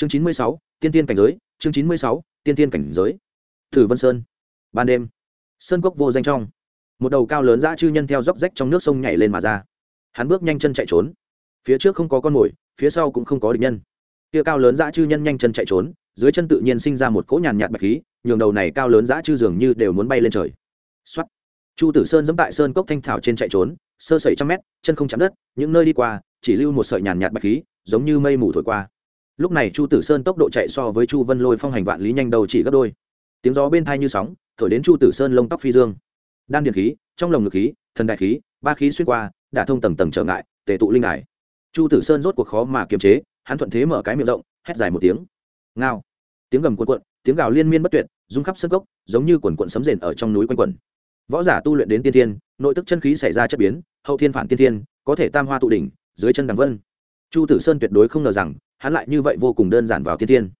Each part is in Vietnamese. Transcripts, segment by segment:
chương chín mươi sáu, tiên tiên cảnh giới, chương chín mươi sáu, tiên tiên cảnh giới. Thử vân sơn. Ban đêm, sơn cốc vô danh trong. Một đầu cao lớn dã chư nhân theo dốc rách trong nước sông nhảy lên mà ra. Hắn bước nhanh chân chạy trốn. Phía trước không có con mồi, phía sau cũng không có địch nhân. Kia cao lớn dã chư nhân nhanh chân chạy trốn, dưới chân tự nhiên sinh ra một cỗ nhàn nhạt bạch khí, nhường đầu này cao lớn dã chư dường như đều muốn bay lên trời. Xuất chu tử sơn dẫm tại sơn cốc thanh thảo trên chạy trốn, sơ sẩy trăm mét, chân không chạm đất, những nơi đi qua, chỉ lưu một sợi nhàn nhạt bạch khí, giống như mây mù thổi qua lúc này chu tử sơn tốc độ chạy so với chu vân lôi phong hành vạn lý nhanh đầu chỉ gấp đôi. Tiếng gió bên thai như sóng, thổi đến chu tử sơn lông tóc phi dương. Đan điện khí, trong lồng ngực khí, thần đại khí, ba khí xuyên qua, đả thông tầng tầng trở ngại, tề tụ linh ải chu tử sơn rốt cuộc khó mà kiềm chế, hắn thuận thế mở cái miệng rộng, hét dài một tiếng. Ngao. Tiếng gầm cuộn cuộn, tiếng gào liên miên bất tuyệt, rung khắp sân gốc, giống như quần quận sấm rền ở trong núi quanh quẩn. Võ giả tu luyện đến tiên thiên, nội tức chân khí xảy ra chất biến, hậu thiên phản tiên thiên, có thể tam hoa tụ đỉnh, dưới chân đằng vân. Chu tử sơn tuyệt đối không ngờ rằng hắn lại như vậy vô cùng đơn giản vào tiên tiên.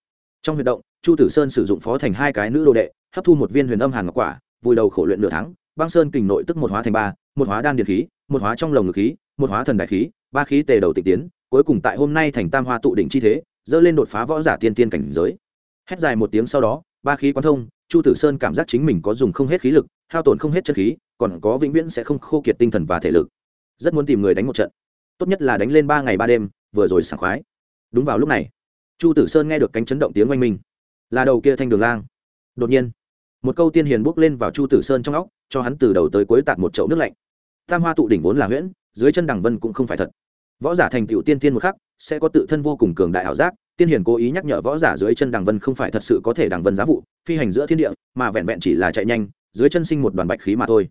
Trong huy động, chu tử sơn sử dụng phó thành hai cái nữ đồ đệ, hấp thu một viên huyền âm hàn ngọc quả, vùi đầu khổ luyện nửa tháng, băng sơn kình nội tức một hóa thành ba, một hóa đan điện khí, một hóa trong lồng ngực khí, một hóa thần đại khí, ba khí tề đầu tịch tiến, cuối cùng tại hôm nay thành tam hoa tụ đỉnh chi thế, dơ lên đột phá võ giả tiên tiên cảnh giới. Hét dài một tiếng sau đó, ba khí quán thông, chu tử sơn cảm giác chính mình có dùng không hết khí lực, hao tổn không hết chân khí, còn có vĩnh viễn sẽ không khô kiệt tinh thần và thể lực. Rất muốn tìm người đánh một trận. Tốt nhất là đánh lên ba ngày ba đêm, vừa rồi sảng khoái đúng vào lúc này, chu tử sơn nghe được cánh chấn động tiếng oanh minh. Là đầu kia thanh đường lang. Đột nhiên, một câu tiên hiền bước lên vào chu tử sơn trong óc, cho hắn từ đầu tới cuối tạt một chậu nước lạnh. Tam hoa tụ đỉnh vốn là huyễn, dưới chân đằng vân cũng không phải thật. Võ giả thành tựu tiên tiên một khắc, sẽ có tự thân vô cùng cường đại ảo giác, tiên hiền cố ý nhắc nhở võ giả dưới chân đằng vân không phải thật sự có thể đằng vân giá vụ, phi hành giữa thiên địa, mà vẹn vẹn chỉ là chạy nhanh, dưới chân sinh một đoàn bạch khí mà thôi.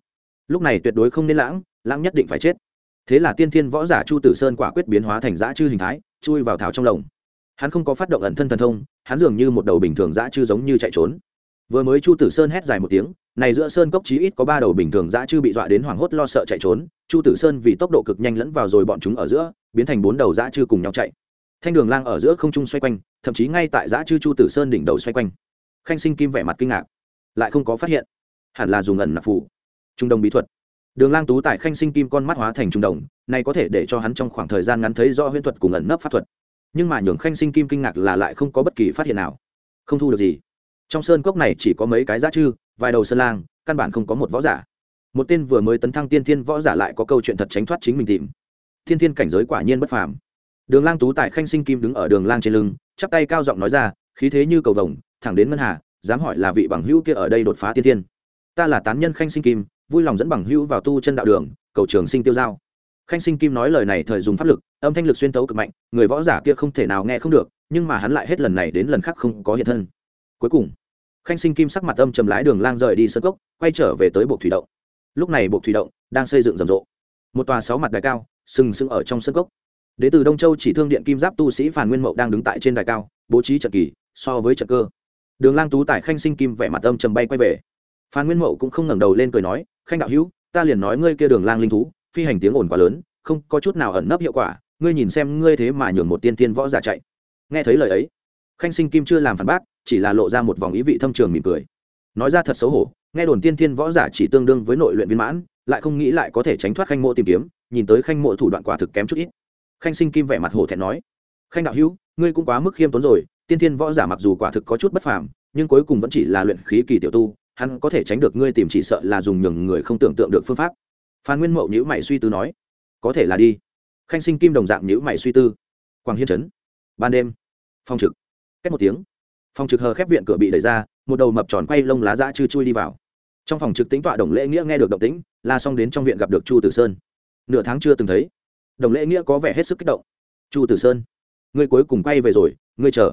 Lúc này tuyệt đối không nên lãng lãng nhất định phải chết thế là tiên thiên võ giả chu tử sơn quả quyết biến hóa thành dã chư hình thái, chui vào thảo trong lồng. Hắn không có phát động ẩn thân thần thông, hắn dường như một đầu bình thường dã chư giống như chạy trốn. Vừa mới chu tử sơn hét dài một tiếng, này giữa sơn cốc chí ít có ba đầu bình thường dã chư bị dọa đến hoảng hốt lo sợ chạy trốn, chu tử sơn vì tốc độ cực nhanh lẫn vào rồi bọn chúng ở giữa, biến thành bốn đầu dã chư cùng nhau chạy. Thanh đường lang ở giữa không trung xoay quanh, thậm chí ngay tại dã chư chu tử sơn đỉnh đầu xoay quanh. Khanh sinh kim vẻ mặt kinh ngạc, lại không có phát hiện. Hẳn là dùng ẩn nạp phủ trung đồng bí thuật đường lang tú tại khanh sinh kim con mắt hóa thành trung đồng này có thể để cho hắn trong khoảng thời gian ngắn thấy rõ huyễn thuật cùng ẩn nấp pháp thuật. Nhưng mà nhường khanh sinh kim kinh ngạc là lại không có bất kỳ phát hiện nào. Không thu được gì. Trong sơn cốc này chỉ có mấy cái giá chư, vài đầu sơn lang, căn bản không có một võ giả. Một tên vừa mới tấn thăng tiên thiên võ giả lại có câu chuyện thật tránh thoát chính mình tìm. Thiên thiên cảnh giới quả nhiên bất phàm. Đường lang tú tại khanh sinh kim đứng ở đường lang trên lưng, chắp tay cao giọng nói ra, khí thế như cầu vồng, thẳng đến ngân hà, dám hỏi là vị bằng hữu kia ở đây đột phá tiên thiên. Ta là tán nhân khanh sinh kim vui lòng dẫn bằng hữu vào tu chân đạo đường, cầu trường sinh tiêu giao. Khanh sinh kim nói lời này thời dùng pháp lực, âm thanh lực xuyên tấu cực mạnh, người võ giả kia không thể nào nghe không được, nhưng mà hắn lại hết lần này đến lần khác không có hiện thân. Cuối cùng, khanh sinh kim sắc mặt âm chầm lái đường lang rời đi sân cốc, quay trở về tới bộ thủy động. Lúc này bộ thủy động đang xây dựng rầm rộ. Một tòa sáu mặt đài cao, sừng sững ở trong sân cốc. Đến từ đông châu chỉ thương điện kim giáp tu sĩ phàn nguyên mậu đang đứng tại trên đài cao, bố trí trận kỳ, so với trận cơ. Đường lang tú tại khanh sinh kim vẻ mặt âm trầm bay quay về phan nguyên mậu cũng không ngẩng đầu lên cười nói, khanh đạo hữu, ta liền nói ngươi kia đường lang linh thú, phi hành tiếng ồn quá lớn, không có chút nào ẩn nấp hiệu quả, ngươi nhìn xem ngươi thế mà nhường một tiên tiên võ giả chạy. Nghe thấy lời ấy, khanh sinh kim chưa làm phản bác, chỉ là lộ ra một vòng ý vị thâm trường mỉm cười. Nói ra thật xấu hổ, nghe đồn tiên tiên võ giả chỉ tương đương với nội luyện viên mãn, lại không nghĩ lại có thể tránh thoát khanh mộ tìm kiếm, nhìn tới khanh mộ thủ đoạn quả thực kém chút ít. Khanh sinh kim vẻ mặt hổ thẹn nói, khanh đạo hữu, ngươi cũng quá mức khiêm tốn rồi, tiên tiên võ giả mặc dù quả thực có chút bất phàm, nhưng cuối cùng vẫn chỉ là luyện khí kỳ tiểu tu hắn có thể tránh được ngươi tìm chỉ sợ là dùng nhường người không tưởng tượng được phương pháp. Phan nguyên mậu nhữ mày suy tư nói, có thể là đi. Khanh sinh kim đồng dạng nhữ mày suy tư. Quang hiên trấn, ban đêm, phong trực cách một tiếng. Phòng trực hờ khép viện cửa bị đẩy ra, một đầu mập tròn quay lông lá dã chư chui đi vào. Trong phòng trực tính tọa đồng lễ nghĩa nghe được động tĩnh, la xong đến trong viện gặp được chu tử sơn. Nửa tháng chưa từng thấy. Đồng lễ nghĩa có vẻ hết sức kích động. Chu tử sơn, ngươi cuối cùng quay về rồi, ngươi chờ.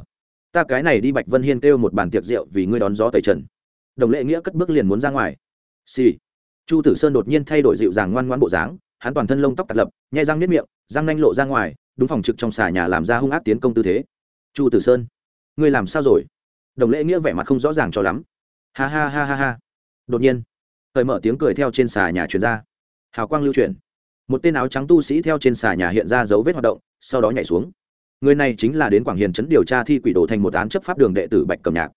Ta cái này đi bạch vân hiên kêu một bàn tiệc rượu vì ngươi đón gió tẩy trần đồng lệ nghĩa cất bước liền muốn ra ngoài. Xì、sì. chu tử sơn đột nhiên thay đổi dịu dàng ngoan ngoan bộ dáng, hắn toàn thân lông tóc tạt lập nhai răng nếp miệng, răng nanh lộ ra ngoài, đúng phòng trực trong xà nhà làm ra hung ác tiến công tư thế. Chu tử sơn, ngươi làm sao rồi? Đồng lễ nghĩa vẻ mặt không rõ ràng cho lắm. Ha ha ha ha ha. Đột nhiên, thời mở tiếng cười theo trên xà nhà chuyển ra. Hào quang lưu chuyển. Một tên áo trắng tu sĩ theo trên xà nhà hiện ra dấu vết hoạt động, sau đó nhảy xuống. Người này chính là đến quảng hiền chấn điều tra thi quỷ đồ thành một án chấp pháp đường đệ tử bạch cầm nhạc.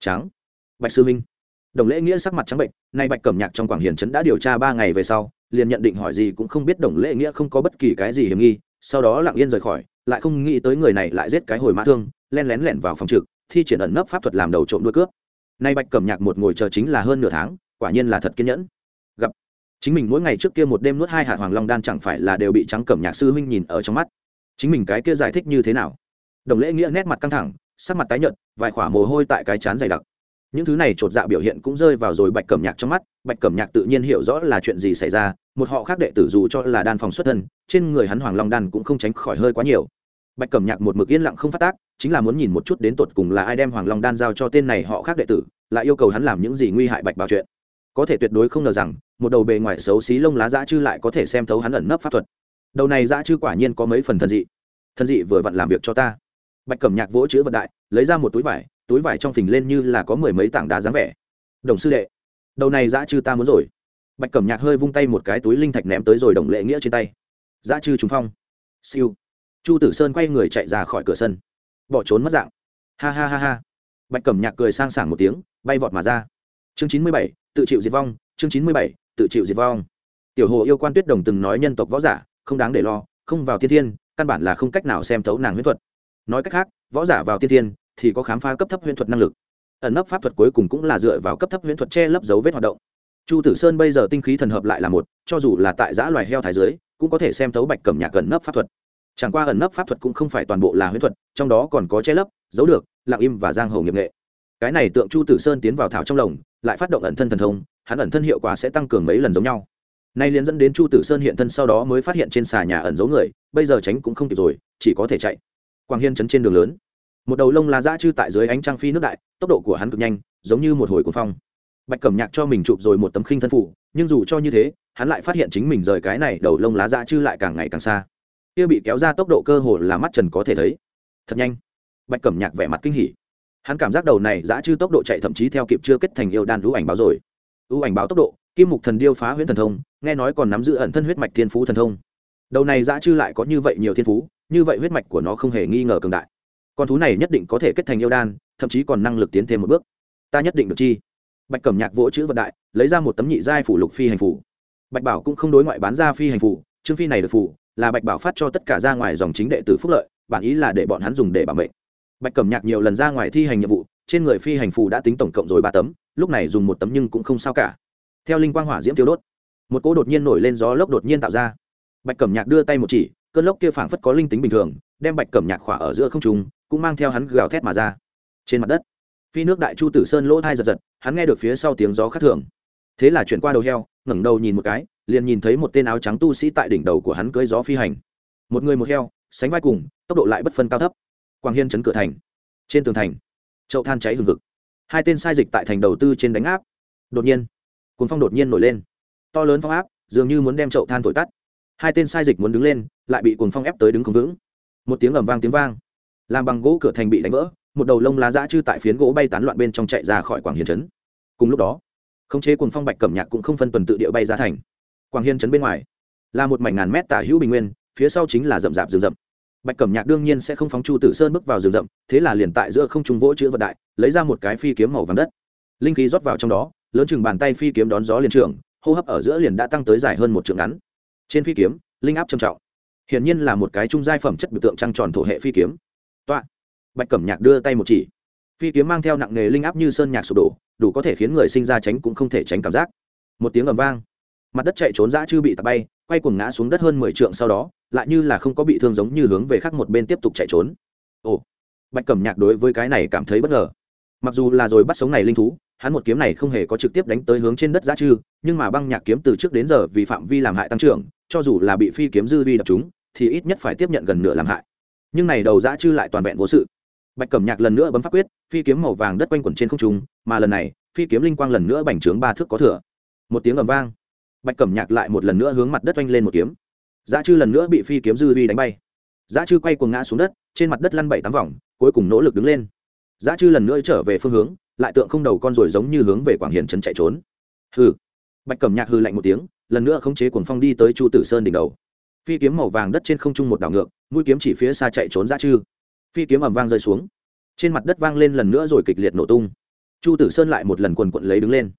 Trắng bạch sư minh đồng lễ nghĩa sắc mặt trắng bệnh, nay bạch cẩm nhạc trong quảng hiền trấn đã điều tra ba ngày về sau, liền nhận định hỏi gì cũng không biết đồng lễ nghĩa không có bất kỳ cái gì hiểm nghi, sau đó lặng yên rời khỏi, lại không nghĩ tới người này lại giết cái hồi mã thương, len lén lẻn vào phòng trực, thi triển ẩn nấp pháp thuật làm đầu trộm đuôi cướp. Nay bạch cẩm nhạc một ngồi chờ chính là hơn nửa tháng, quả nhiên là thật kiên nhẫn. Gặp chính mình mỗi ngày trước kia một đêm nuốt hai hạt hoàng long đan chẳng phải là đều bị trắng cẩm nhạc sư huynh nhìn ở trong mắt. Chính mình cái kia giải thích như thế nào? Đồng lễ nghĩa nét mặt căng thẳng, sắc mặt tái nhợt, vài khỏa mồ hôi tại cái chán dày đặc những thứ này chột dạ biểu hiện cũng rơi vào rồi bạch cẩm nhạc trong mắt, bạch cẩm nhạc tự nhiên hiểu rõ là chuyện gì xảy ra, một họ khác đệ tử dù cho là đan phòng xuất thân, trên người hắn hoàng long đan cũng không tránh khỏi hơi quá nhiều. Bạch cẩm nhạc một mực yên lặng không phát tác, chính là muốn nhìn một chút đến tột cùng là ai đem hoàng long đan giao cho tên này họ khác đệ tử lại yêu cầu hắn làm những gì nguy hại bạch bảo chuyện. Có thể tuyệt đối không ngờ rằng, một đầu bề ngoài xấu xí lông lá dã chư lại có thể xem thấu hắn ẩn nấp pháp thuật. Đầu này dã chư quả nhiên có mấy phần thần dị. Thần dị vừa vặn làm việc cho ta. Bạch cẩm nhạc vỗ chữ vận đại, lấy ra một túi vải túi vải trong phình lên như là có mười mấy tảng đá dáng vẻ. Đồng sư đệ, đầu này dã chư ta muốn rồi. Bạch cẩm nhạc hơi vung tay một cái túi linh thạch ném tới rồi đồng lệ nghĩa trên tay. Dã chư trúng phong. Siêu. Chu tử sơn quay người chạy ra khỏi cửa sân. Bỏ trốn mất dạng. Ha ha ha ha. Bạch cẩm nhạc cười sang sảng một tiếng, bay vọt mà ra. Chương chín mươi bảy, tự chịu diệt vong. Chương chín mươi bảy, tự chịu diệt vong. Tiểu hồ yêu quan tuyết đồng từng nói nhân tộc võ giả, không đáng để lo, không vào tiên thiên, căn bản là không cách nào xem thấu nàng huyễn thuật. Nói cách khác, võ giả vào tiên thiên thì có khám phá cấp thấp huyễn thuật năng lực. Ẩn nấp pháp thuật cuối cùng cũng là dựa vào cấp thấp huyễn thuật che lấp dấu vết hoạt động. Chu tử sơn bây giờ tinh khí thần hợp lại là một, cho dù là tại giã loài heo thái dưới, cũng có thể xem thấu bạch cẩm nhạc ẩn nấp pháp thuật. Chẳng qua ẩn nấp pháp thuật cũng không phải toàn bộ là huyễn thuật, trong đó còn có che lấp, giấu được, lặng im và giang hồ nghiệp nghệ. Cái này tượng chu tử sơn tiến vào thảo trong lồng, lại phát động ẩn thân thần thông, hắn ẩn thân hiệu quả sẽ tăng cường mấy lần giống nhau. Nay liền dẫn đến chu tử sơn hiện thân sau đó mới phát hiện trên xà nhà ẩn giấu người, bây giờ tránh cũng không kịp rồi, chỉ có thể chạy. Quang hiên chấn trên đường lớn một đầu lông lá dã chư tại dưới ánh trăng phi nước đại, tốc độ của hắn cực nhanh, giống như một hồi cuồng phong. Bạch cẩm nhạc cho mình chụp rồi một tấm khinh thân phủ, nhưng dù cho như thế, hắn lại phát hiện chính mình rời cái này đầu lông lá dã chư lại càng ngày càng xa. Kia bị kéo ra tốc độ cơ hồ là mắt trần có thể thấy. Thật nhanh. Bạch cẩm nhạc vẻ mặt kinh hỉ. Hắn cảm giác đầu này dã chư tốc độ chạy thậm chí theo kịp chưa kết thành yêu đan ưu ảnh báo rồi. Ưu ảnh báo tốc độ, kim mục thần điêu phá huyễn thần thông, nghe nói còn nắm giữ ẩn thân huyết mạch thiên phú thần thông. Đầu này dã chư lại có như vậy nhiều thiên phú, như vậy huyết mạch của nó không hề nghi ngờ cường đại con thú này nhất định có thể kết thành yêu đan, thậm chí còn năng lực tiến thêm một bước. Ta nhất định được chi. Bạch cẩm nhạc vỗ chữ vận đại, lấy ra một tấm nhị giai phủ lục phi hành phủ. Bạch bảo cũng không đối ngoại bán ra phi hành phủ chương phi này được phủ, là bạch bảo phát cho tất cả ra ngoài dòng chính đệ tử phúc lợi, bản ý là để bọn hắn dùng để bảo mệnh. Bạch cẩm nhạc nhiều lần ra ngoài thi hành nhiệm vụ, trên người phi hành phù đã tính tổng cộng rồi ba tấm, lúc này dùng một tấm nhưng cũng không sao cả. Theo linh quang hỏa diễm tiêu đốt, một cỗ đột nhiên nổi lên gió lốc đột nhiên tạo ra. Bạch cẩm nhạc đưa tay một chỉ, cơn lốc kia phảng phất có linh tính bình thường, đem bạch cẩm nhạc khỏa ở giữa không trung cũng mang theo hắn gào thét mà ra. Trên mặt đất, phi nước đại chu tử sơn lỗ thai giật giật, hắn nghe được phía sau tiếng gió khắc thường. Thế là chuyển qua đầu heo, ngẩng đầu nhìn một cái, liền nhìn thấy một tên áo trắng tu sĩ tại đỉnh đầu của hắn cưỡi gió phi hành. Một người một heo, sánh vai cùng, tốc độ lại bất phân cao thấp. Quang hiên chấn cửa thành. Trên tường thành, chậu than cháy hừng hực. Hai tên sai dịch tại thành đầu tư trên đánh áp. Đột nhiên cuốn phong đột nhiên nổi lên. To lớn phong áp, dường như muốn đem chậu than thổi tắt. Hai tên sai dịch muốn đứng lên, lại bị cuồng phong ép tới đứng không vững. Một tiếng ầm vang tiếng vang làm bằng gỗ cửa thành bị đánh vỡ, một đầu lông lá dã chư tại phiến gỗ bay tán loạn bên trong chạy ra khỏi quảng hiền trấn. Cùng lúc đó, khống chế quần phong bạch cẩm nhạc cũng không phân tuần tự địa bay ra thành. Quảng hiên trấn bên ngoài là một mảnh ngàn mét tả hữu bình nguyên, phía sau chính là rậm rạp rừng rậm. Bạch cẩm nhạc đương nhiên sẽ không phóng chu tử sơn bước vào rừng rậm, thế là liền tại giữa không trung vỗ chữ vật đại, lấy ra một cái phi kiếm màu vàng đất. Linh khí rót vào trong đó, lớn chừng bàn tay phi kiếm đón gió liền trường, hô hấp ở giữa liền đã tăng tới dài hơn một trượng ngắn. Trên phi kiếm, linh áp trầm trọng. Hiển nhiên là một cái trung giai phẩm chất biểu tượng trăng tròn thổ hệ phi kiếm tọa bạch cẩm nhạc đưa tay một chỉ. Phi kiếm mang theo nặng nghề linh áp như sơn nhạc sụp đổ, đủ có thể khiến người sinh ra tránh cũng không thể tránh cảm giác. Một tiếng ầm vang. Mặt đất chạy trốn dã chư bị tạt bay, quay cuồng ngã xuống đất hơn mười trượng sau đó, lại như là không có bị thương giống như hướng về khác một bên tiếp tục chạy trốn. Ồ. Bạch cẩm nhạc đối với cái này cảm thấy bất ngờ. Mặc dù là rồi bắt sống này linh thú, hắn một kiếm này không hề có trực tiếp đánh tới hướng trên đất giá chư, nhưng mà băng nhạc kiếm từ trước đến giờ vì phạm vi làm hại tăng trưởng, cho dù là bị phi kiếm dư vi đập chúng thì ít nhất phải tiếp nhận gần nửa làm hại nhưng này đầu dã chư lại toàn vẹn vô sự. Bạch cẩm nhạc lần nữa bấm pháp quyết, phi kiếm màu vàng đất quanh quẩn trên không trung, mà lần này, phi kiếm linh quang lần nữa bành trướng ba thước có thừa. Một tiếng ầm vang, bạch cẩm nhạc lại một lần nữa hướng mặt đất oanh lên một kiếm. Dã chư lần nữa bị phi kiếm dư vi đánh bay. Dã chư quay cuồng ngã xuống đất, trên mặt đất lăn bảy tám vòng, cuối cùng nỗ lực đứng lên. Dã chư lần nữa trở về phương hướng, lại tượng không đầu con rồi giống như hướng về quảng hiền trấn chạy trốn. Hừ. Bạch cẩm nhạc hư lạnh một tiếng, lần nữa khống chế cuồng phong đi tới chu tử sơn đỉnh đầu phi kiếm màu vàng đất trên không trung một đảo ngược, mũi kiếm chỉ phía xa chạy trốn ra chư. Phi kiếm ầm vang rơi xuống. Trên mặt đất vang lên lần nữa rồi kịch liệt nổ tung. Chu tử sơn lại một lần quần quận lấy đứng lên.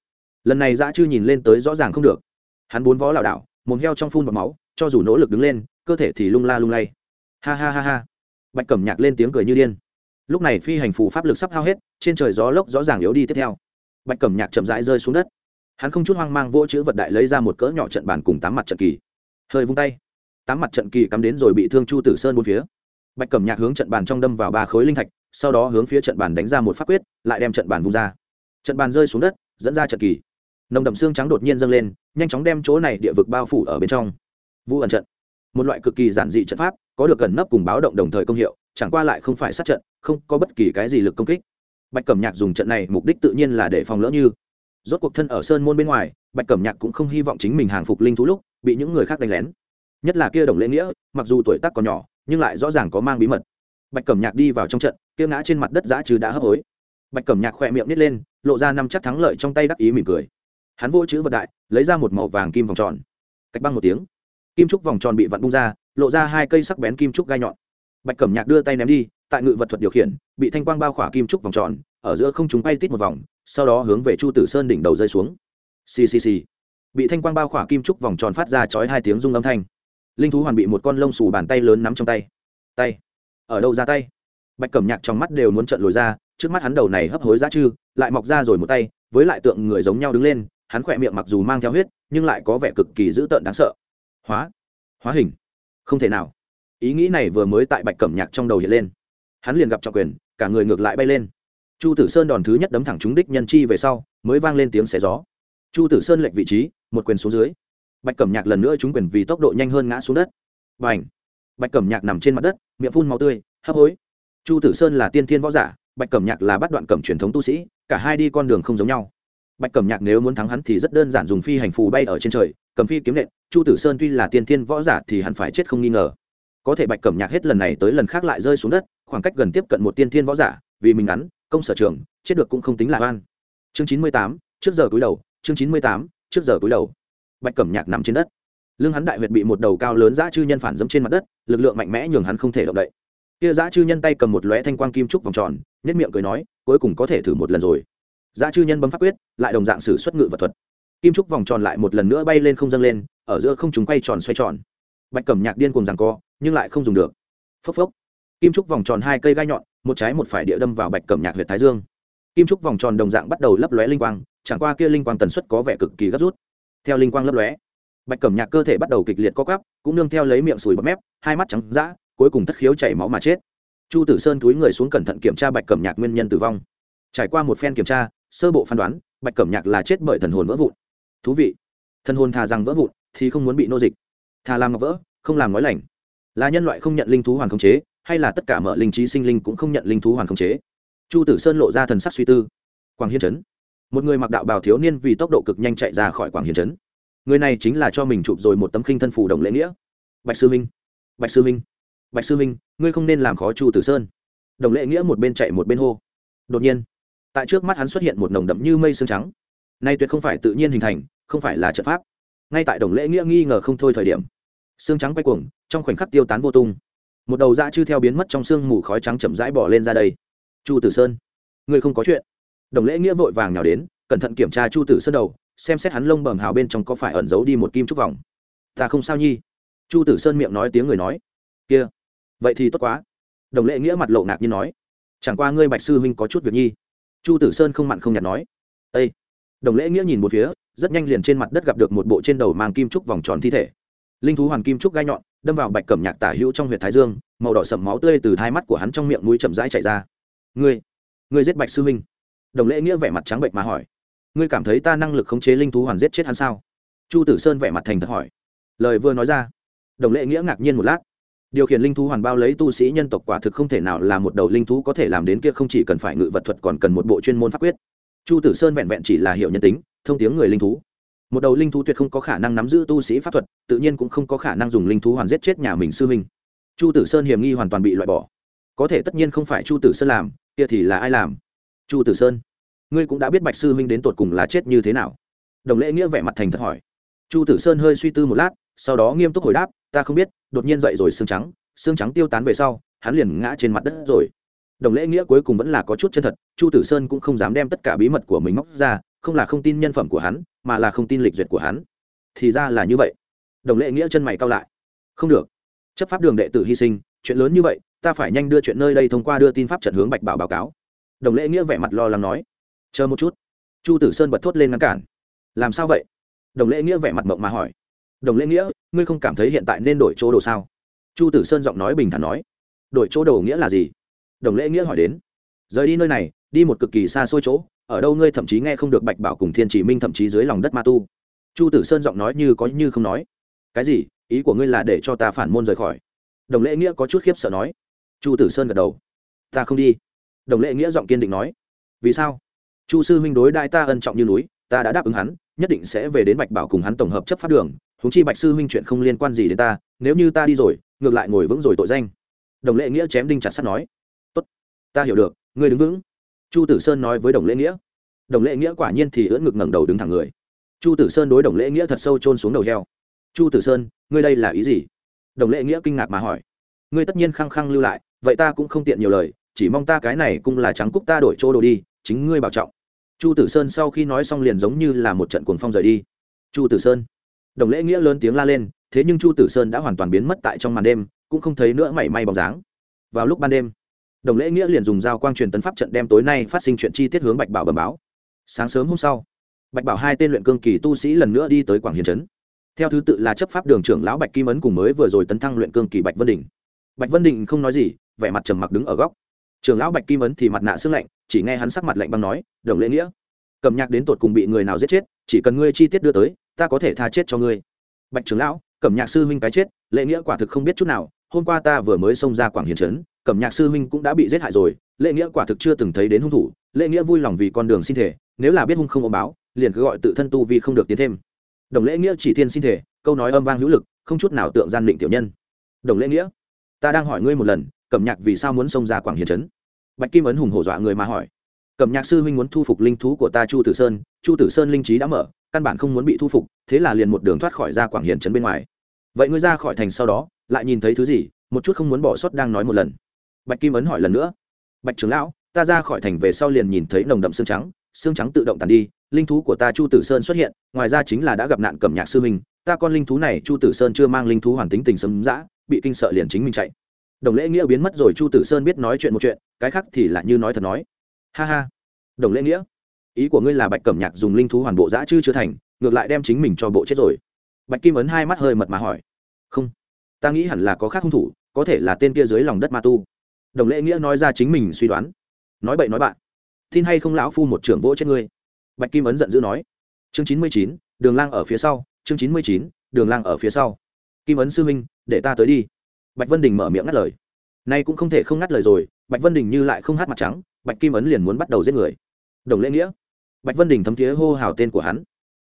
Lần này dã chư nhìn lên tới rõ ràng không được. Hắn bốn vó lảo đảo, mồm heo trong phun bọt máu, cho dù nỗ lực đứng lên, cơ thể thì lung la lung lay. Ha ha ha ha. Bạch cẩm nhạc lên tiếng cười như điên. Lúc này phi hành phù pháp lực sắp hao hết, trên trời gió lốc rõ ràng yếu đi tiếp theo. Bạch cẩm nhạc chậm rãi rơi xuống đất. Hắn không chút hoang mang vỗ chữ vật đại lấy ra một cỡ nhỏ trận bàn cùng tám mặt trận kỳ. Hơi vung tay tám mặt trận kỳ cắm đến rồi bị thương chu tử sơn bốn phía. Bạch cẩm nhạc hướng trận bàn trong đâm vào ba khối linh thạch, sau đó hướng phía trận bàn đánh ra một pháp quyết, lại đem trận bàn vung ra. Trận bàn rơi xuống đất, dẫn ra trận kỳ. Nồng đậm xương trắng đột nhiên dâng lên, nhanh chóng đem chỗ này địa vực bao phủ ở bên trong. Vu ẩn trận. Một loại cực kỳ giản dị trận pháp, có được gần nấp cùng báo động đồng thời công hiệu, chẳng qua lại không phải sát trận, không có bất kỳ cái gì lực công kích. Bạch cẩm nhạc dùng trận này mục đích tự nhiên là để phòng lỡ như. Rốt cuộc thân ở sơn môn bên ngoài, bạch cẩm nhạc cũng không hy vọng chính mình hàng phục linh thú lúc, bị những người khác đánh lén nhất là kia đồng lễ nghĩa, mặc dù tuổi tác còn nhỏ, nhưng lại rõ ràng có mang bí mật. Bạch cẩm nhạc đi vào trong trận, kia ngã trên mặt đất giã trừ đã hấp hối. Bạch cẩm nhạc khỏe miệng nít lên, lộ ra năm chắc thắng lợi trong tay đắc ý mỉm cười. Hắn vô chữ vật đại, lấy ra một màu vàng kim vòng tròn. Cách băng một tiếng, kim trúc vòng tròn bị vặn bung ra, lộ ra hai cây sắc bén kim trúc gai nhọn. Bạch cẩm nhạc đưa tay ném đi, tại ngự vật thuật điều khiển, bị thanh quang bao khỏa kim trúc vòng tròn, ở giữa không chúng bay tít một vòng, sau đó hướng về chu tử sơn đỉnh đầu rơi xuống. Ccc bị thanh quang bao khỏa kim trúc vòng tròn phát ra chói hai tiếng rung âm thanh linh thú hoàn bị một con lông xù bàn tay lớn nắm trong tay. Tay. Ở đâu ra tay? Bạch cẩm nhạc trong mắt đều muốn trận lồi ra, trước mắt hắn đầu này hấp hối ra chư lại mọc ra rồi một tay, với lại tượng người giống nhau đứng lên, hắn khỏe miệng mặc dù mang theo huyết, nhưng lại có vẻ cực kỳ dữ tợn đáng sợ. Hóa. Hóa hình. Không thể nào. Ý nghĩ này vừa mới tại bạch cẩm nhạc trong đầu hiện lên. Hắn liền gặp trọng quyền, cả người ngược lại bay lên. Chu tử sơn đòn thứ nhất đấm thẳng trúng đích nhân chi về sau, mới vang lên tiếng xé gió. Chu tử sơn lệch vị trí, một quyền xuống dưới bạch cẩm nhạc lần nữa trúng quyền vì tốc độ nhanh hơn ngã xuống đất. Và ảnh bạch cẩm nhạc nằm trên mặt đất, miệng phun màu tươi, hấp hối. Chu tử sơn là tiên thiên võ giả, bạch cẩm nhạc là bắt đoạn cẩm truyền thống tu sĩ, cả hai đi con đường không giống nhau. Bạch cẩm nhạc nếu muốn thắng hắn thì rất đơn giản dùng phi hành phù bay ở trên trời, cầm phi kiếm nện. Chu tử sơn tuy là tiên thiên võ giả thì hẳn phải chết không nghi ngờ. Có thể bạch cẩm nhạc hết lần này tới lần khác lại rơi xuống đất, khoảng cách gần tiếp cận một tiên thiên võ giả, vì mình ngắn, công sở trường, chết được cũng không tính là oan. Chương chín mươi tám, trước giờ túi đầu, chương chín mươi tám, trước giờ túi đầu bạch cẩm nhạc nằm trên đất. Lưng hắn đại huyệt bị một đầu cao lớn dã chư nhân phản dẫm trên mặt đất, lực lượng mạnh mẽ nhường hắn không thể động đậy. Kia dã chư nhân tay cầm một lóe thanh quang kim trúc vòng tròn nhất miệng cười nói, cuối cùng có thể thử một lần rồi. Dã chư nhân bấm pháp quyết, lại đồng dạng sử xuất ngự vật thuật. Kim trúc vòng tròn lại một lần nữa bay lên không dâng lên, ở giữa không chúng quay tròn xoay tròn. Bạch cẩm nhạc điên cùng rằng co, nhưng lại không dùng được. Phốc phốc. Kim trúc vòng tròn hai cây gai nhọn, một trái một phải địa đâm vào bạch cẩm nhạc huyện thái dương. Kim trúc vòng tròn đồng dạng bắt đầu lấp lóe linh quang, chẳng qua kia linh quang tần suất có vẻ cực kỳ gấp rút theo linh quang lấp lóe. Bạch cẩm nhạc cơ thể bắt đầu kịch liệt co cắp cũng nương theo lấy miệng sùi bọt mép, hai mắt trắng d cuối cùng thất khiếu chảy máu mà chết. Chu tử sơn túi người xuống cẩn thận kiểm tra bạch cẩm nhạc nguyên nhân tử vong. Trải qua một phen kiểm tra, sơ bộ phán đoán, bạch cẩm nhạc là chết bởi thần hồn vỡ vụn. Thú vị. Thần hồn thà rằng vỡ vụn thì không muốn bị nô dịch. Thà làm ngọc vỡ, không làm nói lành. Là nhân loại không nhận linh thú hoàn khống chế, hay là tất cả mở linh trí sinh linh cũng không nhận linh thú hoàn khống chế? Chu tử sơn lộ ra thần sắc suy tư. Quảng hiên trấn một người mặc đạo bào thiếu niên vì tốc độ cực nhanh chạy ra khỏi quảng hiền trấn. Người này chính là cho mình chụp rồi một tấm khinh thân phủ đồng lễ nghĩa. Bạch sư minh, bạch sư minh, bạch sư minh, ngươi không nên làm khó chu tử sơn. Đồng lễ nghĩa một bên chạy một bên hô. Đột nhiên, tại trước mắt hắn xuất hiện một nồng đậm như mây xương trắng. Nay tuyệt không phải tự nhiên hình thành, không phải là trận pháp. Ngay tại đồng lễ nghĩa nghi ngờ không thôi thời điểm xương trắng quay cuồng, trong khoảnh khắc tiêu tán vô tung. Một đầu dã chư theo biến mất trong sương mù khói trắng chậm rãi bỏ lên ra đây. Chu tử sơn, ngươi không có chuyện đồng lễ nghĩa vội vàng nhào đến, cẩn thận kiểm tra chu tử sơn đầu, xem xét hắn lông bầm hào bên trong có phải ẩn giấu đi một kim trúc vòng. Ta không sao nhi. Chu tử sơn miệng nói tiếng người nói. Kia, vậy thì tốt quá. Đồng lễ nghĩa mặt lộ ngạc như nói. Chẳng qua ngươi bạch sư huynh có chút việc nhi. Chu tử sơn không mặn không nhạt nói. Â đồng lễ nghĩa nhìn một phía, rất nhanh liền trên mặt đất gặp được một bộ trên đầu mang kim trúc vòng tròn thi thể. Linh thú hoàn kim trúc gai nhọn, đâm vào bạch cẩm nhạc tả hữu trong huyện thái dương, màu đỏ sầm máu tươi từ hai mắt của hắn trong miệng mũi chậm rãi chảy ra. Ngươi ngươi giết bạch sư huynh đồng lễ nghĩa vẻ mặt trắng bệnh mà hỏi, ngươi cảm thấy ta năng lực khống chế linh thú hoàn giết chết hắn sao? Chu tử sơn vẻ mặt thành thật hỏi, lời vừa nói ra, đồng lễ nghĩa ngạc nhiên một lát. Điều khiển linh thú hoàn bao lấy tu sĩ nhân tộc quả thực không thể nào là một đầu linh thú có thể làm đến kia không chỉ cần phải ngự vật thuật còn cần một bộ chuyên môn pháp quyết. Chu tử sơn vẹn vẹn chỉ là hiệu nhân tính, thông tiếng người linh thú. Một đầu linh thú tuyệt không có khả năng nắm giữ tu sĩ pháp thuật, tự nhiên cũng không có khả năng dùng linh thú hoàn giết chết nhà mình sư minh chu tử sơn hiểm nghi hoàn toàn bị loại bỏ. Có thể tất nhiên không phải chu tử sơn làm, kia thì là ai làm? Chu tử sơn. Ngươi cũng đã biết bạch sư huynh đến tột cùng là chết như thế nào. Đồng lễ nghĩa vẻ mặt thành thật hỏi. Chu tử sơn hơi suy tư một lát, sau đó nghiêm túc hồi đáp, ta không biết, đột nhiên dậy rồi xương trắng xương trắng tiêu tán về sau, hắn liền ngã trên mặt đất rồi. Đồng lễ nghĩa cuối cùng vẫn là có chút chân thật, chu tử sơn cũng không dám đem tất cả bí mật của mình móc ra, không là không tin nhân phẩm của hắn, mà là không tin lịch duyệt của hắn. Thì ra là như vậy. Đồng lễ nghĩa chân mày cao lại. Không được. Chấp pháp đường đệ tử hy sinh, chuyện lớn như vậy, ta phải nhanh đưa chuyện nơi đây thông qua đưa tin pháp trận hướng bạch bảo báo cáo đồng lễ nghĩa vẻ mặt lo lắng nói, chờ một chút. Chu tử sơn bật thốt lên ngăn cản, làm sao vậy? Đồng lễ nghĩa vẻ mặt mộng mà hỏi, đồng lễ nghĩa, ngươi không cảm thấy hiện tại nên đổi chỗ đồ sao? Chu tử sơn giọng nói bình thản nói, đổi chỗ đồ nghĩa là gì? Đồng lễ nghĩa hỏi đến, rời đi nơi này, đi một cực kỳ xa xôi chỗ, ở đâu ngươi thậm chí nghe không được bạch bảo cùng thiên chỉ minh thậm chí dưới lòng đất ma tu. Chu tử sơn giọng nói như có như không nói, cái gì? Ý của ngươi là để cho ta phản môn rời khỏi? Đồng lễ nghĩa có chút khiếp sợ nói. Chu tử sơn gật đầu, ta không đi đồng lễ nghĩa giọng kiên định nói, vì sao? Chu sư huynh đối đại ta ân trọng như núi, ta đã đáp ứng hắn, nhất định sẽ về đến bạch bảo cùng hắn tổng hợp chấp pháp đường húng chi bạch sư huynh chuyện không liên quan gì đến ta, nếu như ta đi rồi, ngược lại ngồi vững rồi tội danh. Đồng lễ nghĩa chém đinh chặt sắt nói, tốt, ta hiểu được, ngươi đứng vững. Chu tử sơn nói với đồng lễ nghĩa. Đồng lễ nghĩa quả nhiên thì ưỡn ngực ngẩng đầu đứng thẳng người. Chu tử sơn đối đồng lễ nghĩa thật sâu trôn xuống đầu heo. Chu tử sơn, ngươi đây là ý gì? Đồng lễ nghĩa kinh ngạc mà hỏi. Ngươi tất nhiên khăng khăng lưu lại, vậy ta cũng không tiện nhiều lời chỉ mong ta cái này cũng là trắng cúc ta đổi chỗ đồ đi, chính ngươi bảo trọng. Chu tử sơn sau khi nói xong liền giống như là một trận cuồng phong rời đi. Chu tử sơn. Đồng lễ nghĩa lớn tiếng la lên, thế nhưng chu tử sơn đã hoàn toàn biến mất tại trong màn đêm, cũng không thấy nữa mảy may bóng dáng. Vào lúc ban đêm, đồng lễ nghĩa liền dùng dao quang truyền tấn pháp trận đem tối nay phát sinh chuyện chi tiết hướng bạch bảo bẩm báo. Sáng sớm hôm sau, bạch bảo hai tên luyện cương kỳ tu sĩ lần nữa đi tới quảng hiền trấn. Theo thứ tự là chấp pháp đường trưởng lão bạch kim ấn cùng mới vừa rồi tấn thăng luyện cương kỳ bạch vân đình bạch vân đình không nói gì, vẻ mặt trầm mặc đứng ở góc trưởng lão bạch kim ấn thì mặt nạ xương lạnh, chỉ nghe hắn sắc mặt lạnh băng nói, đồng lễ nghĩa, cầm nhạc đến tột cùng bị người nào giết chết, chỉ cần ngươi chi tiết đưa tới, ta có thể tha chết cho ngươi. Bạch trưởng lão cẩm nhạc sư huynh cái chết, lễ nghĩa quả thực không biết chút nào, hôm qua ta vừa mới xông ra quảng hiền trấn cẩm nhạc sư huynh cũng đã bị giết hại rồi, lễ nghĩa quả thực chưa từng thấy đến hung thủ, lễ nghĩa vui lòng vì con đường xin thể, nếu là biết hung không ôm báo, liền cứ gọi tự thân tu vì không được tiến thêm. Đồng lễ nghĩa chỉ thiên xin thể, câu nói âm vang hữu lực, không chút nào tượng gian định tiểu nhân. Đồng lễ nghĩa, ta đang hỏi ngươi một lần cẩm nhạc vì sao muốn xông ra quảng hiền trấn? Bạch kim ấn hùng hổ dọa người mà hỏi. Cẩm nhạc sư huynh muốn thu phục linh thú của ta chu tử sơn, chu tử sơn linh trí đã mở, căn bản không muốn bị thu phục, thế là liền một đường thoát khỏi ra quảng hiền trấn bên ngoài. Vậy ngươi ra khỏi thành sau đó, lại nhìn thấy thứ gì, một chút không muốn bỏ sót đang nói một lần. Bạch kim ấn hỏi lần nữa. Bạch trưởng lão, ta ra khỏi thành về sau liền nhìn thấy nồng đậm xương trắng xương trắng tự động tàn đi, linh thú của ta chu tử sơn xuất hiện, ngoài ra chính là đã gặp nạn cẩm nhạc sư huynh, ta con linh thú này chu tử sơn chưa mang linh thú hoàn tính tình sấm dã, bị kinh sợ liền chính mình chạy đồng lễ nghĩa biến mất rồi, chu tử sơn biết nói chuyện một chuyện, cái khác thì lại như nói thật nói. Ha ha. Đồng lễ nghĩa. Ý của ngươi là bạch cẩm nhạc dùng linh thú hoàn bộ giã chư chưa thành, ngược lại đem chính mình cho bộ chết rồi. Bạch kim ấn hai mắt hơi mật mà hỏi. Không. Ta nghĩ hẳn là có khác hung thủ, có thể là tên kia dưới lòng đất ma tu. Đồng lễ nghĩa nói ra chính mình suy đoán. Nói bậy nói bạn. Tin hay không lão phu một trưởng vỗ chết ngươi? Bạch kim ấn giận dữ nói. Chương chín mươi chín, đường lang ở phía sau, chương chín mươi chín, đường lang ở phía sau. Kim ấn sư minh để ta tới đi bạch vân đình mở miệng ngắt lời. Nay cũng không thể không ngắt lời rồi, bạch vân đình như lại không hát mặt trắng, bạch kim ấn liền muốn bắt đầu giết người. Đồng lễ nghĩa. Bạch vân đình thấm thiế hô hào tên của hắn.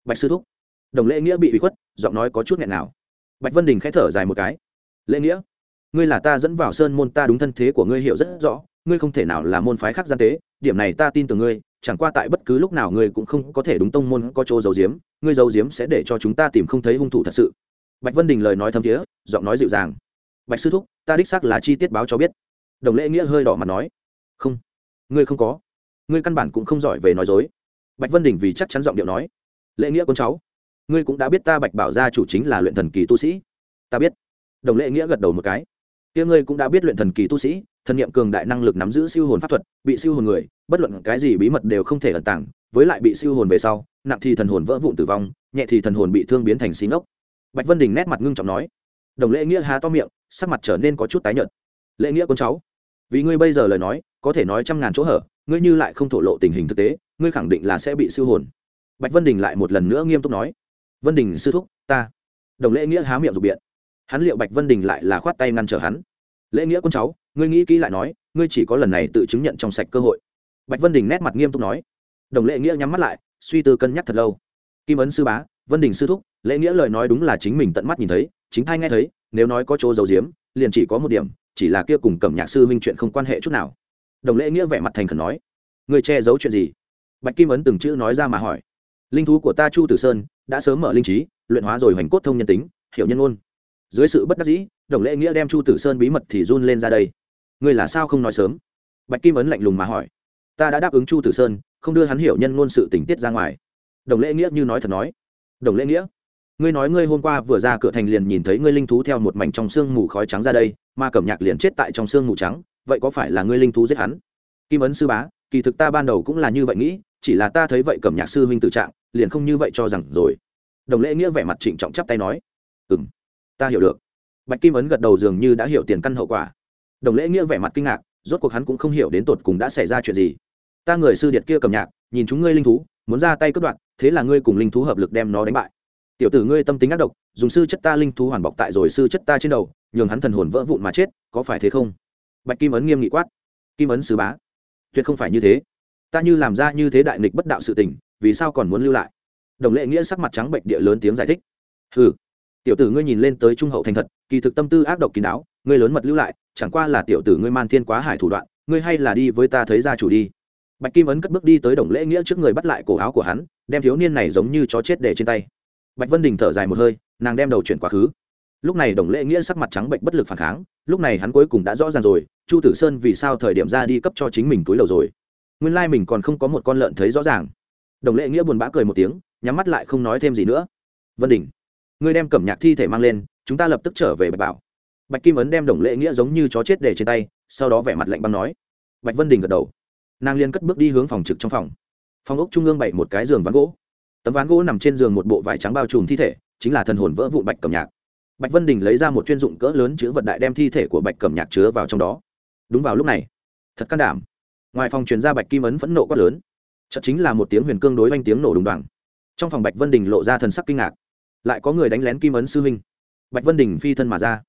Bạch sư thúc. Đồng lễ nghĩa bị bị khuất, giọng nói có chút nghẹn nào. Bạch vân đình k h ẽ thở dài một cái. Lễ nghĩa. Ngươi là ta dẫn vào sơn môn, ta đúng thân thế của ngươi hiểu rất rõ, ngươi không thể nào là môn phái khác gian tế, điểm này ta tin tưởng ngươi, chẳng qua tại bất cứ lúc nào ngươi cũng không có thể đúng tông môn có chỗ giấu giếm, ngươi giấu giếm sẽ để cho chúng ta tìm không thấy hung thủ thật sự. Bạch vân đình lời nói thâm thiế giọng nói dịu dàng bạch sư thúc, ta đích xác là chi tiết báo cho biết. Đồng lễ nghĩa hơi đỏ mặt nói. Không, ngươi không có. Ngươi căn bản cũng không giỏi về nói dối. Bạch vân đình vì chắc chắn giọng điệu nói. Lễ nghĩa con cháu, ngươi cũng đã biết ta bạch bảo gia chủ chính là luyện thần kỳ tu sĩ. Ta biết. Đồng lễ nghĩa gật đầu một cái. Kia ngươi cũng đã biết luyện thần kỳ tu sĩ, thần niệm cường đại năng lực nắm giữ siêu hồn pháp thuật, bị siêu hồn người, bất luận cái gì bí mật đều không thể ẩn tàng, với lại bị siêu hồn về sau, nặng thì thần hồn vỡ vụn tử vong, nhẹ thì thần hồn bị thương biến thành xí ngốc. Bạch vân đình nét mặt ngưng trọng nói. Đồng lễ nghĩa há to miệng sắc mặt trở nên có chút tái nhợt. Lễ nghĩa con cháu, vì ngươi bây giờ lời nói, có thể nói trăm ngàn chỗ hở, ngươi như lại không thổ lộ tình hình thực tế, ngươi khẳng định là sẽ bị siêu hồn. Bạch vân đình lại một lần nữa nghiêm túc nói, vân đình sư thúc, ta. Đồng lễ nghĩa há miệng rụt biện. Hắn liệu bạch vân đình lại là khoát tay ngăn trở hắn. Lễ nghĩa con cháu, ngươi nghĩ kỹ lại nói, ngươi chỉ có lần này tự chứng nhận trong sạch cơ hội. Bạch vân đình nét mặt nghiêm túc nói. Đồng lễ nghĩa nhắm mắt lại, suy tư cân nhắc thật lâu. Kim ấn sư bá, vân đình sư thúc, lễ nghĩa lời nói đúng là chính mình tận mắt nhìn thấy, chính thai nghe thấy nếu nói có chỗ giấu giếm, liền chỉ có một điểm, chỉ là kia cùng cẩm nhạc sư minh chuyện không quan hệ chút nào. Đồng lễ nghĩa vẻ mặt thành khẩn nói, người che giấu chuyện gì? Bạch kim ấn từng chữ nói ra mà hỏi, linh thú của ta chu tử sơn đã sớm mở linh trí, luyện hóa rồi hoành cốt thông nhân tính, hiểu nhân ôn dưới sự bất đắc dĩ, đồng lễ nghĩa đem chu tử sơn bí mật thì run lên ra đây. Ngươi là sao không nói sớm? Bạch kim ấn lạnh lùng mà hỏi, ta đã đáp ứng chu tử sơn, không đưa hắn hiểu nhân ngôn sự tình tiết ra ngoài. Đồng lễ nghĩa như nói thật nói, đồng lễ nghĩa ngươi nói ngươi hôm qua vừa ra cửa thành liền nhìn thấy ngươi linh thú theo một mảnh trong xương mù khói trắng ra đây mà cẩm nhạc liền chết tại trong xương mù trắng, vậy có phải là ngươi linh thú giết hắn? Kim ấn sư bá, kỳ thực ta ban đầu cũng là như vậy nghĩ, chỉ là ta thấy vậy cẩm nhạc sư huynh tự trạng, liền không như vậy cho rằng rồi. Đồng lễ nghĩa vẻ mặt trịnh trọng chắp tay nói ừ m ta hiểu được. Bạch kim ấn gật đầu dường như đã hiểu tiền căn hậu quả. Đồng lễ nghĩa vẻ mặt kinh ngạc, rốt cuộc hắn cũng không hiểu đến tột cùng đã xảy ra chuyện gì. Ta người sư điệt kia cầm nhạc, nhìn chúng ngươi linh thú, muốn ra tay cướp đoạt, thế là ngươi cùng linh thú hợp lực đem nó đánh bại tiểu tử ngươi tâm tính ác độc, dùng sư chất ta linh thú hoàn bọc tại rồi sư chất ta trên đầu, nhường hắn thần hồn vỡ vụn mà chết, có phải thế không? Bạch kim ấn nghiêm nghị quát. Kim ấn sứ bá, tuyệt không phải như thế. Ta như làm ra như thế đại nghịch bất đạo sự tình, vì sao còn muốn lưu lại? Đồng lệ nghĩa sắc mặt trắng bệnh địa lớn tiếng giải thích. Ừ tiểu tử ngươi nhìn lên tới trung hậu thành thật, kỳ thực tâm tư ác độc kín đáo, ngươi lớn mật lưu lại, chẳng qua là tiểu tử ngươi man thiên quá hải thủ đoạn, ngươi hay là đi với ta thấy ra chủ đi. Bạch kim ấn cất bước đi tới đồng lễ nghĩa trước người bắt lại cổ áo của hắn, đem thiếu niên này giống như chó chết để trên tay bạch vân đình thở dài một hơi, nàng đem đầu chuyển quá khứ. Lúc này đồng lễ nghĩa sắc mặt trắng bệnh bất lực phản kháng, lúc này hắn cuối cùng đã rõ ràng rồi, chu tử sơn vì sao thời điểm ra đi cấp cho chính mình túi đầu rồi. Nguyên lai mình còn không có một con lợn thấy rõ ràng. Đồng lễ nghĩa buồn bã cười một tiếng, nhắm mắt lại không nói thêm gì nữa. Vân đình, ngươi đem cẩm nhạc thi thể mang lên, chúng ta lập tức trở về bạch bảo. Bạch kim ấn đem đồng lễ nghĩa giống như chó chết để trên tay, sau đó vẻ mặt lạnh băng nói. Bạch vân đình gật đầu. Nàng liên cất bước đi hướng phòng trực trong phòng. Phòng ốc trung ương bày một cái giường ván gỗ tấm ván gỗ nằm trên giường một bộ vải trắng bao trùm thi thể, chính là thần hồn vỡ vụn bạch cẩm nhạc. Bạch vân đình lấy ra một chuyên dụng cỡ lớn chứa vật đại đem thi thể của bạch cẩm nhạc chứa vào trong đó. Đúng vào lúc này, thật can đảm. Ngoài phòng truyền ra bạch kim ấn phẫn nộ quát lớn. Chợt chính là một tiếng huyền cương đối oanh tiếng nổ đùng đoàng. Trong phòng bạch vân đình lộ ra thần sắc kinh ngạc. Lại có người đánh lén kim ấn sư huynh. Bạch vân đình phi thân mà ra.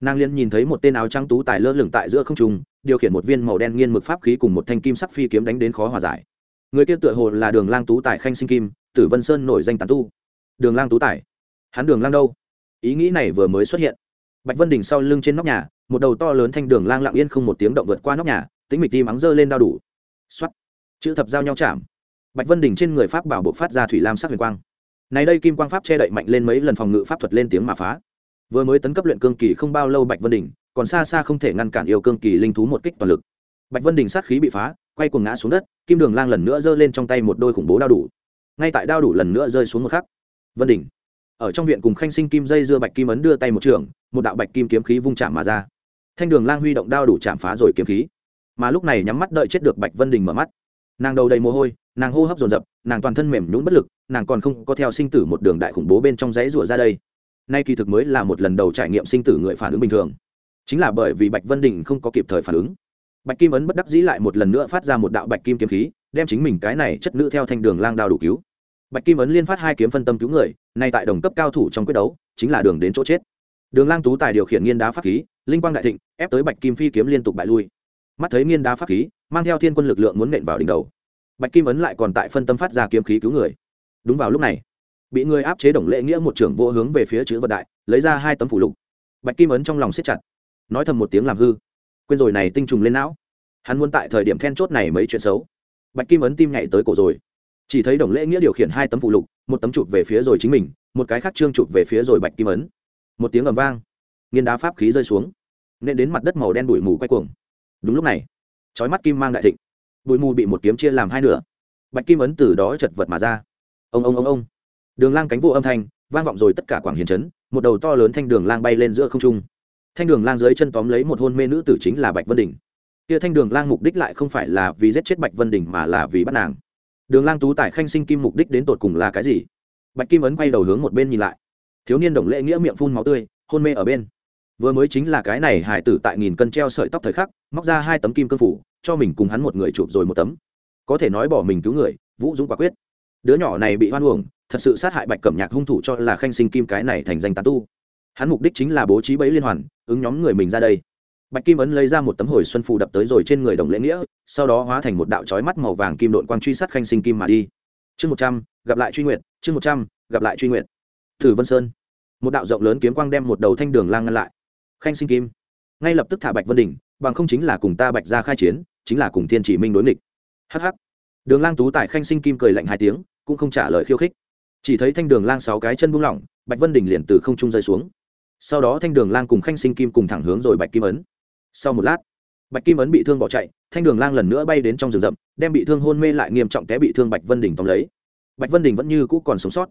Nàng liên nhìn thấy một tên áo trắng tú tài lơ lửng tại giữa không trung, điều khiển một viên màu đen nghiên mực pháp khí cùng một thanh kim sắc phi kiếm đánh đến khó hòa giải. Người kia tựa hồ là đường lang tú tài khanh sinh kim tử vân sơn nổi danh tán tu. Đường lang tú tài. Hắn đường lang đâu? Ý nghĩ này vừa mới xuất hiện. Bạch vân đình sau lưng trên nóc nhà, một đầu to lớn thanh đường lang lặng yên không một tiếng động vượt qua nóc nhà tính mịch tim ắng dơ lên đao đủ. X chữ thập giao nhau chạm. Bạch vân đình trên người pháp bảo bộ phát ra thủy lam sắc huyền quang. Này đây kim quang pháp che đậy mạnh lên mấy lần phòng ngự pháp thuật lên tiếng mà phá. Vừa mới tấn cấp luyện cương kỳ không bao lâu bạch vân đình, còn xa xa không thể ngăn cản yêu cương kỳ linh thú một kích toàn lực. Bạch vân đình sát khí bị phá, quay cuồng ngã xuống đất, kim đường lang lần nữa giơ lên trong tay một đôi khủng bố đao đủ ngay tại đao đủ lần nữa rơi xuống một khắc. Vân đình ở trong viện cùng khanh sinh kim dây dưa bạch kim ấn đưa tay một trường, một đạo bạch kim kiếm khí vung chạm mà ra. Thanh đường lang huy động đao đủ chạm phá rồi kiếm khí. Mà lúc này nhắm mắt đợi chết được bạch vân đình mở mắt. Nàng đầu đầy mồ hôi, nàng hô hấp dồn dập, nàng toàn thân mềm nhún bất lực, nàng còn không có theo sinh tử một đường đại khủng bố bên trong dãy rủa ra đây. Nay kỳ thực mới là một lần đầu trải nghiệm sinh tử người phản ứng bình thường. Chính là bởi vì bạch vân đình không có kịp thời phản ứng. Bạch kim ấn bất đắc dĩ lại một lần nữa phát ra một đạo bạch kim kiếm khí đem chính mình cái này chất nữ theo thanh đường lang đao đủ cứu. Bạch kim ấn liên phát hai kiếm phân tâm cứu người, nay tại đồng cấp cao thủ trong quyết đấu, chính là đường đến chỗ chết. Đường lang tú tài điều khiển nghiên đá pháp khí, linh quang đại thịnh, ép tới bạch kim phi kiếm liên tục bại lui. Mắt thấy nghiên đá pháp khí, mang theo thiên quân lực lượng muốn nện vào đỉnh đầu. Bạch kim ấn lại còn tại phân tâm phát ra kiếm khí cứu người. Đúng vào lúc này, bị người áp chế đồng lệ nghĩa một trưởng vô hướng về phía chữ vật đại, lấy ra hai tấm phủ lục. Bạch kim ấn trong lòng siết chặt, nói thầm một tiếng làm hư. Quên rồi này tinh trùng lên não. Hắn muốn tại thời điểm then chốt này mấy chuyện xấu bạch kim ấn tim nhảy tới cổ rồi. Chỉ thấy đồng lễ nghĩa điều khiển hai tấm phụ lục, một tấm chụp về phía rồi chính mình, một cái khác trương chụp về phía rồi bạch kim ấn. Một tiếng ầm vang, nghiên đá pháp khí rơi xuống nên đến mặt đất màu đen bụi mù quay cuồng. Đúng lúc này trói mắt kim mang đại thịnh, bụi mù bị một kiếm chia làm hai nửa. Bạch kim ấn từ đó chật vật mà ra. Ông ông ông ông. Đường lang cánh vô âm thanh, vang vọng rồi tất cả quảng hiền trấn một đầu to lớn thanh đường lang bay lên giữa không trung. Thanh đường lang dưới chân tóm lấy một hôn mê nữ tử chính là bạch vân đình kia thanh đường lang mục đích lại không phải là vì giết chết bạch vân đình mà là vì bắt nàng. Đường lang tú tài khanh sinh kim mục đích đến tột cùng là cái gì? Bạch kim ấn quay đầu hướng một bên nhìn lại. Thiếu niên đồng lễ nghĩa miệng phun máu tươi, hôn mê ở bên. Vừa mới chính là cái này hải tử tại nghìn cân treo sợi tóc thời khắc, móc ra hai tấm kim cương phủ, cho mình cùng hắn một người chụp rồi một tấm. Có thể nói bỏ mình cứu người, vũ dũng quả quyết. Đứa nhỏ này bị hoan uổng, thật sự sát hại bạch cẩm nhạc hung thủ cho là khanh sinh kim cái này thành danh tán tu. Hắn mục đích chính là bố trí bẫy liên hoàn, ứng nhóm người mình ra đây bạch kim ấn lấy ra một tấm hồi xuân phù đập tới rồi trên người đồng lễ nghĩa, sau đó hóa thành một đạo trói mắt màu vàng kim đội quang truy sát khanh sinh kim mà đi. Chương một trăm, gặp lại truy nguyện chương một trăm, gặp lại truy nguyện thử vân sơn. Một đạo rộng lớn kiếm quang đem một đầu thanh đường lang ngăn lại. Khanh sinh kim. Ngay lập tức thả bạch vân đỉnh, bằng không chính là cùng ta bạch ra khai chiến, chính là cùng thiên chỉ minh đối nghịch. Hh đường lang tú tại khanh sinh kim cười lạnh hai tiếng, cũng không trả lời khiêu khích. Chỉ thấy thanh đường lang sáu cái chân buông lỏng, bạch vân đỉnh liền từ không trung rơi xuống. Sau đó thanh đường lang cùng khanh sinh kim cùng thẳng hướng rồi bạch kim ấn sau một lát, bạch kim ấn bị thương bỏ chạy, thanh đường lang lần nữa bay đến trong rừng rậm, đem bị thương hôn mê lại nghiêm trọng té bị thương bạch vân đình tóm lấy. Bạch vân đình vẫn như cũ còn sống sót.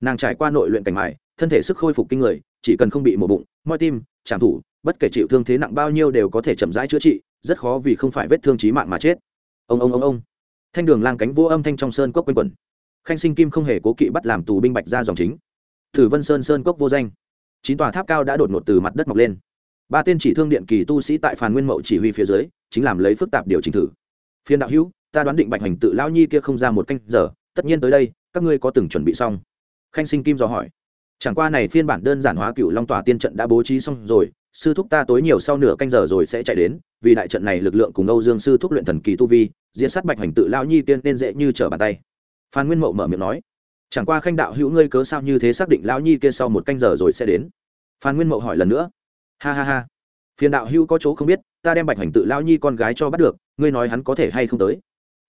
Nàng trải qua nội luyện cảnh mài, thân thể sức khôi phục kinh người, chỉ cần không bị mổ bụng, moi tim, trảm thủ, bất kể chịu thương thế nặng bao nhiêu đều có thể chậm rãi chữa trị, rất khó vì không phải vết thương trí mạng mà chết. Ông ông ông ông. Thanh đường lang cánh vô âm thanh trong sơn cốc quanh quẩn. Khanh sinh kim không hề cố kỵ bắt làm tù binh bạch ra dòng chính. Thử vân sơn sơn cốc vô danh. Chín tòa tháp cao đã đột ngột từ mặt đất mọc lên ba tên chỉ thương điện kỳ tu sĩ tại phàn nguyên mậu chỉ huy phía dưới, chính làm lấy phức tạp điều chỉnh thử. Phiên đạo hữu, ta đoán định bạch hành tự lao nhi kia không ra một canh giờ, tất nhiên tới đây, các ngươi có từng chuẩn bị xong? Khanh sinh kim dò hỏi. Chẳng qua này phiên bản đơn giản hóa cựu long tòa tiên trận đã bố trí xong rồi, sư thúc ta tối nhiều sau nửa canh giờ rồi sẽ chạy đến, vì đại trận này lực lượng cùng âu dương sư thúc luyện thần kỳ tu vi, diễn sát bạch hành tự lao nhi tiên nên dễ như trở bàn tay. Phan nguyên mậu mở miệng nói. Chẳng qua khanh đạo hữu ngươi cớ sao như thế xác định lão nhi kia sau một canh giờ rồi sẽ đến? Phan nguyên mậu hỏi lần nữa ha ha ha. Phiền đạo hữu có chỗ không biết, ta đem bạch hành tự lão nhi con gái cho bắt được, ngươi nói hắn có thể hay không tới?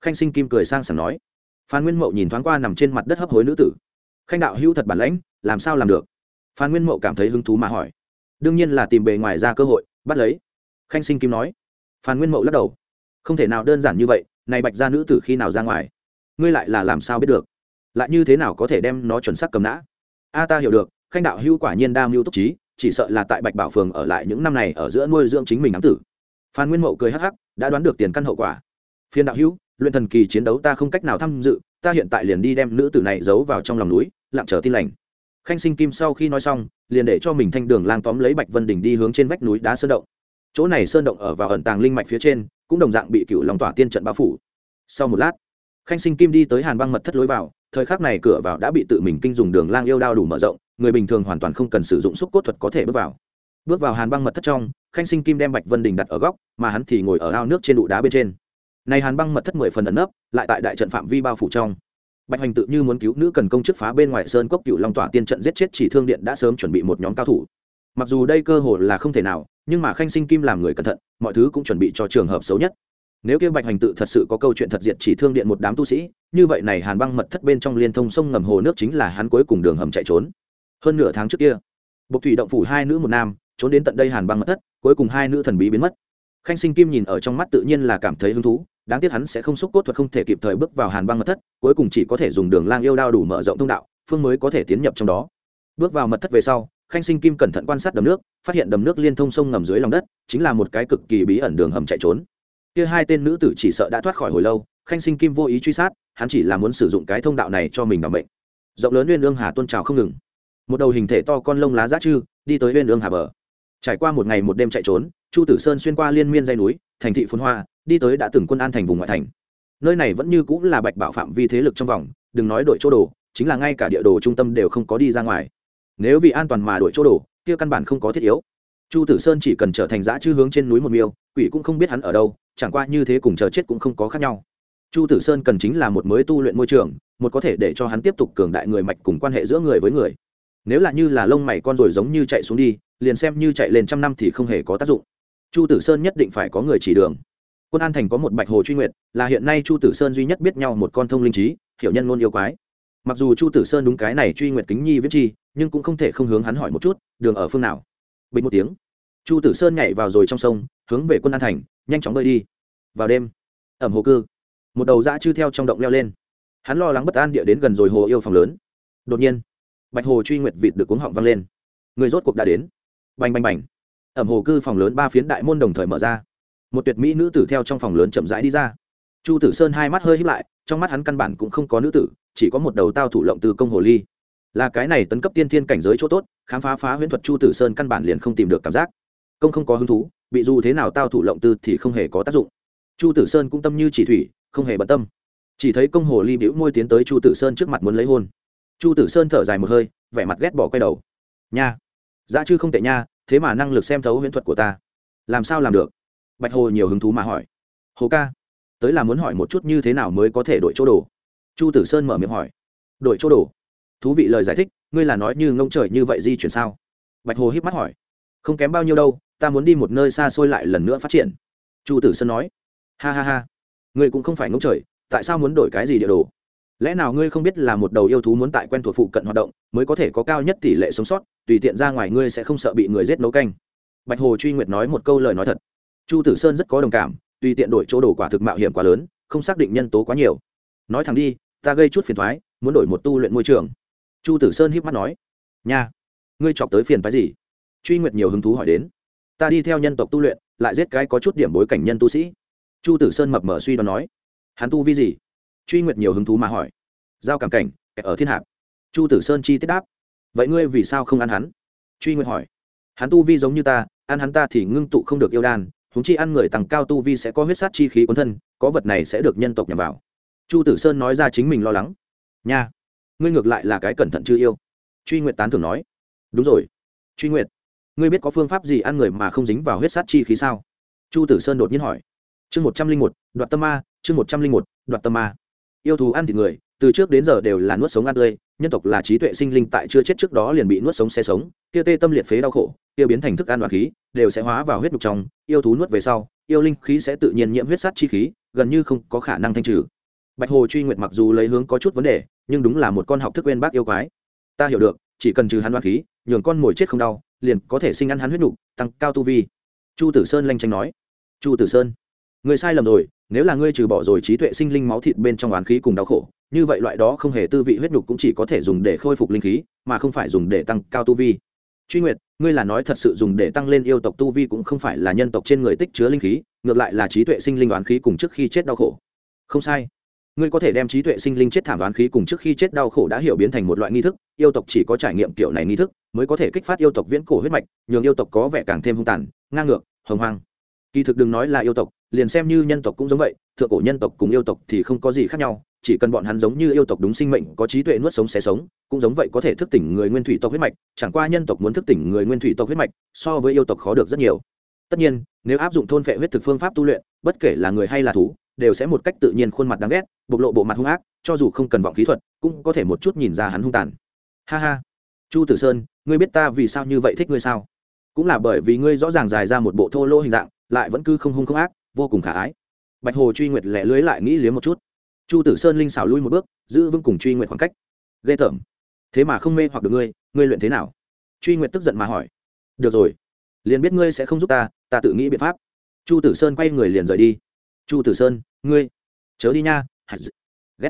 Khanh sinh kim cười sang sảng nói. Phan nguyên mậu nhìn thoáng qua nằm trên mặt đất hấp hối nữ tử. Khanh đạo hữu thật bản lãnh, làm sao làm được? Phan nguyên mậu cảm thấy hứng thú mà hỏi. Đương nhiên là tìm bề ngoài ra cơ hội, bắt lấy. Khanh sinh kim nói. Phan nguyên mậu lắc đầu. Không thể nào đơn giản như vậy, này bạch ra nữ tử khi nào ra ngoài? Ngươi lại là làm sao biết được? Lại như thế nào có thể đem nó chuẩn xác cầm nã? A ta hiểu được, khanh đạo hữu quả nhiên đa mưu túc trí chỉ sợ là tại bạch bảo phường ở lại những năm này ở giữa nuôi dưỡng chính mình ám tử. Phan nguyên mậu cười hắc hắc, đã đoán được tiền căn hậu quả. Phiên đạo hữu, luyện thần kỳ chiến đấu ta không cách nào tham dự, ta hiện tại liền đi đem nữ tử này giấu vào trong lòng núi, lặng chờ tin lành. Khanh sinh kim sau khi nói xong, liền để cho mình thanh đường lang tóm lấy bạch vân đình đi hướng trên vách núi đá sơn động. Chỗ này sơn động ở vào ẩn tàng linh mạch phía trên, cũng đồng dạng bị cựu lòng tỏa tiên trận bao phủ. Sau một lát, khanh sinh kim đi tới hàn băng mật thất lối vào thời khắc này cửa vào đã bị tự mình kinh dùng đường lang yêu đao đủ mở rộng, người bình thường hoàn toàn không cần sử dụng xúc cốt thuật có thể bước vào. Bước vào hàn băng mật thất trong, khanh sinh kim đem bạch vân đình đặt ở góc, mà hắn thì ngồi ở ao nước trên đụ đá bên trên. Này hàn băng mật thất mười phần ẩn nấp, lại tại đại trận phạm vi bao phủ trong. Bạch hoành tự như muốn cứu nữ cần công chức phá bên ngoài sơn cốc cựu long tỏa tiên trận giết chết chỉ thương điện đã sớm chuẩn bị một nhóm cao thủ. Mặc dù đây cơ hội là không thể nào, nhưng mà khanh sinh kim làm người cẩn thận, mọi thứ cũng chuẩn bị cho trường hợp xấu nhất nếu kia bạch Hành tự thật sự có câu chuyện thật diệt chỉ thương điện một đám tu sĩ, như vậy này hàn băng mật thất bên trong liên thông sông ngầm hồ nước chính là hắn cuối cùng đường hầm chạy trốn. Hơn nửa tháng trước kia, bộc thủy động phủ hai nữ một nam, trốn đến tận đây hàn băng mật thất, cuối cùng hai nữ thần bí biến mất. Khanh sinh kim nhìn ở trong mắt tự nhiên là cảm thấy hứng thú, đáng tiếc hắn sẽ không xúc cốt thuật không thể kịp thời bước vào hàn băng mật thất, cuối cùng chỉ có thể dùng đường lang yêu đao đủ mở rộng thông đạo, phương mới có thể tiến nhập trong đó. Bước vào mật thất về sau, khanh sinh kim cẩn thận quan sát đầm nước, phát hiện đầm nước liên thông sông ngầm dưới lòng đất, chính là một cái cực kỳ bí ẩn đường hầm chạy trốn kia hai tên nữ tử chỉ sợ đã thoát khỏi hồi lâu, khanh sinh kim vô ý truy sát, hắn chỉ là muốn sử dụng cái thông đạo này cho mình đảm bệnh rộng lớn uyên ương hà tôn trào không ngừng. Một đầu hình thể to con lông lá giá chư đi tới uyên ương hà bờ. Trải qua một ngày một đêm chạy trốn, chu tử sơn xuyên qua liên miên dây núi, thành thị phun hoa, đi tới đã từng quân an thành vùng ngoại thành. Nơi này vẫn như cũng là bạch bảo phạm vi thế lực trong vòng, đừng nói đội chỗ đồ, chính là ngay cả địa đồ trung tâm đều không có đi ra ngoài. Nếu vì an toàn mà đội chỗ đồ, kia căn bản không có thiết yếu. Chu tử sơn chỉ cần trở thành giã chư hướng trên núi một miêu, quỷ cũng không biết hắn ở đâu chẳng qua như thế cùng chờ chết cũng không có khác nhau. Chu tử sơn cần chính là một mới tu luyện môi trường, một có thể để cho hắn tiếp tục cường đại người mạch cùng quan hệ giữa người với người. Nếu là như là lông mày con rồi giống như chạy xuống đi, liền xem như chạy lên trăm năm thì không hề có tác dụng. Chu tử sơn nhất định phải có người chỉ đường. Quân an thành có một bạch hồ truy nguyệt, là hiện nay chu tử sơn duy nhất biết nhau một con thông linh trí, hiểu nhân luôn yêu quái. Mặc dù chu tử sơn đúng cái này truy nguyệt kính nhi viết chi, nhưng cũng không thể không hướng hắn hỏi một chút, đường ở phương nào. Bình một tiếng. Chu tử sơn nhảy vào rồi trong sông, hướng về quân an thành nhanh chóng bơi đi. Vào đêm, ẩm hồ cư. Một đầu dã chư theo trong động leo lên. Hắn lo lắng bất an địa đến gần rồi hồ yêu phòng lớn. Đột nhiên, bạch hồ truy nguyệt vịt được cuống họng vang lên. Người rốt cuộc đã đến. Bành bành bành. Ẩm hồ cư phòng lớn ba phiến đại môn đồng thời mở ra. Một tuyệt mỹ nữ tử theo trong phòng lớn chậm rãi đi ra. Chu tử sơn hai mắt hơi hít lại, trong mắt hắn căn bản cũng không có nữ tử, chỉ có một đầu tao thủ lộng từ công hồ ly. Là cái này tấn cấp tiên thiên cảnh giới chỗ tốt, khám phá phá huyễn thuật chu tử sơn căn bản liền không tìm được cảm giác công không có hứng thú, bị dù thế nào tao thủ lộng tư thì không hề có tác dụng. Chu tử sơn cũng tâm như chỉ thủy, không hề bận tâm. Chỉ thấy công hồ ly bĩu môi tiến tới chu tử sơn trước mặt muốn lấy hôn. Chu tử sơn thở dài một hơi, vẻ mặt ghét bỏ quay đầu. Nha giá chư không tệ nha, thế mà năng lực xem thấu huyễn thuật của ta. Làm sao làm được? Bạch hồ nhiều hứng thú mà hỏi. Hồ ca, tới là muốn hỏi một chút như thế nào mới có thể đổi chỗ đồ? Chu tử sơn mở miệng hỏi. Đổi chỗ đồ? Thú vị lời giải thích, ngươi là nói như ngông trời như vậy di chuyển sao? Bạch hồ híp mắt hỏi không kém bao nhiêu đâu, ta muốn đi một nơi xa xôi lại lần nữa phát triển. Chu tử sơn nói. Ha ha ha. Ngươi cũng không phải ngốc trời, tại sao muốn đổi cái gì địa đồ? Lẽ nào ngươi không biết là một đầu yêu thú muốn tại quen thuộc phụ cận hoạt động, mới có thể có cao nhất tỷ lệ sống sót, tùy tiện ra ngoài ngươi sẽ không sợ bị người giết nấu canh. Bạch hồ truy nguyệt nói một câu lời nói thật. Chu tử sơn rất có đồng cảm, tùy tiện đổi chỗ đồ quả thực mạo hiểm quá lớn, không xác định nhân tố quá nhiều. Nói thẳng đi, ta gây chút phiền thoái muốn đổi một tu luyện môi trường. Chu tử sơn híp mắt nói. Nha, ngươi chọc tới phiền phái gì? Truy nguyệt nhiều hứng thú hỏi đến. Ta đi theo nhân tộc tu luyện, lại giết cái có chút điểm bối cảnh nhân tu sĩ. Chu tử sơn mập mờ suy đoán nói. Hắn tu vi gì? Truy nguyệt nhiều hứng thú mà hỏi. Giao cảm cảnh ở thiên hạp chu tử sơn chi tiết đáp. Vậy ngươi vì sao không ăn hắn? Truy nguyệt hỏi. Hắn tu vi giống như ta, ăn hắn ta thì ngưng tụ không được yêu đan húng chi ăn người tăng cao tu vi sẽ có huyết sát chi khí cuốn thân, có vật này sẽ được nhân tộc nhằm vào. Chu tử sơn nói ra chính mình lo lắng. Nha, ngươi ngược lại là cái cẩn thận chưa yêu. Truy nguyệt tán thường nói. Đúng rồi. Truy nguyệt ngươi biết có phương pháp gì ăn người mà không dính vào huyết sát chi khí sao? Chu tử sơn đột nhiên hỏi. Chương một trăm linh một, đoạt tâm ma, chương một trăm linh một, đoạt tâm ma. Yêu thú ăn thịt người, từ trước đến giờ đều là nuốt sống ăn tươi, nhân tộc là trí tuệ sinh linh tại chưa chết trước đó liền bị nuốt sống xe sống, kia tê tâm liệt phế đau khổ, kia biến thành thức ăn đoạn khí, đều sẽ hóa vào huyết đục trong, yêu thú nuốt về sau, yêu linh khí sẽ tự nhiên nhiễm huyết sát chi khí, gần như không có khả năng thanh trừ. Bạch hồ truy nguyệt mặc dù lấy hướng có chút vấn đề, nhưng đúng là một con học thức quen bác yêu quái. Ta hiểu được, chỉ cần trừ hắn đoạn khí, nhường con mồi chết không đau liền có thể sinh ăn hắn huyết nục, tăng cao tu vi. Chu tử sơn lanh tranh nói. Chu tử sơn, người sai lầm rồi, nếu là ngươi trừ bỏ rồi trí tuệ sinh linh máu thịt bên trong oán khí cùng đau khổ, như vậy loại đó không hề tư vị huyết nhục cũng chỉ có thể dùng để khôi phục linh khí, mà không phải dùng để tăng cao tu vi. Truy nguyệt, ngươi là nói thật sự dùng để tăng lên yêu tộc tu vi cũng không phải là nhân tộc trên người tích chứa linh khí, ngược lại là trí tuệ sinh linh oán khí cùng trước khi chết đau khổ. Không sai ngươi có thể đem trí tuệ sinh linh chết thảm đoán khí cùng trước khi chết đau khổ đã hiểu biến thành một loại nghi thức, yêu tộc chỉ có trải nghiệm kiểu này nghi thức, mới có thể kích phát yêu tộc viễn cổ huyết mạch, nhường yêu tộc có vẻ càng thêm hung tàn, ngang ngược, hồng hoang. Kỳ thực đừng nói là yêu tộc, liền xem như nhân tộc cũng giống vậy, thượng cổ nhân tộc cùng yêu tộc thì không có gì khác nhau, chỉ cần bọn hắn giống như yêu tộc đúng sinh mệnh, có trí tuệ nuốt sống xé sống, cũng giống vậy có thể thức tỉnh người nguyên thủy tộc huyết mạch, chẳng qua nhân tộc muốn thức tỉnh người nguyên thủy tộc huyết mạch, so với yêu tộc khó được rất nhiều. Tất nhiên, nếu áp dụng thôn phệ huyết thực phương pháp tu luyện, bất kể là người hay là thú đều sẽ một cách tự nhiên khuôn mặt đáng ghét, bộc lộ bộ mặt hung ác, cho dù không cần vọng khí thuật, cũng có thể một chút nhìn ra hắn hung tàn. Ha ha. Chu tử sơn, ngươi biết ta vì sao như vậy thích ngươi sao? Cũng là bởi vì ngươi rõ ràng dài ra một bộ thô lỗ hình dạng, lại vẫn cứ không hung không ác, vô cùng khả ái. Bạch hồ truy nguyệt lẻ lưới lại nghĩ liếm một chút. Chu tử sơn linh xảo lui một bước, giữ vững cùng truy nguyệt khoảng cách. Ghê tởm. Thế mà không mê hoặc được ngươi ngươi luyện thế nào? Truy nguyệt tức giận mà hỏi. Được rồi. Liền biết ngươi sẽ không giúp ta ta tự nghĩ biện pháp. Chu tử sơn quay người liền rời đi. Chu tử sơn ngươi chớ đi nha ghét.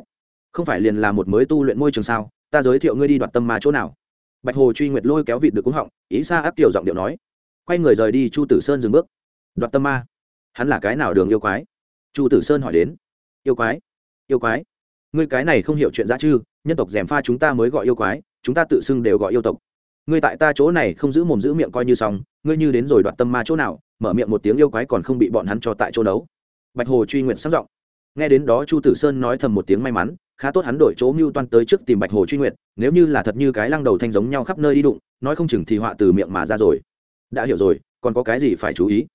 Không phải liền là một mới tu luyện môi trường sao? Ta giới thiệu ngươi đi đoạt tâm ma chỗ nào? Bạch hồ truy nguyệt lôi kéo vịt được cúng họng, ý xa áp kiểu giọng điệu nói. Quay người rời đi, chu tử sơn dừng bước. Đoạt tâm ma. Hắn là cái nào đường yêu quái? Chu tử sơn hỏi đến. Yêu quái? Yêu quái? Ngươi cái này không hiểu chuyện giá chư, nhân tộc gièm pha chúng ta mới gọi yêu quái, chúng ta tự xưng đều gọi yêu tộc. Ngươi tại ta chỗ này không giữ mồm giữ miệng coi như xong, ngươi như đến rồi đoạt tâm ma chỗ nào, mở miệng một tiếng yêu quái còn không bị bọn hắn cho tại chỗ đấu bạch hồ truy nguyện sắc giọng. Nghe đến đó chu tử sơn nói thầm một tiếng may mắn, khá tốt hắn đổi chỗ mưu toan tới trước tìm bạch hồ truy nguyện, nếu như là thật như cái lăng đầu thanh giống nhau khắp nơi đi đụng, nói không chừng thì họa từ miệng mà ra rồi. Đã hiểu rồi, còn có cái gì phải chú ý?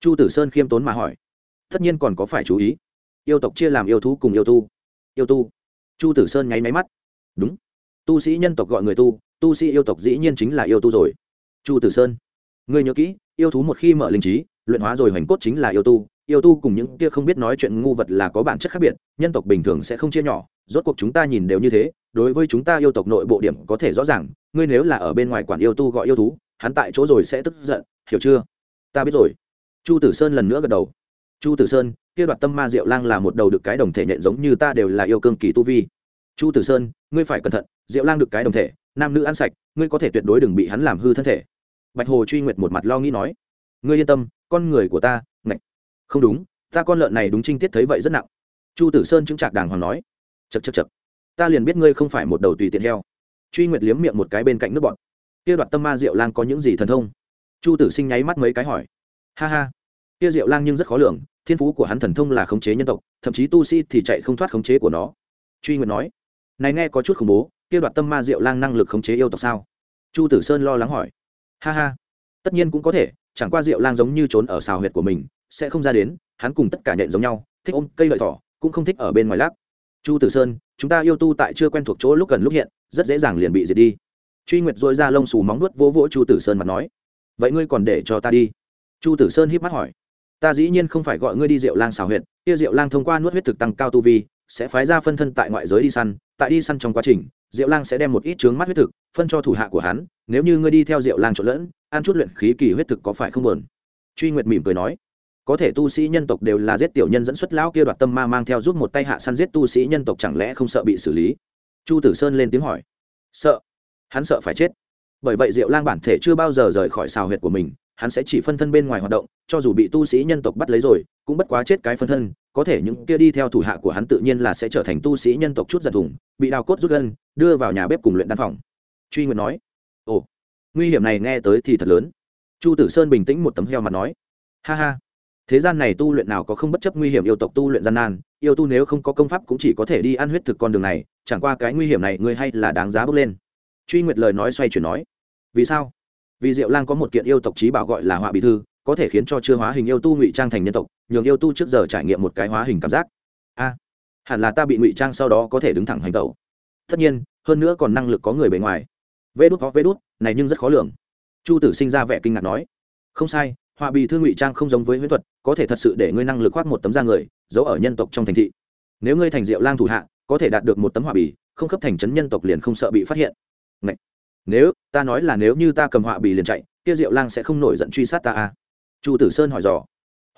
Chu tử sơn khiêm tốn mà hỏi. Tất nhiên còn có phải chú ý. Yêu tộc chia làm yêu thú cùng yêu tu. Yêu tu. Chu tử sơn nháy máy mắt. Đúng. Tu sĩ nhân tộc gọi người tu tu sĩ yêu tộc dĩ nhiên chính là yêu tu rồi. Chu tử sơn. Ngươi nhớ kỹ, yêu thú một khi mở linh trí, luyện hóa rồi hoành cốt chính là yêu tu yêu tu cùng những kia không biết nói chuyện ngu vật là có bản chất khác biệt, nhân tộc bình thường sẽ không chia nhỏ, rốt cuộc chúng ta nhìn đều như thế, đối với chúng ta yêu tộc nội bộ điểm có thể rõ ràng, ngươi nếu là ở bên ngoài quản yêu tu gọi yêu thú, hắn tại chỗ rồi sẽ tức giận, hiểu chưa? Ta biết rồi. Chu tử sơn lần nữa gật đầu. Chu tử sơn, kia đoạt tâm ma diệu lang là một đầu được cái đồng thể nhện giống như ta đều là yêu cương kỳ tu vi. Chu tử sơn, ngươi phải cẩn thận, diệu lang được cái đồng thể, nam nữ ăn sạch, ngươi có thể tuyệt đối đừng bị hắn làm hư thân thể. Bạch hồ truy nguyệt một mặt lo nghĩ nói. Ngươi yên tâm, con người của ta không đúng, ta con lợn này đúng trinh tiết thấy vậy rất nặng. Chu tử sơn chứng trạc đàng hoàng nói. Chật chật chật ta liền biết ngươi không phải một đầu tùy tiện heo. Truy nguyệt liếm miệng một cái bên cạnh nước bọn kia đoạt tâm ma diệu lang có những gì thần thông? Chu tử sinh nháy mắt mấy cái hỏi. Ha ha. Kia diệu lang nhưng rất khó lường, thiên phú của hắn thần thông là khống chế nhân tộc, thậm chí tu sĩ thì chạy không thoát khống chế của nó. Truy nguyệt nói. Này nghe có chút khủng bố, kia đoạt tâm ma diệu lang năng lực khống chế yêu tộc sao? Chu tử sơn lo lắng hỏi. Ha ha. Tất nhiên cũng có thể, chẳng qua diệu lang giống như trốn ở xào huyệt của mình sẽ không ra đến, hắn cùng tất cả nhện giống nhau, thích ôm cây lợi thỏ, cũng không thích ở bên ngoài lác. Chu tử sơn, chúng ta yêu tu tại chưa quen thuộc chỗ lúc gần lúc hiện, rất dễ dàng liền bị diệt đi. Truy nguyệt dội ra lông xù móng nuốt vỗ vỗ chu tử sơn mặt nói, vậy ngươi còn để cho ta đi? Chu tử sơn híp mắt hỏi, ta dĩ nhiên không phải gọi ngươi đi rượu lang xào huyện kia rượu lang thông qua nuốt huyết thực tăng cao tu vi, sẽ phái ra phân thân tại ngoại giới đi săn, tại đi săn trong quá trình rượu lang sẽ đem một ít trướng mắt huyết thực phân cho thủ hạ của hắn, nếu như ngươi đi theo rượu lang trộn lẫn, ăn chút luyện khí kỳ huyết thực có phải không buồn? Truy nguyệt mỉm cười nói có thể tu sĩ nhân tộc đều là giết tiểu nhân dẫn xuất lão kia đoạt tâm ma mang theo giúp một tay hạ săn giết tu sĩ nhân tộc chẳng lẽ không sợ bị xử lý? Chu tử sơn lên tiếng hỏi. Sợ. Hắn sợ phải chết. Bởi vậy diệu lang bản thể chưa bao giờ rời khỏi xào huyệt của mình, hắn sẽ chỉ phân thân bên ngoài hoạt động, cho dù bị tu sĩ nhân tộc bắt lấy rồi, cũng bất quá chết cái phân thân, có thể những kia đi theo thủ hạ của hắn tự nhiên là sẽ trở thành tu sĩ nhân tộc chút giật thủng, bị đào cốt rút gân, đưa vào nhà bếp cùng luyện đan phòng. Truy nguyện nói. Ồ, nguy hiểm này nghe tới thì thật lớn. Chu tử sơn bình tĩnh một tấm heo mặt nói. Ha ha thế gian này tu luyện nào có không bất chấp nguy hiểm yêu tộc tu luyện gian nan, yêu tu nếu không có công pháp cũng chỉ có thể đi ăn huyết thực con đường này, chẳng qua cái nguy hiểm này ngươi hay là đáng giá bước lên. Truy nguyệt lời nói xoay chuyển nói, vì sao? Vì diệu lang có một kiện yêu tộc trí bảo gọi là họa bí thư, có thể khiến cho chưa hóa hình yêu tu ngụy trang thành nhân tộc, nhường yêu tu trước giờ trải nghiệm một cái hóa hình cảm giác. A, hẳn là ta bị ngụy trang sau đó có thể đứng thẳng hành tẩu. Tất nhiên, hơn nữa còn năng lực có người bề ngoài. Vê đút có vê đút, này nhưng rất khó lường. Chu tử sinh ra vẻ kinh ngạc nói, không sai họa bì thư ngụy trang không giống với huyễn thuật, có thể thật sự để ngươi năng lực khoác một tấm da người, giấu ở nhân tộc trong thành thị. Nếu ngươi thành diệu lang thủ hạ, có thể đạt được một tấm họa bì, không cấp thành trấn nhân tộc liền không sợ bị phát hiện. Ngậy! nếu, ta nói là nếu như ta cầm họa bì liền chạy, kia diệu lang sẽ không nổi giận truy sát ta à? Chu tử sơn hỏi dò.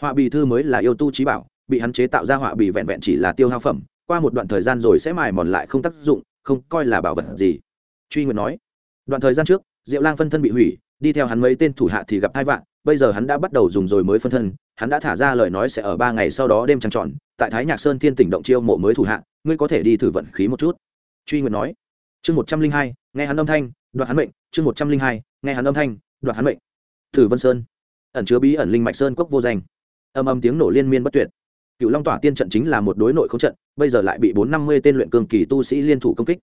Họa bì thư mới là yêu tu trí bảo, bị hắn chế tạo ra họa bì vẹn vẹn chỉ là tiêu hao phẩm, qua một đoạn thời gian rồi sẽ mài mòn lại không tác dụng, không coi là bảo vật gì. Truy nguyện nói. Đoạn thời gian trước, diệu lang phân thân bị hủy, đi theo hắn mấy tên thủ hạ thì gặp hai vạn bây giờ hắn đã bắt đầu dùng rồi mới phân thân, hắn đã thả ra lời nói sẽ ở ba ngày sau đó đêm trăng tròn, tại thái nhạc sơn thiên tỉnh động chiêu mộ mới thủ hạ, ngươi có thể đi thử vận khí một chút. Truy nguyện nói. Chương một trăm linh hai, nghe hắn âm thanh, đoạt hắn mệnh. Chương một trăm linh hai, nghe hắn âm thanh, đoạt hắn mệnh. Thử vân sơn. Ẩn chứa bí ẩn linh mạch sơn cốc vô danh. Âm âm tiếng nổ liên miên bất tuyệt. Cựu long tỏa tiên trận chính là một đối nội không trận, bây giờ lại bị bốn năm mươi tên luyện cường kỳ tu sĩ liên thủ công kích.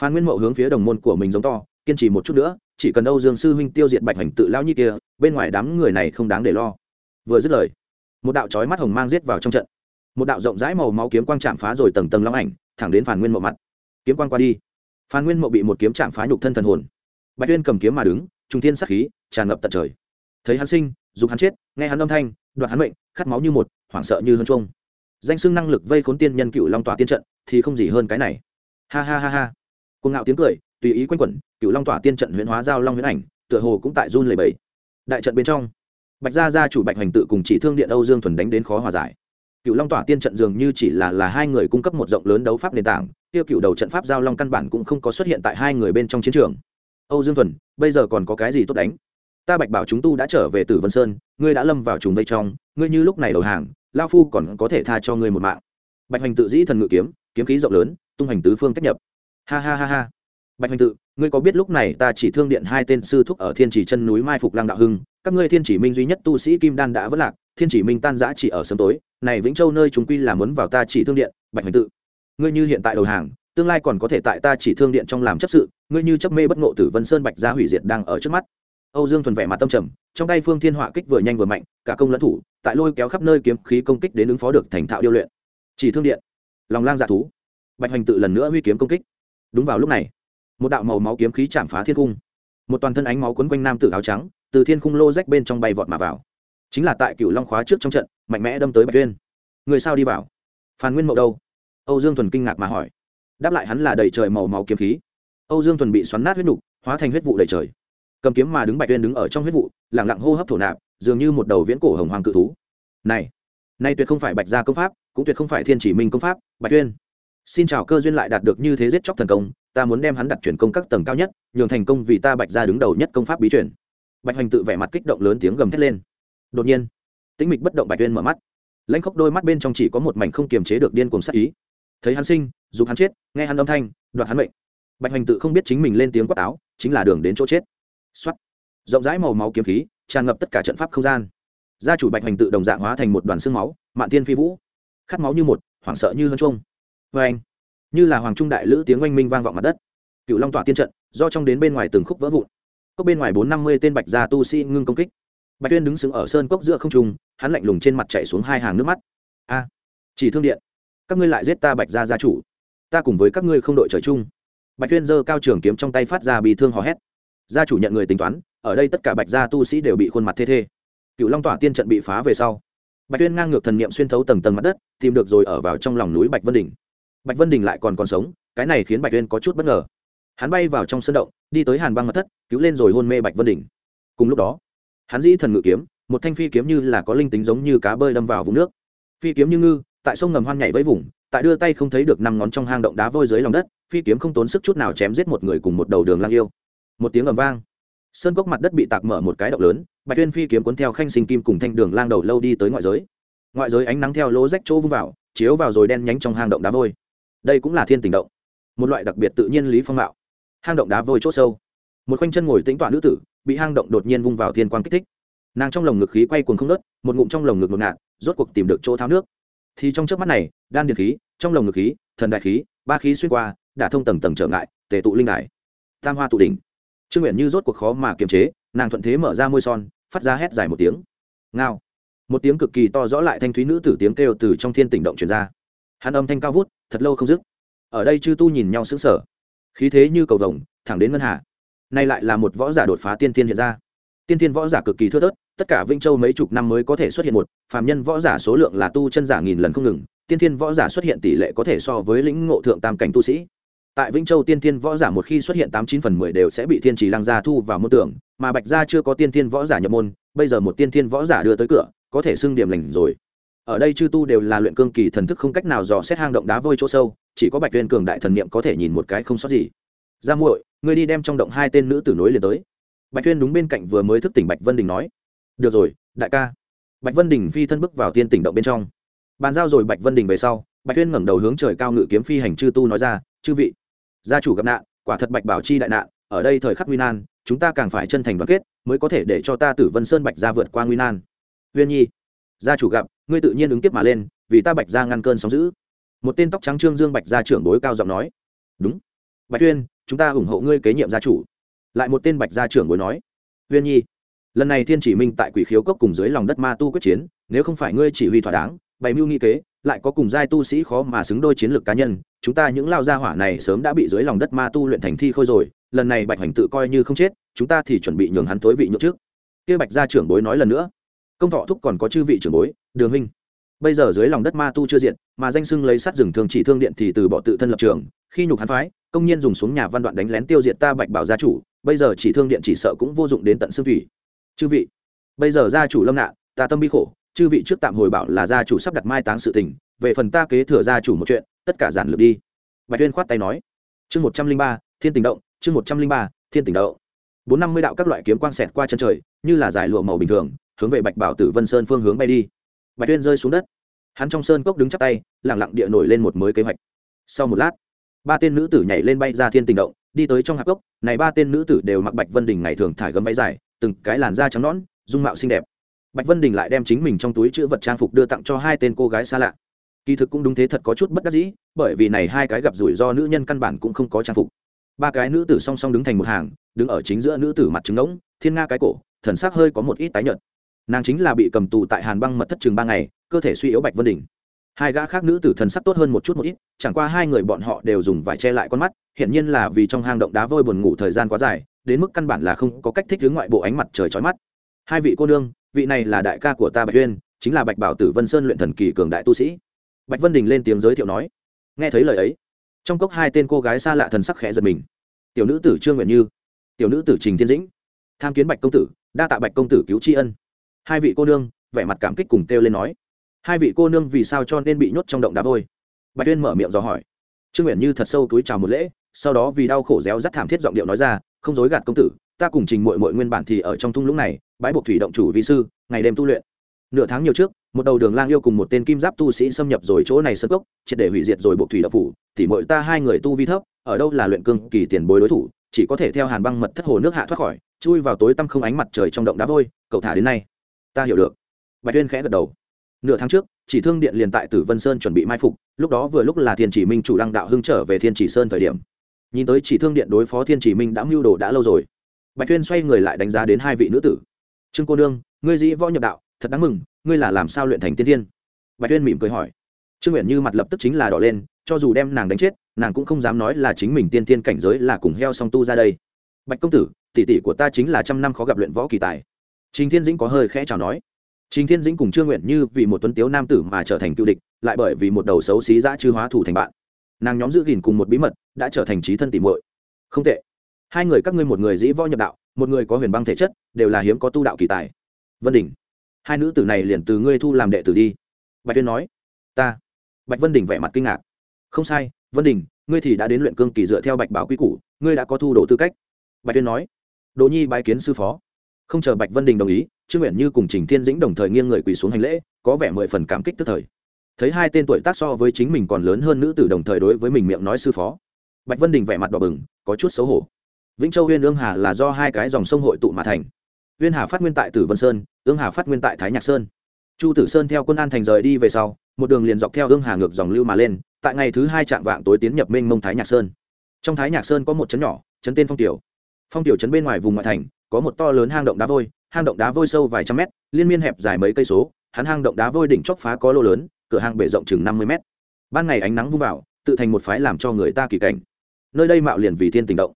Phan nguyên mậu hướng phía đồng môn của mình giống to, kiên trì một chút nữa, chỉ cần âu dương sư huynh tiêu diệt bạch hành tự lão nhi kia bên ngoài đám người này không đáng để lo. Vừa dứt lời, một đạo chói mắt hồng mang giết vào trong trận. Một đạo rộng rãi màu máu kiếm quang chạm phá rồi tầng tầng long ảnh, thẳng đến phản nguyên mộ mặt. Kiếm quang qua đi phan nguyên mậu bị một kiếm chạm phá nhục thân thần hồn. Bạch tuyên cầm kiếm mà đứng trung thiên sắc khí, tràn ngập tận trời. Thấy hắn sinh, dục hắn chết, nghe hắn âm thanh, đoạt hắn mệnh, khát máu như một, hoảng sợ như hơn chuông. Danh xưng năng lực vây khốn tiên nhân cựu long tỏa tiên trận, thì không gì hơn cái này. Ha ha ha ha. Cuồng ngạo tiếng cười, tùy ý quanh quẩn cựu long tỏa tiên trận huyễn hóa giao long huyễn ảnh, tựa hồ cũng tại run lầy bầy đại trận bên trong. Bạch gia gia chủ bạch hành tự cùng chỉ thương điện âu dương thuần đánh đến khó hòa giải. Cựu long tỏa tiên trận dường như chỉ là là hai người cung cấp một rộng lớn đấu pháp nền tảng, tiêu cựu đầu trận pháp giao long căn bản cũng không có xuất hiện tại hai người bên trong chiến trường. Âu dương thuần, bây giờ còn có cái gì tốt đánh? Ta bạch bảo chúng tu đã trở về từ vân sơn, ngươi đã lâm vào trùng vây trong, ngươi như lúc này đầu hàng, lao phu còn có thể tha cho ngươi một mạng. Bạch hành tự dĩ thần ngự kiếm kiếm khí rộng lớn, tung hành tứ phương cách nhập. Ha ha ha ha. Bạch hành tự ngươi có biết lúc này ta chỉ thương điện hai tên sư thúc ở thiên chỉ chân núi mai phục lăng đạo hưng, các ngươi thiên chỉ minh duy nhất tu sĩ kim đan đã vất lạc, thiên chỉ minh tan giã chỉ ở sớm tối, này vĩnh châu nơi chúng quy là muốn vào ta chỉ thương điện, bạch Hoành tự. Ngươi như hiện tại đầu hàng, tương lai còn có thể tại ta chỉ thương điện trong làm chấp sự, ngươi như chấp mê bất ngộ tử vân sơn bạch gia hủy diệt đang ở trước mắt. Âu dương thuần vẻ mặt tâm trầm, trong tay phương thiên họa kích vừa nhanh vừa mạnh, cả công lẫn thủ, tại lôi kéo khắp nơi kiếm khí công kích đến ứng phó được thành thạo điêu luyện. Chỉ thương điện. Lòng lang dạ thú. Bạch Hoành tự lần nữa huy kiếm công kích. Đúng vào lúc này một đạo màu máu kiếm khí chạm phá thiên cung. Một toàn thân ánh máu quấn quanh nam tử áo trắng, từ thiên cung lô rách bên trong bay vọt mà vào. Chính là tại cựu long khóa trước trong trận, mạnh mẽ đâm tới bạch tuyên. Người sao đi vào? Phan nguyên mậu đâu? Âu dương thuần kinh ngạc mà hỏi. Đáp lại hắn là đầy trời màu máu kiếm khí. Âu dương thuần bị xoắn nát huyết nục, hóa thành huyết vụ đầy trời. Cầm kiếm mà đứng bạch tuyên đứng ở trong huyết vụ lẳng lặng hô hấp thổ nạp, dường như một đầu viễn cổ hồng hoàng cự thú. Này nay tuyệt không phải bạch gia công pháp, cũng tuyệt không phải thiên chỉ minh công pháp, bạch tuyên. Xin chào cơ duyên lại đạt được như thế giết chóc thần công ta muốn đem hắn đặt chuyển công các tầng cao nhất, nhường thành công vì ta bạch ra đứng đầu nhất công pháp bí chuyển bạch hoành tự vẻ mặt kích động lớn tiếng gầm thét lên. Đột nhiên, tĩnh mịch bất động bạch tuyên mở mắt. Lãnh khóc đôi mắt bên trong chỉ có một mảnh không kiềm chế được điên cuồng sát ý. Thấy hắn sinh dùng hắn chết, nghe hắn âm thanh, đoạt hắn mệnh. Bạch hoành tự không biết chính mình lên tiếng quát áo chính là đường đến chỗ chết. Xuất rộng rãi màu máu kiếm khí, tràn ngập tất cả trận pháp không gian. Gia chủ bạch hoành tự đồng dạng hóa thành một đoàn xương máu, mạn tiên phi vũ. Khát máu như một, hoảng sợ như hơn chuông. Vê anh như là hoàng trung đại lữ tiếng oanh minh vang vọng mặt đất. Cựu long tỏa tiên trận, do trong đến bên ngoài từng khúc vỡ vụn. Cốc bên ngoài bốn năm mươi tên bạch gia tu sĩ ngưng công kích. Bạch tuyên đứng sững ở sơn cốc giữa không trung, hắn lạnh lùng trên mặt chạy xuống hai hàng nước mắt. A, chỉ thương điện, các ngươi lại giết ta bạch gia gia chủ. Ta cùng với các ngươi không đội trời chung. Bạch tuyên giơ cao trường kiếm trong tay phát ra bị thương hò hét. Gia chủ nhận người tính toán, ở đây tất cả bạch gia tu sĩ đều bị khuôn mặt thê thê. Cựu long tỏa tiên trận bị phá về sau, bạch tuyên ngang ngược thần niệm xuyên thấu tầng tầng mặt đất, tìm được rồi ở vào trong lòng núi bạch vân đỉnh bạch vân đình lại còn còn sống, cái này khiến bạch uyên có chút bất ngờ. Hắn bay vào trong sân động, đi tới hàn băng mật thất, cứu lên rồi hôn mê bạch vân đình. Cùng lúc đó, hắn dĩ thần ngự kiếm, một thanh phi kiếm như là có linh tính giống như cá bơi đâm vào vùng nước. Phi kiếm như ngư, tại sông ngầm hoan nhảy với vùng, tại đưa tay không thấy được năm ngón trong hang động đá vôi dưới lòng đất, phi kiếm không tốn sức chút nào chém giết một người cùng một đầu đường lang yêu. Một tiếng ầm vang. Sơn cốc mặt đất bị tạc mở một cái động lớn, bạch tuyên phi kiếm cuốn theo khanh sinh kim cùng thanh đường lang đầu lâu đi tới ngoại giới. Ngoại giới ánh nắng theo lỗ rách chỗ vung vào, chiếu vào rồi đen nhánh trong hang động đá vôi đây cũng là thiên tình động. Một loại đặc biệt tự nhiên lý phong mạo. Hang động đá vôi chỗ sâu. Một khoanh chân ngồi tĩnh tọa nữ tử, bị hang động đột nhiên vung vào thiên quang kích thích. Nàng trong lồng ngực khí quay cuồng không nớt một ngụm trong lồng ngực một ngạn rốt cuộc tìm được chỗ tháo nước. Thì trong trước mắt này, đan điện khí, trong lồng ngực khí, thần đại khí, ba khí xuyên qua đã thông tầng tầng trở ngại, tề tụ linh đại tam hoa tụ đỉnh. Trương nguyện như rốt cuộc khó mà kiềm chế, nàng thuận thế mở ra môi son, phát ra hét dài một tiếng. Ngao. Một tiếng cực kỳ to rõ lại thanh thúy nữ tử tiếng kêu từ trong thiên tỉnh động truyền ra hắn âm thanh cao vút, thật lâu không dứt. Ở đây chư tu nhìn nhau sững sờ. Khí thế như cầu vồng, thẳng đến ngân hà. Nay lại là một võ giả đột phá tiên tiên hiện ra. Tiên tiên võ giả cực kỳ thưa thớt, tất cả vĩnh châu mấy chục năm mới có thể xuất hiện một, phàm nhân võ giả số lượng là tu chân giả nghìn lần không ngừng, tiên tiên võ giả xuất hiện tỷ lệ có thể so với lĩnh ngộ thượng tam cảnh tu sĩ. Tại vĩnh châu tiên tiên võ giả một khi xuất hiện tám chín phần mười đều sẽ bị thiên trì lăng gia thu vào môn tưởng mà bạch gia chưa có tiên tiên võ giả nhập môn, bây giờ một tiên tiên võ giả đưa tới cửa, có thể xưng điểm lành rồi ở đây chư tu đều là luyện cương kỳ thần thức không cách nào dò xét hang động đá vôi chỗ sâu, chỉ có bạch tuyên cường đại thần niệm có thể nhìn một cái không sót gì. Ra muội, ngươi đi đem trong động hai tên nữ tử nối liền tới. Bạch tuyên đúng bên cạnh vừa mới thức tỉnh bạch vân đình nói, được rồi, đại ca. Bạch vân đình phi thân bước vào tiên tỉnh động bên trong. Bàn giao rồi bạch vân đình về sau, bạch tuyên ngẩng đầu hướng trời cao ngự kiếm phi hành chư tu nói ra, chư vị, gia chủ gặp nạn, quả thật bạch bảo chi đại nạn, ở đây thời khắc nguy nan, chúng ta càng phải chân thành đoàn kết, mới có thể để cho ta tử vân sơn bạch ra vượt qua nguy nan. Uyên nhi gia chủ gặp, ngươi tự nhiên ứng tiếp mà lên, vì ta bạch ra ngăn cơn sóng giữ một tên tóc trắng trương dương bạch gia trưởng bối cao giọng nói. Đúng. Bạch tuyên chúng ta ủng hộ ngươi kế nhiệm gia chủ. Lại một tên bạch gia trưởng bối nói. Huyên nhi, lần này thiên chỉ minh tại quỷ khiếu cốc cùng dưới lòng đất ma tu quyết chiến, nếu không phải ngươi chỉ huy thỏa đáng, bày mưu nghi kế, lại có cùng giai tu sĩ khó mà xứng đôi chiến lược cá nhân, chúng ta những lao gia hỏa này sớm đã bị dưới lòng đất ma tu luyện thành thi khôi rồi, lần này bạch hoành tự coi như không chết, chúng ta thì chuẩn bị nhường hắn tối vị nhượng trước. Kia bạch gia trưởng bối nói lần nữa công thọ thúc còn có chư vị trưởng bối, đường huynh. Bây giờ dưới lòng đất ma tu chưa diện mà danh sưng lấy sát rừng thường chỉ thương điện thì từ bỏ tự thân lập trường, khi nhục hắn phái, công nhiên dùng xuống nhà văn đoạn đánh lén tiêu diệt ta bạch bảo gia chủ, bây giờ chỉ thương điện chỉ sợ cũng vô dụng đến tận xương thủy. Chư vị, bây giờ gia chủ lâm nạn, ta tâm bi khổ, chư vị trước tạm hồi bảo là gia chủ sắp đặt mai táng sự tình, về phần ta kế thừa gia chủ một chuyện, tất cả giản lược đi. Bạch tuyên khoát tay nói. Chương một trăm linh ba, thiên tình động, chương một trăm linh ba, thiên tình đậu bốn năm mươi đạo các loại kiếm quang xẹt qua chân trời, như là giải lụa màu bình thường hướng về bạch bảo tử vân sơn phương hướng bay đi. Bạch tuyên rơi xuống đất. Hắn trong sơn cốc đứng chắp tay lẳng lặng địa nổi lên một mới kế hoạch. Sau một lát, ba tên nữ tử nhảy lên bay ra thiên tình động, đi tới trong hạp cốc. Này ba tên nữ tử đều mặc bạch vân đình ngày thường thải gấm váy dài, từng cái làn da trắng nõn, dung mạo xinh đẹp. Bạch vân đình lại đem chính mình trong túi chữ vật trang phục đưa tặng cho hai tên cô gái xa lạ. Kỳ thực cũng đúng thế thật có chút bất đắc dĩ, bởi vì này hai cái gặp rủi ro nữ nhân căn bản cũng không có trang phục. Ba cái nữ tử song song đứng thành một hàng, đứng ở chính giữa nữ tử mặt trứng ngỗng, thiên nga cái cổ, thần sắc hơi có một ít tái nhợt nàng chính là bị cầm tù tại hàn băng mật thất chừng ba ngày, cơ thể suy yếu bạch vân đình. Hai gã khác nữ tử thần sắc tốt hơn một chút một ít, chẳng qua hai người bọn họ đều dùng vải che lại con mắt, hiển nhiên là vì trong hang động đá vôi buồn ngủ thời gian quá dài, đến mức căn bản là không có cách thích hướng ngoại bộ ánh mặt trời trói mắt. Hai vị cô nương, vị này là đại ca của ta bạch uyên, chính là bạch bảo tử vân sơn luyện thần kỳ cường đại tu sĩ. Bạch vân đình lên tiếng giới thiệu nói, nghe thấy lời ấy. Trong cốc hai tên cô gái xa lạ thần sắc khẽ giật mình. Tiểu nữ tử trương nguyện như, tiểu nữ tử trình thiên dĩnh, tham kiến bạch công tử, đa tạ bạch công tử cứu tri ân hai vị cô nương, vẻ mặt cảm kích cùng kêu lên nói. Hai vị cô nương vì sao cho nên bị nhốt trong động đá vôi? Bạch tuyên mở miệng dò hỏi. Trương nguyện như thật sâu túi chào một lễ, sau đó vì đau khổ réo rắt thảm thiết giọng điệu nói ra, không dối gạt công tử, ta cùng trình mội mội nguyên bản thì ở trong thung lũng này bãi buộc thủy động chủ vi sư, ngày đêm tu luyện. Nửa tháng nhiều trước, một đầu đường lang yêu cùng một tên kim giáp tu sĩ xâm nhập rồi chỗ này sân gốc triệt để hủy diệt rồi buộc thủy đập phủ thì mỗi ta hai người tu vi thấp, ở đâu là luyện cương kỳ tiền bối đối thủ, chỉ có thể theo hàn băng mật thất hồ nước hạ thoát khỏi, chui vào tối tăm không ánh mặt trời trong động đá vôi cậu thả đến nay ta hiểu được. Bạch tuyên khẽ gật đầu. Nửa tháng trước, chỉ thương điện liền tại tử vân sơn chuẩn bị mai phục, lúc đó vừa lúc là thiên chỉ minh chủ lăng đạo hưng trở về thiên chỉ sơn thời điểm. Nhìn tới chỉ thương điện đối phó thiên chỉ minh đã mưu đồ đã lâu rồi. Bạch tuyên xoay người lại đánh giá đến hai vị nữ tử. Trương cô nương, ngươi dĩ võ nhập đạo, thật đáng mừng, ngươi là làm sao luyện thành tiên thiên? Bạch tuyên mỉm cười hỏi. Trương nguyện như mặt lập tức chính là đỏ lên, cho dù đem nàng đánh chết, nàng cũng không dám nói là chính mình tiên thiên cảnh giới là cùng heo song tu ra đây. Bạch công tử, tỷ tỷ của ta chính là trăm năm khó gặp luyện võ kỳ tài trình thiên dĩnh có hơi khẽ chào nói. Trình thiên dĩnh cùng trương nguyện như vì một tuấn tiếu nam tử mà trở thành cựu địch, lại bởi vì một đầu xấu xí dã chư hóa thủ thành bạn. Nàng nhóm giữ gìn cùng một bí mật, đã trở thành trí thân tỉ muội. Không tệ. Hai người các ngươi một người dĩ võ nhập đạo, một người có huyền băng thể chất, đều là hiếm có tu đạo kỳ tài. Vân đình hai nữ tử này liền từ ngươi thu làm đệ tử đi. Bạch tuyên nói. Ta. Bạch vân đình vẻ mặt kinh ngạc. Không sai, vân đình ngươi thì đã đến luyện cương kỳ dựa theo bạch Báo quy củ, ngươi đã có thu đồ tư cách. Bạch tuyên nói. Đỗ nhi bái kiến sư phó không chờ bạch vân đình đồng ý, trương nguyện như cùng trình thiên dĩnh đồng thời nghiêng người quỳ xuống hành lễ, có vẻ mười phần cảm kích tức thời. Thấy hai tên tuổi tác so với chính mình còn lớn hơn nữ tử đồng thời đối với mình miệng nói sư phó. Bạch vân đình vẻ mặt đỏ bừng, có chút xấu hổ. Vĩnh châu huyên ương hà là do hai cái dòng sông hội tụ mà thành. Huyên hà phát nguyên tại tử vân sơn, ương hà phát nguyên tại thái nhạc sơn. Chu tử sơn theo quân an thành rời đi về sau, một đường liền dọc theo ương hà ngược dòng lưu mà lên, tại ngày thứ hai trạng vạng tối tiến nhập mênh mông thái nhạc sơn. Trong thái nhạc sơn có một trấn nhỏ, trấn tên phong tiểu. Phong tiểu trấn bên ngoài vùng ngoại thành có một to lớn hang động đá vôi, hang động đá vôi sâu vài trăm mét, liên miên hẹp dài mấy cây số, hắn hang động đá vôi đỉnh chóp phá có lô lớn, cửa hang bể rộng chừng năm mươi mét. Ban ngày ánh nắng vung vào, tự thành một phái làm cho người ta kỳ cảnh. Nơi đây mạo liền vì thiên tình động.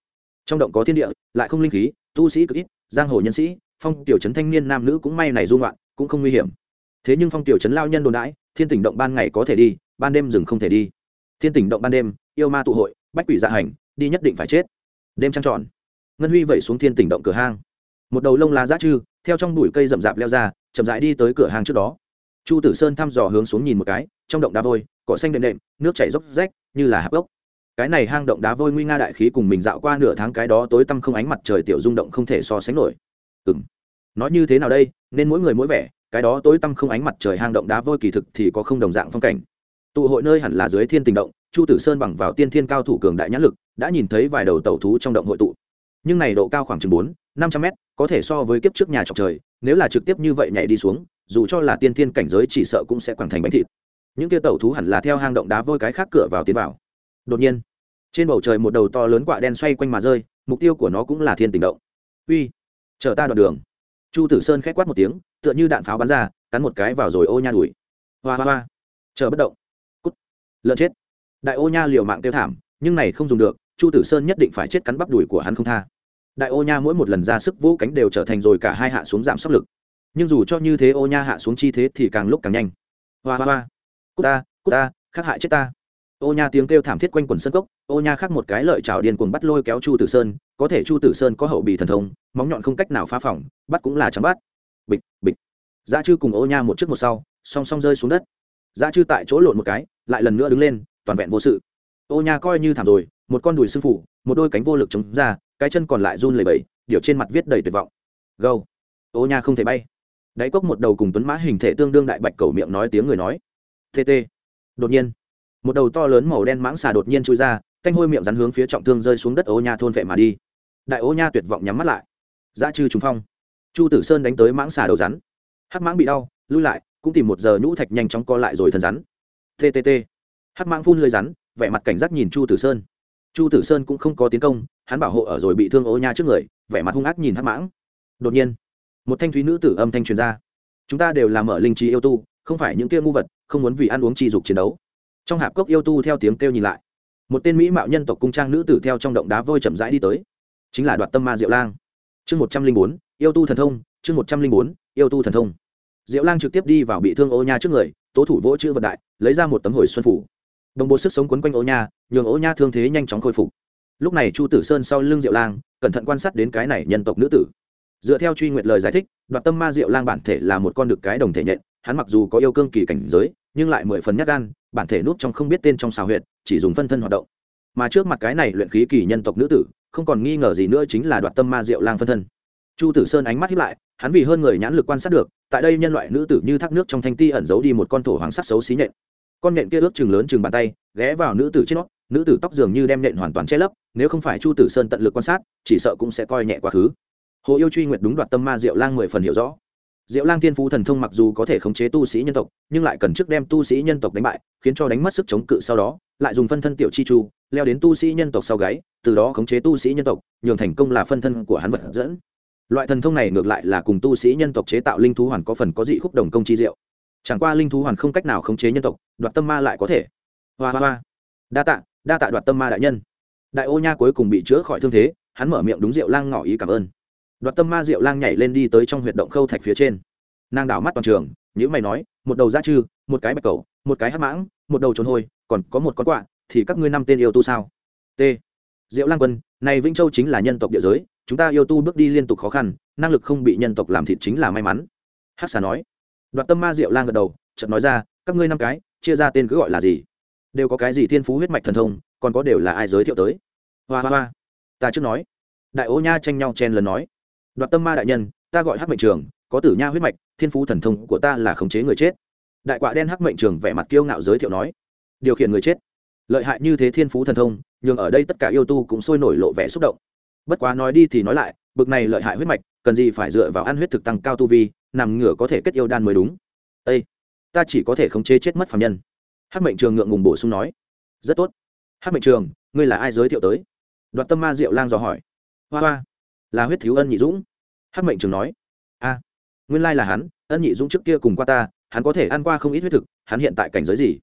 Trong động có thiên địa, lại không linh khí, tu sĩ cực ít, giang hồ nhân sĩ, phong tiểu trấn thanh niên nam nữ cũng may này dung loạn cũng không nguy hiểm. Thế nhưng phong tiểu trấn lao nhân đồn đãi, thiên tình động ban ngày có thể đi, ban đêm rừng không thể đi. Thiên tình động ban đêm, yêu ma tụ hội, bách quỷ dạ hành, đi nhất định phải chết. Đêm trăng tròn ngân huy vẩy xuống thiên tỉnh động cửa hang. Một đầu lông lá giá chư theo trong bụi cây rậm rạp leo ra, chậm rãi đi tới cửa hang trước đó. Chu tử sơn thăm dò hướng xuống nhìn một cái, trong động đá vôi, cỏ xanh đệm đệm, nước chảy dốc rách, như là hạp gốc. Cái này hang động đá vôi nguy nga đại khí cùng mình dạo qua nửa tháng cái đó tối tăm không ánh mặt trời tiểu rung động không thể so sánh nổi. Ừng nói như thế nào đây, nên mỗi người mỗi vẻ, cái đó tối tăm không ánh mặt trời hang động đá vôi kỳ thực thì có không đồng dạng phong cảnh. Tụ hội nơi hẳn là dưới thiên tình động, chu tử sơn bằng vào tiên thiên cao thủ cường đại nhãn lực, đã nhìn thấy vài đầu tàu thú trong động hội tụ nhưng này độ cao khoảng chừng bốn, năm trăm mét, có thể so với kiếp trước nhà trọc trời, nếu là trực tiếp như vậy nhảy đi xuống, dù cho là tiên thiên cảnh giới chỉ sợ cũng sẽ quẳng thành bánh thịt. Những kia tẩu thú hẳn là theo hang động đá vôi cái khác cửa vào tiến vào. Đột nhiên, trên bầu trời một đầu to lớn quạ đen xoay quanh mà rơi, mục tiêu của nó cũng là thiên tình động. Uy, chờ ta đoạn đường. Chu tử sơn k h é c quát một tiếng, tựa như đạn pháo bắn ra, cắn một cái vào rồi ô nha đùi hoa hoa hoa. Chờ bất động. Cút. Lợn chết. Đại ô nha liều mạng tiêu thảm, nhưng này không dùng được, chu tử sơn nhất định phải chết cắn bắp đùi của hắn không tha đại ô nha mỗi một lần ra sức vỗ cánh đều trở thành rồi cả hai hạ xuống giảm sốc lực. Nhưng dù cho như thế ô nha hạ xuống chi thế thì càng lúc càng nhanh. Hoa hoa hoa. Cút ta cút ta khắc hại chết ta. Ô nha tiếng kêu thảm thiết quanh quần sân cốc, ô nha khác một cái lợi trào điên cuồng bắt lôi kéo chu tử sơn, có thể chu tử sơn có hậu bị thần thông, móng nhọn không cách nào phá phỏng bắt cũng là chẳng bắt. Bịch bịch. Giá chư cùng ô nha một trước một sau, song song rơi xuống đất. Giá chư tại chỗ lộn một cái, lại lần nữa đứng lên, toàn vẹn vô sự. Ô nha coi như thảm rồi, một con đùi sư phủ một đôi cánh vô lực chống ra cái chân còn lại run lẩy bẩy, điều trên mặt viết đầy tuyệt vọng. Gâu ô nha không thể bay. Đáy cốc một đầu cùng tuấn mã hình thể tương đương đại bạch cầu miệng nói tiếng người nói. Tt đột nhiên, một đầu to lớn màu đen mãng xà đột nhiên chui ra canh hôi miệng rắn hướng phía trọng thương rơi xuống đất ô nha thôn vệ mà đi. Đại ô nha tuyệt vọng nhắm mắt lại. Dã chư trùng phong. Chu tử sơn đánh tới mãng xà đầu rắn. Hắc mãng bị đau, lui lại, cũng tìm một giờ nhũ thạch nhanh chóng co lại rồi thân rắn. Ttt hắc mãng phun lưới rắn, vẻ mặt cảnh giác nhìn chu tử sơn. Chu tử sơn cũng không có tiến công hắn bảo hộ ở rồi bị thương ô nha trước người, vẻ mặt hung ác nhìn hắc mãng. Đột nhiên, một thanh thúy nữ tử âm thanh truyền ra. Chúng ta đều làm ở linh trí yêu tu, không phải những kia ngu vật, không muốn vì ăn uống chi dục chiến đấu. Trong hạp cốc yêu tu theo tiếng kêu nhìn lại, một tên mỹ mạo nhân tộc cung trang nữ tử theo trong động đá vôi chậm rãi đi tới. Chính là đoạt tâm ma diệu lang. Chương một trăm linh bốn, yêu tu thần thông, chương một trăm linh bốn, yêu tu thần thông. Diệu lang trực tiếp đi vào bị thương ô nha trước người, tố thủ vỗ chữ vận đại, lấy ra một tấm hồi xuân phủ. Đồng bộ sức sống quấn quanh ô nha, nhường ô nha thương thế nhanh chóng khôi phục lúc này chu tử sơn sau lưng diệu lang, cẩn thận quan sát đến cái này nhân tộc nữ tử. Dựa theo truy nguyện lời giải thích, đoạt tâm ma diệu lang bản thể là một con được cái đồng thể nhện, hắn mặc dù có yêu cương kỳ cảnh giới, nhưng lại mười phần nhát gan, bản thể nút trong không biết tên trong xào huyệt, chỉ dùng phân thân hoạt động. Mà trước mặt cái này luyện khí kỳ nhân tộc nữ tử, không còn nghi ngờ gì nữa chính là đoạt tâm ma diệu lang phân thân. Chu tử sơn ánh mắt hiếp lại, hắn vì hơn người nhãn lực quan sát được, tại đây nhân loại nữ tử như thác nước trong thanh ti ẩn giấu đi một con thổ hoàng sắc xấu xí nhện. Con nhện kia ước chừng lớn chừng bàn tay, ghé vào nữ tử trên nó nữ tử tóc dường như đem nện hoàn toàn che lấp, nếu không phải chu tử sơn tận lực quan sát, chỉ sợ cũng sẽ coi nhẹ quá khứ. Hồ yêu truy nguyệt đúng đoạt tâm ma diệu lang mười phần hiểu rõ. Diệu lang thiên phú thần thông mặc dù có thể khống chế tu sĩ nhân tộc, nhưng lại cần trước đem tu sĩ nhân tộc đánh bại, khiến cho đánh mất sức chống cự sau đó, lại dùng phân thân tiểu chi chu, leo đến tu sĩ nhân tộc sau gáy, từ đó khống chế tu sĩ nhân tộc, nhường thành công là phân thân của hắn vật dẫn. Loại thần thông này ngược lại là cùng tu sĩ nhân tộc chế tạo linh thú hoàn có phần có dị khúc đồng công chi diệu. Chẳng qua linh thú hoàn không cách nào khống chế nhân tộc, đoạt tâm ma lại có thể. Hoa hoa hoa. Đa tạ đa tạ đoạt tâm ma đại nhân. Đại ô nha cuối cùng bị chữa khỏi thương thế, hắn mở miệng đúng diệu lang ngỏ ý cảm ơn. Đoạt tâm ma diệu lang nhảy lên đi tới trong huyệt động khâu thạch phía trên. Nàng đảo mắt toàn trường những mày nói, một đầu da chư, một cái bạch cầu, một cái hát mãng, một đầu trốn hôi, còn có một con quạ, thì các ngươi năm tên yêu tu sao? T. Diệu lang quân, này vĩnh châu chính là nhân tộc địa giới, chúng ta yêu tu bước đi liên tục khó khăn, năng lực không bị nhân tộc làm thịt chính là may mắn. Hắc xà nói. Đoạt tâm ma diệu lang gật đầu, chợt nói ra, các ngươi năm cái, chia ra tên cứ gọi là gì? Đều có cái gì thiên phú huyết mạch thần thông, còn có đều là ai giới thiệu tới? Hoa hoa hoa. Ta trước nói. Đại ô nha tranh nhau chen lần nói. Đoạt tâm ma đại nhân, ta gọi hắc mệnh trường, có tử nha huyết mạch, thiên phú thần thông của ta là khống chế người chết. Đại quạ đen hắc mệnh trường vẻ mặt kiêu ngạo giới thiệu nói. Điều khiển người chết. Lợi hại như thế thiên phú thần thông nhưng ở đây tất cả yêu tu cũng sôi nổi lộ vẻ xúc động. Bất quá nói đi thì nói lại, bực này lợi hại huyết mạch, cần gì phải dựa vào ăn huyết thực tăng cao tu vi, nằm ngửa có thể kết yêu đan mới đúng. Ây ta chỉ có thể khống chế chết mất phạm nhân hắc mệnh trường ngượng ngùng bổ sung nói, rất tốt. Hắc mệnh trường, ngươi là ai giới thiệu tới? Đoạt tâm ma diệu lang dò hỏi, hoa hoa, là huyết thiếu ân nhị dũng. Hắc mệnh trường nói, a, nguyên lai là hắn, ân nhị dũng trước kia cùng qua ta, hắn có thể ăn qua không ít huyết thực, hắn hiện tại cảnh giới gì?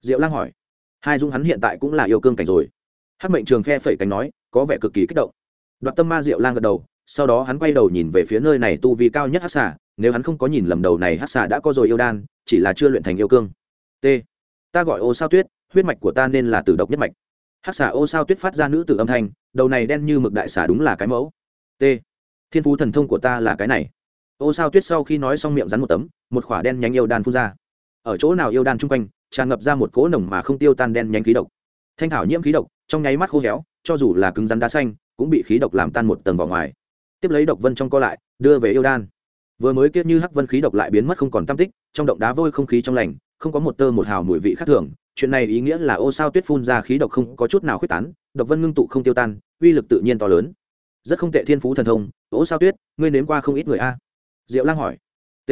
Diệu lang hỏi, hai dũng hắn hiện tại cũng là yêu cương cảnh rồi. Hắc mệnh trường phe phẩy cánh nói, có vẻ cực kỳ kích động. Đoạt tâm ma diệu lang gật đầu, sau đó hắn quay đầu nhìn về phía nơi này tu vi cao nhất hát xà, nếu hắn không có nhìn lầm đầu này hát xà đã có rồi yêu đan, chỉ là chưa luyện thành yêu cương. T ta gọi ô sao tuyết, huyết mạch của ta nên là tử độc nhất mạch. Hát xà ô sao tuyết phát ra nữ tử âm thanh, đầu này đen như mực đại xà đúng là cái mẫu. T. Thiên phú thần thông của ta là cái này. Ô sao tuyết sau khi nói xong miệng rắn một tấm, một khỏa đen nhánh yêu đan phun ra. Ở chỗ nào yêu đan chung quanh, tràn ngập ra một cỗ nồng mà không tiêu tan đen nhánh khí độc. Thanh thảo nhiễm khí độc, trong nháy mắt khô héo, cho dù là cứng rắn đá xanh, cũng bị khí độc làm tan một tầng vào ngoài. Tiếp lấy độc vân trong co lại, đưa về yêu đan vừa mới kiết như hắc vân khí độc lại biến mất không còn tam tích, trong động đá vôi không khí trong lành, không có một tơ một hào mùi vị khác thường. Chuyện này ý nghĩa là ô sao tuyết phun ra khí độc không có chút nào khuyết tán, độc vân ngưng tụ không tiêu tan, uy lực tự nhiên to lớn. Rất không tệ thiên phú thần thông, ô sao tuyết, ngươi nếm qua không ít người a? Diệu lang hỏi. T.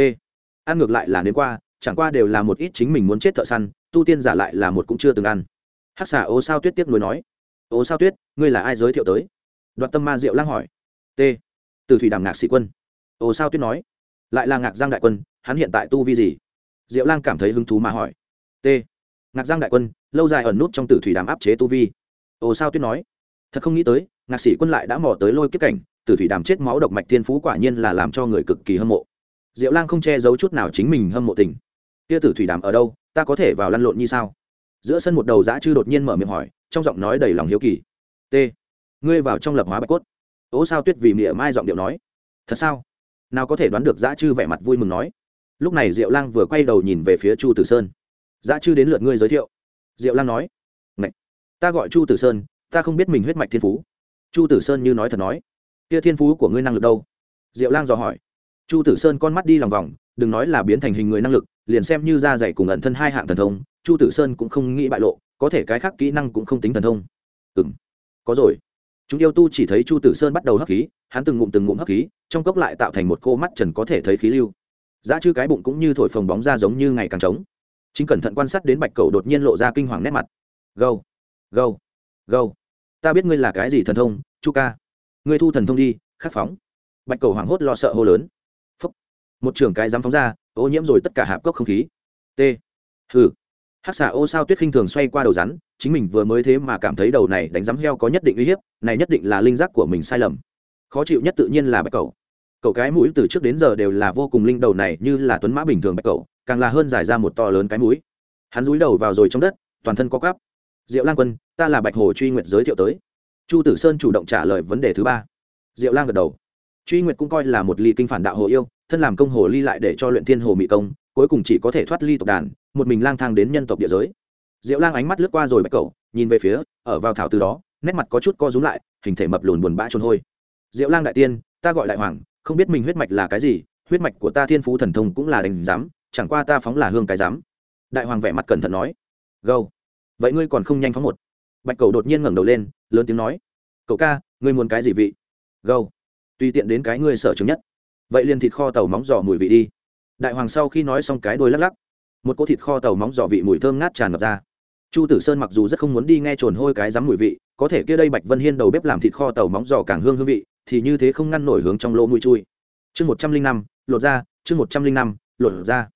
Ăn ngược lại là nếm qua, chẳng qua đều là một ít chính mình muốn chết thợ săn, tu tiên giả lại là một cũng chưa từng ăn. Hắc xà ô sao tuyết tiếp nối nói. Ô sao tuyết, ngươi là ai giới thiệu tới? Đoạt tâm ma diệu lang hỏi. T. Từ thủy đàm ngạc sĩ quân. Ô sao tuyết nói lại là ngạc giang đại quân, hắn hiện tại tu vi gì? Diệu lang cảm thấy hứng thú mà hỏi. T. Ngạc giang đại quân, lâu dài ẩn nút trong tử thủy đàm áp chế tu vi. Ồ sao tuyết nói? Thật không nghĩ tới, ngạc sĩ quân lại đã mò tới lôi kiếp cảnh, tử thủy đàm chết máu độc mạch thiên phú quả nhiên là làm cho người cực kỳ hâm mộ. Diệu lang không che giấu chút nào chính mình hâm mộ tình. Kia tử thủy đàm ở đâu, ta có thể vào lăn lộn như sao? Giữa sân một đầu dã chư đột nhiên mở miệng hỏi, trong giọng nói đầy lòng hiếu kỳ. T. Ngươi vào trong lập hóa bạch cốt. Ố sao tuyết vì mỉa mai giọng điệu nói. Thật sao? Nào có thể đoán được dã chư vẻ mặt vui mừng nói. Lúc này diệu lang vừa quay đầu nhìn về phía chu tử sơn. Dã chư đến lượt ngươi giới thiệu. Diệu lang nói, Ngậy! ta gọi chu tử sơn, ta không biết mình huyết mạch thiên phú. Chu tử sơn như nói thật nói, kia thiên phú của ngươi năng lực đâu? Diệu lang dò hỏi. Chu tử sơn con mắt đi lòng vòng, đừng nói là biến thành hình người năng lực, liền xem như da dày cùng ẩn thân hai hạng thần thông, chu tử sơn cũng không nghĩ bại lộ, có thể cái khác kỹ năng cũng không tính thần thông. Ừ m có rồi chúng yêu tu chỉ thấy chu tử sơn bắt đầu hấp khí, hắn từng ngụm từng ngụm hấp khí, trong cốc lại tạo thành một cô mắt trần có thể thấy khí lưu. Giá chư cái bụng cũng như thổi phồng bóng ra giống như ngày càng trống. Chính cẩn thận quan sát đến bạch cầu đột nhiên lộ ra kinh hoàng nét mặt. Gâu gâu gâu. Ta biết ngươi là cái gì thần thông, chu ca. Ngươi thu thần thông đi, khắc phóng. Bạch cầu hoảng hốt lo sợ hô lớn. Phúc. một trường cái dám phóng ra, ô nhiễm rồi tất cả hạp cốc không khí. T. Hừ. Hát xà ô sao tuyết khinh thường xoay qua đầu rắn chính mình vừa mới thế mà cảm thấy đầu này đánh giám heo có nhất định uy hiếp, này nhất định là linh giác của mình sai lầm. Khó chịu nhất tự nhiên là bạch cầu cậu cái mũi từ trước đến giờ đều là vô cùng linh đầu này như là tuấn mã bình thường bạch cầu càng là hơn giải ra một to lớn cái mũi. Hắn rúi đầu vào rồi trong đất, toàn thân có cắp diệu lang quân, ta là bạch hồ truy nguyệt giới thiệu tới. Chu tử sơn chủ động trả lời vấn đề thứ ba. Diệu lang gật đầu. Truy nguyệt cũng coi là một ly kinh phản đạo hồ yêu, thân làm công hồ ly lại để cho luyện thiên hồ mỹ công, cuối cùng chỉ có thể thoát ly tộc đàn, một mình lang thang đến nhân tộc địa giới diệu lang ánh mắt lướt qua rồi bạch cầu nhìn về phía, ở vào thảo từ đó, nét mặt có chút co rúm lại, hình thể mập lùn buồn bã trôn hôi. Diệu lang đại tiên, ta gọi đại hoàng, không biết mình huyết mạch là cái gì, huyết mạch của ta thiên phú thần thông cũng là đành giám, chẳng qua ta phóng là hương cái giám. Đại hoàng vẻ mặt cẩn thận nói. Gâu. Vậy ngươi còn không nhanh phóng một. Bạch cầu đột nhiên ngẩng đầu lên, lớn tiếng nói. Cậu ca, ngươi muốn cái gì vị? Gâu. Tùy tiện đến cái ngươi sở chứng nhất. Vậy liền thịt kho tàu móng giò mùi vị đi. Đại hoàng sau khi nói xong cái đôi lắc lắc, một cỗ thịt kho tàu móng giò vị mùi thơm ngát tràn ngập ra chu tử sơn mặc dù rất không muốn đi nghe trồn hôi cái dám mùi vị, có thể kia đây bạch vân hiên đầu bếp làm thịt kho tàu móng giò càng hương hương vị, thì như thế không ngăn nổi hướng trong lỗ mũi chui. Chương một trăm linh năm, lột ra chương một trăm linh năm, lột ra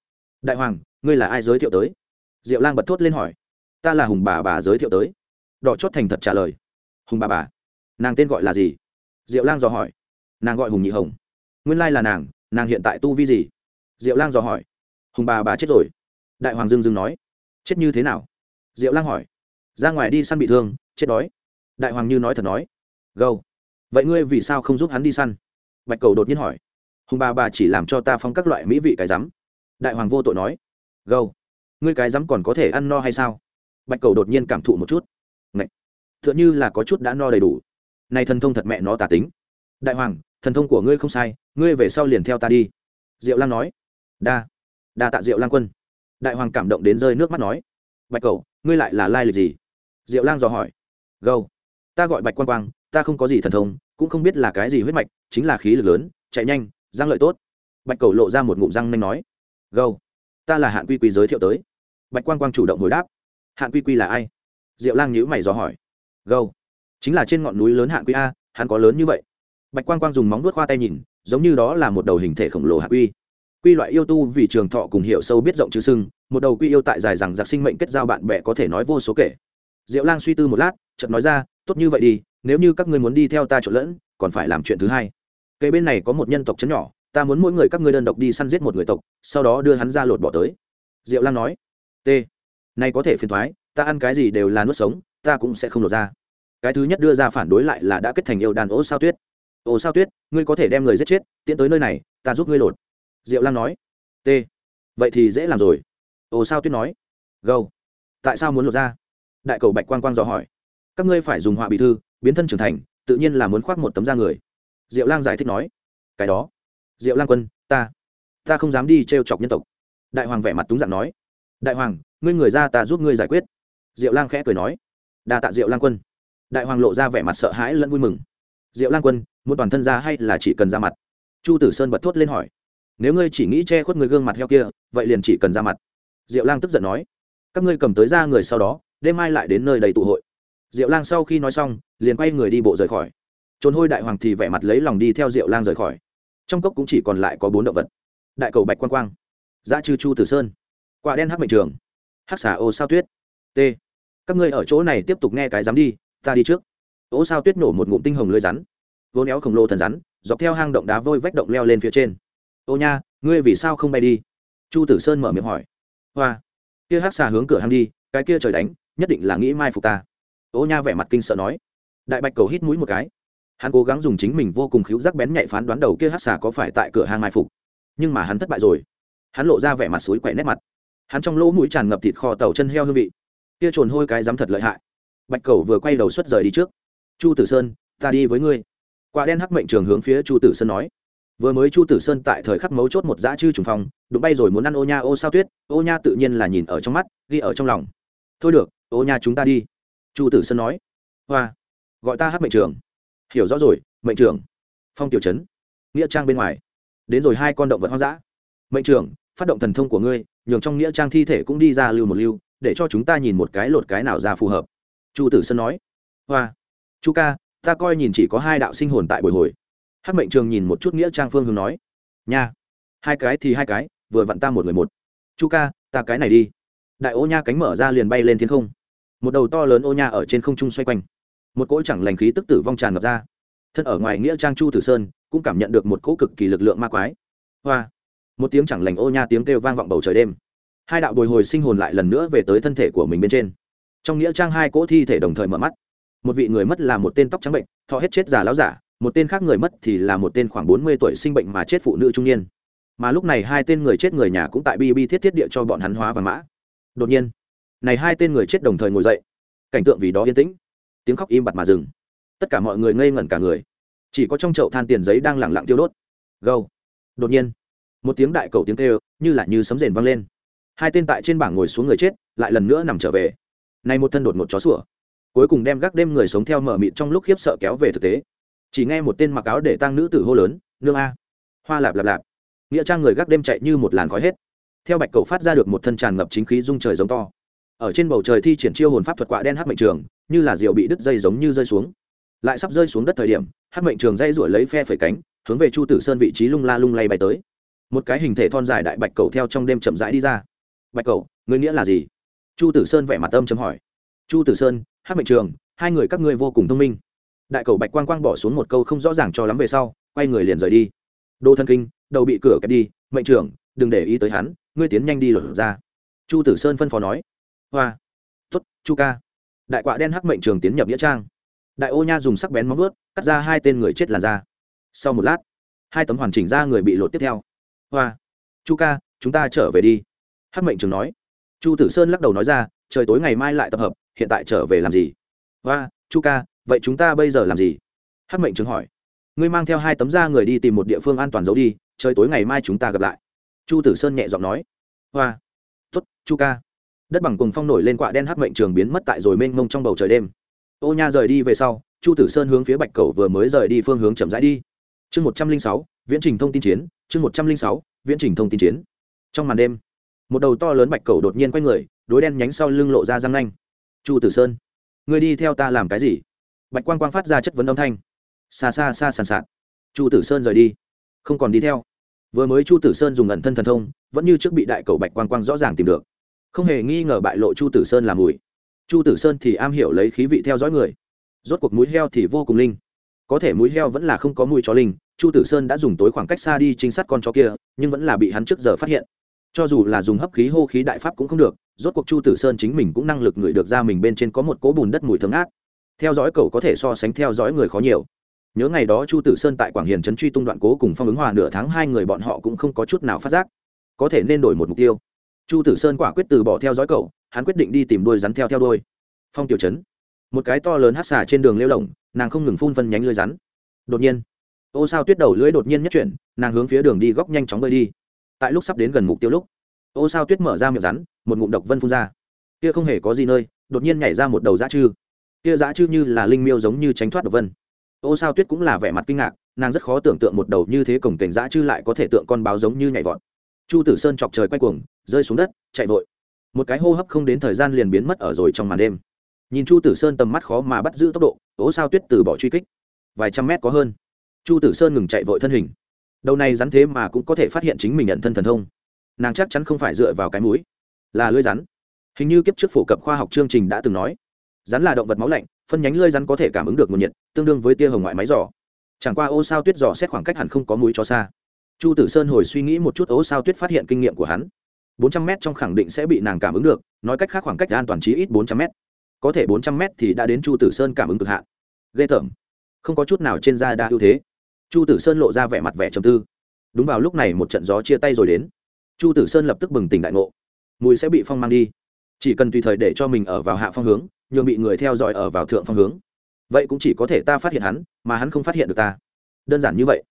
đại hoàng, ngươi là ai giới thiệu tới? Diệu lang bật thốt lên hỏi. Ta là hùng bà bà giới thiệu tới. Đỏ chót thành thật trả lời. Hùng bà bà, nàng tên gọi là gì? Diệu lang dò hỏi. Nàng gọi hùng nhị hồng. Nguyên lai là nàng nàng hiện tại tu vi gì? Diệu lang dò hỏi. Hùng bà bà chết rồi. Đại hoàng dưng dưng nói. Chết như thế nào? Diệu lang hỏi. Ra ngoài đi săn bị thương, chết đói. Đại hoàng như nói thật nói. Gâu. Vậy ngươi vì sao không giúp hắn đi săn? Bạch cầu đột nhiên hỏi. Hùng bà bà chỉ làm cho ta phong các loại mỹ vị cái rắm. Đại hoàng vô tội nói. Gâu. Ngươi cái rắm còn có thể ăn no hay sao? Bạch cầu đột nhiên cảm thụ một chút. Ngậy! t h ư ợ n như là có chút đã no đầy đủ. Này thần thông thật mẹ nó tả tính. Đại hoàng, thần thông của ngươi không sai, ngươi về sau liền theo ta đi. Diệu lang nói. Đa. Đa tạ diệu lang quân. Đại hoàng cảm động đến rơi nước mắt nói. Bạch cầu ngươi lại là lai lịch gì? Diệu lang dò hỏi. Gâu. Ta gọi bạch quan quang, ta không có gì thần thông, cũng không biết là cái gì huyết mạch, chính là khí lực lớn, chạy nhanh giang lợi tốt. Bạch cầu lộ ra một ngụm răng nanh nói. Gâu. Ta là hạn quy quy giới thiệu tới. Bạch quan quang chủ động hồi đáp. Hạn quy quy là ai? Diệu lang nhữ mày dò hỏi. Gâu. Chính là trên ngọn núi lớn hạn quy a, hắn có lớn như vậy. Bạch quan quang dùng móng vuốt khoa tay nhìn, giống như đó là một đầu hình thể khổng lồ hạn quy. Quy loại yêu tu vì trường thọ cùng hiểu sâu biết rộng chứ sưng một đầu quy yêu tại dài rằng giặc sinh mệnh kết giao bạn bè có thể nói vô số kể. Diệu lang suy tư một lát, chợt nói ra, tốt như vậy đi, nếu như các ngươi muốn đi theo ta trộn lẫn, còn phải làm chuyện thứ hai. Cây bên này có một nhân tộc chấn nhỏ, ta muốn mỗi người các ngươi đơn độc đi săn giết một người tộc, sau đó đưa hắn ra lột bỏ tới. Diệu lang nói, t, này có thể phiền thoái, ta ăn cái gì đều là nuốt sống, ta cũng sẽ không lột ra. Cái thứ nhất đưa ra phản đối lại là đã kết thành yêu đàn ố sao tuyết. Ô sao tuyết, ngươi có thể đem người giết chết, tiến tới nơi này, ta giúp ngươi lột. Diệu lang nói, t, vậy thì dễ làm rồi ồ sao tuyết nói? Gâu, tại sao muốn lột ra đại cầu bạch quang quang dò hỏi. Các ngươi phải dùng họa bị thư, biến thân trưởng thành, tự nhiên là muốn khoác một tấm da người. Diệu lang giải thích nói. Cái đó. Diệu lang quân, ta ta không dám đi t r e o chọc nhân tộc. Đại hoàng vẻ mặt túng dạng nói. Đại hoàng, ngươi người ra ta giúp ngươi giải quyết. Diệu lang khẽ cười nói. Đa tạ diệu lang quân. Đại hoàng lộ ra vẻ mặt sợ hãi lẫn vui mừng. Diệu lang quân, muốn toàn thân ra hay là chỉ cần ra mặt? Chu tử sơn bật thốt lên hỏi. Nếu ngươi chỉ nghĩ che khuất người gương mặt heo kia, vậy liền chỉ cần ra mặt diệu lang tức giận nói, các ngươi cầm tới ra người sau đó, đêm mai lại đến nơi đầy tụ hội. Diệu lang sau khi nói xong, liền quay người đi bộ rời khỏi. Trốn hôi đại hoàng thì vẻ mặt lấy lòng đi theo diệu lang rời khỏi. Trong cốc cũng chỉ còn lại có bốn động vật. Đại cầu bạch quang quang, dã chư chu tử sơn, quả đen hắc mệnh trường, hắc Xà ô sao tuyết, t. Các ngươi ở chỗ này tiếp tục nghe cái dám đi, ta đi trước. Ô sao tuyết nổ một ngụm tinh hồng lưới rắn vốn néo khổng lồ thần rắn, dọc theo hang động đá vôi vách động leo lên phía trên. Ô nha, ngươi vì sao không bay đi? Chu tử sơn mở miệng hỏi hoa. Kia hát xà hướng cửa hang đi, cái kia trời đánh, nhất định là nghĩ mai phục ta. Ô nha vẻ mặt kinh sợ nói. Đại bạch cầu hít mũi một cái. Hắn cố gắng dùng chính mình vô cùng khíu giác bén nhạy phán đoán đầu kia hát xà có phải tại cửa hang mai phục. Nhưng mà hắn thất bại rồi. Hắn lộ ra vẻ mặt suối quậy nét mặt. Hắn trong lỗ mũi tràn ngập thịt kho tàu chân heo hương vị. Kia trồn hôi cái dám thật lợi hại. Bạch cầu vừa quay đầu xuất rời đi trước. Chu tử sơn, ta đi với ngươi. Quả đen hắc mệnh trường hướng phía chu tử sơn nói vừa mới chu tử sơn tại thời khắc mấu chốt một dã chư trùng phong, đụng bay rồi muốn ăn ô nha ô sao tuyết, ô nha tự nhiên là nhìn ở trong mắt, ghi ở trong lòng. Thôi được, ô nha chúng ta đi. Chu tử sơn nói. Hoa. Gọi ta hát mệnh trưởng. Hiểu rõ rồi, mệnh trưởng. Phong tiểu trấn. Nghĩa trang bên ngoài. Đến rồi hai con động vật hoang dã. Mệnh trưởng, phát động thần thông của ngươi, nhường trong nghĩa trang thi thể cũng đi ra lưu một lưu, để cho chúng ta nhìn một cái lột cái nào ra phù hợp. Chu tử sơn nói. Hoa. Chu ca, ta coi nhìn chỉ có hai đạo sinh hồn tại bồi hồi hát mệnh trường nhìn một chút nghĩa trang phương hướng nói, nha, hai cái thì hai cái, vừa vặn ta một người một. Chu ca, ta cái này đi. Đại ô nha cánh mở ra liền bay lên thiên không. Một đầu to lớn ô nha ở trên không trung xoay quanh. Một cỗ chẳng lành khí tức tử vong tràn ngập ra. Thân ở ngoài nghĩa trang chu tử sơn, cũng cảm nhận được một cỗ cực kỳ lực lượng ma quái. Hoa! Một tiếng chẳng lành ô nha tiếng kêu vang vọng bầu trời đêm. Hai đạo bồi hồi sinh hồn lại lần nữa về tới thân thể của mình bên trên. Trong nghĩa trang hai cỗ thi thể đồng thời mở mắt. Một vị người mất là một tên tóc trắng bệnh, thọ hết chết già láo giả một tên khác người mất thì là một tên khoảng bốn mươi tuổi sinh bệnh mà chết phụ nữ trung niên. Mà lúc này hai tên người chết người nhà cũng tại bi bi thiết thiết địa cho bọn hắn hóa và mã. Đột nhiên, này hai tên người chết đồng thời ngồi dậy. Cảnh tượng vì đó yên tĩnh. Tiếng khóc im bặt mà dừng. Tất cả mọi người ngây ngẩn cả người. Chỉ có trong chậu than tiền giấy đang lẳng lặng tiêu đốt. Gâu. Đột nhiên, một tiếng đại cầu tiếng kêu, như là như sấm rền vang lên. Hai tên tại trên bảng ngồi xuống người chết, lại lần nữa nằm trở về. Này một thân đột một chó sủa. Cuối cùng đem gác đêm người sống theo mở mịt trong lúc khiếp sợ kéo về thực tế chỉ nghe một tên mặc áo để tăng nữ tử hô lớn, nương a. Hoa lạp lạp lạp. Nghĩa trang người gác đêm chạy như một làn khói hết. Theo bạch cầu phát ra được một thân tràn ngập chính khí dung trời giống to. Ở trên bầu trời thi triển chiêu hồn pháp thuật quạ đen hát mệnh trường, như là rượu bị đứt dây giống như rơi xuống. Lại sắp rơi xuống đất thời điểm hát mệnh trường dây ruổi lấy phe phẩy cánh, hướng về chu tử sơn vị trí lung la lung lay bay tới. Một cái hình thể thon dài đại bạch cầu theo trong đêm chậm rãi đi ra. Bạch cầu người nghĩa là gì? Chu tử sơn vẻ mặt tâm chấm hỏi. Chu tử sơn hát mệnh trường, hai người các ngươi vô cùng thông minh đại cầu bạch quang quang bỏ xuống một câu không rõ ràng cho lắm về sau, quay người liền rời đi. Đô thân kinh, đầu bị cửa kẹp đi, mệnh trưởng, đừng để ý tới hắn, ngươi tiến nhanh đi lột ra. Chu tử sơn phân phó nói, hoa tuất chu ca. Đại quạ đen hắc mệnh trường tiến nhập nghĩa trang. Đại ô nha dùng sắc bén móng vớt cắt ra hai tên người chết làn da. Sau một lát, hai tấm hoàn chỉnh ra người bị lột tiếp theo. Hoa, chu ca, chúng ta trở về đi. Hắc mệnh trường nói. Chu tử sơn lắc đầu nói ra, trời tối ngày mai lại tập hợp, hiện tại trở về làm gì? Hoa, chu ca vậy chúng ta bây giờ làm gì? Hắc mệnh trường hỏi. Ngươi mang theo hai tấm da người đi tìm một địa phương an toàn giấu đi, trời tối ngày mai chúng ta gặp lại. Chu tử sơn nhẹ giọng nói. Hoa. Tuất chu ca. Đất bằng cùng phong nổi lên quạ đen hắc mệnh trường biến mất tại rồi mênh mông trong bầu trời đêm. Ô nha rời đi về sau, chu tử sơn hướng phía bạch cầu vừa mới rời đi phương hướng chậm rãi đi. Chương một trăm linh sáu, viễn trình thông tin chiến, chương một trăm linh sáu, viễn trình thông tin chiến. Trong màn đêm, một đầu to lớn bạch cầu đột nhiên quay người, đối đen nhánh sau lưng lộ ra răng nanh. Chu tử sơn người đi theo ta làm cái gì? Bạch quang quang phát ra chất vấn âm thanh. Xa xa xa sàn sạt. Chu tử sơn rời đi. Không còn đi theo. Vừa mới chu tử sơn dùng ẩn thân thần thông, vẫn như trước bị đại cầu bạch quang quang rõ ràng tìm được. Không hề nghi ngờ bại lộ chu tử sơn làm mùi. Chu tử sơn thì am hiểu lấy khí vị theo dõi người. Rốt cuộc mũi heo thì vô cùng linh. Có thể mũi heo vẫn là không có mùi chó linh, chu tử sơn đã dùng tối khoảng cách xa đi trinh sát con chó kia, nhưng vẫn là bị hắn trước giờ phát hiện. Cho dù là dùng hấp khí hô khí đại pháp cũng không được, rốt cuộc chu tử sơn chính mình cũng năng lực ngửi được ra mình bên trên có một cỗ bùn đất mùi thơm ác theo dõi cậu có thể so sánh theo dõi người khó nhiều. Nhớ ngày đó chu tử sơn tại quảng hiền trấn truy tung đoạn cố cùng phong ứng hòa nửa tháng, hai người bọn họ cũng không có chút nào phát giác. Có thể nên đổi một mục tiêu. Chu tử sơn quả quyết từ bỏ theo dõi cậu hắn quyết định đi tìm đôi rắn theo theo đôi phong tiểu trấn. Một cái to lớn hát xả trên đường lêu lồng nàng không ngừng phun phân nhánh lưới rắn. Đột nhiên, ô sao tuyết đầu lưới đột nhiên nhất chuyển, nàng hướng phía đường đi góc nhanh chóng bơi đi. Tại lúc sắp đến gần mục tiêu lúc, ô sao tuyết mở ra miệng rắn, một ngụm độc vân phun ra. Kia không hề có gì nơi, đột nhiên nhảy ra một đầu dã chư kia dã chư như là linh miêu giống như tránh thoát độc vân. Ô sao tuyết cũng là vẻ mặt kinh ngạc, nàng rất khó tưởng tượng một đầu như thế cổng cảnh dã chư lại có thể tượng con báo giống như nhảy vọt. Chu tử sơn chọc trời quay cuồng, rơi xuống đất, chạy vội. Một cái hô hấp không đến thời gian liền biến mất ở rồi trong màn đêm. Nhìn chu tử sơn tầm mắt khó mà bắt giữ tốc độ ố sao tuyết từ bỏ truy kích. Vài trăm mét có hơn. Chu tử sơn ngừng chạy vội thân hình. Đầu này rắn thế mà cũng có thể phát hiện chính mình nhận thân thần thông. Nàng chắc chắn không phải dựa vào cái mũi, là lưới rắn. Hình như kiếp trước phổ cập khoa học chương trình đã từng nói rắn là động vật máu lạnh, phân nhánh lơi rắn có thể cảm ứng được nguồn nhiệt, tương đương với tia hồng ngoại máy giỏ chẳng qua ô sao tuyết giỏ xét khoảng cách hẳn không có mũi cho xa. Chu tử sơn hồi suy nghĩ một chút, ô sao tuyết phát hiện kinh nghiệm của hắn. Bốn trăm m trong khẳng định sẽ bị nàng cảm ứng được, nói cách khác khoảng cách an toàn chí ít bốn trăm m có thể bốn trăm m thì đã đến chu tử sơn cảm ứng cực hạn. Ghê tởm. Không có chút nào trên da đa ưu thế. Chu tử sơn lộ ra vẻ mặt vẻ trầm tư. Đúng vào lúc này một trận gió chia tay rồi đến. Chu tử sơn lập tức bừng tỉnh đại ngộ. Mùi sẽ bị phong mang đi chỉ cần tùy thời để cho mình ở vào hạ phong hướng, nhường bị người theo dõi ở vào thượng phong hướng. Vậy cũng chỉ có thể ta phát hiện hắn, mà hắn không phát hiện được ta. Đơn giản như vậy.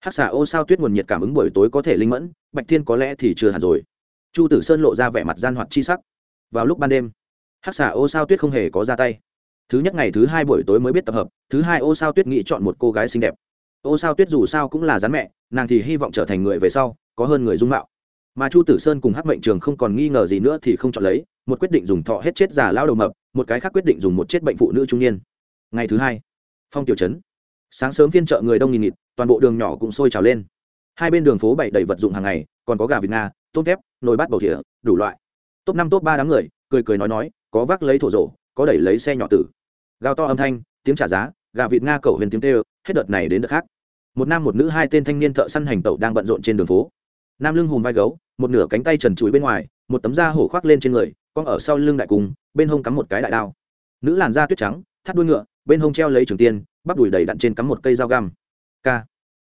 Hắc xà ô sao tuyết nguồn nhiệt cảm ứng buổi tối có thể linh mẫn, bạch thiên có lẽ thì chưa hẳn rồi. Chu tử sơn lộ ra vẻ mặt gian hoạt chi sắc. Vào lúc ban đêm, hắc xà ô sao tuyết không hề có ra tay. Thứ nhất ngày thứ hai buổi tối mới biết tập hợp, thứ hai ô sao tuyết nghĩ chọn một cô gái xinh đẹp. Ô sao tuyết dù sao cũng là rắn mẹ, nàng thì hy vọng trở thành người về sau, có hơn người dung mạo. Mà chu tử sơn cùng hắc mệnh trường không còn nghi ngờ gì nữa thì không chọn lấy một quyết định dùng thọ hết chết già lao đầu mập, một cái khác quyết định dùng một chết bệnh phụ nữ trung niên. Ngày thứ hai, phong tiểu trấn. Sáng sớm phiên chợ người đông nghìn nghịt, toàn bộ đường nhỏ cũng sôi trào lên. Hai bên đường phố bày đầy vật dụng hàng ngày, còn có gà vịt nga, tôm thép, nồi bát bầu thỉa đủ loại. Top năm, top ba đám người, cười cười nói nói, có vác lấy thổ rổ, có đẩy lấy xe nhỏ tử. Gào to âm thanh, tiếng trả giá, gà vịt nga cầu huyền tiếng tê hết đợt này đến đợt khác. Một nam một nữ hai tên thanh niên thợ săn hành tẩu đang bận rộn trên đường phố. Nam lưng hùm vai gấu, một nửa cánh tay trần chuối bên ngoài, một tấm da hổ khoác lên trên người con ở sau lưng đại cung, bên hông cắm một cái đại đao. Nữ làn da tuyết trắng, thắt đuôi ngựa, bên hông treo lấy trường tiên, bắp đùi đầy đặn trên cắm một cây dao găm. K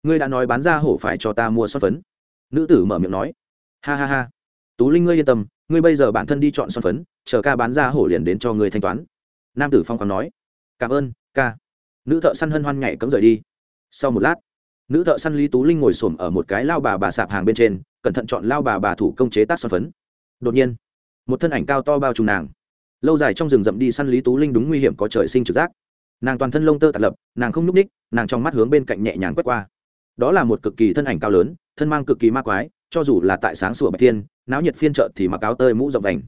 ngươi đã nói bán ra hổ phải cho ta mua son phấn. Nữ tử mở miệng nói. Ha ha ha. Tú linh ngươi yên tâm, ngươi bây giờ bản thân đi chọn son phấn, chờ ca bán ra hổ liền đến cho ngươi thanh toán. Nam tử phong còn nói. Cảm ơn, ca. Nữ thợ săn hân hoan nhảy cấm rời đi. Sau một lát, nữ thợ săn lý tú linh ngồi xổm ở một cái lao bà bà sạp hàng bên trên, cẩn thận chọn lao bà bà thủ công chế tác son phấn. Đột nhiên một thân ảnh cao to bao trùm nàng. Lâu dài trong rừng rậm đi săn lý tú linh đúng nguy hiểm có trời sinh trực giác. Nàng toàn thân lông tơ tạt lập, nàng không nhúc ních nàng trong mắt hướng bên cạnh nhẹ nhàng quét qua. Đó là một cực kỳ thân ảnh cao lớn, thân mang cực kỳ ma quái, cho dù là tại sáng sủa bạch thiên, náo nhiệt phiên trợ thì mặc áo tơi mũ rộng vành.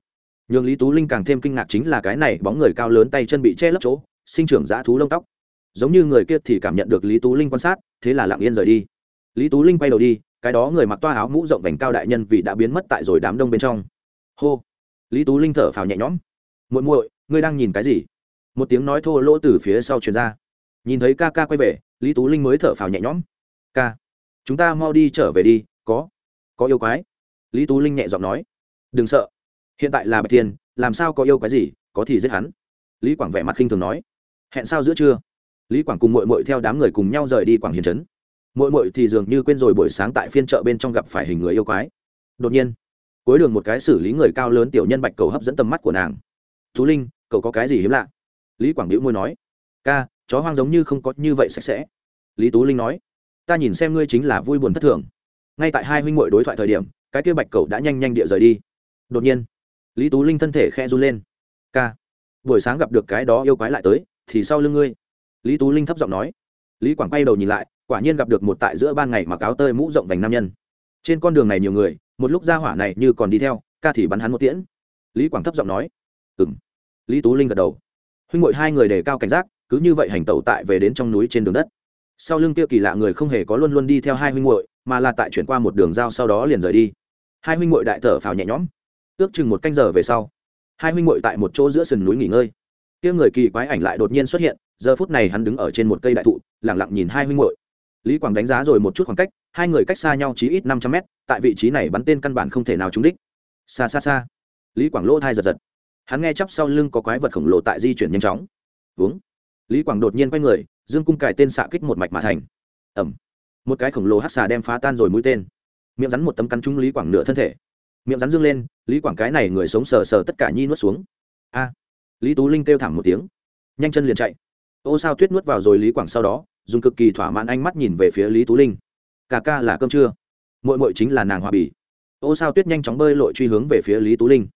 Nhường lý tú linh càng thêm kinh ngạc chính là cái này bóng người cao lớn tay chân bị che lấp chỗ, sinh trưởng dã thú lông tóc. Giống như người kia thì cảm nhận được lý tú linh quan sát, thế là lặng yên rời đi. Lý tú linh quay đầu đi, cái đó người mặc toa áo mũ rộng vành cao đại nhân vì đã biến mất tại rồi đám đông bên trong. Hô lý tú linh thở phào nhẹ nhõm. Muội muội, ngươi đang nhìn cái gì? Một tiếng nói thô lỗ từ phía sau truyền ra. Nhìn thấy ca ca quay về, lý tú linh mới thở phào nhẹ nhõm. Ca, chúng ta mau đi trở về đi, có có yêu quái. Lý tú linh nhẹ giọng nói. Đừng sợ, hiện tại là bạch thiên, làm sao có yêu quái gì, có thì giết hắn. Lý quảng vẻ mặt khinh thường nói. Hẹn sao giữa trưa? Lý quảng cùng mội mội theo đám người cùng nhau rời đi quảng hiền trấn. Mội mội thì dường như quên rồi buổi sáng tại phiên chợ bên trong gặp phải hình người yêu quái. Đột nhiên cuối đường một cái xử lý người cao lớn tiểu nhân bạch cầu hấp dẫn tầm mắt của nàng. Tú linh, cậu có cái gì hiếm lạ? Lý quảng hữu môi nói. Ca, chó hoang giống như không có như vậy sạch sẽ. Lý tú linh nói. Ta nhìn xem ngươi chính là vui buồn thất thường. Ngay tại hai huynh m đối thoại thời điểm, cái kia bạch cầu đã nhanh nhanh địa rời đi. Đột nhiên, lý tú linh thân thể khe run lên. Ca, buổi sáng gặp được cái đó yêu quái lại tới, thì sau lưng ngươi. Lý tú linh thấp giọng nói. Lý quảng quay đầu nhìn lại, quả nhiên gặp được một tại giữa ban ngày mặc áo tơi mũ rộng vành nam nhân. Trên con đường này nhiều người một lúc ra hỏa này như còn đi theo, ca thì bắn hắn một tiễn. Lý quảng thấp giọng nói ừng lý tú linh gật đầu. Huynh ngội hai người đề cao cảnh giác, cứ như vậy hành tẩu tại về đến trong núi trên đường đất. Sau lưng kia kỳ lạ người không hề có luôn luôn đi theo hai huynh ngội mà là tại chuyển qua một đường giao sau đó liền rời đi. Hai huynh ngội đại thở phào nhẹ nhõm. Ước chừng một canh giờ về sau, hai huynh ngội tại một chỗ giữa sườn núi nghỉ ngơi. Kia người kỳ quái ảnh lại đột nhiên xuất hiện, giờ phút này hắn đứng ở trên một cây đại thụ lẳng lặng nhìn hai huynh ngội lý quảng đánh giá rồi một chút khoảng cách hai người cách xa nhau chỉ ít năm trăm mét, tại vị trí này bắn tên căn bản không thể nào trúng đích. Xa xa xa. Lý quảng lỗ thai giật giật. Hắn nghe chắp sau lưng có quái vật khổng lồ tại di chuyển nhanh chóng. Uống lý quảng đột nhiên quay người, dương cung cài tên xạ kích một mạch mà thành. Ẩm. Một cái khổng lồ hát xà đem phá tan rồi mũi tên. Miệng rắn một tấm cắn trúng lý quảng nửa thân thể. Miệng rắn dương lên, lý quảng cái này người sống sờ sờ tất cả nhi nuốt xuống. A. Lý tú linh kêu thảm một tiếng. Nhanh chân liền chạy. Ô sao tuyết nuốt vào rồi lý quảng sau đó, dùng cực kỳ thỏa mãn ánh mắt nhìn về phía lý tú linh ca ca là cơm trưa. Mội mội chính là nàng hòa bỉ ô sao tuyết nhanh chóng bơi lội truy hướng về phía lý tú linh.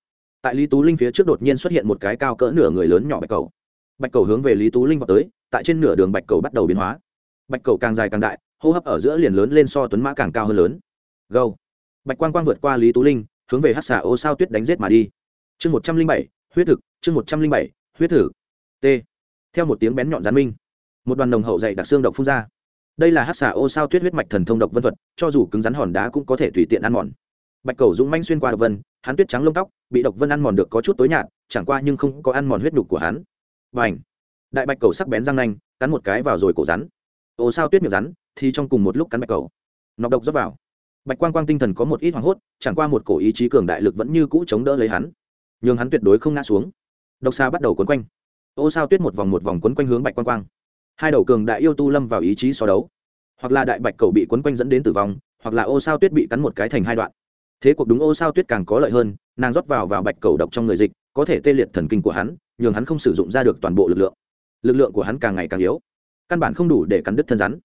Tại lý tú linh phía trước đột nhiên xuất hiện một cái cao cỡ nửa người lớn nhỏ bạch cầu. Bạch cầu hướng về lý tú linh vào tới, tại trên nửa đường bạch cầu bắt đầu biến hóa. Bạch cầu càng dài càng đại, hô hấp ở giữa liền lớn lên so tuấn mã càng cao hơn lớn. Gâu. Bạch quang quang vượt qua lý tú linh, hướng về hát xà ô sao tuyết đánh rết mà đi. Chương một trăm linh bảy, huyết thực, chương một trăm linh bảy, huyết thử t. Theo một tiếng bén nhọn gián minh, một đoàn nồng hậu dày đặc xương độc phun ra đây là hát xà ô sao tuyết huyết mạch thần thông độc vân thuật, cho dù cứng rắn hòn đá cũng có thể tùy tiện ăn mòn. Bạch cầu dũng manh xuyên qua độc vân, hắn tuyết trắng lông tóc, bị độc vân ăn mòn được có chút tối nhạt, chẳng qua nhưng không có ăn mòn huyết nhục của hắn. Và ảnh đại bạch cầu sắc bén răng nanh, cắn một cái vào rồi cổ rắn. Ô sao tuyết miệng rắn, thì trong cùng một lúc cắn bạch cầu. Nọc độc dốc vào. Bạch quang quang tinh thần có một ít hoảng hốt, chẳng qua một cổ ý chí cường đại lực vẫn như cũ chống đỡ lấy hắn. Nhưng hắn tuyệt đối không ngã xuống. Độc xa bắt đầu quấn quanh. Ô sao tuyết một vòng một vòng quấn quanh hướng bạch quang quang hai đầu cường đại yêu tu lâm vào ý chí so đấu. Hoặc là đại bạch cầu bị quấn quanh dẫn đến tử vong, hoặc là ô sao tuyết bị cắn một cái thành hai đoạn. Thế cuộc đúng ô sao tuyết càng có lợi hơn, nàng rót vào vào bạch cầu độc trong người dịch, có thể tê liệt thần kinh của hắn, nhường hắn không sử dụng ra được toàn bộ lực lượng. Lực lượng của hắn càng ngày càng yếu. Căn bản không đủ để cắn đứt thân rắn.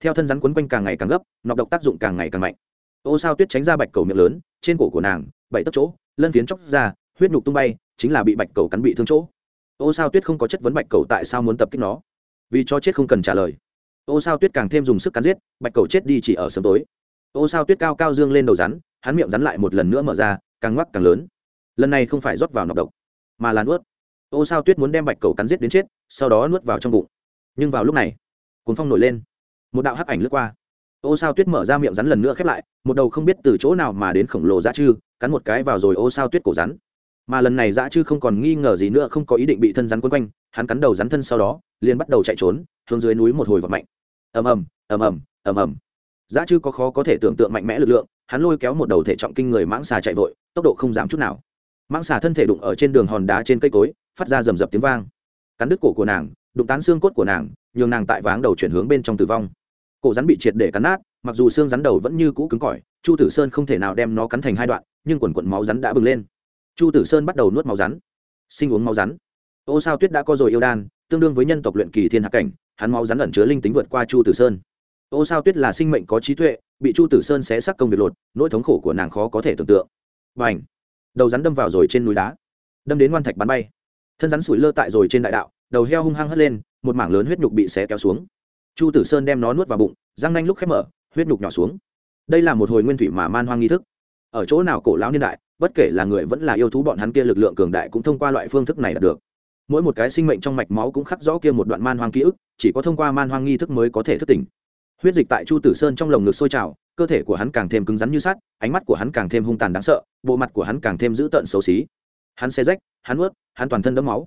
Theo thân rắn quấn quanh càng ngày càng gấp, nọc độc tác dụng càng ngày càng mạnh. Ô sao tuyết tránh ra bạch cầu miệng lớn, trên cổ của nàng, bảy tấc chỗ, lân phiến chóc ra, huyết nhục tung bay, chính là bị bạch cầu cắn bị thương chỗ. Ô sao tuyết không có chất vấn bạch cầu tại sao muốn tập kích nó vì cho chết không cần trả lời. Ô sao tuyết càng thêm dùng sức cắn giết, bạch cầu chết đi chỉ ở sớm tối. Ô sao tuyết cao cao dương lên đầu rắn, hắn miệng rắn lại một lần nữa mở ra, càng ngoắc càng lớn. Lần này không phải rót vào nọc độc, mà là nuốt. Ô sao tuyết muốn đem bạch cầu cắn giết đến chết, sau đó nuốt vào trong bụng. Nhưng vào lúc này cuốn phong nổi lên. Một đạo hắc ảnh lướt qua. Ô sao tuyết mở ra miệng rắn lần nữa khép lại, một đầu không biết từ chỗ nào mà đến khổng lồ dã chư, cắn một cái vào rồi ô sao tuyết cổ rắn mà lần này dã chư không còn nghi ngờ gì nữa, không có ý định bị thân rắn quấn quanh, hắn cắn đầu rắn thân sau đó, liền bắt đầu chạy trốn, hướng dưới núi một hồi vật mạnh. Ầm ầm ầm ầm ầm ầm. Dã chư có khó có thể tưởng tượng mạnh mẽ lực lượng, hắn lôi kéo một đầu thể trọng kinh người mãng xà chạy vội, tốc độ không giảm chút nào. Mãng xà thân thể đụng ở trên đường hòn đá trên cây cối, phát ra rầm rập tiếng vang. Cắn đứt cổ của nàng, đụng tán xương cốt của nàng, nhường nàng tại váng đầu chuyển hướng bên trong tử vong. Cổ rắn bị triệt để cắn nát, mặc dù xương rắn đầu vẫn như cũ cứng cỏi, chu tử sơn không thể nào đem nó cắn thành hai đoạn, nhưng quần quần máu rắn đã bừng lên chu tử sơn bắt đầu nuốt máu rắn. Sinh uống máu rắn. Ô sao tuyết đã có rồi yêu đan, tương đương với nhân tộc luyện kỳ thiên hạ cảnh, hắn máu rắn ẩn chứa linh tính vượt qua chu tử sơn. Ô sao tuyết là sinh mệnh có trí tuệ, bị chu tử sơn xé xác công việc lột, nỗi thống khổ của nàng khó có thể tưởng tượng. Và ảnh đầu rắn đâm vào rồi trên núi đá. Đâm đến ngoan thạch bắn bay. Thân rắn sủi lơ tại rồi trên đại đạo, đầu heo hung hăng hất lên, một mảng lớn huyết nhục bị xé kéo xuống. Chu tử sơn đem nó nuốt vào bụng, răng nanh lúc khép mở, huyết nhục nhỏ xuống. Đây là một hồi nguyên thủy mà man hoang nghi thức. Ở chỗ nào cổ lão niên đại bất kể là người vẫn là yêu thú, bọn hắn kia lực lượng cường đại cũng thông qua loại phương thức này đạt được. Mỗi một cái sinh mệnh trong mạch máu cũng khắc rõ kia một đoạn man hoang ký ức, chỉ có thông qua man hoang nghi thức mới có thể thức tỉnh. Huyết dịch tại chu tử sơn trong lồng ngực sôi trào, cơ thể của hắn càng thêm cứng rắn như sắt, ánh mắt của hắn càng thêm hung tàn đáng sợ, bộ mặt của hắn càng thêm dữ tợn xấu xí. Hắn xe rách, hắn ướt, hắn toàn thân đẫm máu.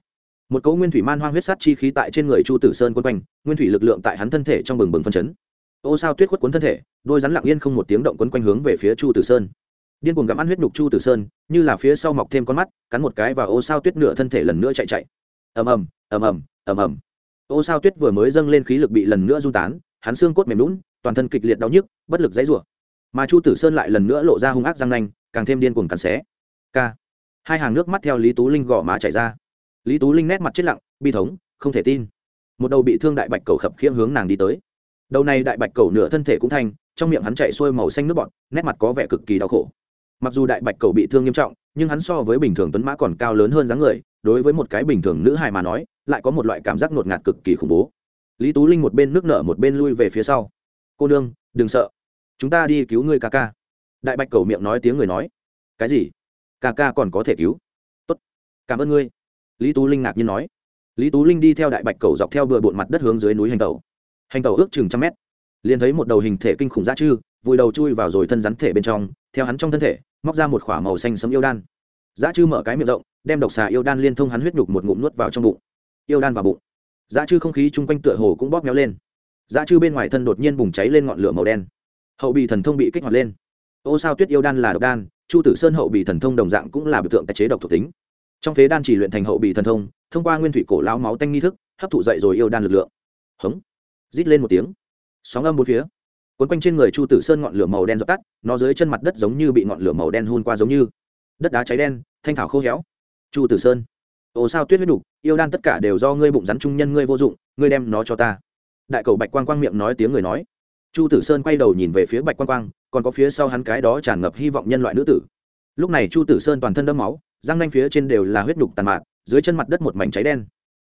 Một cấu nguyên thủy man hoang huyết sát chi khí tại trên người chu tử sơn quân quanh, nguyên thủy lực lượng tại hắn thân thể trong bừng bừng phân chấn. Ô sao tuyết khuất cuốn thân thể, đôi rắn lặng yên không một tiếng động quấn quanh hướng về phía chu tử sơn điên cuồng gặm ăn huyết nhục chu tử sơn như là phía sau mọc thêm con mắt cắn một cái và ô sao tuyết nửa thân thể lần nữa chạy chạy ầm ầm ầm ầm ầm ầm. ô sao tuyết vừa mới dâng lên khí lực bị lần nữa run tán, hắn xương cốt mềm lún toàn thân kịch liệt đau nhức, bất lực dãy rủa. Mà chu tử sơn lại lần nữa lộ ra hung ác răng nanh, càng thêm điên cuồng cắn xé. K hai hàng nước mắt theo lý tú linh gõ má chảy ra. Lý tú linh nét mặt chết lặng, bi thống, không thể tin. Một đầu bị thương đại bạch cầu khập khiễng hướng nàng đi tới. Đầu này đại bạch cầu nửa thân thể cũng thanh, trong miệng hắn chạy xuôi màu xanh nước bọt, nét mặt có vẻ cực kỳ đau khổ mặc dù đại bạch cầu bị thương nghiêm trọng, nhưng hắn so với bình thường tuấn mã còn cao lớn hơn dáng người, đối với một cái bình thường nữ hài mà nói, lại có một loại cảm giác ngột ngạt cực kỳ khủng bố. Lý tú linh một bên nước nở một bên lui về phía sau. Cô nương, đừng sợ. Chúng ta đi cứu ngươi ca ca. Đại bạch cầu miệng nói tiếng người nói. Cái gì? Ca ca còn có thể cứu? Tốt, cảm ơn ngươi. Lý tú linh ngạc nhiên nói. Lý tú linh đi theo đại bạch cầu dọc theo bừa bộn mặt đất hướng dưới núi hành tàu hành tàu ước chừng trăm mét. Liền thấy một đầu hình thể kinh khủng giá chư vùi đầu chui vào rồi thân rắn thể bên trong, theo hắn trong thân thể, móc ra một k h ỏ a màu xanh sấm yêu đan. Dã chư mở cái miệng rộng, đem độc xà yêu đan liên thông hắn huyết nhục một ngụm nuốt vào trong bụng. Yêu đan vào bụng. Dã chư không khí chung quanh tựa hồ cũng bóp méo lên. Dã chư bên ngoài thân đột nhiên bùng cháy lên ngọn lửa màu đen. Hậu bị thần thông bị kích hoạt lên. Ô sao tuyết yêu đan là độc đan, chu tử sơn hậu bị thần thông đồng dạng cũng là biểu tượng tài chế độc thuộc tính. Trong phế đan chỉ luyện thành hậu bị thần thông thông qua nguyên thủy cổ lao máu tanh nghi thức, hấp thụ dậy rồi yêu đan lực lượng. Hống. Rít lên một tiếng. Sóng âm bốn phía quấn quanh trên người chu tử sơn ngọn lửa màu đen dập tắt, nó dưới chân mặt đất giống như bị ngọn lửa màu đen hôn qua giống như. Đất đá cháy đen, thanh thảo khô héo. Chu tử sơn ồ sao tuyết huyết đục, yêu đan tất cả đều do ngươi bụng rắn trung nhân ngươi vô dụng, ngươi đem nó cho ta. Đại cầu bạch quang quang miệng nói tiếng người nói. Chu tử sơn quay đầu nhìn về phía bạch quang quang, còn có phía sau hắn cái đó tràn ngập hy vọng nhân loại nữ tử. Lúc này chu tử sơn toàn thân đẫm máu, răng nanh phía trên đều là huyết nhục tàn mạn, dưới chân mặt đất một mảnh cháy đen.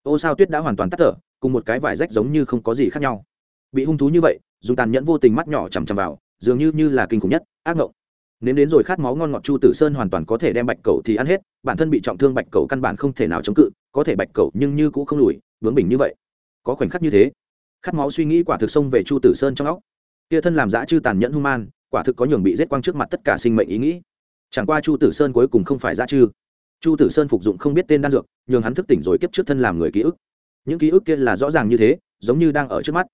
Ô sao tuyết đã hoàn toàn tắt thở, cùng một cái vải rách giống như không có gì khác nhau bị hung thú như vậy, dùng tàn nhẫn vô tình mắt nhỏ chằm chằm vào, dường như như là kinh khủng nhất, ác ngộng. Nếm đến rồi khát máu ngon ngọt chu tử sơn hoàn toàn có thể đem bạch cầu thì ăn hết, bản thân bị trọng thương bạch cầu căn bản không thể nào chống cự, có thể bạch cầu nhưng như cũng không lùi bướng bình như vậy. Có khoảnh khắc như thế, khát máu suy nghĩ quả thực xông về chu tử sơn trong óc. Kia thân làm dã chư tàn nhẫn hung man, quả thực có nhường bị giết quang trước mặt tất cả sinh mệnh ý nghĩ. Chẳng qua chu tử sơn cuối cùng không phải dã chư. Chu tử sơn phục dụng không biết tên đan dược, nhường hắn thức tỉnh rồi kiếp trước thân làm người ký ức. Những ký ức kia là rõ ràng như thế, giống như đang ở trước mắt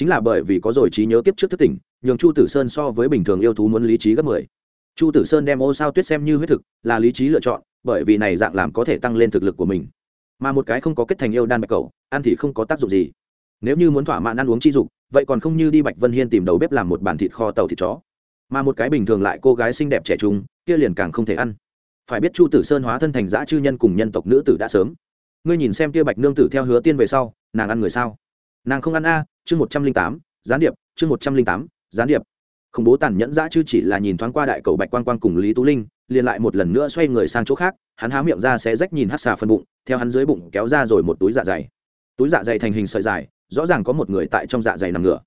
chính là bởi vì có rồi trí nhớ kiếp trước thức tỉnh, nhường chu tử sơn so với bình thường yêu thú muốn lý trí gấp mười. Chu tử sơn đem ô sao tuyết xem như huyết thực, là lý trí lựa chọn, bởi vì này dạng làm có thể tăng lên thực lực của mình. Mà một cái không có kết thành yêu đan bạch cầu, ăn thì không có tác dụng gì. Nếu như muốn thỏa mãn ăn uống chi dục, vậy còn không như đi bạch vân hiên tìm đầu bếp làm một bàn thịt kho tàu thịt chó. Mà một cái bình thường lại cô gái xinh đẹp trẻ trung, kia liền càng không thể ăn. Phải biết chu tử sơn hóa thân thành dã chư nhân cùng nhân tộc nữ tử đã sớm. Ngươi nhìn xem kia bạch nương tử theo hứa tiên về sau, nàng ăn người sao? Nàng không ăn a, chương một trăm linh tám, gián điệp, chương một trăm linh tám, gián điệp. Khủng bố tàn nhẫn dã chứ chỉ là nhìn thoáng qua đại cầu bạch quang quang cùng lý tú linh, liền lại một lần nữa xoay người sang chỗ khác, hắn há miệng ra sẽ rách nhìn hát xà phân bụng, theo hắn dưới bụng kéo ra rồi một túi dạ dày. Túi dạ dày thành hình sợi dài, rõ ràng có một người tại trong dạ dày nằm ngửa.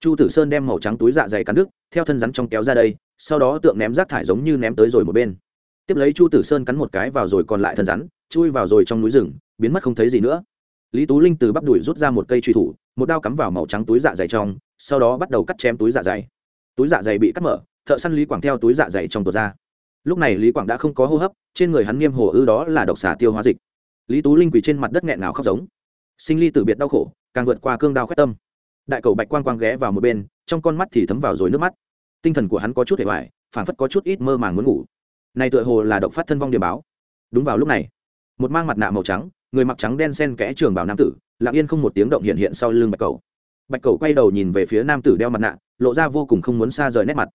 Chu tử sơn đem màu trắng túi dạ dày cắn đứt, theo thân rắn trong kéo ra đây, sau đó tượng ném rác thải giống như ném tới rồi một bên. Tiếp lấy chu tử sơn cắn một cái vào rồi còn lại thân rắn, chui vào rồi trong núi rừng, biến mất không thấy gì nữa lý tú linh từ bắp đùi rút ra một cây truy thủ, một đao cắm vào màu trắng túi dạ dày trong, sau đó bắt đầu cắt chém túi dạ dày. Túi dạ dày bị cắt mở, thợ săn lý quảng theo túi dạ dày trong tuột ra. Lúc này lý quảng đã không có hô hấp, trên người hắn nghiêm hồ ư đó là độc xà tiêu hóa dịch. Lý tú linh quỳ trên mặt đất nghẹn nào khóc giống. Sinh ly từ biệt đau khổ, càng vượt qua cương đao khét tâm. Đại cầu bạch quang quang ghé vào một bên, trong con mắt thì thấm vào rồi nước mắt. Tinh thần của hắn có chút hề hoài, phảng phất có chút ít mơ màng muốn ngủ. Này tựa hồ là động phát thân vong điểm báo. Đúng vào lúc này, một mang mặt nạ màu trắng người mặc trắng đen sen kẽ trường bảo nam tử, lặng yên không một tiếng động hiện hiện sau lưng bạch cầu. Bạch cầu quay đầu nhìn về phía nam tử đeo mặt nạ, lộ ra vô cùng không muốn xa rời nét mặt.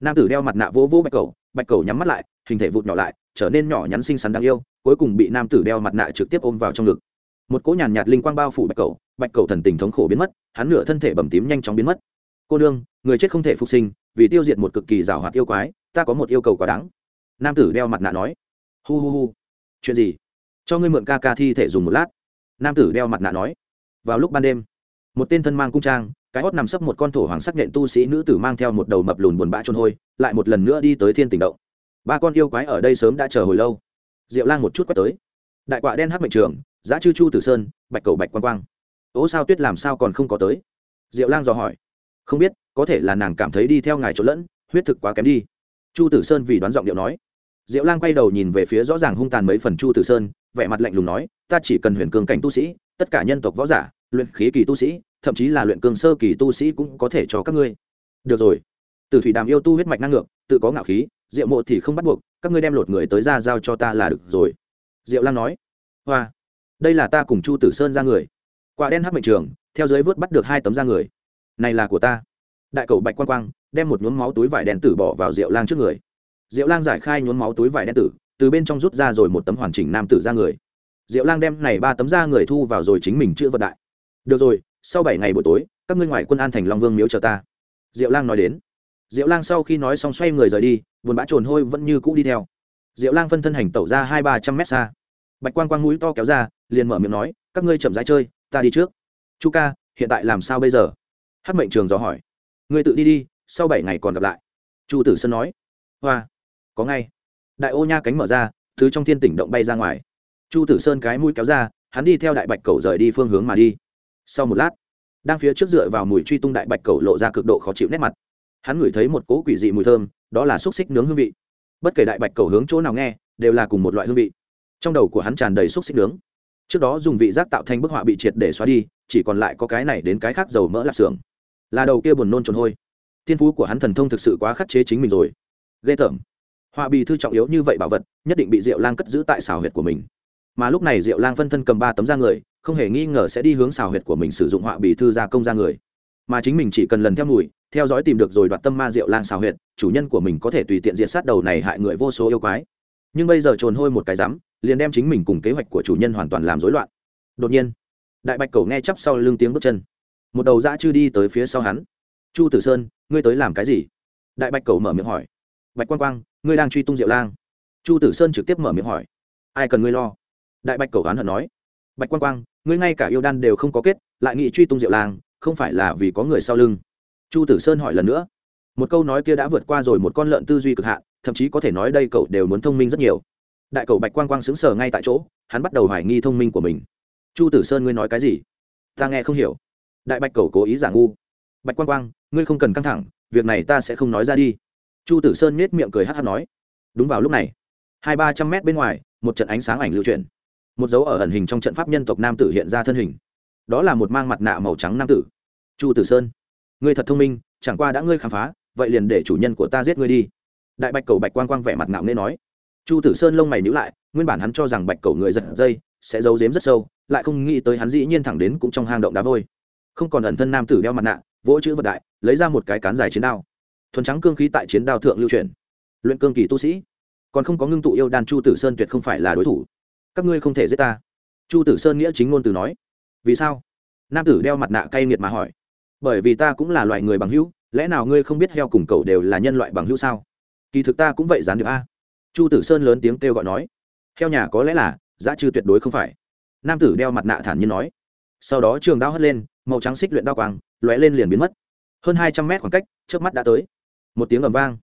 Nam tử đeo mặt nạ vỗ vỗ bạch cầu bạch cầu nhắm mắt lại, hình thể vụt nhỏ lại, trở nên nhỏ nhắn xinh xắn đáng yêu, cuối cùng bị nam tử đeo mặt nạ trực tiếp ôm vào trong ngực. Một cỗ nhàn nhạt linh quang bao phủ bạch cầu bạch cầu thần tình thống khổ biến mất, hắn nửa thân thể bầm tím nhanh chóng biến mất. Cô đương người chết không thể phục sinh, vì tiêu diệt một cực kỳ rào hoạt yêu quái, ta có một yêu cầu quá đáng. Nam tử đeo mặt nạ nói. Hu hu hu. Chuyện gì? Cho ngươi mượn ca ca thi thể dùng một lát. Nam tử đeo mặt nạ nói. Vào lúc ban đêm, một tên thân mang cung trang, cái hót nằm sấp một con thổ hoàng sắc nhện tu sĩ nữ tử mang theo một đầu mập lùn buồn bã trôn hôi, lại một lần nữa đi tới thiên tỉnh động. Ba con yêu quái ở đây sớm đã chờ hồi lâu. Diệu lang một chút quét tới. Đại quạ đen hát mệnh trường, giá chư chu tử sơn, bạch cầu bạch quang quang. Ố sao tuyết làm sao còn không có tới? Diệu lang dò hỏi. Không biết, có thể là nàng cảm thấy đi theo ngài trộn lẫn, huyết thực quá kém đi. Chu tử sơn vì đoán giọng điệu nói. Diệu lang quay đầu nhìn về phía rõ ràng hung tàn mấy phần chu tử sơn vẻ mặt lạnh lùng nói, ta chỉ cần huyền cường cảnh tu sĩ, tất cả nhân tộc võ giả, luyện khí kỳ tu sĩ, thậm chí là luyện cường sơ kỳ tu sĩ cũng có thể cho các ngươi. Được rồi. Từ thủy đàm yêu tu huyết mạch năng ngược tự có ngạo khí, diệu mộ thì không bắt buộc, các ngươi đem lột người tới ra giao cho ta là được rồi. Diệu lang nói. Hoa, đây là ta cùng chu tử sơn ra người. Quả đen hắc mệnh trường, theo dưới vớt bắt được hai tấm da người. Này là của ta. Đại cầu bạch quang quang đem một nhuốm máu túi vải đen tử bỏ vào rượu lang trước người. Rượu lang giải khai nhuốm máu túi vải đen tử từ bên trong rút ra rồi một tấm hoàn chỉnh nam tử ra người. Diệu lang đem này ba tấm da người thu vào rồi chính mình chữa vật đại. Được rồi, sau bảy ngày buổi tối, các ngươi ngoài quân an thành long vương miếu chờ ta. Diệu lang nói đến. Diệu lang sau khi nói xong xoay người rời đi, buồn bã trồn hôi vẫn như cũ đi theo. Diệu lang phân thân hành tẩu ra hai ba trăm mét xa. Bạch quang quang mũi to kéo ra, liền mở miệng nói, các ngươi chậm rãi chơi, ta đi trước. Chu ca, hiện tại làm sao bây giờ? Hát mệnh trường dò hỏi. Ngươi tự đi đi, sau bảy ngày còn gặp lại. Chu tử sơn nói. Hoa, có ngay đại ô nha cánh mở ra, thứ trong thiên tỉnh động bay ra ngoài. Chu tử sơn cái mũi kéo ra, hắn đi theo đại bạch cầu rời đi phương hướng mà đi. Sau một lát, đang phía trước dựa vào mùi truy tung đại bạch cầu lộ ra cực độ khó chịu nét mặt. Hắn ngửi thấy một cỗ quỷ dị mùi thơm, đó là xúc xích nướng hương vị. Bất kể đại bạch cầu hướng chỗ nào nghe, đều là cùng một loại hương vị. Trong đầu của hắn tràn đầy xúc xích nướng. Trước đó dùng vị giác tạo thành bức họa bị triệt để xóa đi, chỉ còn lại có cái này đến cái khác dầu mỡ lạp xưởng. Là đầu kia buồn nôn trồn hôi. Thiên phú của hắn thần thông thực sự quá khắc chế chính mình rồi. Ghê tởm họa bì thư trọng yếu như vậy bảo vật, nhất định bị diệu lang cất giữ tại xào huyệt của mình. Mà lúc này diệu lang phân thân cầm ba tấm da người, không hề nghi ngờ sẽ đi hướng xào huyệt của mình sử dụng họa bì thư gia công ra người. Mà chính mình chỉ cần lần theo mùi, theo dõi tìm được rồi đoạt tâm ma diệu lang xào huyệt, chủ nhân của mình có thể tùy tiện diệt sát đầu này hại người vô số yêu quái. Nhưng bây giờ trồn hôi một cái rắm, liền đem chính mình cùng kế hoạch của chủ nhân hoàn toàn làm rối loạn. Đột nhiên, đại bạch cầu nghe chắp sau lưng tiếng bước chân. Một đầu dã chư đi tới phía sau hắn. Chu tử sơn, ngươi tới làm cái gì? Đại bạch cầu mở miệng hỏi. Bạch quang quang ngươi đang truy tung diệu lang. Chu tử sơn trực tiếp mở miệng hỏi. Ai cần ngươi lo? Đại bạch cầu oán hận nói. Bạch quang quang, ngươi ngay cả yêu đan đều không có kết, lại nghị truy tung diệu lang, không phải là vì có người sau lưng. Chu tử sơn hỏi lần nữa. Một câu nói kia đã vượt qua rồi một con lợn tư duy cực hạn, thậm chí có thể nói đây cậu đều muốn thông minh rất nhiều. Đại cầu bạch quang quang xứng sờ ngay tại chỗ, hắn bắt đầu hoài nghi thông minh của mình. Chu tử sơn ngươi nói cái gì? Ta nghe không hiểu. Đại bạch cầu cố ý giả ngu. Bạch quang quang, ngươi không cần căng thẳng, việc này ta sẽ không nói ra đi chu tử sơn nết miệng cười hát hát nói, đúng vào lúc này, hai ba trăm mét bên ngoài, một trận ánh sáng ảnh lưu truyền một dấu ở ẩn hình trong trận pháp nhân tộc nam tử hiện ra thân hình. Đó là một mang mặt nạ màu trắng nam tử. Chu tử sơn, ngươi thật thông minh, chẳng qua đã ngươi khám phá, vậy liền để chủ nhân của ta giết ngươi đi. Đại bạch cầu bạch quang quang vẻ mặt ngạo nghê nói. Chu tử sơn lông mày nhữ lại, nguyên bản hắn cho rằng bạch cầu người giật dây sẽ giấu giếm rất sâu, lại không nghĩ tới hắn dĩ nhiên thẳng đến cũng trong hang động đá vôi. Không còn ẩn thân nam tử đeo mặt nạ, vỗ chữ vật đại, lấy ra một cái cán dài chiến đao thuần trắng cương khí tại chiến đao thượng lưu truyền. Luyện cương kỳ tu sĩ, còn không có ngưng tụ yêu đan chu tử sơn tuyệt không phải là đối thủ. Các ngươi không thể giết ta. Chu tử sơn nghĩa chính ngôn từ nói. Vì sao? Nam tử đeo mặt nạ cay nghiệt mà hỏi. Bởi vì ta cũng là loại người bằng hữu, lẽ nào ngươi không biết heo cùng cậu đều là nhân loại bằng hữu sao? Kỳ thực ta cũng vậy gián điệp a. Chu tử sơn lớn tiếng kêu gọi nói. Heo nhà có lẽ là, giá trừ tuyệt đối không phải. Nam tử đeo mặt nạ thản nhiên nói. Sau đó trường đao hất lên, màu trắng xích luyện đao quang, lóe lên liền biến mất. Hơn hai trăm mét khoảng cách trước mắt đã tới một tiếng ầm vang.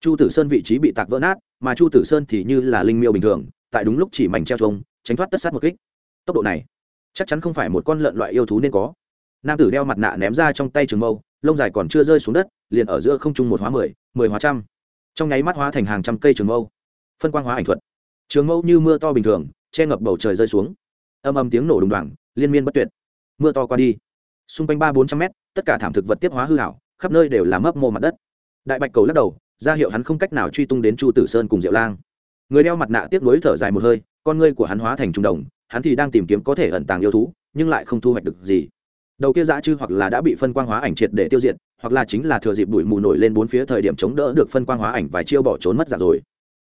Chu tử sơn vị trí bị tạc vỡ nát, mà chu tử sơn thì như là linh miêu bình thường, tại đúng lúc chỉ mảnh treo trông tránh thoát tất sát một kích. Tốc độ này, chắc chắn không phải một con lợn loại yêu thú nên có. Nam tử đeo mặt nạ ném ra trong tay trường mâu, lông dài còn chưa rơi xuống đất, liền ở giữa không trung một hóa mười mười hóa trăm. Trong nháy mắt hóa thành hàng trăm cây trường mâu. Phân quang hóa ảnh thuật. Trường mâu như mưa to bình thường, che ngập bầu trời rơi xuống. Âm âm tiếng nổ đùng đoàng liên miên bất tuyệt. Mưa to qua đi. Xung quanh ba bốn trăm mét, tất cả thảm thực vật tiếp hóa hư hảo, khắp nơi đều là mấp mô mặt đất đại bạch cầu lắc đầu, ra hiệu hắn không cách nào truy tung đến chu tử sơn cùng diệu lang. Người đeo mặt nạ tiếp nối thở dài một hơi, con ngươi của hắn hóa thành trung đồng, hắn thì đang tìm kiếm có thể ẩn tàng yêu thú, nhưng lại không thu hoạch được gì. Đầu kia dã chư hoặc là đã bị phân quang hóa ảnh triệt để tiêu diệt, hoặc là chính là thừa dịp bụi mù nổi lên bốn phía thời điểm chống đỡ được phân quang hóa ảnh vài chiêu bỏ trốn mất giả rồi.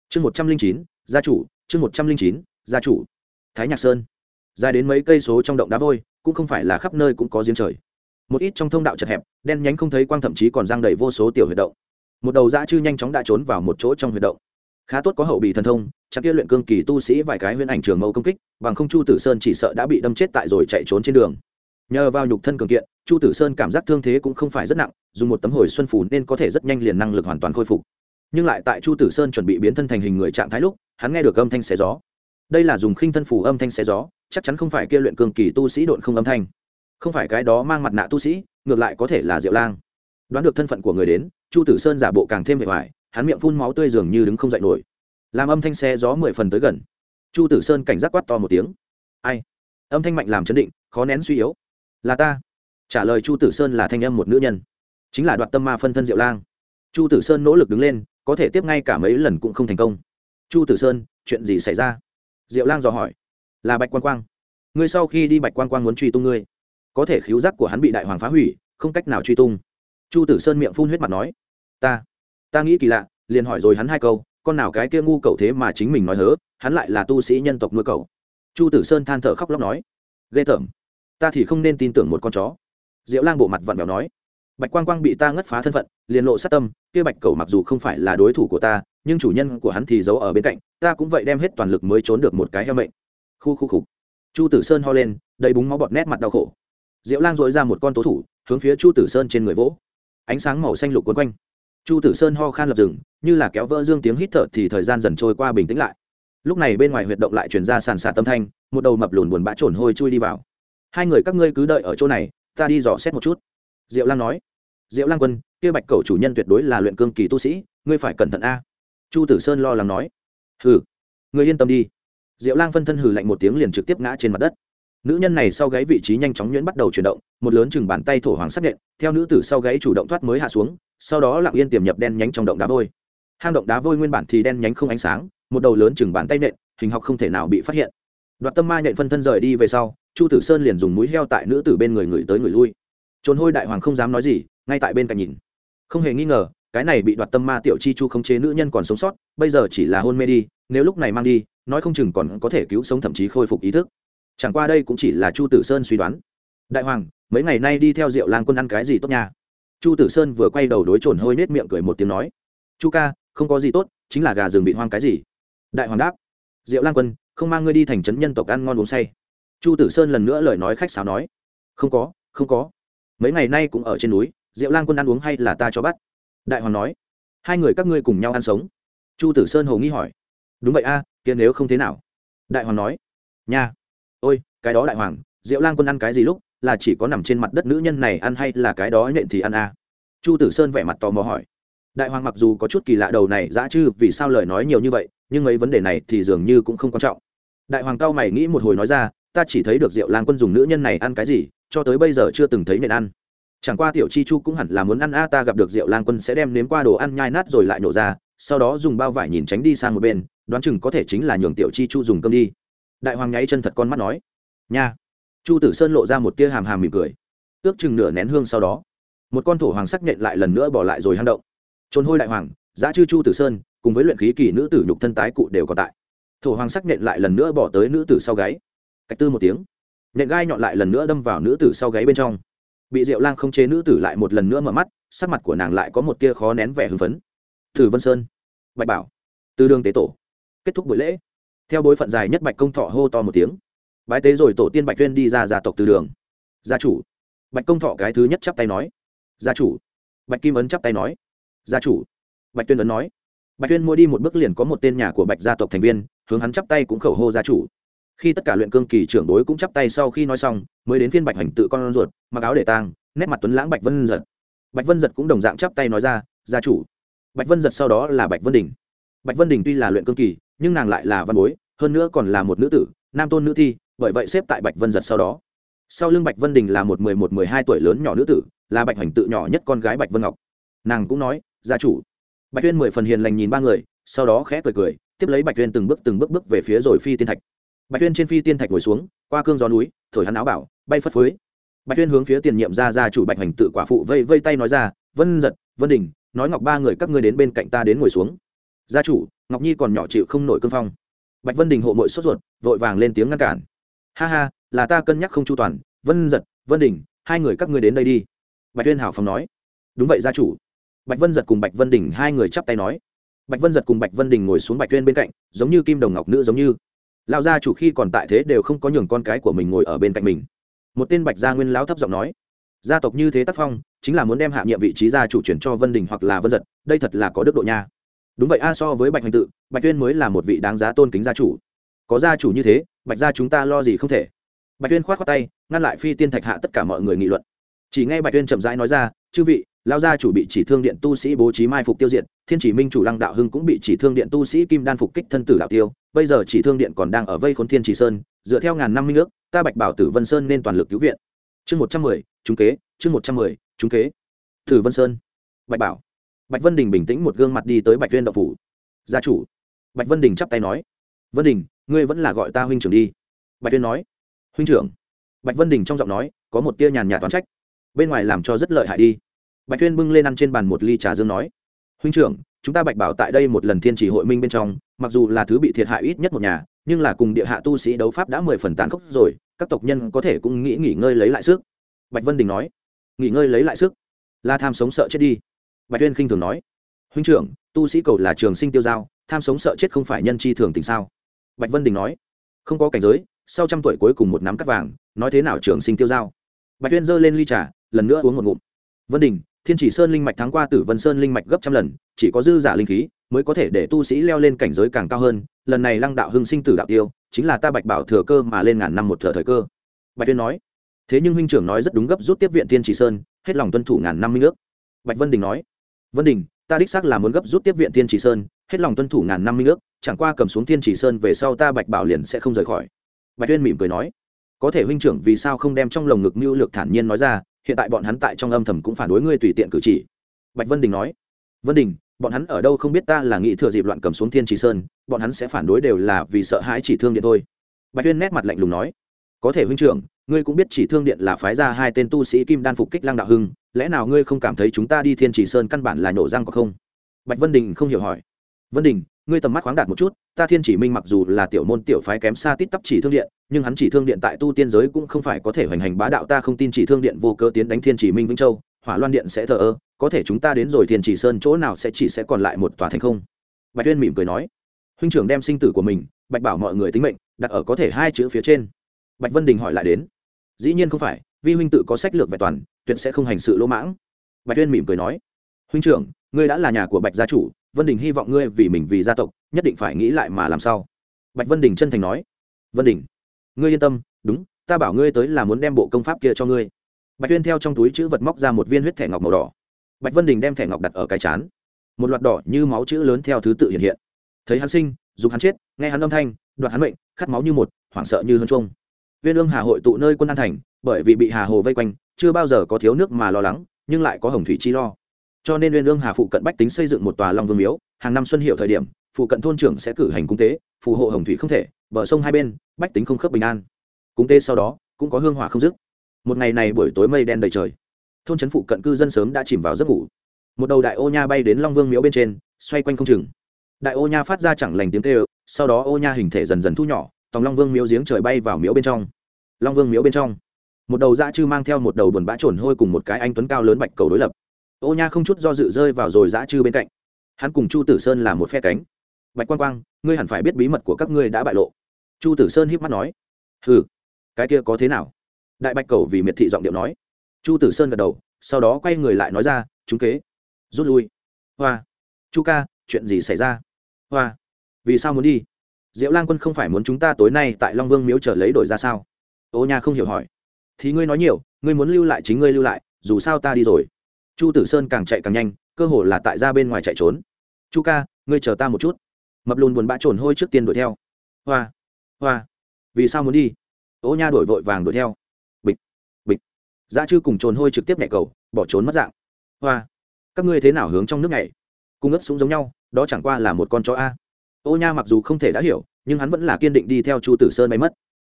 Chương một trăm linh chín, gia chủ, chương một trăm linh chín, gia chủ. Thái nhạc sơn. Dài đến mấy cây số trong động đá vôi, cũng không phải là khắp nơi cũng có giếng trời. Một ít trong thông đạo chật hẹp, đen nhánh không thấy quang thậm chí còn giang đầy vô số tiểu huyệt động một đầu dã chư nhanh chóng đã trốn vào một chỗ trong huyệt động. Khá tốt có hậu bị thần thông, chắc kia luyện cương kỳ tu sĩ vài cái huyễn ảnh trường mẫu công kích, bằng không chu tử sơn chỉ sợ đã bị đâm chết tại rồi chạy trốn trên đường. Nhờ vào nhục thân cường kiện, chu tử sơn cảm giác thương thế cũng không phải rất nặng, dùng một tấm hồi xuân phủ nên có thể rất nhanh liền năng lực hoàn toàn khôi phục. Nhưng lại tại chu tử sơn chuẩn bị biến thân thành hình người trạng thái lúc, hắn nghe được âm thanh xé gió. Đây là dùng khinh thân phủ âm thanh xé gió, chắc chắn không phải kia luyện cường kỳ tu sĩ độn không âm thanh. Không phải cái đó mang mặt nạ tu sĩ, ngược lại có thể là diệu lang đoán được thân phận của người đến, chu tử sơn giả bộ càng thêm vẻ vải hắn miệng phun máu tươi dường như đứng không dậy nổi. Làm âm thanh xe gió mười phần tới gần. Chu tử sơn cảnh giác quát to một tiếng. Ai? Âm thanh mạnh làm chấn định, khó nén suy yếu. Là ta. Trả lời chu tử sơn là thanh âm một nữ nhân. Chính là đoạt tâm ma phân thân diệu lang. Chu tử sơn nỗ lực đứng lên, có thể tiếp ngay cả mấy lần cũng không thành công. Chu tử sơn, chuyện gì xảy ra? Diệu lang dò hỏi. Là bạch quang quang. Ngươi sau khi đi bạch quang quang muốn truy tung ngươi. Có thể khiếu giác của hắn bị đại hoàng phá hủy, không cách nào truy tung chu tử sơn miệng phun huyết mặt nói, ta ta nghĩ kỳ lạ, liền hỏi rồi hắn hai câu, con nào cái kia ngu cậu thế mà chính mình nói hớ, hắn lại là tu sĩ nhân tộc nuôi cậu. Chu tử sơn than thở khóc lóc nói, ghê tởm, ta thì không nên tin tưởng một con chó. Diệu lang bộ mặt vặn vẹo nói, bạch quang quang bị ta ngất phá thân phận, liền lộ sát tâm, kia bạch cầu mặc dù không phải là đối thủ của ta, nhưng chủ nhân của hắn thì giấu ở bên cạnh, ta cũng vậy đem hết toàn lực mới trốn được một cái heo mệnh. Khu khu khục. Chu tử sơn ho lên, đầy búng máu bọt nét mặt đau khổ. Diệu lang dội ra một con tố thủ, hướng phía chu tử sơn trên người vỗ ánh sáng màu xanh lục quấn quanh. Chu tử sơn ho khan lập rừng như là kéo vỡ dương tiếng hít thở thì thời gian dần trôi qua bình tĩnh lại. Lúc này bên ngoài huyệt động lại chuyển ra sàn sạt tâm thanh, một đầu mập lùn buồn bã trồn hôi chui đi vào. Hai người các ngươi cứ đợi ở chỗ này, ta đi dò xét một chút. Diệu lang nói. Diệu lang quân, kia bạch cầu chủ nhân tuyệt đối là luyện cương kỳ tu sĩ, ngươi phải cẩn thận a. Chu tử sơn lo lắng nói. Hừ, ngươi yên tâm đi. Diệu lang phân thân hừ lạnh một tiếng liền trực tiếp ngã trên mặt đất nữ nhân này sau gáy vị trí nhanh chóng nhuyễn bắt đầu chuyển động, một lớn chừng bàn tay thổ hoàng sắc nhện theo nữ tử sau gáy chủ động thoát mới hạ xuống, sau đó lặng yên tiềm nhập đen nhánh trong động đá vôi. Hang động đá vôi nguyên bản thì đen nhánh không ánh sáng, một đầu lớn chừng bàn tay nện, hình học không thể nào bị phát hiện. Đoạt tâm ma nhện phân thân rời đi về sau, chu tử sơn liền dùng mũi heo tại nữ tử bên người người tới người lui. Trốn hôi đại hoàng không dám nói gì, ngay tại bên cạnh nhìn. Không hề nghi ngờ, cái này bị đoạt tâm ma tiểu chi chu khống chế nữ nhân còn sống sót, bây giờ chỉ là hôn mê đi, nếu lúc này mang đi, nói không chừng còn có thể cứu sống thậm chí khôi phục ý thức chẳng qua đây cũng chỉ là chu tử sơn suy đoán. Đại hoàng mấy ngày nay đi theo diệu lang quân ăn cái gì tốt nha? Chu tử sơn vừa quay đầu đối trồn hôi nết miệng cười một tiếng nói. Chu ca không có gì tốt chính là gà rừng bị hoang cái gì? Đại hoàng đáp. Diệu lang quân không mang ngươi đi thành trấn nhân tộc ăn ngon uống say. Chu tử sơn lần nữa lời nói khách sáo nói. Không có không có. Mấy ngày nay cũng ở trên núi diệu lang quân ăn uống hay là ta cho bắt? Đại hoàng nói. Hai người các ngươi cùng nhau ăn sống. Chu tử sơn hồ nghi hỏi. Đúng vậy a à, kia nếu không thế nào? Đại hoàng nói. Nha ôi, cái đó đại hoàng, diệu lang quân ăn cái gì lúc, là chỉ có nằm trên mặt đất nữ nhân này ăn hay là cái đó nện thì ăn à? chu tử sơn vẻ mặt tò mò hỏi. Đại hoàng mặc dù có chút kỳ lạ đầu này dã chư vì sao lời nói nhiều như vậy, nhưng mấy vấn đề này thì dường như cũng không quan trọng. Đại hoàng cao mày nghĩ một hồi nói ra, ta chỉ thấy được diệu lang quân dùng nữ nhân này ăn cái gì, cho tới bây giờ chưa từng thấy nện ăn. Chẳng qua tiểu chi chu cũng hẳn là muốn ăn a, ta gặp được diệu lang quân sẽ đem nếm qua đồ ăn nhai nát rồi lại nổ ra, sau đó dùng bao vải nhìn tránh đi sang một bên, đoán chừng có thể chính là nhường tiểu chi chu dùng cơm đi đại hoàng nháy chân thật con mắt nói, nha. Chu tử sơn lộ ra một tia hàm hàm mỉm cười, ước chừng nửa nén hương sau đó, một con thổ hoàng sắc nhện lại lần nữa bỏ lại rồi hang động. Trốn hôi đại hoàng, giá chư chu tử sơn, cùng với luyện khí kỳ nữ tử nhục thân tái cụ đều còn tại. Thổ hoàng sắc nhện lại lần nữa bỏ tới nữ tử sau gáy. Cách tư một tiếng, nhện gai nhọn lại lần nữa đâm vào nữ tử sau gáy bên trong. Bị diệu lang không chế nữ tử lại một lần nữa mở mắt, sắc mặt của nàng lại có một tia khó nén vẻ hưng phấn. Thử vân sơn, bạch bảo từ đường tế tổ, kết thúc buổi lễ theo bối phận dài nhất bạch công thọ hô to một tiếng. Bái tế rồi tổ tiên bạch tuyên đi ra gia tộc từ đường. Gia chủ. Bạch công thọ cái thứ nhất chắp tay nói. Gia chủ. Bạch kim ấn chắp tay nói. Gia chủ. Bạch tuyên ấn nói. Bạch tuyên mua đi một bước liền có một tên nhà của bạch gia tộc thành viên, hướng hắn chắp tay cũng khẩu hô gia chủ. Khi tất cả luyện cương kỳ trưởng đối cũng chắp tay sau khi nói xong, mới đến phiên bạch hành tự con ruột, mặc áo để tang, nét mặt tuấn lãng bạch vân giật. Bạch vân giật cũng đồng dạng chắp tay nói ra, gia chủ. Bạch vân giật sau đó là bạch vân đình. Bạch vân đình tuy là luyện cương kỳ nhưng nàng lại là văn bối, hơn nữa còn là một nữ tử, nam tôn nữ thi, bởi vậy xếp tại bạch vân giật sau đó. Sau lưng bạch vân đình là một mười một, mười hai tuổi lớn nhỏ nữ tử, là bạch hoành tự nhỏ nhất con gái bạch vân ngọc. Nàng cũng nói, gia chủ. Bạch tuyên mười phần hiền lành nhìn ba người, sau đó khẽ cười cười, tiếp lấy bạch tuyên từng bước từng bước bước về phía rồi phi tiên thạch. Bạch tuyên trên phi tiên thạch ngồi xuống, qua cương gió núi, thổi hắn áo bảo, bay phất phới. Bạch tuyên hướng phía tiền nhiệm ra gia chủ bạch hoành tự quả phụ vây vây tay nói ra, vân giật, vân đình, nói ngọc ba người các ngươi đến bên cạnh ta đến ngồi xuống. Gia chủ ngọc nhi còn nhỏ chịu không nổi cương phong. Bạch vân đình hộ mội sốt ruột, vội vàng lên tiếng ngăn cản. Ha ha, là ta cân nhắc không chu toàn, vân giật, vân đình, hai người các ngươi đến đây đi. Bạch tuyên hảo phong nói. Đúng vậy gia chủ. Bạch vân giật cùng bạch vân đình hai người chắp tay nói. Bạch vân giật cùng bạch vân đình ngồi xuống bạch tuyên bên cạnh, giống như kim đồng ngọc nữ giống như. Lão gia chủ khi còn tại thế đều không có nhường con cái của mình ngồi ở bên cạnh mình. Một tên bạch gia nguyên lão thấp giọng nói. Gia tộc như thế tác phong, chính là muốn đem hạ nhiệm vị trí gia chủ chuyển cho vân đình hoặc là vân giật, đây thật là có đức độ nha đúng vậy, a, so với bạch hoành tự, bạch tuyên mới là một vị đáng giá tôn kính gia chủ. Có gia chủ như thế, bạch gia chúng ta lo gì không thể. Bạch tuyên k h o á t khoác tay, ngăn lại phi tiên thạch hạ tất cả mọi người nghị luận. Chỉ nghe bạch tuyên chậm rãi nói ra, chư vị lao gia chủ bị chỉ thương điện tu sĩ bố trí mai phục tiêu diệt, thiên chỉ minh chủ lăng đạo hưng cũng bị chỉ thương điện tu sĩ kim đan phục kích thân tử đạo tiêu, bây giờ chỉ thương điện còn đang ở vây khốn thiên chỉ sơn, dựa theo ngàn năm minh ước, ta bạch bảo tử vân sơn nên toàn lực cứu viện. Chương một trăm mười, trúng kế, chương một trăm mười, trúng kế. Tử vân sơn. Bạch bảo bạch vân đình bình tĩnh một gương mặt đi tới bạch Viên đậu phủ. Gia chủ. Bạch vân đình chắp tay nói. Vân đình, ngươi vẫn là gọi ta huynh trưởng đi. Bạch Viên nói. Huynh trưởng? Bạch vân đình trong giọng nói có một tia nhàn nhạt toán trách. Bên ngoài làm cho rất lợi hại đi. Bạch Viên bưng lên ăn trên bàn một ly trà dương nói. Huynh trưởng, chúng ta bạch bảo tại đây một lần thiên chỉ hội minh bên trong, mặc dù là thứ bị thiệt hại ít nhất một nhà, nhưng là cùng địa hạ tu sĩ đấu pháp đã mười phần tàn khốc rồi, các tộc nhân có thể cũng nghĩ nghỉ ngơi lấy lại sức. Bạch vân đình nói. Nghỉ ngơi lấy lại sức? Là tham sống sợ chết đi bạch tuyên khinh thường nói, huynh trưởng, tu sĩ cầu là trường sinh tiêu giao, tham sống sợ chết không phải nhân chi thường tình sao? Bạch vân đình nói, không có cảnh giới, sau trăm tuổi cuối cùng một nắm cắt vàng, nói thế nào trường sinh tiêu giao? Bạch tuyên giơ lên ly trà, lần nữa uống một ngụm. Vân đình, thiên chỉ sơn linh mạch thắng qua tử vân sơn linh mạch gấp trăm lần, chỉ có dư giả linh khí mới có thể để tu sĩ leo lên cảnh giới càng cao hơn, lần này lăng đạo hưng sinh tử đạo tiêu, chính là ta bạch bảo thừa cơ mà lên ngàn năm một thừa thời cơ. Bạch tuyên nói, thế nhưng huynh trưởng nói rất đúng gấp rút tiếp viện thiên chỉ sơn, hết lòng tuân thủ ngàn năm minh ước. Bạch vân đình nói vân đình, ta đích xác là muốn gấp rút tiếp viện thiên chỉ sơn, hết lòng tuân thủ ngàn năm minh ước, chẳng qua cầm xuống thiên chỉ sơn về sau ta bạch bảo liền sẽ không rời khỏi. Bạch tuyên mỉm cười nói. Có thể huynh trưởng vì sao không đem trong lồng ngực mưu lược thản nhiên nói ra, hiện tại bọn hắn tại trong âm thầm cũng phản đối ngươi tùy tiện cử chỉ. Bạch vân đình nói. Vân đình, bọn hắn ở đâu không biết ta là nghĩ thừa dịp loạn cầm xuống thiên trì sơn, bọn hắn sẽ phản đối đều là vì sợ hãi chỉ thương điện thôi. Bạch tuyên nét mặt lạnh lùng nói. Có thể huynh trưởng, ngươi cũng biết chỉ thương điện là phái ra hai tên tu sĩ kim đan phục kích lăng đạo hưng lẽ nào ngươi không cảm thấy chúng ta đi thiên trì sơn căn bản là nhổ răng có không? Bạch vân đình không hiểu hỏi. Vân đình, ngươi tầm mắt khoáng đạt một chút, ta thiên chỉ minh mặc dù là tiểu môn tiểu phái kém xa tít tắp chỉ thương điện, nhưng hắn chỉ thương điện tại tu tiên giới cũng không phải có thể hoành hành bá đạo, ta không tin chỉ thương điện vô cơ tiến đánh thiên chỉ minh vĩnh châu, hỏa loan điện sẽ thờ ơ, có thể chúng ta đến rồi thiên chỉ sơn chỗ nào sẽ chỉ sẽ còn lại một tòa thành không? Bạch tuyên mỉm cười nói. Huynh trưởng đem sinh tử của mình, bạch bảo mọi người tính mệnh, đặt ở có thể hai chữ phía trên. Bạch vân đình hỏi lại đến. Dĩ nhiên không phải, vi huynh tự có sách lược vẹn toàn tuyệt sẽ không hành sự lỗ mãng. Bạch tuyên mỉm cười nói, huynh trưởng, ngươi đã là nhà của bạch gia chủ, vân đình hy vọng ngươi vì mình vì gia tộc, nhất định phải nghĩ lại mà làm sao? Bạch vân đình chân thành nói, vân đình, ngươi yên tâm, đúng, ta bảo ngươi tới là muốn đem bộ công pháp kia cho ngươi. Bạch tuyên theo trong túi chữ vật móc ra một viên huyết thẻ ngọc màu đỏ. Bạch vân đình đem thẻ ngọc đặt ở cái chán. Một loạt đỏ như máu chữ lớn theo thứ tự hiện hiện. Thấy hắn sinh dùng hắn chết, nghe hắn âm thanh, đoạt hắn mệnh, khát máu như một, hoảng sợ như hơn chuông. Viên ương hà hội tụ nơi quân an thành, bởi vì bị hà hồ vây quanh chưa bao giờ có thiếu nước mà lo lắng, nhưng lại có hồng thủy chi lo. Cho nên uyên ương hà phụ cận bách tính xây dựng một tòa long vương miếu, hàng năm xuân hiệu thời điểm, phụ cận thôn trưởng sẽ cử hành cung tế, phù hộ hồng thủy không thể, bờ sông hai bên, bách tính không khớp bình an. Cung tế sau đó, cũng có hương hỏa không dứt. Một ngày này buổi tối mây đen đầy trời. Thôn trấn phụ cận cư dân sớm đã chìm vào giấc ngủ. Một đầu đại ô nha bay đến long vương miếu bên trên, xoay quanh không chừng. Đại ô nha phát ra chẳng lành tiếng kêu, sau đó ô nha hình thể dần dần thu nhỏ, tòng long vương miếu giếng trời bay vào miếu bên trong. Long vương miếu bên trong một đầu dã chư mang theo một đầu buồn bã trồn hôi cùng một cái anh tuấn cao lớn bạch cầu đối lập. Ô nha không chút do dự rơi vào rồi dã chư bên cạnh. Hắn cùng chu tử sơn là một phe cánh. Bạch quang quang, ngươi hẳn phải biết bí mật của các ngươi đã bại lộ. Chu tử sơn híp mắt nói. Hừ, cái kia có thế nào? Đại bạch cầu vì miệt thị giọng điệu nói. Chu tử sơn gật đầu, sau đó quay người lại nói ra, chúng kế, rút lui. Hoa, chu ca, chuyện gì xảy ra? Hoa, vì sao muốn đi? Diệu lang quân không phải muốn chúng ta tối nay tại long vương miếu trở lấy đổi ra sao? Ô nha không hiểu hỏi thì ngươi nói nhiều, ngươi muốn lưu lại chính ngươi lưu lại, dù sao ta đi rồi. Chu tử sơn càng chạy càng nhanh, cơ hồ là tại ra bên ngoài chạy trốn. Chu ca, ngươi chờ ta một chút. Mập lùn buồn bã trồn hôi trước tiên đuổi theo. Hoa hoa, vì sao muốn đi? Ô nha đổi vội vàng đuổi theo. Bịch bịch. Dã chư cùng trồn hôi trực tiếp nhảy cầu, bỏ trốn mất dạng. Hoa, các ngươi thế nào hướng trong nước này cung ấp súng giống nhau, đó chẳng qua là một con chó a. Ô nha mặc dù không thể đã hiểu, nhưng hắn vẫn là kiên định đi theo chu tử sơn bay mất.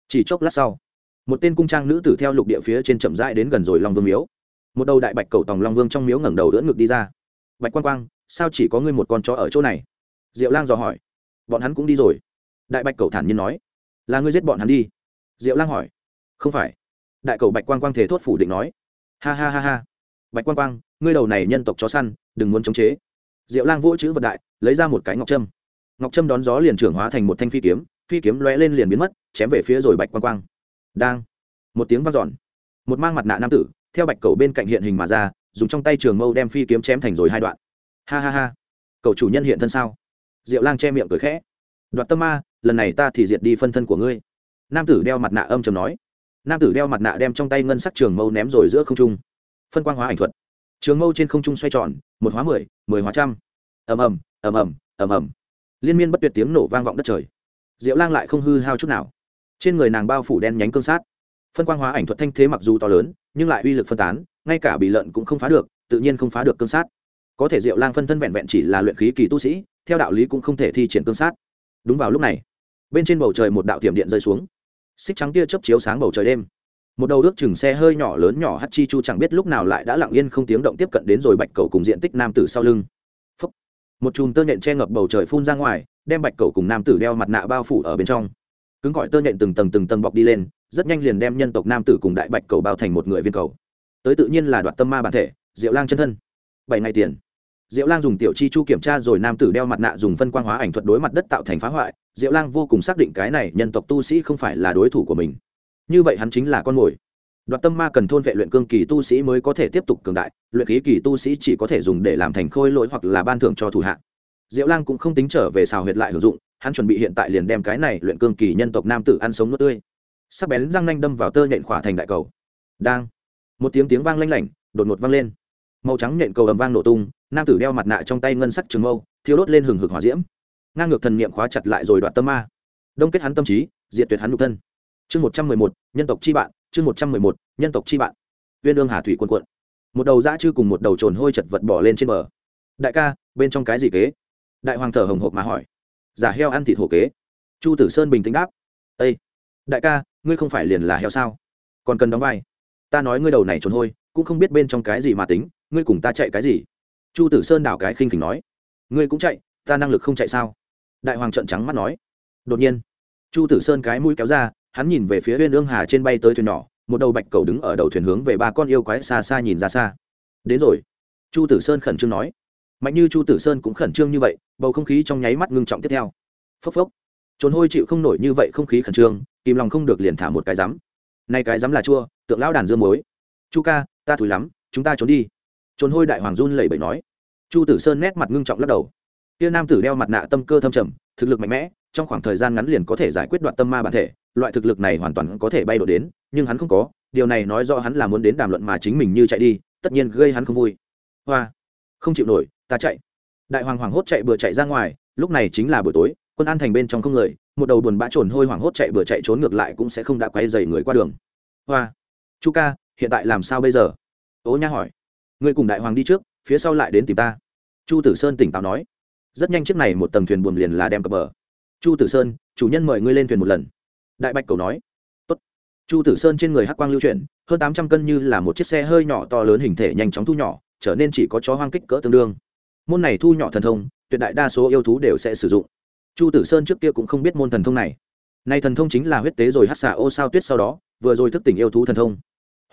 Chỉ chốc lát sau một tên cung trang nữ tử theo lục địa phía trên chậm rãi đến gần rồi long vương miếu. Một đầu đại bạch cầu tòng long vương trong miếu ngẩng đầu đỡ ngực đi ra. Bạch quang quang, sao chỉ có ngươi một con chó ở chỗ này? Diệu lang dò hỏi. Bọn hắn cũng đi rồi. Đại bạch cầu thản nhiên nói. Là ngươi giết bọn hắn đi. Diệu lang hỏi. Không phải. Đại cầu bạch quang quang thể thốt phủ định nói. Ha ha ha ha. Bạch quang quang, ngươi đầu này nhân tộc chó săn, đừng muốn chống chế. Diệu lang vỗ chữ vật đại, lấy ra một cái ngọc trâm ngọc trâm đón gió liền trưởng hóa thành một thanh phi kiếm phi kiếm lóe lên liền biến mất, chém về phía rồi bạch quang quang đang. Một tiếng vang dọn. Một mang mặt nạ nam tử, theo bạch cầu bên cạnh hiện hình mà ra, dùng trong tay trường mâu đem phi kiếm chém thành rồi hai đoạn. Ha ha ha. Cậu chủ nhân hiện thân sao? Diệu lang che miệng cười khẽ. Đoạt tâm ma, lần này ta thì diệt đi phân thân của ngươi. Nam tử đeo mặt nạ âm chầm nói. Nam tử đeo mặt nạ đem trong tay ngân sắc trường mâu ném rồi giữa không trung. Phân quang hóa ảnh thuật. Trường mâu trên không trung xoay tròn, một hóa mười mười hóa trăm. Ầm ầm ầm ầm ầm ầm. Liên miên bất tuyệt tiếng nổ vang vọng đất trời. Diệu lang lại không hư hao chút nào trên người nàng bao phủ đen nhánh cương sát. Phân quang hóa ảnh thuật thanh thế mặc dù to lớn, nhưng lại uy lực phân tán, ngay cả bị lợn cũng không phá được, tự nhiên không phá được cương sát. Có thể diệu lang phân thân vẹn vẹn chỉ là luyện khí kỳ tu sĩ, theo đạo lý cũng không thể thi triển cương sát. Đúng vào lúc này, bên trên bầu trời một đạo tiệm điện rơi xuống. Xích trắng tia chớp chiếu sáng bầu trời đêm. Một đầu ước chừng xe hơi nhỏ lớn nhỏ hắt chi chu chẳng biết lúc nào lại đã lặng yên không tiếng động tiếp cận đến rồi bạch cầu cùng diện tích nam tử sau lưng. Phúc. một chùm tơ nhện che ngập bầu trời phun ra ngoài, đem bạch cầu cùng nam tử đeo mặt nạ bao phủ ở bên trong cứng gọi tơ nhện từng tầng từng tầng bọc đi lên, rất nhanh liền đem nhân tộc nam tử cùng đại bạch cầu bao thành một người viên cầu. Tới tự nhiên là đoạt tâm ma bản thể, diệu lang chân thân. Bảy ngày tiền. Diệu lang dùng tiểu chi chu kiểm tra rồi nam tử đeo mặt nạ dùng phân quang hóa ảnh thuật đối mặt đất tạo thành phá hoại, diệu lang vô cùng xác định cái này nhân tộc tu sĩ không phải là đối thủ của mình. Như vậy hắn chính là con mồi. Đoạt tâm ma cần thôn vệ luyện cương kỳ tu sĩ mới có thể tiếp tục cường đại, luyện khí kỳ tu sĩ chỉ có thể dùng để làm thành khôi lỗi hoặc là ban thưởng cho thủ hạ. Diệu lang cũng không tính trở về xào huyệt lại hữu dụng hắn chuẩn bị hiện tại liền đem cái này luyện cương kỳ nhân tộc nam tử ăn sống nước tươi. Sắc bén răng nanh đâm vào tơ nhện khỏa thành đại cầu. Đang, một tiếng tiếng vang lanh lảnh, đột ngột vang lên. Màu trắng nhện cầu ầm vang nổ tung, nam tử đeo mặt nạ trong tay ngân sắc trường mâu, thiêu đốt lên hừng hực hỏa diễm. Ngang ngược thần niệm khóa chặt lại rồi đoạt tâm ma. Đông kết hắn tâm trí, diệt tuyệt hắn nhục thân. Chương một trăm mười một, nhân tộc chi bạn, chương một trăm mười một, nhân tộc chi bạn. Uyên ương hà thủy quân quận. Một đầu dã chư cùng một đầu trồn hôi chật vật bỏ lên trên bờ. Đại ca, bên trong cái gì kế? Đại hoàng thở hồng hộc mà hỏi giả heo ăn thịt hổ kế. Chu tử sơn bình tĩnh đáp ây đại ca, ngươi không phải liền là heo sao? Còn cần đóng vai. Ta nói ngươi đầu này trốn hôi, cũng không biết bên trong cái gì mà tính, ngươi cùng ta chạy cái gì? Chu tử sơn đảo cái khinh khỉnh nói, ngươi cũng chạy, ta năng lực không chạy sao? Đại hoàng trận trắng mắt nói, đột nhiên. Chu tử sơn cái mũi kéo ra, hắn nhìn về phía bên ương hà trên bay tới thuyền nhỏ, một đầu bạch cầu đứng ở đầu thuyền hướng về ba con yêu quái xa xa nhìn ra xa. Đến rồi. Chu tử sơn khẩn trương nói mạnh như chu tử sơn cũng khẩn trương như vậy, bầu không khí trong nháy mắt ngưng trọng tiếp theo. Phốc phốc. Trốn hôi chịu không nổi như vậy không khí khẩn trương, kìm lòng không được liền thả một cái rắm nay cái rắm là chua, tượng lão đàn dương muối. Chu ca, ta thùi lắm, chúng ta trốn đi. Trốn hôi đại hoàng run lẩy bẩy nói. Chu tử sơn nét mặt ngưng trọng lắc đầu. Tia nam tử đeo mặt nạ tâm cơ thâm trầm, thực lực mạnh mẽ, trong khoảng thời gian ngắn liền có thể giải quyết đoạn tâm ma bản thể, loại thực lực này hoàn toàn có thể bay độ đến, nhưng hắn không có, điều này nói rõ hắn là muốn đến đàm luận mà chính mình như chạy đi, tất nhiên gây hắn không vui. Hoa, không chịu nổi ta chạy. Đại hoàng hoàng hốt chạy bừa chạy ra ngoài, lúc này chính là buổi tối, quân an thành bên trong không người, một đầu buồn bã trồn hôi hoàng hốt chạy bừa chạy trốn ngược lại cũng sẽ không đã quay dày người qua đường. Hoa, chu ca, hiện tại làm sao bây giờ? Ố nha hỏi. Người cùng đại hoàng đi trước, phía sau lại đến tìm ta. Chu tử sơn tỉnh táo nói. Rất nhanh chiếc này một tầng thuyền buồn liền là đem cập bờ. Chu tử sơn, chủ nhân mời ngươi lên thuyền một lần. Đại bạch cầu nói. Tốt. chu tử sơn trên người hắc quang lưu chuyển, hơn tám trăm cân như là một chiếc xe hơi nhỏ to lớn hình thể nhanh chóng thu nhỏ, trở nên chỉ có chó hoang kích cỡ tương đương môn này thu nhỏ thần thông, tuyệt đại đa số yêu thú đều sẽ sử dụng. Chu tử sơn trước kia cũng không biết môn thần thông này. Nay thần thông chính là huyết tế rồi hát xả ô sao tuyết sau đó, vừa rồi thức tỉnh yêu thú thần thông.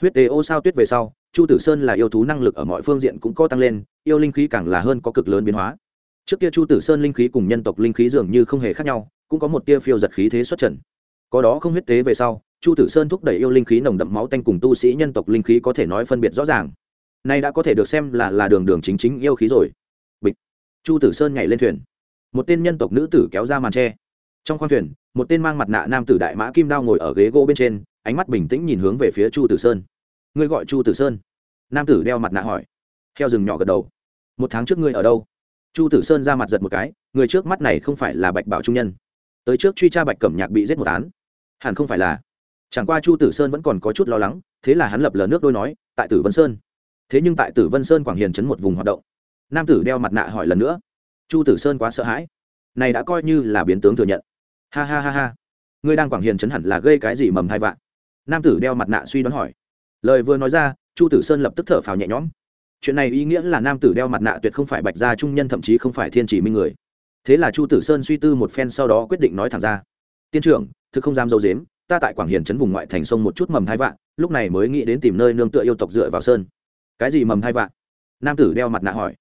Huyết tế ô sao tuyết về sau, chu tử sơn là yêu thú năng lực ở mọi phương diện cũng có tăng lên, yêu linh khí càng là hơn có cực lớn biến hóa. Trước kia chu tử sơn linh khí cùng nhân tộc linh khí dường như không hề khác nhau, cũng có một tia phiêu giật khí thế xuất trần. Có đó không huyết tế về sau, chu tử sơn thúc đẩy yêu linh khí nồng đậm máu tanh cùng tu sĩ nhân tộc linh khí có thể nói phân biệt rõ ràng. Nay đã có thể được xem là là đường đường chính chính yêu khí rồi chu tử sơn nhảy lên thuyền. Một tên nhân tộc nữ tử kéo ra màn tre. Trong khoang thuyền, một tên mang mặt nạ nam tử đại mã kim đao ngồi ở ghế gỗ bên trên, ánh mắt bình tĩnh nhìn hướng về phía chu tử sơn. Ngươi gọi chu tử sơn? Nam tử đeo mặt nạ hỏi. Theo rừng nhỏ gật đầu. Một tháng trước ngươi ở đâu? Chu tử sơn ra mặt giật một cái. Người trước mắt này không phải là bạch bảo trung nhân. Tới trước truy tra bạch cẩm nhạc bị giết một án. Hẳn không phải là. Chẳng qua chu tử sơn vẫn còn có chút lo lắng, thế là hắn lập lờ nước đôi nói, tại tử vân sơn. Thế nhưng tại tử vân sơn quảng hiền chấn một vùng hoạt động nam tử đeo mặt nạ hỏi lần nữa. Chu tử sơn quá sợ hãi. Này đã coi như là biến tướng thừa nhận. Ha ha ha ha. Ngươi đang quảng hiền chấn hẳn là gây cái gì mầm thai vạn? Nam tử đeo mặt nạ suy đoán hỏi. Lời vừa nói ra, chu tử sơn lập tức thở phào nhẹ nhõm. Chuyện này ý nghĩa là nam tử đeo mặt nạ tuyệt không phải bạch gia trung nhân, thậm chí không phải thiên chỉ minh người. Thế là chu tử sơn suy tư một phen sau đó quyết định nói thẳng ra. Tiên trưởng, thực không dám dâu dếm ta tại quảng hiền chấn vùng ngoại thành sông một chút mầm hai vạn, lúc này mới nghĩ đến tìm nơi nương tựa yêu tộc dựa vào sơn. Cái gì mầm hai vạn? Nam tử đeo mặt nạ hỏi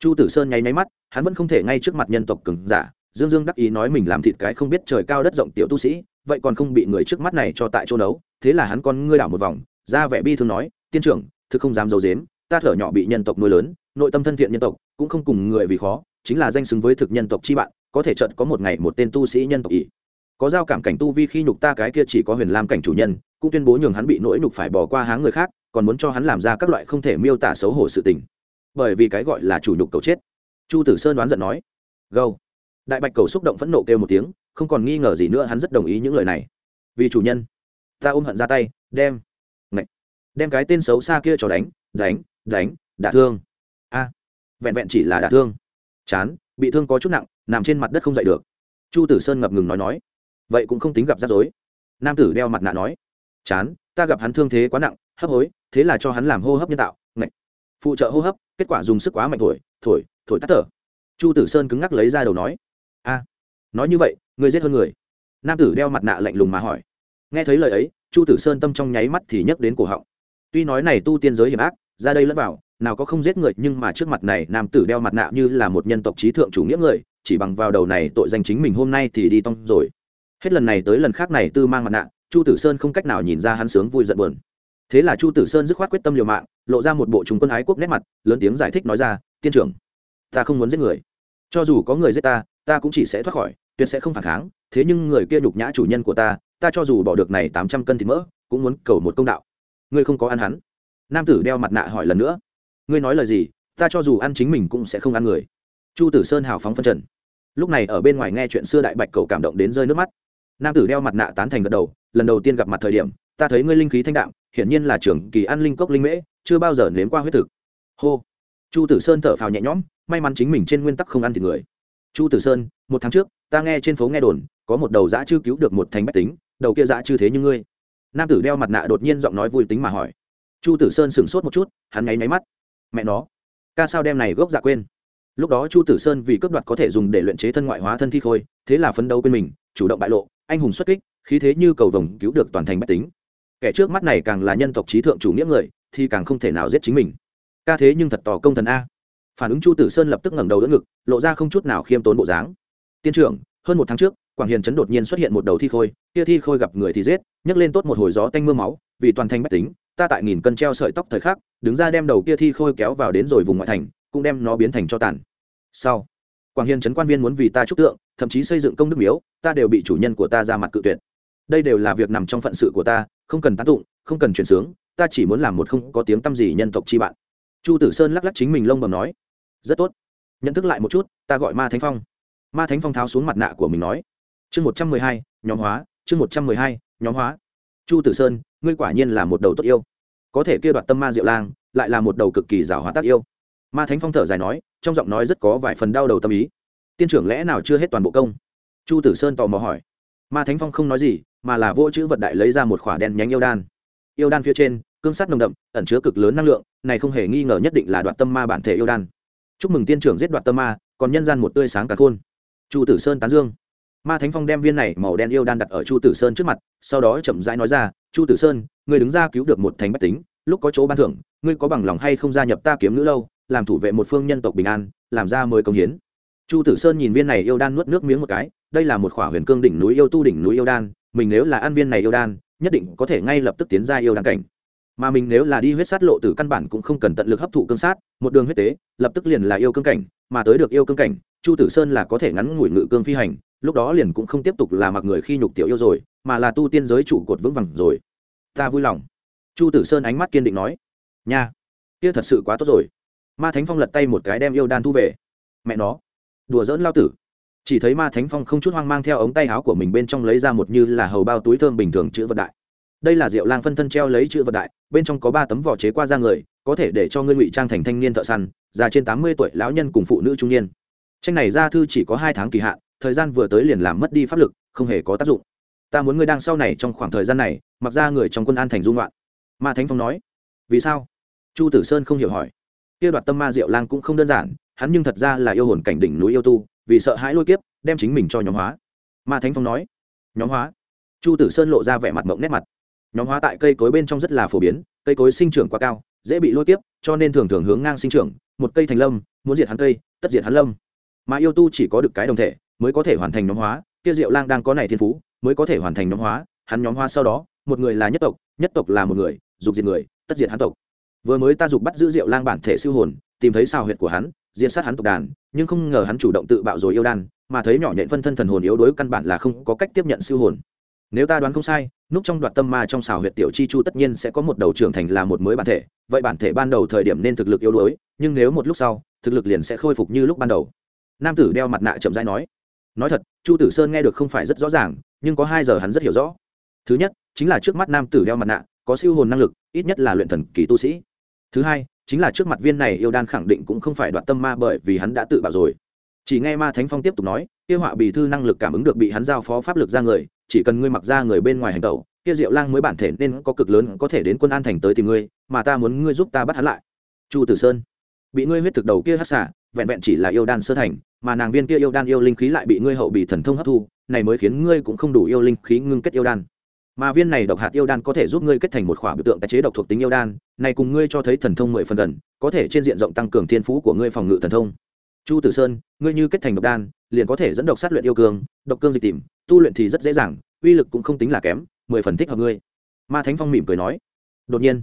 chu tử sơn nháy nháy mắt, hắn vẫn không thể ngay trước mặt nhân tộc cứng giả. Dương dương đắc ý nói mình làm thịt cái không biết trời cao đất rộng tiểu tu sĩ, vậy còn không bị người trước mắt này cho tại chỗ nấu, thế là hắn con ngươi đảo một vòng, ra vẻ bi thương nói, tiên trưởng, thực không dám d i dếm ta thở nhỏ bị nhân tộc nuôi lớn, nội tâm thân thiện nhân tộc, cũng không cùng người vì khó, chính là danh xứng với thực nhân tộc chi bạn, có thể trận có một ngày một tên tu sĩ nhân tộc ỷ. Có giao cảm cảnh tu vi khi nhục ta cái kia chỉ có huyền lam cảnh chủ nhân, cũng tuyên bố nhường hắn bị nỗi nhục phải bỏ qua háng người khác, còn muốn cho hắn làm ra các loại không thể miêu tả xấu hổ sự tình bởi vì cái gọi là chủ nhục cầu chết. Chu tử sơn đoán giận nói, gâu. Đại bạch cầu xúc động phẫn nộ kêu một tiếng, không còn nghi ngờ gì nữa hắn rất đồng ý những lời này. Vì chủ nhân, ta ôm hận ra tay, đem Ngậy. đem cái tên xấu xa kia cho đánh đánh đánh, đả thương. A, vẹn vẹn chỉ là đả thương. Chán, bị thương có chút nặng, nằm trên mặt đất không dậy được. Chu tử sơn ngập ngừng nói nói, vậy cũng không tính gặp rắc rối. Nam tử đeo mặt nạ nói, chán, ta gặp hắn thương thế quá nặng, hấp hối, thế là cho hắn làm hô hấp nhân tạo, ngạch, phụ trợ hô hấp kết quả dùng sức quá mạnh thổi thổi thổi tắt thở. Chu tử sơn cứng ngắc lấy ra đầu nói, a, nói như vậy người giết hơn người. Nam tử đeo mặt nạ lạnh lùng mà hỏi. Nghe thấy lời ấy, chu tử sơn tâm trong nháy mắt thì nhấc đến cổ họng. Tuy nói này tu tiên giới hiểm ác, ra đây lẫn vào, nào có không giết người, nhưng mà trước mặt này nam tử đeo mặt nạ như là một nhân tộc trí thượng chủ nghĩa người, chỉ bằng vào đầu này tội danh chính mình hôm nay thì đi tông rồi. Hết lần này tới lần khác này tư mang mặt nạ, chu tử sơn không cách nào nhìn ra hắn sướng vui giận buồn thế là chu tử sơn dứt khoát quyết tâm liều mạng, lộ ra một bộ chúng quân ái quốc nét mặt, lớn tiếng giải thích nói ra, tiên trưởng, ta không muốn giết người. Cho dù có người giết ta ta cũng chỉ sẽ thoát khỏi, tuyệt sẽ không phản kháng. Thế nhưng người kia nhục nhã chủ nhân của ta ta cho dù bỏ được này tám trăm cân thịt mỡ, cũng muốn cầu một công đạo. Ngươi không có ăn hắn. Nam tử đeo mặt nạ hỏi lần nữa. Ngươi nói lời gì? Ta cho dù ăn chính mình cũng sẽ không ăn người. Chu tử sơn hào phóng phân trần. Lúc này ở bên ngoài nghe chuyện xưa đại bạch cầu cảm động đến rơi nước mắt. Nam tử đeo mặt nạ tán thành gật đầu, lần đầu tiên gặp mặt thời điểm, ta thấy ngươi linh khí thanh đạm hiển nhiên là trưởng kỳ an linh cốc linh mễ, chưa bao giờ nếm qua huyết thực. Hô. Chu tử sơn thở phào nhẹ nhõm, may mắn chính mình trên nguyên tắc không ăn thịt người. Chu tử sơn, một tháng trước, ta nghe trên phố nghe đồn, có một đầu dã chư cứu được một thành bách tính, đầu kia dã chư thế như ngươi. Nam tử đeo mặt nạ đột nhiên giọng nói vui tính mà hỏi. Chu tử sơn sửng sốt một chút, hắn ngáy máy mắt. Mẹ nó, ca sao đem này gốc dạ quên? Lúc đó chu tử sơn vì cướp đoạt có thể dùng để luyện chế thân ngoại hóa thân thi khôi, thế là phấn đấu quên mình, chủ động bại lộ, anh hùng xuất kích, khí thế như cầu vồng cứu được toàn thành bách tính kẻ trước mắt này càng là nhân tộc trí thượng chủ nghĩa người, thì càng không thể nào giết chính mình. Ca thế nhưng thật tỏ công thần a. Phản ứng chu tử sơn lập tức ngẩng đầu đỡ ngực, lộ ra không chút nào khiêm tốn bộ dáng. Tiên trưởng, hơn một tháng trước, quảng hiền trấn đột nhiên xuất hiện một đầu thi khôi, kia thi khôi gặp người thì giết, nhấc lên tốt một hồi gió tanh m ư a máu, vì toàn thành bách tính, ta tại nghìn cân treo sợi tóc thời khắc, đứng ra đem đầu kia thi khôi kéo vào đến rồi vùng ngoại thành, cũng đem nó biến thành cho tàn. Sau, quảng hiền trấn quan viên muốn vì ta trúc tượng, thậm chí xây dựng công đức miếu, ta đều bị chủ nhân của ta ra mặt cự tuyệt đây đều là việc nằm trong phận sự của ta, không cần tán tụng, không cần chuyển sướng, ta chỉ muốn làm một không có tiếng tăm gì nhân tộc chi bạn. Chu tử sơn lắc lắc chính mình lông bầm nói, rất tốt, nhận thức lại một chút, ta gọi ma thánh phong. Ma thánh phong tháo xuống mặt nạ của mình nói, chương một trăm mười hai, nhóm hóa, chương một trăm mười hai, nhóm hóa. Chu tử sơn, ngươi quả nhiên là một đầu tốt yêu. Có thể kia đoạt tâm ma diệu lang, lại là một đầu cực kỳ giảo hóa tác yêu. Ma thánh phong thở dài nói, trong giọng nói rất có vài phần đau đầu tâm ý, tiên trưởng lẽ nào chưa hết toàn bộ công? Chu tử sơn tò mò hỏi, ma thánh phong không nói gì mà là vô chữ vật đại lấy ra một khỏa đen nhánh yêu đan. Yêu đan phía trên, cương sắt nồng đậm, ẩn chứa cực lớn năng lượng, này không hề nghi ngờ nhất định là đoạt tâm ma bản thể yêu đan. Chúc mừng tiên trưởng giết đoạt tâm ma, còn nhân gian một tươi sáng cả khôn. Chu tử sơn tán dương. Ma thánh phong đem viên này màu đen yêu đan đặt ở chu tử sơn trước mặt, sau đó chậm rãi nói ra, chu tử sơn người đứng ra cứu được một thành bách tính, lúc có chỗ ban thưởng, ngươi có bằng lòng hay không gia nhập ta kiếm nữ lâu, làm thủ vệ một phương nhân tộc bình an, làm ra mười công hiến? Chu tử sơn nhìn viên này yêu đan nuốt nước miếng một cái, đây là một khỏa huyền cương đỉnh núi yêu tu đỉnh núi yêu đan mình nếu là ăn viên này yêu đan, nhất định có thể ngay lập tức tiến ra yêu đan cảnh. Mà mình nếu là đi huyết sát lộ từ căn bản cũng không cần tận lực hấp thụ cương sát, một đường huyết tế, lập tức liền là yêu cương cảnh, mà tới được yêu cương cảnh, chu tử sơn là có thể ngắn ngủi ngự cương phi hành, lúc đó liền cũng không tiếp tục là mặc người khi nhục tiểu yêu rồi, mà là tu tiên giới trụ cột vững vàng rồi. Ta vui lòng. Chu tử sơn ánh mắt kiên định nói. Nha, kia thật sự quá tốt rồi. Ma thánh phong lật tay một cái đem yêu đan thu về. Mẹ nó, đùa dỡn lao tử chỉ thấy ma thánh phong không chút hoang mang theo ống tay áo của mình bên trong lấy ra một như là hầu bao túi thơm bình thường chữ vật đại. Đây là rượu lang phân thân treo lấy chữ vật đại, bên trong có ba tấm vỏ chế qua da người, có thể để cho ngươi ngụy trang thành thanh niên thợ săn, già trên tám mươi tuổi, lão nhân cùng phụ nữ trung niên. Tranh này ra thư chỉ có hai tháng kỳ hạn, thời gian vừa tới liền làm mất đi pháp lực, không hề có tác dụng. Ta muốn ngươi đang sau này trong khoảng thời gian này, mặc ra người trong quân an thành dung loạn. Ma thánh phong nói. Vì sao? Chu tử sơn không hiểu hỏi. Kia đoạt tâm ma diệu lang cũng không đơn giản, hắn nhưng thật ra là yêu hồn cảnh đỉnh núi yêu tu vì sợ hãi lôi kiếp, đem chính mình cho nhóm hóa. Ma thánh phong nói, nhóm hóa? Chu tử sơn lộ ra vẻ mặt mộng nét mặt. Nhóm hóa tại cây cối bên trong rất là phổ biến, cây cối sinh trưởng quá cao, dễ bị lôi kiếp, cho nên thường thường hướng ngang sinh trưởng, một cây thành lâm, muốn diệt hắn cây, tất diệt hắn lâm. Mà yêu tu chỉ có được cái đồng thể, mới có thể hoàn thành nhóm hóa, kia diệu lang đang có này thiên phú, mới có thể hoàn thành nhóm hóa, hắn nhóm hóa sau đó, một người là nhất tộc nhất tộc là một người, dục diệt người, tất diệt hắn tộc. Vừa mới ta dục bắt giữ diệu lang bản thể siêu hồn, tìm thấy xào huyệt của hắn diệt sát hắn tộc đàn, nhưng không ngờ hắn chủ động tự bạo rồi yêu đan, mà thấy nhỏ nhện phân thân thần hồn yếu đuối căn bản là không có cách tiếp nhận siêu hồn. Nếu ta đoán không sai, núp trong đoạt tâm ma trong xào huyệt tiểu chi chu tất nhiên sẽ có một đầu trưởng thành là một mới bản thể, vậy bản thể ban đầu thời điểm nên thực lực yếu đuối, nhưng nếu một lúc sau, thực lực liền sẽ khôi phục như lúc ban đầu. Nam tử đeo mặt nạ chậm rãi nói. Nói thật, chu tử sơn nghe được không phải rất rõ ràng, nhưng có hai giờ hắn rất hiểu rõ. Thứ nhất, chính là trước mắt nam tử đeo mặt nạ, có siêu hồn năng lực, ít nhất là luyện thần kỳ tu sĩ. Thứ hai chính là trước mặt viên này yêu đan khẳng định cũng không phải đoạt tâm ma bởi vì hắn đã tự bảo rồi. Chỉ nghe ma thánh phong tiếp tục nói, kia họa bì thư năng lực cảm ứng được bị hắn giao phó pháp lực ra người, chỉ cần ngươi mặc ra người bên ngoài hành tẩu, kia diệu lang mới bản thể nên có cực lớn có thể đến quân an thành tới tìm ngươi, mà ta muốn ngươi giúp ta bắt hắn lại. Chu tử sơn, bị ngươi huyết thực đầu kia hát xả, vẹn vẹn chỉ là yêu đan sơ thành, mà nàng viên kia yêu đan yêu linh khí lại bị ngươi hậu bị thần thông hấp thu, này mới khiến ngươi cũng không đủ yêu linh khí ngưng kết yêu đan mà viên này độc hạt yêu đan có thể giúp ngươi kết thành một khỏa biểu tượng tái chế độc thuộc tính yêu đan, này cùng ngươi cho thấy thần thông mười phần gần, có thể trên diện rộng tăng cường thiên phú của ngươi phòng ngự thần thông. Chu tử sơn, ngươi như kết thành độc đan, liền có thể dẫn độc sát luyện yêu cương, độc cương dịch tìm, tu luyện thì rất dễ dàng, uy lực cũng không tính là kém, mười phần thích hợp ngươi. Ma thánh phong mỉm cười nói. Đột nhiên,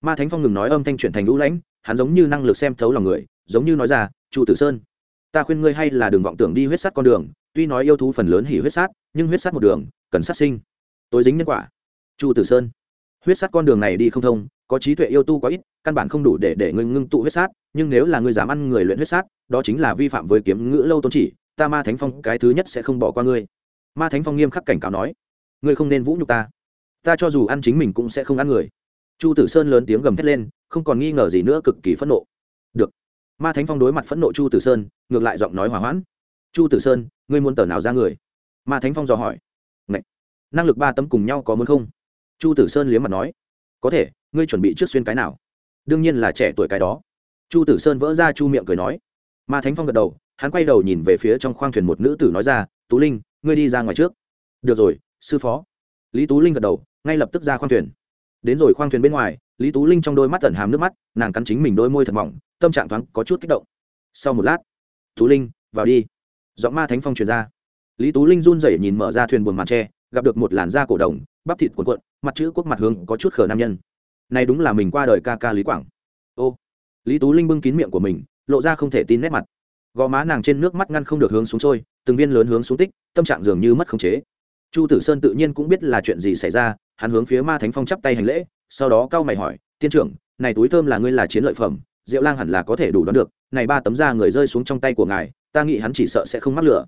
ma thánh phong ngừng nói âm thanh chuyển thành lũ lãnh, hắn giống như năng lực xem thấu lòng người, giống như nói ra, chu tử sơn, ta khuyên ngươi hay là đừng vọng tưởng đi huyết sát con đường, tuy nói yêu thú phần lớn hỉ huyết sát, nhưng huyết sát một đường, cần sát sinh tối dính nhân quả. Chu tử sơn, huyết sát con đường này đi không thông, có trí tuệ yêu tu quá ít, căn bản không đủ để để ngươi ngưng tụ huyết sát, nhưng nếu là ngươi dám ăn người luyện huyết sát, đó chính là vi phạm với kiếm ngữ lâu tôn chỉ, ta ma thánh phong cái thứ nhất sẽ không bỏ qua ngươi. Ma thánh phong nghiêm khắc cảnh cáo nói, ngươi không nên vũ nhục ta. Ta cho dù ăn chính mình cũng sẽ không ăn người. Chu tử sơn lớn tiếng gầm thét lên, không còn nghi ngờ gì nữa, cực kỳ phẫn nộ. Được. Ma thánh phong đối mặt phẫn nộ chu tử sơn, ngược lại giọng nói hỏa hoãn, chu tử sơn, ngươi muốn tờ nào ra người? Ma thánh phong dò hỏi năng lực ba tấm cùng nhau có muốn không? Chu tử sơn liếm mặt nói. Có thể, ngươi chuẩn bị trước xuyên cái nào? Đương nhiên là trẻ tuổi cái đó. Chu tử sơn vỡ ra chu miệng cười nói. Ma thánh phong gật đầu, hắn quay đầu nhìn về phía trong khoang thuyền một nữ tử nói ra, tú linh, ngươi đi ra ngoài trước. Được rồi, sư phó. Lý tú linh gật đầu, ngay lập tức ra khoang thuyền. Đến rồi khoang thuyền bên ngoài, lý tú linh trong đôi mắt tẩn hàm nước mắt, nàng cắn chính mình đôi môi thật mỏng, tâm trạng thoáng có chút kích động. Sau một lát, tú linh, vào đi. Giọng ma thánh phong truyền ra. Lý tú linh run rẩy nhìn mở ra thuyền buồn màn tre gặp được một làn da cổ đồng, bắp thịt cuộn cuộn, mặt chữ quốc mặt hướng có chút khờ nam nhân. Này đúng là mình qua đời ca ca lý quảng. Ô, lý tú linh bưng kín miệng của mình, lộ ra không thể tin nét mặt. Gò má nàng trên nước mắt ngăn không được hướng xuống trôi, từng viên lớn hướng xuống tích, tâm trạng dường như mất khống chế. Chu tử sơn tự nhiên cũng biết là chuyện gì xảy ra, hắn hướng phía ma thánh phong chắp tay hành lễ, sau đó cao mày hỏi, tiên trưởng, này túi thơm là ngươi là chiến lợi phẩm diệu lang hẳn là có thể đủ đoán được, này ba tấm da người rơi xuống trong tay của ngài, ta nghĩ hắn chỉ sợ sẽ không mắc lửa.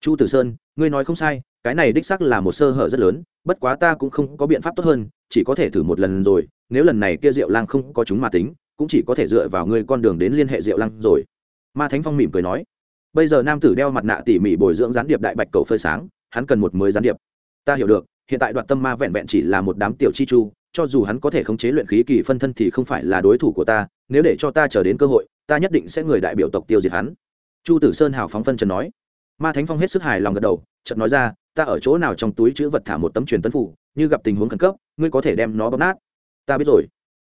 Chu tử sơn, ngươi nói không sai cái này đích xác là một sơ hở rất lớn, bất quá ta cũng không có biện pháp tốt hơn, chỉ có thể thử một lần rồi, nếu lần này kia diệu lang không có chúng mà tính, cũng chỉ có thể dựa vào ngươi con đường đến liên hệ diệu lang rồi. Ma thánh phong mỉm cười nói. Bây giờ nam tử đeo mặt nạ tỉ mỉ bồi dưỡng gián điệp đại bạch cầu phơi sáng, hắn cần một mới gián điệp. Ta hiểu được, hiện tại đoạt tâm ma vẹn vẹn chỉ là một đám tiểu chi chu, cho dù hắn có thể khống chế luyện khí kỳ phân thân thì không phải là đối thủ của ta, nếu để cho ta chờ đến cơ hội, ta nhất định sẽ người đại biểu tộc tiêu diệt hắn. Chu tử sơn hào phóng phân trần nói. Ma thánh phong hết sức hài lòng gật đầu, chợt nói ra ta ở chỗ nào trong túi chữ vật thả một tấm truyền tấn phủ, như gặp tình huống khẩn cấp, ngươi có thể đem nó bóp nát. Ta biết rồi.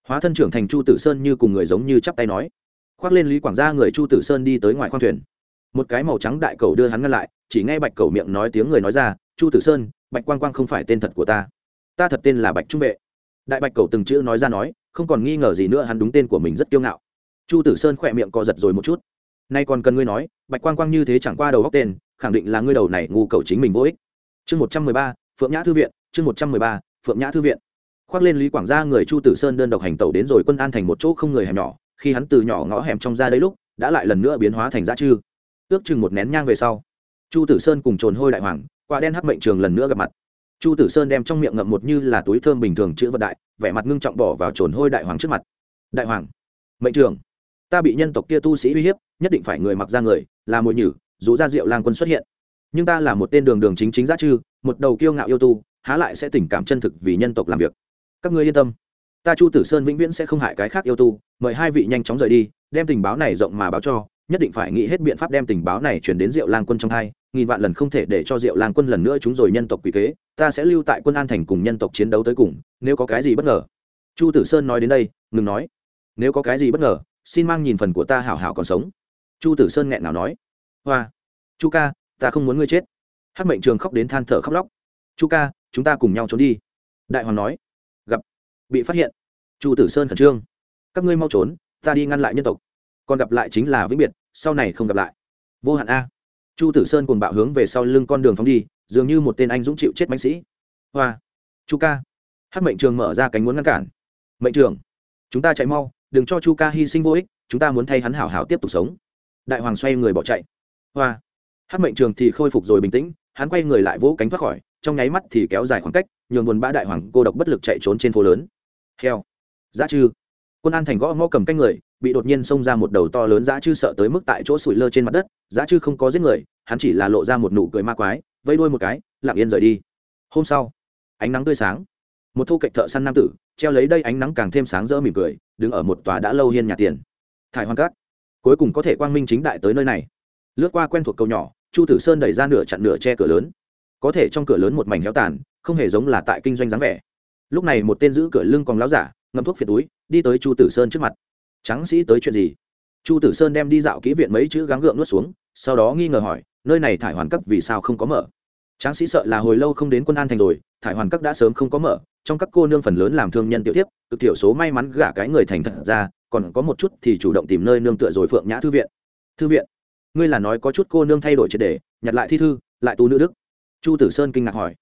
Hóa thân trưởng thành chu tử sơn như cùng người giống như chắp tay nói. Khoác lên lý quảng gia người chu tử sơn đi tới ngoài khoang thuyền. Một cái màu trắng đại cầu đưa hắn ngăn lại, chỉ nghe bạch cầu miệng nói tiếng người nói ra, chu tử sơn, bạch quang quang không phải tên thật của ta. Ta thật tên là bạch trung vệ. Đại bạch cầu từng chữ nói ra nói, không còn nghi ngờ gì nữa, hắn đúng tên của mình rất kiêu ngạo. Chu tử sơn khỏe miệng co giật rồi một chút. Nay còn cần ngươi nói, bạch quang quang như thế chẳng qua đầu góc tên, khẳng định là ngươi đầu này ngu cầu chính mình vô ích chương một trăm mười ba, phượng nhã thư viện, chương một trăm mười ba, phượng nhã thư viện. Khoác lên lý quảng gia người chu tử sơn đơn độc hành tẩu đến rồi quân an thành một chỗ không người hẻm nhỏ, khi hắn từ nhỏ ngõ hẻm trong ra đấy lúc, đã lại lần nữa biến hóa thành dã chư. Ước chừng một nén nhang về sau, chu tử sơn cùng trồn hôi đại hoàng quả đen hắc mệnh trường lần nữa gặp mặt. Chu tử sơn đem trong miệng ngậm một như là túi thơm bình thường chữ vật đại, vẻ mặt ngưng trọng bỏ vào trồn hôi đại hoàng trước mặt. Đại hoàng, mệnh trường, ta bị nhân tộc kia tu sĩ uy hiếp, nhất định phải người mặc ra người, là mồi nhử dù ra rượu lang quân xuất hiện nhưng ta là một tên đường đường chính chính giá chư, một đầu kiêu ngạo yêu tu, há lại sẽ tình cảm chân thực vì nhân tộc làm việc. Các ngươi yên tâm. Ta chu tử sơn vĩnh viễn sẽ không hại cái khác yêu tu, mời hai vị nhanh chóng rời đi, đem tình báo này rộng mà báo cho, nhất định phải nghĩ hết biện pháp đem tình báo này chuyển đến diệu lang quân trong hai, nghìn vạn lần không thể để cho diệu lang quân lần nữa chúng rồi nhân tộc quỷ kế, ta sẽ lưu tại quân an thành cùng nhân tộc chiến đấu tới cùng, nếu có cái gì bất ngờ. Chu tử sơn nói đến đây, ngừng nói. Nếu có cái gì bất ngờ, xin mang nhìn phần của ta hảo hảo còn sống. Chu tử sơn nghẹn nào nói. Hoa. Chu ca ta không muốn ngươi chết. Hát mệnh trường khóc đến than thở khóc lóc. Chu ca, chúng ta cùng nhau trốn đi. Đại hoàng nói. Gặp. Bị phát hiện. Chu tử sơn khẩn trương. Các ngươi mau trốn, ta đi ngăn lại nhân tộc. Còn gặp lại chính là vĩnh biệt, sau này không gặp lại. Vô hạn a. Chu tử sơn cùng bạo hướng về sau lưng con đường phóng đi, dường như một tên anh dũng chịu chết bánh sĩ. Hoa. Chu ca. Hát mệnh trường mở ra cánh muốn ngăn cản. Mệnh trường, chúng ta chạy mau, đừng cho chu ca hy sinh vô ích, chúng ta muốn thay hắn hảo hảo tiếp tục sống. Đại hoàng xoay người bỏ chạy. Hoa hát mệnh trường thì khôi phục rồi bình tĩnh, hắn quay người lại vỗ cánh thoát khỏi, trong nháy mắt thì kéo dài khoảng cách, nhường buồn bã đại hoàng cô độc bất lực chạy trốn trên phố lớn. Heo. Giá chư. Quân an thành gõ ngõ cầm canh người, bị đột nhiên xông ra một đầu to lớn giá chư sợ tới mức tại chỗ sủi lơ trên mặt đất giá chư không có giết người, hắn chỉ là lộ ra một nụ cười ma quái vây đuôi một cái, lặng yên rời đi. Hôm sau, ánh nắng tươi sáng. Một thu cạnh thợ săn nam tử, treo lấy đây ánh nắng càng thêm sáng rỡ mỉm cười, đứng ở một tòa đã lâu hiên nhà tiền. Thải hoang cát. Cuối cùng có thể quang minh chính đại tới nơi này. Lướt qua quen thuộc cầu nhỏ chu tử sơn đẩy ra nửa chặn nửa che cửa lớn. Có thể trong cửa lớn một mảnh héo tàn, không hề giống là tại kinh doanh dáng vẻ. Lúc này một tên giữ cửa lưng còn láo giả ngâm thuốc phiệt túi, đi tới chu tử sơn trước mặt. Tráng sĩ tới chuyện gì? Chu tử sơn đem đi dạo kỹ viện mấy chữ gắng gượng nuốt xuống, sau đó nghi ngờ hỏi, nơi này thải hoàn cấp vì sao không có mở? Tráng sĩ sợ là hồi lâu không đến quân an thành rồi, thải hoàn cấp đã sớm không có mở, trong các cô nương phần lớn làm thương nhân tiểu tiếp cực thiểu số may mắn gả cái người thành thật ra, còn có một chút thì chủ động tìm nơi nương tựa rồi phượng nhã thư viện. Thư viện? Ngươi là nói có chút cô nương thay đổi triệt đề nhặt lại thi thư, lại tu nữ đức. Chu tử sơn kinh ngạc hỏi.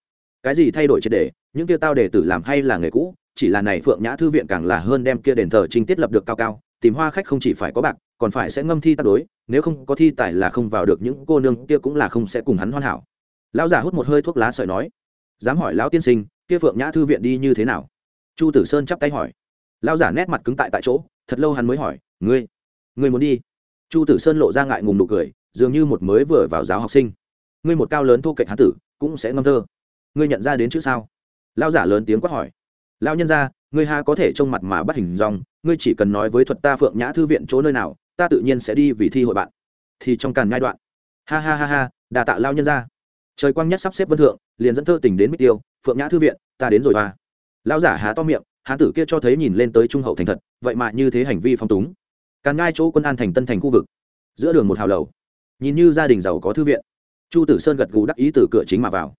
Cái gì thay đổi triệt đề những kia tao đề tử làm hay là nghề cũ, chỉ là này phượng nhã thư viện càng là hơn đem kia đền thờ trinh tiết lập được cao cao, tìm hoa khách không chỉ phải có bạc, còn phải sẽ ngâm thi tác đối, nếu không có thi tài là không vào được, những cô nương kia cũng là không sẽ cùng hắn hoàn hảo. Lão giả hút một hơi thuốc lá sợi nói. Dám hỏi lão tiên sinh, kia phượng nhã thư viện đi như thế nào? Chu tử sơn chắp tay hỏi. Lão giả nét mặt cứng tại tại chỗ, thật lâu hắn mới hỏi, ngươi ngươi muốn đi? Chu tử sơn lộ ra ngại ngùng nụ cười, dường như một mới vừa vào giáo học sinh. Ngươi một cao lớn thô kệch hán tử, cũng sẽ ngâm thơ. Ngươi nhận ra đến chữ sao? Lão giả lớn tiếng quát hỏi. Lão nhân ra ngươi ha có thể trông mặt mà bắt hình dòng ngươi chỉ cần nói với thuật ta phượng nhã thư viện chỗ nơi nào, ta tự nhiên sẽ đi vì thi hội bạn. Thì trong càn giai đoạn. Ha ha ha ha, đà tạ lao nhân ra trời quang nhất sắp xếp vân thượng, liền dẫn thơ tỉnh đến mít tiêu, phượng nhã thư viện, ta đến rồi hoa lão giả há to miệng, hán tử kia cho thấy nhìn lên tới trung hậu thành thật, vậy mà như thế hành vi phong túng càn ngai chỗ quân an thành tân thành khu vực, giữa đường một hào lầu. Nhìn như gia đình giàu có thư viện, chu tử sơn gật gù đắc ý từ cửa chính mà vào.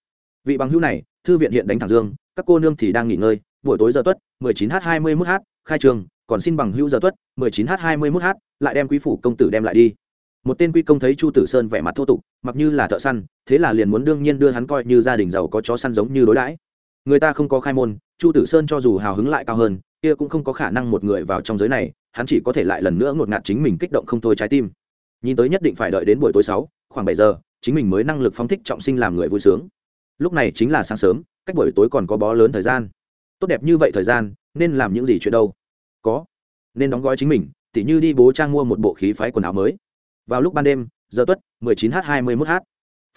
Vị bằng hữu này, thư viện hiện đánh thẳng dương, các cô nương thì đang nghỉ ngơi, buổi tối giờ tuất 19 h 21 h khai trường, còn xin bằng hữu giờ tuất 19 h 21 h lại đem quý phủ công tử đem lại đi. Một tên quy công thấy chu tử sơn vẻ mặt thô tục, mặc như là thợ săn, thế là liền muốn đương nhiên đưa hắn coi như gia đình giàu có chó săn giống như đối đãi. Người ta không có khai môn, chu tử sơn cho dù hào hứng lại cao hơn, kia cũng không có khả năng một người vào trong giới này hắn chỉ có thể lại lần nữa ngột ngạt chính mình kích động không thôi trái tim. Nhìn tới nhất định phải đợi đến buổi tối sáu, khoảng bảy giờ, chính mình mới năng lực phóng thích trọng sinh làm người vui sướng. Lúc này chính là sáng sớm, cách buổi tối còn có bó lớn thời gian. Tốt đẹp như vậy thời gian, nên làm những gì chuyện đâu? Có. Nên đóng gói chính mình, tỉ như đi bố trang mua một bộ khí phái quần áo mới. Vào lúc ban đêm, giờ tuất 19 h 21 h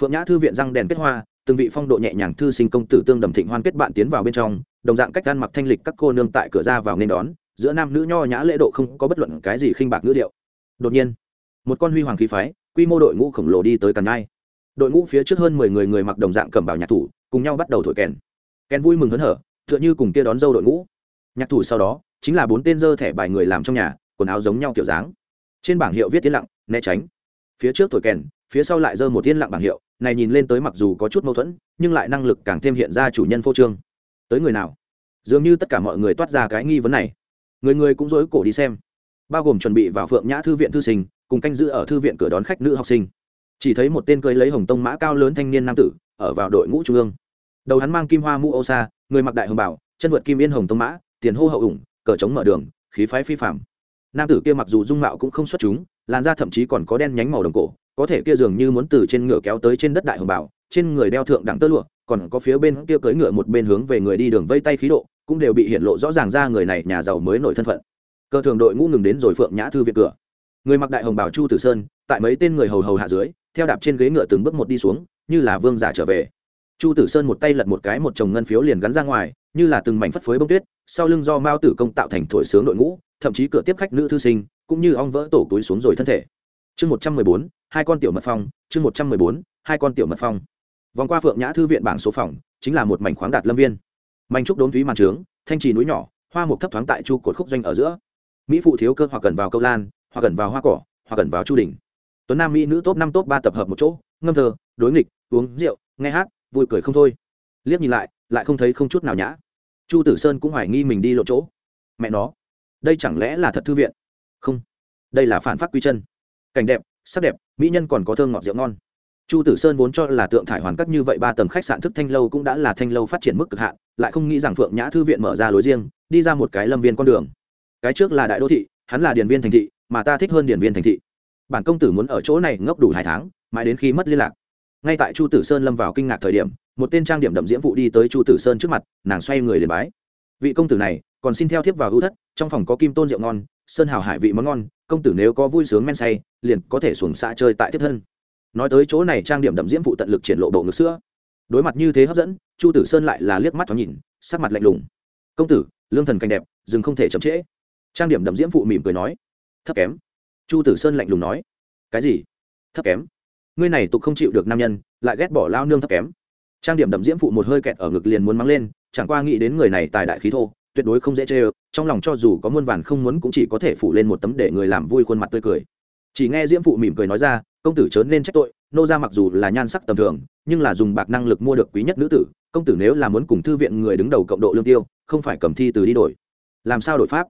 phượng nhã thư viện răng đèn kết hoa, từng vị phong độ nhẹ nhàng thư sinh công tử tương đầm thịnh hoan kết bạn tiến vào bên trong, đồng dạng cách ăn mặc thanh lịch các cô nương tại cửa ra vào nên đón giữa nam nữ nho nhã lễ độ không có bất luận cái gì khinh bạc ngữ điệu. Đột nhiên, một con huy hoàng khí phái, quy mô đội ngũ khổng lồ đi tới càn ngai. Đội ngũ phía trước hơn mười người người mặc đồng dạng cầm bảo nhạc thủ, cùng nhau bắt đầu thổi kèn. Kèn vui mừng hớn hở, tựa như cùng kia đón dâu đội ngũ. Nhạc thủ sau đó, chính là bốn tên dơ thẻ bài người làm trong nhà, quần áo giống nhau kiểu dáng. Trên bảng hiệu viết tiến lặng, né tránh. Phía trước thổi kèn, phía sau lại dơ một tiên lặng bảng hiệu, này nhìn lên tới mặc dù có chút mâu thuẫn, nhưng lại năng lực càng thêm hiện ra chủ nhân phô trương. Tới người nào? Dường như tất cả mọi người toát ra cái nghi vấn này người người cũng dối cổ đi xem. Bao gồm chuẩn bị vào phượng nhã thư viện thư sinh, cùng canh giữ ở thư viện cửa đón khách nữ học sinh. Chỉ thấy một tên cưới lấy hồng tông mã cao lớn thanh niên nam tử, ở vào đội ngũ trung ương. Đầu hắn mang kim hoa mũ ô sa, người mặc đại hồng bảo, chân vượt kim yên hồng tông mã, tiền hô hậu ủng, cờ chống mở đường, khí phái phi phạm nam tử kia mặc dù dung mạo cũng không xuất chúng, làn da thậm chí còn có đen nhánh màu đồng cổ, có thể kia dường như muốn từ trên ngựa kéo tới trên đất đại hồng bảo, trên người đeo thượng đẳng tơ lụa, còn có phía bên kia cưỡi ngựa một bên hướng về người đi đường vây tay khí độ cũng đều bị hiện lộ rõ ràng ra người này nhà giàu mới nổi thân phận. Cơ thường đội ngũ ngừng đến rồi phượng nhã thư viện cửa. Người mặc đại hồng bảo chu tử sơn, tại mấy tên người hầu hầu hạ dưới, theo đạp trên ghế ngựa từng bước một đi xuống, như là vương giả trở về. Chu tử sơn một tay lật một cái một chồng ngân phiếu liền gắn ra ngoài, như là từng mảnh phất phới bông tuyết, sau lưng do mao tử công tạo thành thổi sướng đội ngũ, thậm chí cửa tiếp khách nữ thư sinh, cũng như ong vỡ tổ túi xuống rồi thân thể. Chương một trăm mười bốn, hai con tiểu mật phong, chương một trăm mười bốn, hai con tiểu mật phong. Vòng qua phượng nhã thư viện bảng số phòng, chính là một mảnh khoáng đạt lâm viên manh trúc đốn thúy màn trướng, thanh trì núi nhỏ, hoa mục thấp thoáng tại chu cột khúc doanh ở giữa. Mỹ phụ thiếu cơ hoặc cần vào câu lan, hoặc cần vào hoa cỏ, hoặc cần vào chu đình tuấn nam mỹ nữ top năm top ba tập hợp một chỗ, ngâm thơ, đối nghịch, uống rượu, nghe hát, vui cười không thôi. Liếc nhìn lại lại không thấy không chút nào nhã. Chu tử sơn cũng hoài nghi mình đi lộ chỗ. Mẹ nó, đây chẳng lẽ là thật thư viện? Không, đây là phản phát quy chân. Cảnh đẹp, sắc đẹp, mỹ nhân còn có thơ ngọt rượu ngon chu tử sơn vốn cho là tượng thải hoàn cắt như vậy ba tầng khách sạn thức thanh lâu cũng đã là thanh lâu phát triển mức cực hạn, lại không nghĩ rằng phượng nhã thư viện mở ra lối riêng, đi ra một cái lâm viên con đường. Cái trước là đại đô thị, hắn là điền viên thành thị, mà ta thích hơn điền viên thành thị. Bản công tử muốn ở chỗ này ngốc đủ hai tháng, mãi đến khi mất liên lạc. Ngay tại chu tử sơn lâm vào kinh ngạc thời điểm, một tên trang điểm đậm diễm vụ đi tới chu tử sơn trước mặt, nàng xoay người liền bái. Vị công tử này, còn xin theo thiếp vào hữu thất, trong phòng có kim tôn rượu ngon, sơn hào hải vị món ngon, công tử nếu có vui sướng men say, liền có thể xuồng xã chơi tại thiếp thân nói tới chỗ này trang điểm đậm diễm vụ tận lực triển lộ bộ ngực sữa. Đối mặt như thế hấp dẫn, chu tử sơn lại là liếc mắt thoáng nhìn, sắc mặt lạnh lùng. Công tử, lương thần cảnh đẹp dừng không thể chậm trễ. Trang điểm đậm diễm phụ mỉm cười nói. Thấp kém. Chu tử sơn lạnh lùng nói. Cái gì? Thấp kém? Ngươi này tục không chịu được nam nhân, lại ghét bỏ lao nương thấp kém. Trang điểm đậm diễm phụ một hơi kẹt ở ngực liền muốn mắng lên, chẳng qua nghĩ đến người này tài đại khí thô, tuyệt đối không dễ chê ơ, trong lòng cho dù có muôn vàn không muốn cũng chỉ có thể phủ lên một tấm để người làm vui khuôn mặt tươi cười chỉ nghe diễm phụ mỉm cười nói ra, công tử chớ nên trách tội, nô ra mặc dù là nhan sắc tầm thường, nhưng là dùng bạc năng lực mua được quý nhất nữ tử, công tử nếu là muốn cùng thư viện người đứng đầu cộng độ lương tiêu, không phải cầm thi từ đi đổi. Làm sao đổi pháp?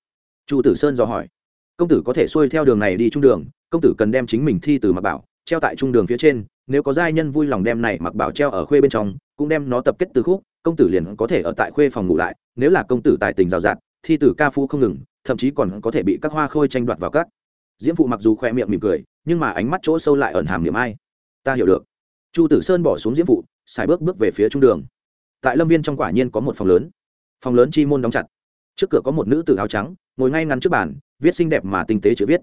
Chu tử sơn dò hỏi. Công tử có thể xuôi theo đường này đi trung đường, công tử cần đem chính mình thi từ mặc bảo, treo tại trung đường phía trên, nếu có giai nhân vui lòng đem này mặc bảo treo ở khuê bên trong, cũng đem nó tập kết từ khúc, công tử liền có thể ở tại khuê phòng ngủ lại, nếu là công tử tài tình rào rạt thi tử ca phu không ngừng, thậm chí còn có thể bị các hoa khôi tranh đoạt vào các diễm phụ mặc dù khoe miệng mỉm cười, nhưng mà ánh mắt chỗ sâu lại ẩn hàm niệm ai. Ta hiểu được. Chu tử sơn bỏ xuống diễm phụ, xài bước bước về phía trung đường. Tại lâm viên trong quả nhiên có một phòng lớn. Phòng lớn chi môn đóng chặt. Trước cửa có một nữ tử áo trắng, ngồi ngay ngắn trước bàn, viết xinh đẹp mà tinh tế chữ viết.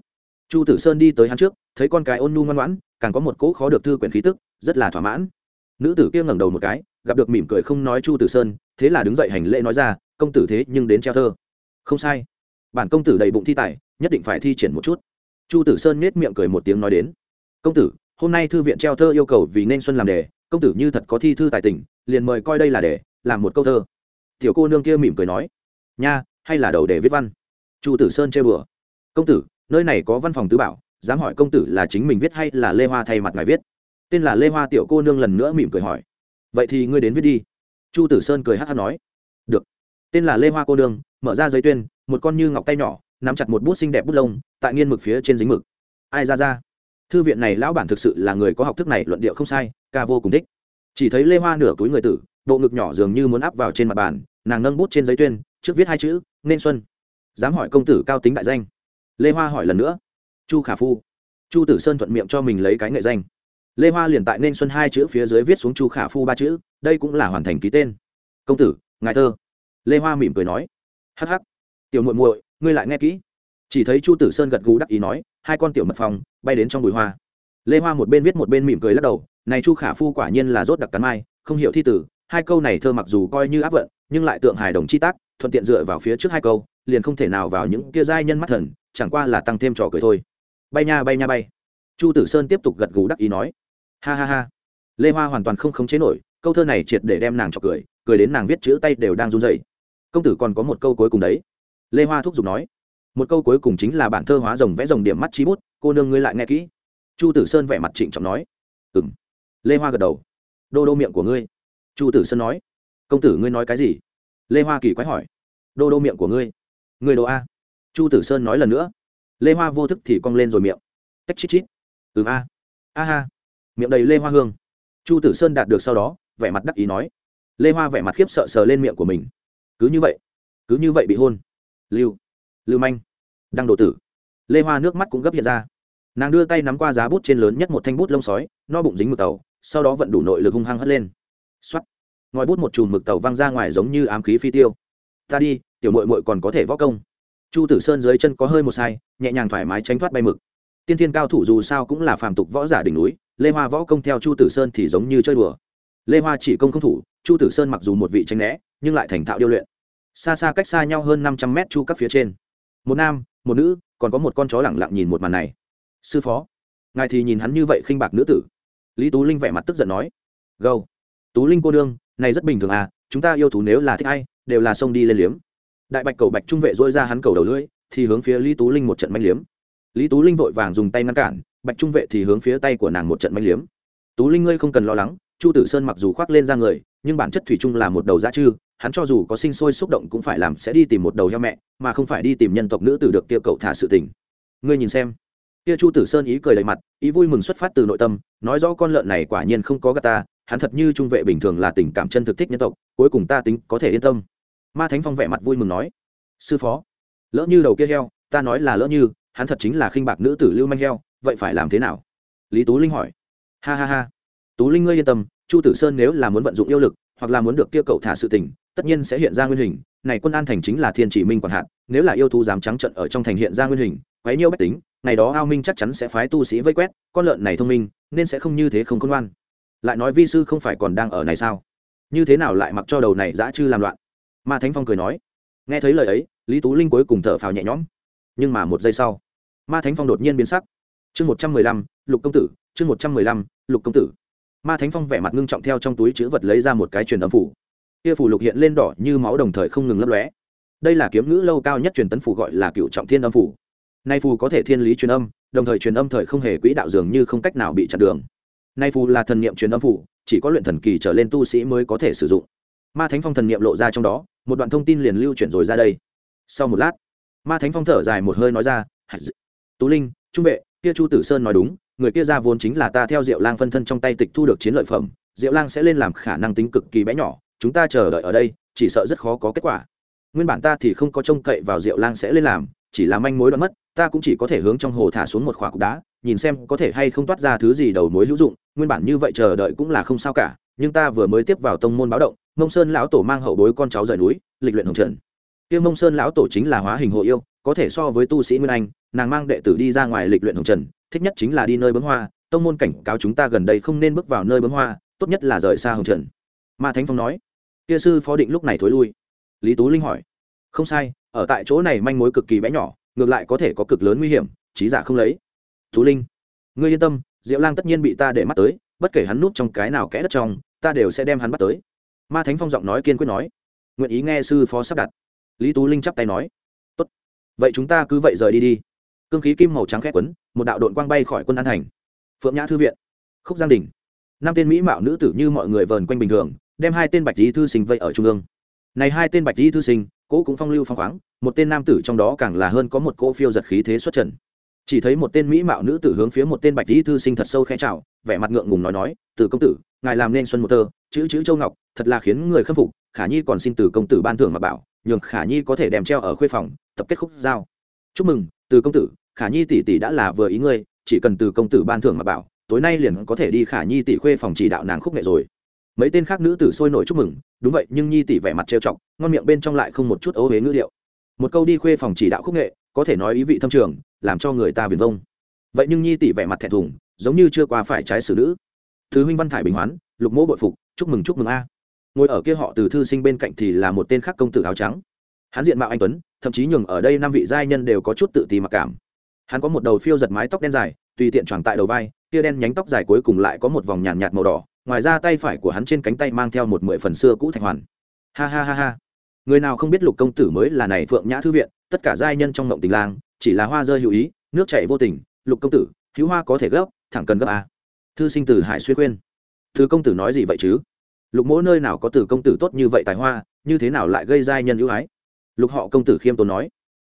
Chu tử sơn đi tới hắn trước, thấy con cái ôn nu ngoan ngoãn, càng có một cỗ khó được thư quyển khí tức, rất là thỏa mãn. Nữ tử kia ngẩng đầu một cái, gặp được mỉm cười không nói chu tử sơn, thế là đứng dậy hành lễ nói ra, công tử thế nhưng đến treo thơ. Không sai. Bản công tử đầy bụng thi tài, nhất định phải thi triển một chút chu tử sơn nết miệng cười một tiếng nói đến, công tử, hôm nay thư viện treo thơ yêu cầu vì nên xuân làm đề, công tử như thật có thi thư tài tình, liền mời coi đây là đề, làm một câu thơ. Tiểu cô nương kia mỉm cười nói, nha, hay là đầu đề viết văn. Chu tử sơn chơi bừa, công tử, nơi này có văn phòng tứ bảo, dám hỏi công tử là chính mình viết hay là lê hoa thay mặt ngài viết? Tên là lê hoa tiểu cô nương lần nữa mỉm cười hỏi, vậy thì ngươi đến viết đi. Chu tử sơn cười hát hát nói, được. Tên là lê hoa cô nương, mở ra giấy tuyên, một con như ngọc tay nhỏ nắm chặt một bút xinh đẹp bút lông, tại nghiên mực phía trên dính mực. Ai ra ra? Thư viện này lão bản thực sự là người có học thức này, luận điệu không sai, ca vô cùng thích. Chỉ thấy lê hoa nửa túi người tử, bộ ngực nhỏ dường như muốn áp vào trên mặt bàn, nàng nâng bút trên giấy tuyên, trước viết hai chữ, nên xuân. Dám hỏi công tử cao tính đại danh. Lê hoa hỏi lần nữa, chu khả phu. Chu tử sơn thuận miệng cho mình lấy cái nghệ danh. Lê hoa liền tại nên xuân hai chữ phía dưới viết xuống chu khả phu ba chữ, đây cũng là hoàn thành ký tên. Công tử, ngài thơ. Lê hoa mỉm cười nói hh tiểu muội muội ngươi lại nghe kỹ. Chỉ thấy chu tử sơn gật gù đắc ý nói, hai con tiểu mật phòng bay đến trong bụi hoa. Lê hoa một bên viết một bên mỉm cười lắc đầu, này chu khả phu quả nhiên là rốt đặc cắn mai, không hiểu thi tử, hai câu này thơ mặc dù coi như áp vận, nhưng lại tượng hài đồng chi tác, thuận tiện dựa vào phía trước hai câu, liền không thể nào vào những kia giai nhân mắt thần, chẳng qua là tăng thêm trò cười thôi. Bay nha bay nha, bay. Chu tử sơn tiếp tục gật gù đắc ý nói. Ha ha ha. Lê hoa hoàn toàn không khống chế nổi, câu thơ này triệt để đem nàng cho cười cười đến nàng viết chữ tay đều đang run rẩy. Công tử còn có một câu cuối cùng đấy lê hoa thúc giục nói, một câu cuối cùng chính là bản thơ hóa rồng vẽ rồng điểm mắt trí bút, cô nương ngươi lại nghe kỹ. Chu tử sơn vẻ mặt trịnh trọng nói ừ m lê hoa gật đầu, đô đô miệng của ngươi. Chu tử sơn nói, công tử ngươi nói cái gì? Lê hoa kỳ quái hỏi, đô đô miệng của ngươi ngươi đồ a? Chu tử sơn nói lần nữa, lê hoa vô thức thì cong lên rồi miệng. Tách chít chít. Ừ a a ha. Miệng đầy lê hoa hương. Chu tử sơn đạt được sau đó, vẻ mặt đắc ý nói, lê hoa vẻ mặt khiếp sợ sờ lên miệng của mình. Cứ như vậy, cứ như vậy bị hôn lưu. Lưu manh. Đăng đồ tử. Lê hoa nước mắt cũng gấp hiện ra. Nàng đưa tay nắm qua giá bút trên lớn nhất một thanh bút lông sói, no bụng dính mực tàu, sau đó vận đủ nội lực hung hăng hất lên. X o á t ngòi bút một chùm mực tàu văng ra ngoài giống như ám khí phi tiêu. Ta đi, tiểu mội mội còn có thể võ công. Chu tử sơn dưới chân có hơi một sai, nhẹ nhàng thoải mái tránh thoát bay mực. Tiên thiên cao thủ dù sao cũng là phàm tục võ giả đỉnh núi, lê hoa võ công theo chu tử sơn thì giống như chơi đùa. Lê hoa chỉ công không thủ, chu tử sơn mặc dù một vị tranh né, nhưng lại thành thạo điêu luyện xa xa cách xa nhau hơn năm trăm mét chu các phía trên. Một nam, một nữ, còn có một con chó lẳng lặng nhìn một màn này. Sư phó, ngài thì nhìn hắn như vậy khinh bạc nữ tử. Lý tú linh vẻ mặt tức giận nói. Gâu, tú linh cô đương này rất bình thường à chúng ta yêu thú nếu là thích ai, đều là xông đi lên liếm. Đại bạch cầu bạch trung vệ dỗi ra hắn cầu đầu lưỡi, thì hướng phía lý tú linh một trận manh liếm. Lý tú linh vội vàng dùng tay ngăn cản, bạch trung vệ thì hướng phía tay của nàng một trận manh liếm. Tú linh ngươi không cần lo lắng, chu tử sơn mặc dù khoác lên ra người, nhưng bản chất thủy chung là một đầu dã chư hắn cho dù có sinh sôi xúc động cũng phải làm sẽ đi tìm một đầu heo mẹ, mà không phải đi tìm nhân tộc nữ tử được kia cậu thả sự tình. Ngươi nhìn xem. Kia chu tử sơn ý cười đầy mặt, ý vui mừng xuất phát từ nội tâm, nói rõ con lợn này quả nhiên không có gà ta, hắn thật như trung vệ bình thường là tình cảm chân thực thích nhân tộc, cuối cùng ta tính có thể yên tâm. Ma thánh phong vẻ mặt vui mừng nói. Sư phó, lỡ như đầu kia heo, ta nói là lỡ như, hắn thật chính là khinh bạc nữ tử lưu manh heo, vậy phải làm thế nào? Lý tú linh hỏi. Ha ha ha. Tú linh ngươi yên tâm, chu tử sơn nếu là muốn vận dụng yêu lực hoặc là muốn được kia cậu thả sự tình, tất nhiên sẽ hiện ra nguyên hình. Này quân an thành chính là thiên chỉ minh quản hạt, nếu là yêu thú dám trắng trận ở trong thành hiện ra nguyên hình, quấy nhiêu bách tính, ngày đó ao minh chắc chắn sẽ phái tu sĩ vây quét, con lợn này thông minh, nên sẽ không như thế không khôn ngoan. Lại nói vi sư không phải còn đang ở này sao? Như thế nào lại mặc cho đầu này dã chư làm loạn? Ma thánh phong cười nói. Nghe thấy lời ấy, lý tú linh cuối cùng thở phào nhẹ nhõm. Nhưng mà một giây sau, ma thánh phong đột nhiên biến sắc. Chương một trăm mười lăm, lục công tử, chương một trăm mười lăm, lục công tử ma thánh phong vẻ mặt ngưng trọng theo trong túi chữ vật lấy ra một cái truyền âm phủ. Kia phủ lục hiện lên đỏ như máu đồng thời không ngừng lấp lóe. Đây là kiếm ngữ lâu cao nhất truyền tấn phủ gọi là cựu trọng thiên âm phủ. Nay phù có thể thiên lý truyền âm, đồng thời truyền âm thời không hề quỹ đạo dường như không cách nào bị chặn đường. Nay phù là thần niệm truyền âm phủ, chỉ có luyện thần kỳ trở lên tu sĩ mới có thể sử dụng. Ma thánh phong thần niệm lộ ra trong đó, một đoạn thông tin liền lưu chuyển rồi ra đây. Sau một lát, ma thánh phong thở dài một hơi nói ra tú linh, trung vệ, kia chu tử sơn nói đúng người kia ra vốn chính là ta theo diệu lang phân thân trong tay tịch thu được chiến lợi phẩm, diệu lang sẽ lên làm khả năng tính cực kỳ bé nhỏ, chúng ta chờ đợi ở đây, chỉ sợ rất khó có kết quả. Nguyên bản ta thì không có trông cậy vào diệu lang sẽ lên làm, chỉ là manh mối đoạn mất, ta cũng chỉ có thể hướng trong hồ thả xuống một khỏa cục đá, nhìn xem có thể hay không toát ra thứ gì đầu mối hữu dụng, nguyên bản như vậy chờ đợi cũng là không sao cả, nhưng ta vừa mới tiếp vào tông môn báo động, mông sơn lão tổ mang hậu bối con cháu rời núi, lịch luyện hồng trần. Kia mông sơn lão tổ chính là hóa hình hộ yêu, có thể so với tu sĩ nguyên anh, nàng mang đệ tử đi ra ngoài lịch luyện hồng trần thích nhất chính là đi nơi bướm hoa, tông môn cảnh cáo chúng ta gần đây không nên bước vào nơi bướm hoa, tốt nhất là rời xa hồng trần. Ma thánh phong nói. Kia sư phó định lúc này thối lui. Lý tú linh hỏi. Không sai, ở tại chỗ này manh mối cực kỳ bé nhỏ, ngược lại có thể có cực lớn nguy hiểm, trí giả không lấy. Tú linh, ngươi yên tâm, diệu lang tất nhiên bị ta để mắt tới, bất kể hắn núp trong cái nào kẽ đất trong, ta đều sẽ đem hắn bắt tới. Ma thánh phong giọng nói kiên quyết nói. Nguyện ý nghe sư phó sắp đặt. Lý tú linh chắp tay nói. Tốt. Vậy chúng ta cứ vậy rời đi đi. Cương khí kim màu trắng khét quấn một đạo đội quang bay khỏi quân an thành. Phượng nhã thư viện, khúc giang đình. Năm tên mỹ mạo nữ tử như mọi người vờn quanh bình thường, đem hai tên bạch lý thư sinh vây ở trung ương. Này hai tên bạch lý thư sinh cỗ cũng phong lưu phong khoáng, một tên nam tử trong đó càng là hơn có một cỗ phiêu giật khí thế xuất trần. Chỉ thấy một tên mỹ mạo nữ tử hướng phía một tên bạch lý thư sinh thật sâu khẽ chào, vẻ mặt ngượng ngùng nói nói, từ công tử, ngài làm nên xuân một tơ chữ chữ châu ngọc, thật là khiến người khâm phục, khả nhi còn xin từ công tử ban thưởng mà bảo, nhường khả nhi có thể đem treo ở khuê phòng, tập kết khúc giao. Chúc mừng, từ công tử khả nhi tỷ tỷ đã là vừa ý ngươi, chỉ cần từ công tử ban thưởng mà bảo, tối nay liền có thể đi khả nhi tỷ khuê phòng chỉ đạo nàng khúc nghệ rồi. Mấy tên khác nữ tử sôi nổi chúc mừng, đúng vậy, nhưng nhi tỷ vẻ mặt trêu chọc, ngon miệng bên trong lại không một chút ấu huế ngữ điệu. Một câu đi khuê phòng chỉ đạo khúc nghệ, có thể nói ý vị thâm trường, làm cho người ta viền vông. Vậy nhưng nhi tỷ vẻ mặt thẹn thùng, giống như chưa qua phải trái xử nữ. Thứ huynh văn thải bình hoán, lục mỗ bội phục, chúc mừng chúc mừng a. Ngồi ở kia họ từ thư sinh bên cạnh thì là một tên khác công tử áo trắng. Hắn diện mạo anh tuấn, thậm chí nhường ở đây năm vị giai nhân đều có chút tự ti mặc cảm hắn có một đầu phiêu giật mái tóc đen dài tùy tiện choàng tại đầu vai kia đen nhánh tóc dài cuối cùng lại có một vòng nhàn nhạt, nhạt màu đỏ ngoài ra tay phải của hắn trên cánh tay mang theo một mười phần xưa cũ thạch hoàn. Ha ha ha ha. Người nào không biết lục công tử mới là này phượng nhã thư viện tất cả giai nhân trong ngộng tình lang chỉ là hoa rơi hữu ý nước chảy vô tình lục công tử hữu hoa có thể gấp thẳng cần gấp a. Thư sinh tử hải suy khuyên. Thư công tử nói gì vậy chứ? Lục mỗ nơi nào có tử công tử tốt như vậy tài hoa như thế nào lại gây giai nhân hữu ái? Lục họ công tử khiêm tốn nói.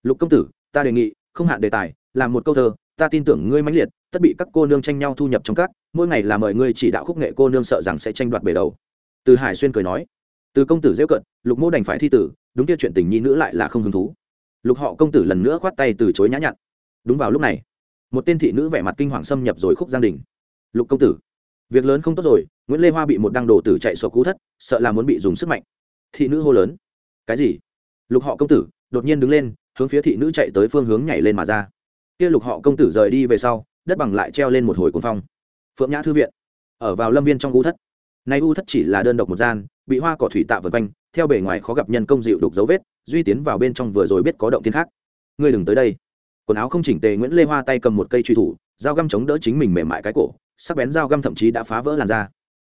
Lục công tử ta đề nghị không hạn đề tài làm một câu thơ, ta tin tưởng ngươi mãnh liệt, tất bị các cô nương tranh nhau thu nhập trong các, mỗi ngày là mời ngươi chỉ đạo khúc nghệ cô nương sợ rằng sẽ tranh đoạt bể đầu. Từ hải xuyên cười nói. Từ công tử dễ cận, lục mô đành phải thi tử, đúng kia chuyện tình nhi nữ lại là không hứng thú. Lục họ công tử lần nữa khoát tay từ chối nhã nhặn. Đúng vào lúc này, một tên thị nữ vẻ mặt kinh hoàng xâm nhập rồi khúc giang đình. Lục công tử, việc lớn không tốt rồi, nguyễn lê hoa bị một đăng đồ tử chạy sổ cú thất, sợ là muốn bị dùng sức mạnh. Thị nữ hô lớn. Cái gì? Lục họ công tử, đột nhiên đứng lên, hướng phía thị nữ chạy tới phương hướng nhảy lên mà ra kia lục họ công tử rời đi về sau, đất bằng lại treo lên một hồi cuồng phong. Phượng nhã thư viện, ở vào lâm viên trong u thất. Nay u thất chỉ là đơn độc một gian, bị hoa cỏ thủy tạ vượt quanh, theo bề ngoài khó gặp nhân công dịu đục dấu vết, duy tiến vào bên trong vừa rồi biết có động tiên khác. Ngươi đừng tới đây. Quần áo không chỉnh tề nguyễn lê hoa tay cầm một cây truy thủ, dao găm chống đỡ chính mình mềm mại cái cổ, sắc bén dao găm thậm chí đã phá vỡ làn da.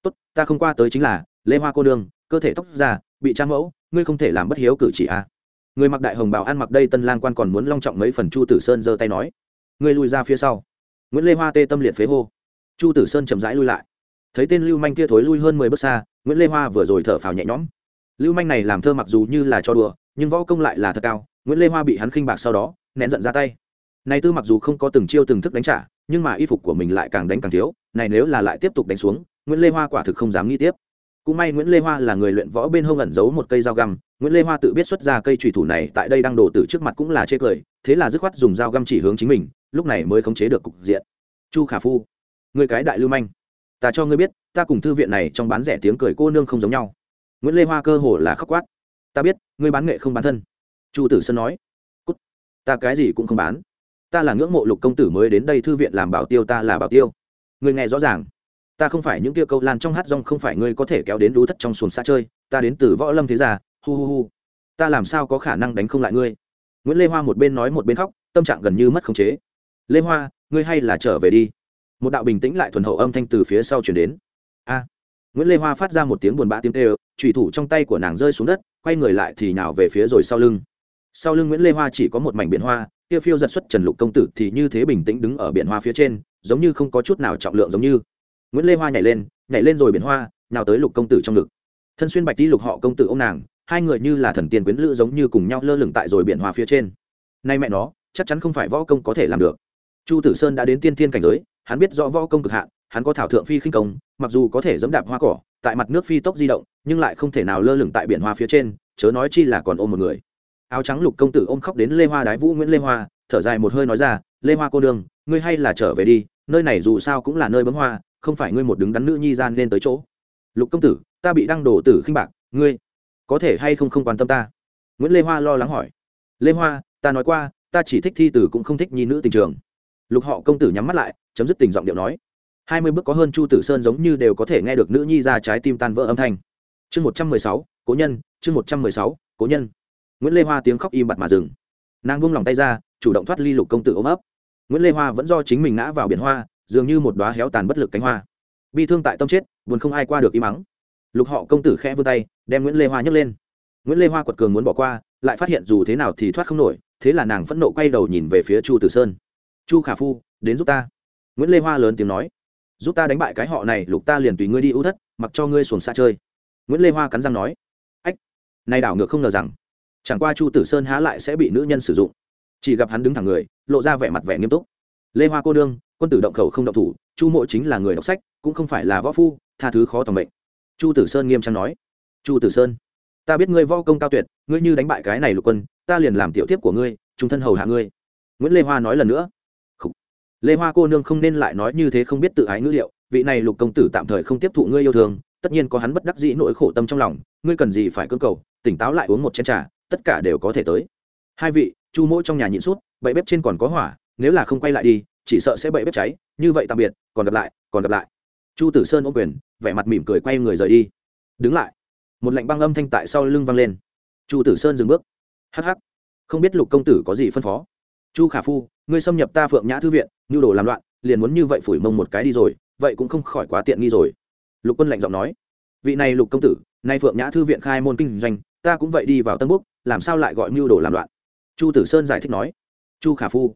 Tốt, ta không qua tới chính là lê hoa cô đương cơ thể tóc già bị trang mẫu, ngươi không thể làm bất hiếu cử chỉ a à người mặc đại hồng bào ăn mặc đây tân lang quan còn muốn long trọng mấy phần chu tử sơn giơ tay nói. Ngươi lui ra phía sau. Nguyễn lê hoa tê tâm liệt phế hô. Chu tử sơn chậm rãi lui lại. Thấy tên lưu manh kia thối lui hơn mười bước xa, nguyễn lê hoa vừa rồi thở phào nhẹ nhõm. Lưu manh này làm thơ mặc dù như là cho đùa, nhưng võ công lại là thật cao. Nguyễn lê hoa bị hắn khinh bạc sau đó, nén giận ra tay. Này tư mặc dù không có từng chiêu từng thức đánh trả, nhưng mà y phục của mình lại càng đánh càng thiếu. Này nếu là lại tiếp tục đánh xuống, nguyễn lê hoa quả thực không dám nghĩ tiếp cũng may nguyễn lê hoa là người luyện võ bên hông ẩn giấu một cây dao găm. Nguyễn lê hoa tự biết xuất ra cây trùy thủ này tại đây đang đổ từ trước mặt cũng là chê cười, thế là dứt khoát dùng dao găm chỉ hướng chính mình, lúc này mới khống chế được cục diện. Chu khả phu, người cái đại lưu manh, ta cho ngươi biết, ta cùng thư viện này trong bán rẻ tiếng cười cô nương không giống nhau. Nguyễn lê hoa cơ hồ là khóc quát. Ta biết, ngươi bán nghệ không bán thân. Chu tử sơn nói. Cút. Ta cái gì cũng không bán. Ta là ngưỡng mộ lục công tử mới đến đây thư viện làm bảo tiêu, ta là bảo tiêu. Ngươi nghe rõ ràng ta không phải những kia câu lan trong hát rong không phải ngươi có thể kéo đến đú thất trong xuồng xa chơi, ta đến từ võ lâm thế già hu hu hu. Ta làm sao có khả năng đánh không lại ngươi? Nguyễn lê hoa một bên nói một bên khóc, tâm trạng gần như mất khống chế. Lê hoa, ngươi hay là trở về đi. Một đạo bình tĩnh lại thuần hậu âm thanh từ phía sau chuyển đến. A. Nguyễn lê hoa phát ra một tiếng buồn bã tiếng tê ơ trùy thủ trong tay của nàng rơi xuống đất, quay người lại thì nào về phía rồi sau lưng. Sau lưng nguyễn lê hoa chỉ có một mảnh biển hoa, kia phiêu giật xuất trần lục công tử thì như thế bình tĩnh đứng ở biển hoa phía trên, giống như không có chút nào trọng lượng giống như nguyễn lê hoa nhảy lên nhảy lên rồi biển hoa nào tới lục công tử trong ngực thân xuyên bạch đi lục họ công tử ôm nàng hai người như là thần tiên quyến lữ giống như cùng nhau lơ lửng tại rồi biển hoa phía trên nay mẹ nó chắc chắn không phải võ công có thể làm được chu tử sơn đã đến tiên thiên cảnh giới hắn biết rõ võ công cực hạn hắn có thảo thượng phi khinh công mặc dù có thể dẫm đạp hoa cỏ tại mặt nước phi tốc di động nhưng lại không thể nào lơ lửng tại biển hoa phía trên chớ nói chi là còn ôm một người áo trắng lục công tử ôm khóc đến lê hoa đái vũ nguyễn lê hoa thở dài một hơi nói ra lê hoa cô đương ngươi hay là trở về đi nơi này dù sao cũng là nơi bấm hoa không phải ngươi một đứng đắn nữ nhi gian nên tới chỗ. Lục công tử, ta bị đăng đổ tử khinh bạc, ngươi có thể hay không không quan tâm ta? Nguyễn lê hoa lo lắng hỏi. Lê hoa, ta nói qua, ta chỉ thích thi tử cũng không thích nhi nữ tình trường. Lục họ công tử nhắm mắt lại, chấm dứt tình giọng điệu nói. Hai mươi bước có hơn chu tử sơn giống như đều có thể nghe được nữ nhi ra trái tim tan vỡ âm thanh. Chương một trăm mười sáu, cố nhân, chương một trăm mười sáu, cố nhân. Nguyễn lê hoa tiếng khóc im bặt mà dừng. Nàng buông lòng tay ra, chủ động thoát ly lục công tử ôm ấp. Nguyễn lê hoa vẫn do chính mình ngã vào biển hoa dường như một đóa héo tàn bất lực cánh hoa. Bi thương tại tâm chết, buồn không ai qua được im mắng. Lục họ công tử khẽ vươn tay, đem nguyễn lê hoa nhấc lên. Nguyễn lê hoa quật cường muốn bỏ qua, lại phát hiện dù thế nào thì thoát không nổi, thế là nàng phẫn nộ quay đầu nhìn về phía chu tử sơn. Chu khả phu, đến giúp ta. Nguyễn lê hoa lớn tiếng nói. Giúp ta đánh bại cái họ này, lục ta liền tùy ngươi đi ưu thất, mặc cho ngươi xuồng xa chơi. Nguyễn lê hoa cắn răng nói. Ách nay đảo ngược không ngờ rằng, chẳng qua chu tử sơn há lại sẽ bị nữ nhân sử dụng. Chỉ gặp hắn đứng thẳng người, lộ ra vẻ mặt vẻ nghiêm túc. Lê hoa cô đương quân tử động khẩu không động thủ, chu mộ chính là người đọc sách, cũng không phải là võ phu, tha thứ khó tầm bệnh chu tử sơn nghiêm trang nói. Chu tử sơn, ta biết ngươi võ công cao tuyệt, ngươi như đánh bại cái này lục quân, ta liền làm tiểu tiếp của ngươi, trung thân hầu hạ ngươi. Nguyễn lê hoa nói lần nữa. Khủ. lê hoa cô nương không nên lại nói như thế không biết tự ái ngữ liệu, vị này lục công tử tạm thời không tiếp thụ ngươi yêu thương, tất nhiên có hắn bất đắc dĩ nỗi khổ tâm trong lòng, ngươi cần gì phải cưỡng cầu, tỉnh táo lại uống một chén trà, tất cả đều có thể tới. Hai vị, chu mỗi trong nhà nhịn suốt bậy bếp trên còn có hỏa, nếu là không quay lại đi chỉ sợ sẽ bậy bếp cháy, như vậy tạm biệt, còn gặp lại, còn gặp lại. Chu tử sơn ôm quyền, vẻ mặt mỉm cười quay người rời đi. Đứng lại. Một lạnh băng âm thanh tại sau lưng vang lên. Chu tử sơn dừng bước. Hắc hắc. Không biết lục công tử có gì phân phó. Chu khả phu, ngươi xâm nhập ta phượng nhã thư viện, nhu đồ làm loạn, liền muốn như vậy phủi mông một cái đi rồi, vậy cũng không khỏi quá tiện nghi rồi. Lục quân lạnh giọng nói. Vị này lục công tử, nay phượng nhã thư viện khai môn kinh doanh, ta cũng vậy đi vào tân búc, làm sao lại gọi mưu đồ làm loạn? Chu tử sơn giải thích nói. Chu khả phu,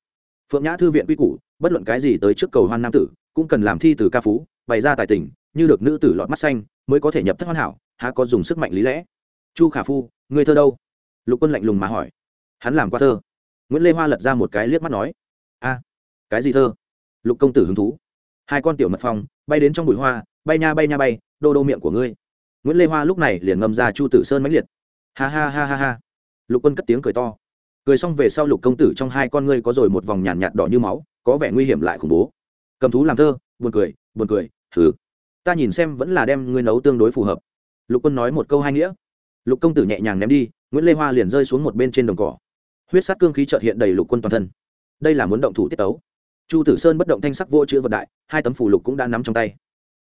phượng nhã thư viện quy củ bất luận cái gì tới trước cầu hoan nam tử cũng cần làm thi từ ca phú bày ra tài tình như được nữ tử lọt mắt xanh mới có thể nhập thất hoàn hảo há có dùng sức mạnh lý lẽ. Chu khả phu người thơ đâu? Lục quân lạnh lùng mà hỏi. Hắn làm qua thơ. Nguyễn lê hoa lật ra một cái liếc mắt nói. A cái gì thơ? Lục công tử hứng thú. Hai con tiểu mật phong bay đến trong bụi hoa bay nha bay nha bay đô đô miệng của ngươi. Nguyễn lê hoa lúc này liền ngâm ra chu tử sơn mãnh liệt. Ha ha ha ha ha. Lục quân cất tiếng cười to. Cười xong về sau lục công tử trong hai con ngươi có rồi một vòng nhàn nhạt, nhạt đỏ như máu có vẻ nguy hiểm lại khủng bố. Cầm thú làm thơ, buồn cười buồn cười thử ta nhìn xem vẫn là đem ngươi nấu tương đối phù hợp. Lục quân nói một câu hai nghĩa. Lục công tử nhẹ nhàng ném đi, nguyễn lê hoa liền rơi xuống một bên trên đồng cỏ. Huyết sát cương khí trợt hiện đầy lục quân toàn thân. Đây là muốn động thủ tiết tấu. Chu tử sơn bất động thanh sắc vô chữ vật đại, hai tấm phủ lục cũng đã nắm trong tay.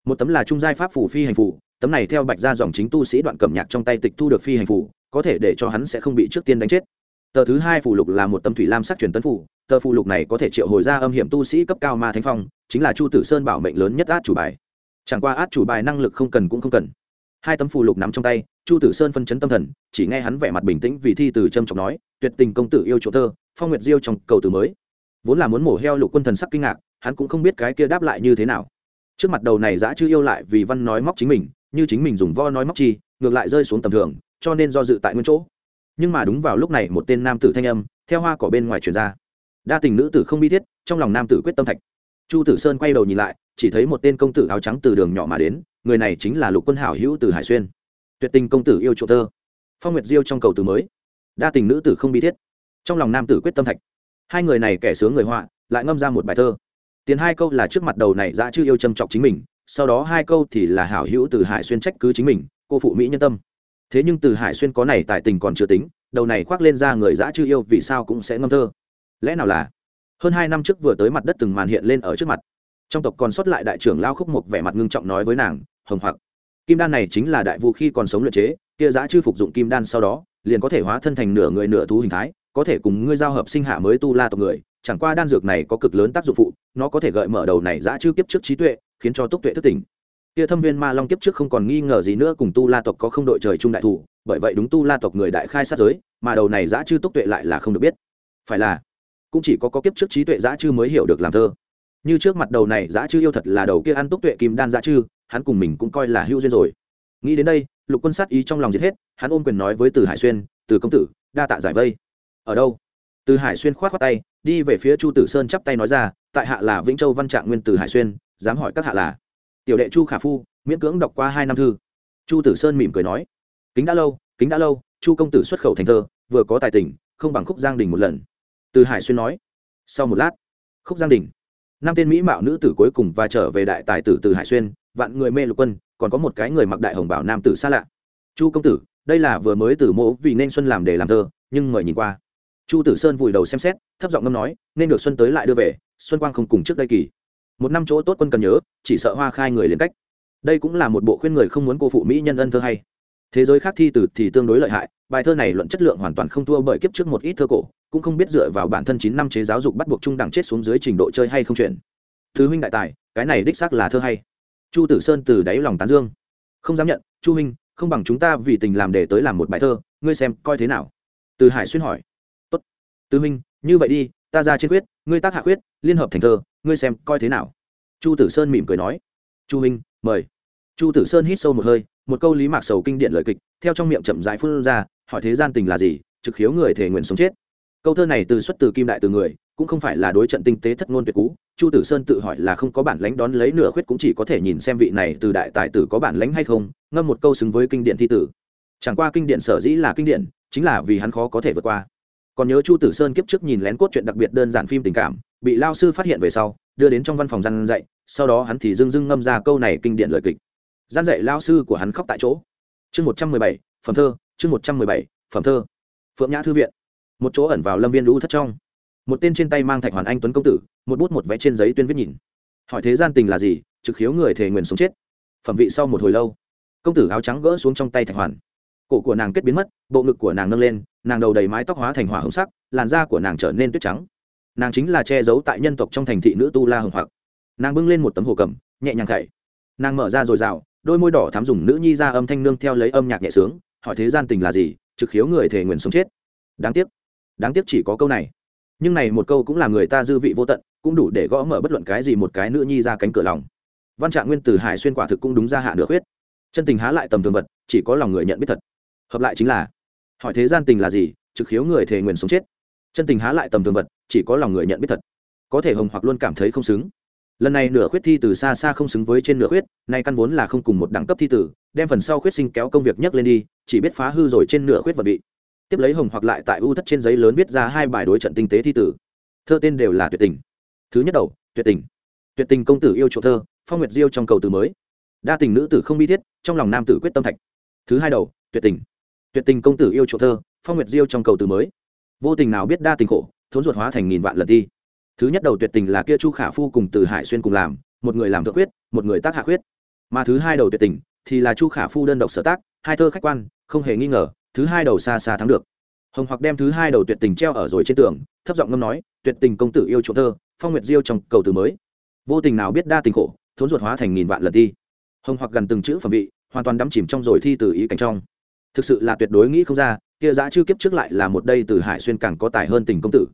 Một tấm là trung giai pháp phủ phi hành phủ tấm này theo bạch ra dòng chính tu sĩ đoạn cẩm nhạc trong tay tịch thu được phi hành phủ có thể để cho hắn sẽ không bị trước tiên đánh chết tờ thứ hai phụ lục là một tâm thủy lam sắc truyền tấn phủ tờ phụ lục này có thể triệu hồi ra âm hiểm tu sĩ cấp cao ma thánh phong, chính là chu tử sơn bảo mệnh lớn nhất át chủ bài. Chẳng qua át chủ bài năng lực không cần cũng không cần. Hai tấm phù lục nắm trong tay, chu tử sơn phân chấn tâm thần, chỉ nghe hắn vẻ mặt bình tĩnh vì thi từ trâm trọng nói, tuyệt tình công tử yêu chỗ thơ, phong nguyệt diêu trong cầu từ mới. Vốn là muốn mổ heo lục quân thần sắc kinh ngạc, hắn cũng không biết cái kia đáp lại như thế nào. Trước mặt đầu này dã chưa yêu lại vì văn nói móc chính mình, như chính mình dùng vo nói móc chi, ngược lại rơi xuống tầm thường, cho nên do dự tại nguyên chỗ nhưng mà đúng vào lúc này một tên nam tử thanh âm, theo hoa cỏ bên ngoài truyền ra. Đa tình nữ tử không bi thiết, trong lòng nam tử quyết tâm thạch. Chu tử sơn quay đầu nhìn lại, chỉ thấy một tên công tử áo trắng từ đường nhỏ mà đến, người này chính là lục quân hảo hữu từ hải xuyên. Tuyệt tình công tử yêu chỗ thơ phong nguyệt diêu trong cầu từ mới. Đa tình nữ tử không bi thiết, trong lòng nam tử quyết tâm thạch. Hai người này kẻ sướng người họa, lại ngâm ra một bài thơ. Tiến hai câu là trước mặt đầu này dã chưa yêu châm chọc chính mình, sau đó hai câu thì là hảo hữu từ hải xuyên trách cứ chính mình, cô phụ mỹ nhân tâm thế nhưng từ hải xuyên có này tài tình còn chưa tính, đầu này khoác lên ra người dã chưa yêu vì sao cũng sẽ ngâm thơ. Lẽ nào là? Hơn hai năm trước vừa tới mặt đất từng màn hiện lên ở trước mặt. Trong tộc còn sót lại đại trưởng lao khúc một vẻ mặt ngưng trọng nói với nàng, hồng hoặc, kim đan này chính là đại vũ khi còn sống luyện chế, kia giã chư phục dụng kim đan sau đó, liền có thể hóa thân thành nửa người nửa thú hình thái, có thể cùng ngươi giao hợp sinh hạ mới tu la tộc người, chẳng qua đan dược này có cực lớn tác dụng phụ, nó có thể gợi mở đầu này giã chư kiếp trước trí tuệ, khiến cho túc tuệ thức tỉnh kia thâm viên ma long kiếp trước không còn nghi ngờ gì nữa cùng tu la tộc có không đội trời chung đại thủ, bởi vậy đúng tu la tộc người đại khai sát giới, mà đầu này giã chư túc tuệ lại là không được biết. Phải là, cũng chỉ có có kiếp trước trí tuệ giã chư mới hiểu được làm thơ. Như trước mặt đầu này giã chư yêu thật là đầu kia ăn túc tuệ kim đan giã chư, hắn cùng mình cũng coi là hữu duyên rồi. Nghĩ đến đây, lục quân sát ý trong lòng giết hết, hắn ôm quyền nói với từ hải xuyên, từ công tử, đa tạ giải vây. Ở đâu? Từ hải xuyên khoát khoát tay, đi về phía chu tử sơn chắp tay nói ra, tại hạ là vĩnh châu văn trạng nguyên từ hải xuyên, dám hỏi các hạ là? Tiểu đệ chu khả phu, miễn cưỡng đọc qua hai năm thư. Chu tử sơn mỉm cười nói, kính đã lâu, kính đã lâu, chu công tử xuất khẩu thành thơ, vừa có tài tình, không bằng khúc giang đình một lần. Từ hải xuyên nói, sau một lát, khúc giang đình, năm tên mỹ mạo nữ tử cuối cùng và trở về đại tài tử từ hải xuyên, vạn người mê lục quân, còn có một cái người mặc đại hồng bảo nam tử xa lạ. Chu công tử, đây là vừa mới từ mộ vì nên xuân làm để làm thơ, nhưng mời nhìn qua. Chu tử sơn vùi đầu xem xét, thấp giọng ngâm nói, nên được xuân tới lại đưa về, xuân quang không cùng trước đây kỳ một năm chỗ tốt quân cần nhớ, chỉ sợ hoa khai người liền cách. Đây cũng là một bộ khuyên người không muốn cô phụ mỹ nhân ân thơ hay. Thế giới khác thi từ thì tương đối lợi hại, bài thơ này luận chất lượng hoàn toàn không thua bởi kiếp trước một ít thơ cổ, cũng không biết dựa vào bản thân chín năm chế giáo dục bắt buộc trung đẳng chết xuống dưới trình độ chơi hay không chuyện. Thứ huynh đại tài, cái này đích xác là thơ hay. Chu tử sơn từ đáy lòng tán dương. Không dám nhận, chu huynh, không bằng chúng ta vì tình làm để tới làm một bài thơ, ngươi xem coi thế nào? Từ hải xuyên hỏi. Tốt. Tứ huynh, như vậy đi, ta ra trên quyết, ngươi tác hạ quyết, liên hợp thành thơ ngươi xem coi thế nào chu tử sơn mỉm cười nói chu huynh mời chu tử sơn hít sâu một hơi một câu lý mạc sầu kinh điện lời kịch theo trong miệng chậm rãi phun ra hỏi thế gian tình là gì trực khiếu người thể nguyện sống chết câu thơ này từ xuất từ kim đại từ người cũng không phải là đối trận tinh tế thất ngôn tuyệt cú chu tử sơn tự hỏi là không có bản lãnh đón lấy nửa khuyết cũng chỉ có thể nhìn xem vị này từ đại tài tử có bản lãnh hay không ngâm một câu xứng với kinh điện thi tử chẳng qua kinh điện sở dĩ là kinh điện chính là vì hắn khó có thể vượt qua còn nhớ chu tử sơn kiếp trước nhìn lén cốt chuyện đặc biệt đơn giản phim tình cảm, bị lao sư phát hiện về sau, đưa đến trong văn phòng gian dạy, sau đó hắn thì dưng dưng ngâm ra câu này kinh điện lời kịch. Gian dạy lao sư của hắn khóc tại chỗ. Chương một trăm mười bảy, phẩm thơ, chương một trăm mười bảy, phẩm thơ. Phượng nhã thư viện. Một chỗ ẩn vào lâm viên lũ thất trong. Một tên trên tay mang thạch hoàn anh tuấn công tử, một bút một vẽ trên giấy tuyên viết nhìn. Hỏi thế gian tình là gì, trực khiếu người thề nguyền sống chết. Phẩm vị sau một hồi lâu, công tử áo trắng gỡ xuống trong tay thạch hoàn cổ của nàng kết biến mất, bộ ngực của nàng nâng lên, nàng đầu đầy mái tóc hóa thành hỏa hồng sắc, làn da của nàng trở nên tuyết trắng. Nàng chính là che giấu tại nhân tộc trong thành thị nữ tu la hồng hoặc. Nàng bưng lên một tấm hồ cầm, nhẹ nhàng khẩy. Nàng mở ra rồi rào, đôi môi đỏ thám dùng nữ nhi ra âm thanh nương theo lấy âm nhạc nhẹ sướng, hỏi thế gian tình là gì, trực khiếu người thề nguyền sống chết. Đáng tiếc đáng tiếc chỉ có câu này. Nhưng này một câu cũng là người ta dư vị vô tận, cũng đủ để gõ mở bất luận cái gì một cái nữ nhi ra cánh cửa lòng. Văn trạng nguyên từ hải xuyên quả thực cũng đúng ra hạ được huyết chân tình há lại tầm thường vật, chỉ có lòng người nhận biết thật hợp lại chính là, hỏi thế gian tình là gì, trực khiếu người thề nguyền sống chết. Chân tình há lại tầm thường vật, chỉ có lòng người nhận biết thật. Có thể hồng hoặc luôn cảm thấy không xứng. Lần này nửa khuyết thi từ xa xa không xứng với trên nửa khuyết, nay căn vốn là không cùng một đẳng cấp thi tử đem phần sau khuyết sinh kéo công việc nhấc lên đi, chỉ biết phá hư rồi trên nửa khuyết vật vị. Tiếp lấy hồng hoặc lại tại ưu thất trên giấy lớn viết ra hai bài đối trận tinh tế thi tử thơ tên đều là tuyệt tình. Thứ nhất đầu, tuyệt tình. Tuyệt tình công tử yêu chỗ thơ, phong nguyệt diêu trong cầu từ mới. Đa tình nữ tử không bi thiết, trong lòng nam tử quyết tâm thạch. Thứ hai đầu, tuyệt tình tuyệt tình công tử yêu chỗ thơ, phong nguyệt diêu trong cầu từ mới. Vô tình nào biết đa tình khổ, thốn ruột hóa thành nghìn vạn lần thi. Thứ nhất đầu tuyệt tình là kia chu khả phu cùng từ hải xuyên cùng làm, một người làm thượng quyết một người tác hạ quyết mà thứ hai đầu tuyệt tình thì là chu khả phu đơn độc sở tác, hai thơ khách quan, không hề nghi ngờ, thứ hai đầu xa xa thắng được. Hồng hoặc đem thứ hai đầu tuyệt tình treo ở rồi trên tường, thấp giọng ngâm nói, tuyệt tình công tử yêu chỗ thơ, phong nguyệt diêu trong cầu từ mới. Vô tình nào biết đa tình khổ, thốn ruột hóa thành nghìn vạn lần thi. Hồng hoặc gần từng chữ phẩm vị, hoàn toàn đắm chìm trong rồi thi từ ý cảnh trong thực sự là tuyệt đối nghĩ không ra kia giã chư kiếp trước lại là một đây từ hải xuyên càng có tài hơn tình công tử.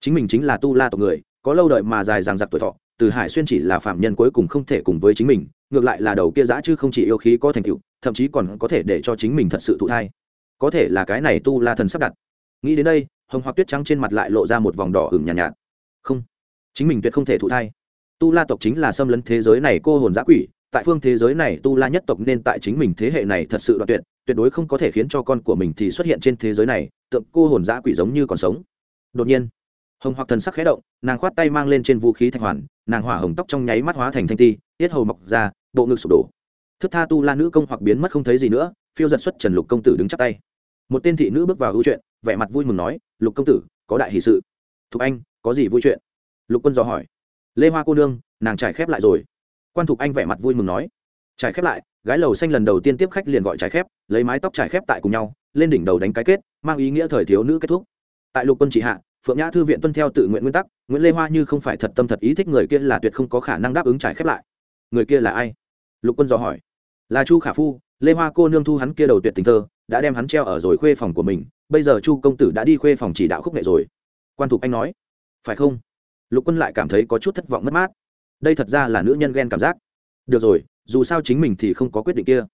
Chính mình chính là tu la tộc người có lâu đợi mà dài rằng giặc tuổi thọ từ hải xuyên chỉ là phạm nhân cuối cùng không thể cùng với chính mình ngược lại là đầu kia giã chư không chỉ yêu khí có thành tựu thậm chí còn có thể để cho chính mình thật sự thụ thai. Có thể là cái này tu la thần sắp đặt. Nghĩ đến đây hồng hoặc tuyết trắng trên mặt lại lộ ra một vòng đỏ hừng nhàn nhạt, nhạt không chính mình tuyệt không thể thụ thai. Tu la tộc chính là xâm lấn thế giới này cô hồn giã quỷ tại phương thế giới này tu la nhất tộc nên tại chính mình thế hệ này thật sự đoạn tuyệt tuyệt đối không có thể khiến cho con của mình thì xuất hiện trên thế giới này, tượng cô hồn dã quỷ giống như còn sống. Đột nhiên, hồng hoặc thần sắc khẽ động, nàng khoát tay mang lên trên vũ khí thạch hoàn, nàng hỏa hồng tóc trong nháy mắt hóa thành thanh ti, tiết hầu mọc ra, bộ ngực sụp đổ. Thức tha tu la nữ công hoặc biến mất không thấy gì nữa, phiêu giật xuất trần lục công tử đứng chắp tay. Một tên thị nữ bước vào hữu chuyện, vẻ mặt vui mừng nói, lục công tử, có đại hỷ sự. Thục anh, có gì vui chuyện? Lục quân dò hỏi. Lê hoa cô nương, nàng trải khép lại rồi. Quan thục anh vẻ mặt vui mừng nói trải khép lại, gái lầu xanh lần đầu tiên tiếp khách liền gọi trải khép, lấy mái tóc trải khép tại cùng nhau, lên đỉnh đầu đánh cái kết, mang ý nghĩa thời thiếu nữ kết thúc. Tại lục quân trị hạ, phượng nhã thư viện tuân theo tự nguyện nguyên tắc, nguyễn lê hoa như không phải thật tâm thật ý thích người kia là tuyệt không có khả năng đáp ứng trải khép lại. Người kia là ai? Lục quân dò hỏi. Là chu khả phu, lê hoa cô nương thu hắn kia đầu tuyệt tình thơ, đã đem hắn treo ở rồi khuê phòng của mình, bây giờ chu công tử đã đi khuê phòng chỉ đạo khúc nghệ rồi. Quan thục anh nói. Phải không? Lục quân lại cảm thấy có chút thất vọng mất mát. Đây thật ra là nữ nhân ghen cảm giác. Được rồi dù sao chính mình thì không có quyết định kia.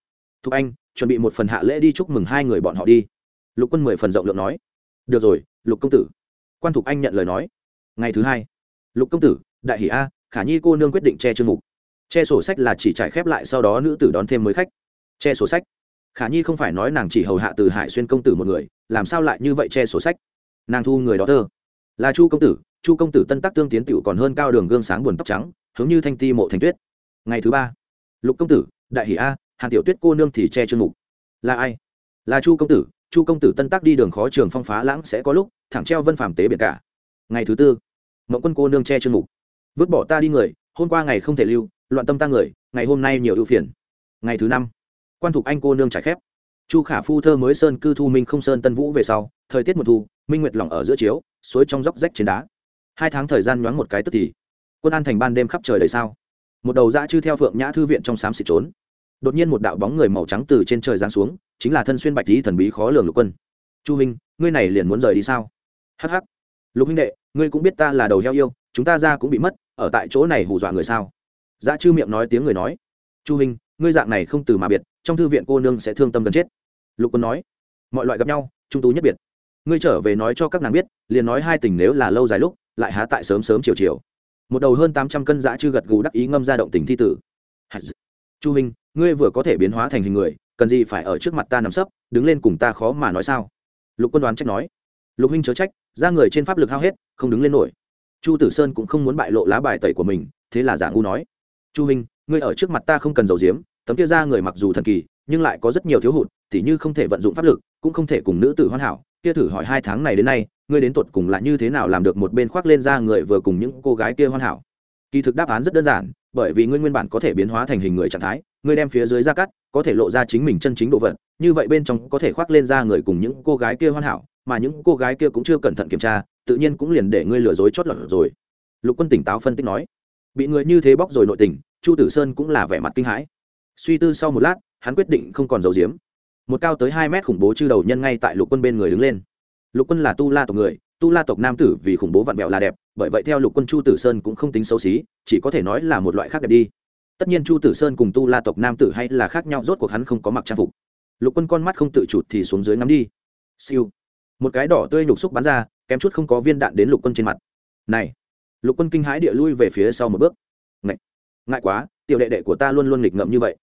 Thục anh, chuẩn bị một phần hạ lễ đi chúc mừng hai người bọn họ đi. Lục quân mười phần rộng lượng nói. Được rồi, lục công tử. Quan thục anh nhận lời nói. Ngày thứ hai. Lục công tử, đại hỷ a, khả nhi cô nương quyết định che chương mục. Che sổ sách là chỉ trải khép lại sau đó nữ tử đón thêm mới khách. Che sổ sách. Khả nhi không phải nói nàng chỉ hầu hạ từ hải xuyên công tử một người, làm sao lại như vậy che sổ sách? Nàng thu người đó thơ. Là chu công tử, chu công tử tân tắc tương tiến tựu còn hơn cao đường gương sáng buồn tóc trắng, hướng như thanh ti mộ thành tuyết. Ngày thứ ba lục công tử, đại hỷ a, hàn tiểu tuyết cô nương thì che chương mục. Là ai? Là chu công tử, chu công tử tân tác đi đường khó trường phong phá lãng sẽ có lúc, thẳng treo vân phàm tế biệt cả. Ngày thứ tư, mộng quân cô nương che chương mục. Vứt bỏ ta đi người, hôm qua ngày không thể lưu, loạn tâm ta người, ngày hôm nay nhiều ưu phiền. Ngày thứ năm, quan thục anh cô nương trải khép. Chu khả phu thơ mới sơn cư thu minh không sơn tân vũ về sau, thời tiết mùa thu, minh nguyệt lỏng ở giữa chiếu, suối trong dốc rách trên đá. Hai tháng thời gian nhoáng một cái tức thì. Quân an thành ban đêm khắp trời đầy sao một đầu dã chư theo phượng nhã thư viện trong xám xịt trốn. Đột nhiên một đạo bóng người màu trắng từ trên trời giáng xuống, chính là thân xuyên bạch lý thần bí khó lường lục quân. Chu minh ngươi này liền muốn rời đi sao? Hh lục huynh đệ, ngươi cũng biết ta là đầu heo yêu, chúng ta ra cũng bị mất, ở tại chỗ này hù dọa người sao? Dã chư miệng nói tiếng người nói. Chu minh ngươi dạng này không từ mà biệt, trong thư viện cô nương sẽ thương tâm gần chết. Lục quân nói. Mọi loại gặp nhau, trung tú nhất biệt. Ngươi trở về nói cho các nàng biết, liền nói hai tình nếu là lâu dài lúc, lại há tại sớm sớm chiều chiều một đầu hơn tám trăm cân dã chư gật gù đắc ý ngâm ra động tình thi tử. Chu minh, ngươi vừa có thể biến hóa thành hình người, cần gì phải ở trước mặt ta nằm sấp, đứng lên cùng ta khó mà nói sao? Lục quân đoán trách nói. Lục huynh chớ trách ra người trên pháp lực hao hết, không đứng lên nổi. Chu tử sơn cũng không muốn bại lộ lá bài tẩy của mình, thế là giả ngu nói. Chu huynh, ngươi ở trước mặt ta không cần dầu diếm, tấm kia ra người mặc dù thần kỳ, nhưng lại có rất nhiều thiếu hụt, tỉ như không thể vận dụng pháp lực, cũng không thể cùng nữ tử hoàn hảo kia thử hỏi hai tháng này đến nay, ngươi đến tột cùng là như thế nào làm được một bên khoác lên ra người vừa cùng những cô gái kia hoàn hảo? Kỳ thực đáp án rất đơn giản, bởi vì ngươi nguyên bản có thể biến hóa thành hình người trạng thái, ngươi đem phía dưới ra cắt, có thể lộ ra chính mình chân chính độ vật như vậy bên trong có thể khoác lên ra người cùng những cô gái kia hoàn hảo, mà những cô gái kia cũng chưa cẩn thận kiểm tra, tự nhiên cũng liền để ngươi lừa dối chót lọt rồi. Lục quân tỉnh táo phân tích nói. Bị người như thế bóc rồi nội tình, chu tử sơn cũng là vẻ mặt kinh hãi. Suy tư sau một lát, hắn quyết định không còn giấu giếm một cao tới hai mét khủng bố chư đầu nhân ngay tại lục quân bên người đứng lên. Lục quân là tu la tộc người tu la tộc nam tử vì khủng bố vặn vẹo là đẹp bởi vậy theo lục quân chu tử sơn cũng không tính xấu xí chỉ có thể nói là một loại khác đẹp đi. Tất nhiên chu tử sơn cùng tu la tộc nam tử hay là khác nhau rốt cuộc hắn không có mặc trang phục. Lục quân con mắt không tự chụt thì xuống dưới ngắm đi. Siêu. Một cái đỏ tươi nhục xúc bắn ra kém chút không có viên đạn đến lục quân trên mặt. Này. Lục quân kinh hãi địa lui về phía sau một bước. Ngại, ngại quá tiểu đệ đệ của ta luôn luôn nghịch ngợm như vậy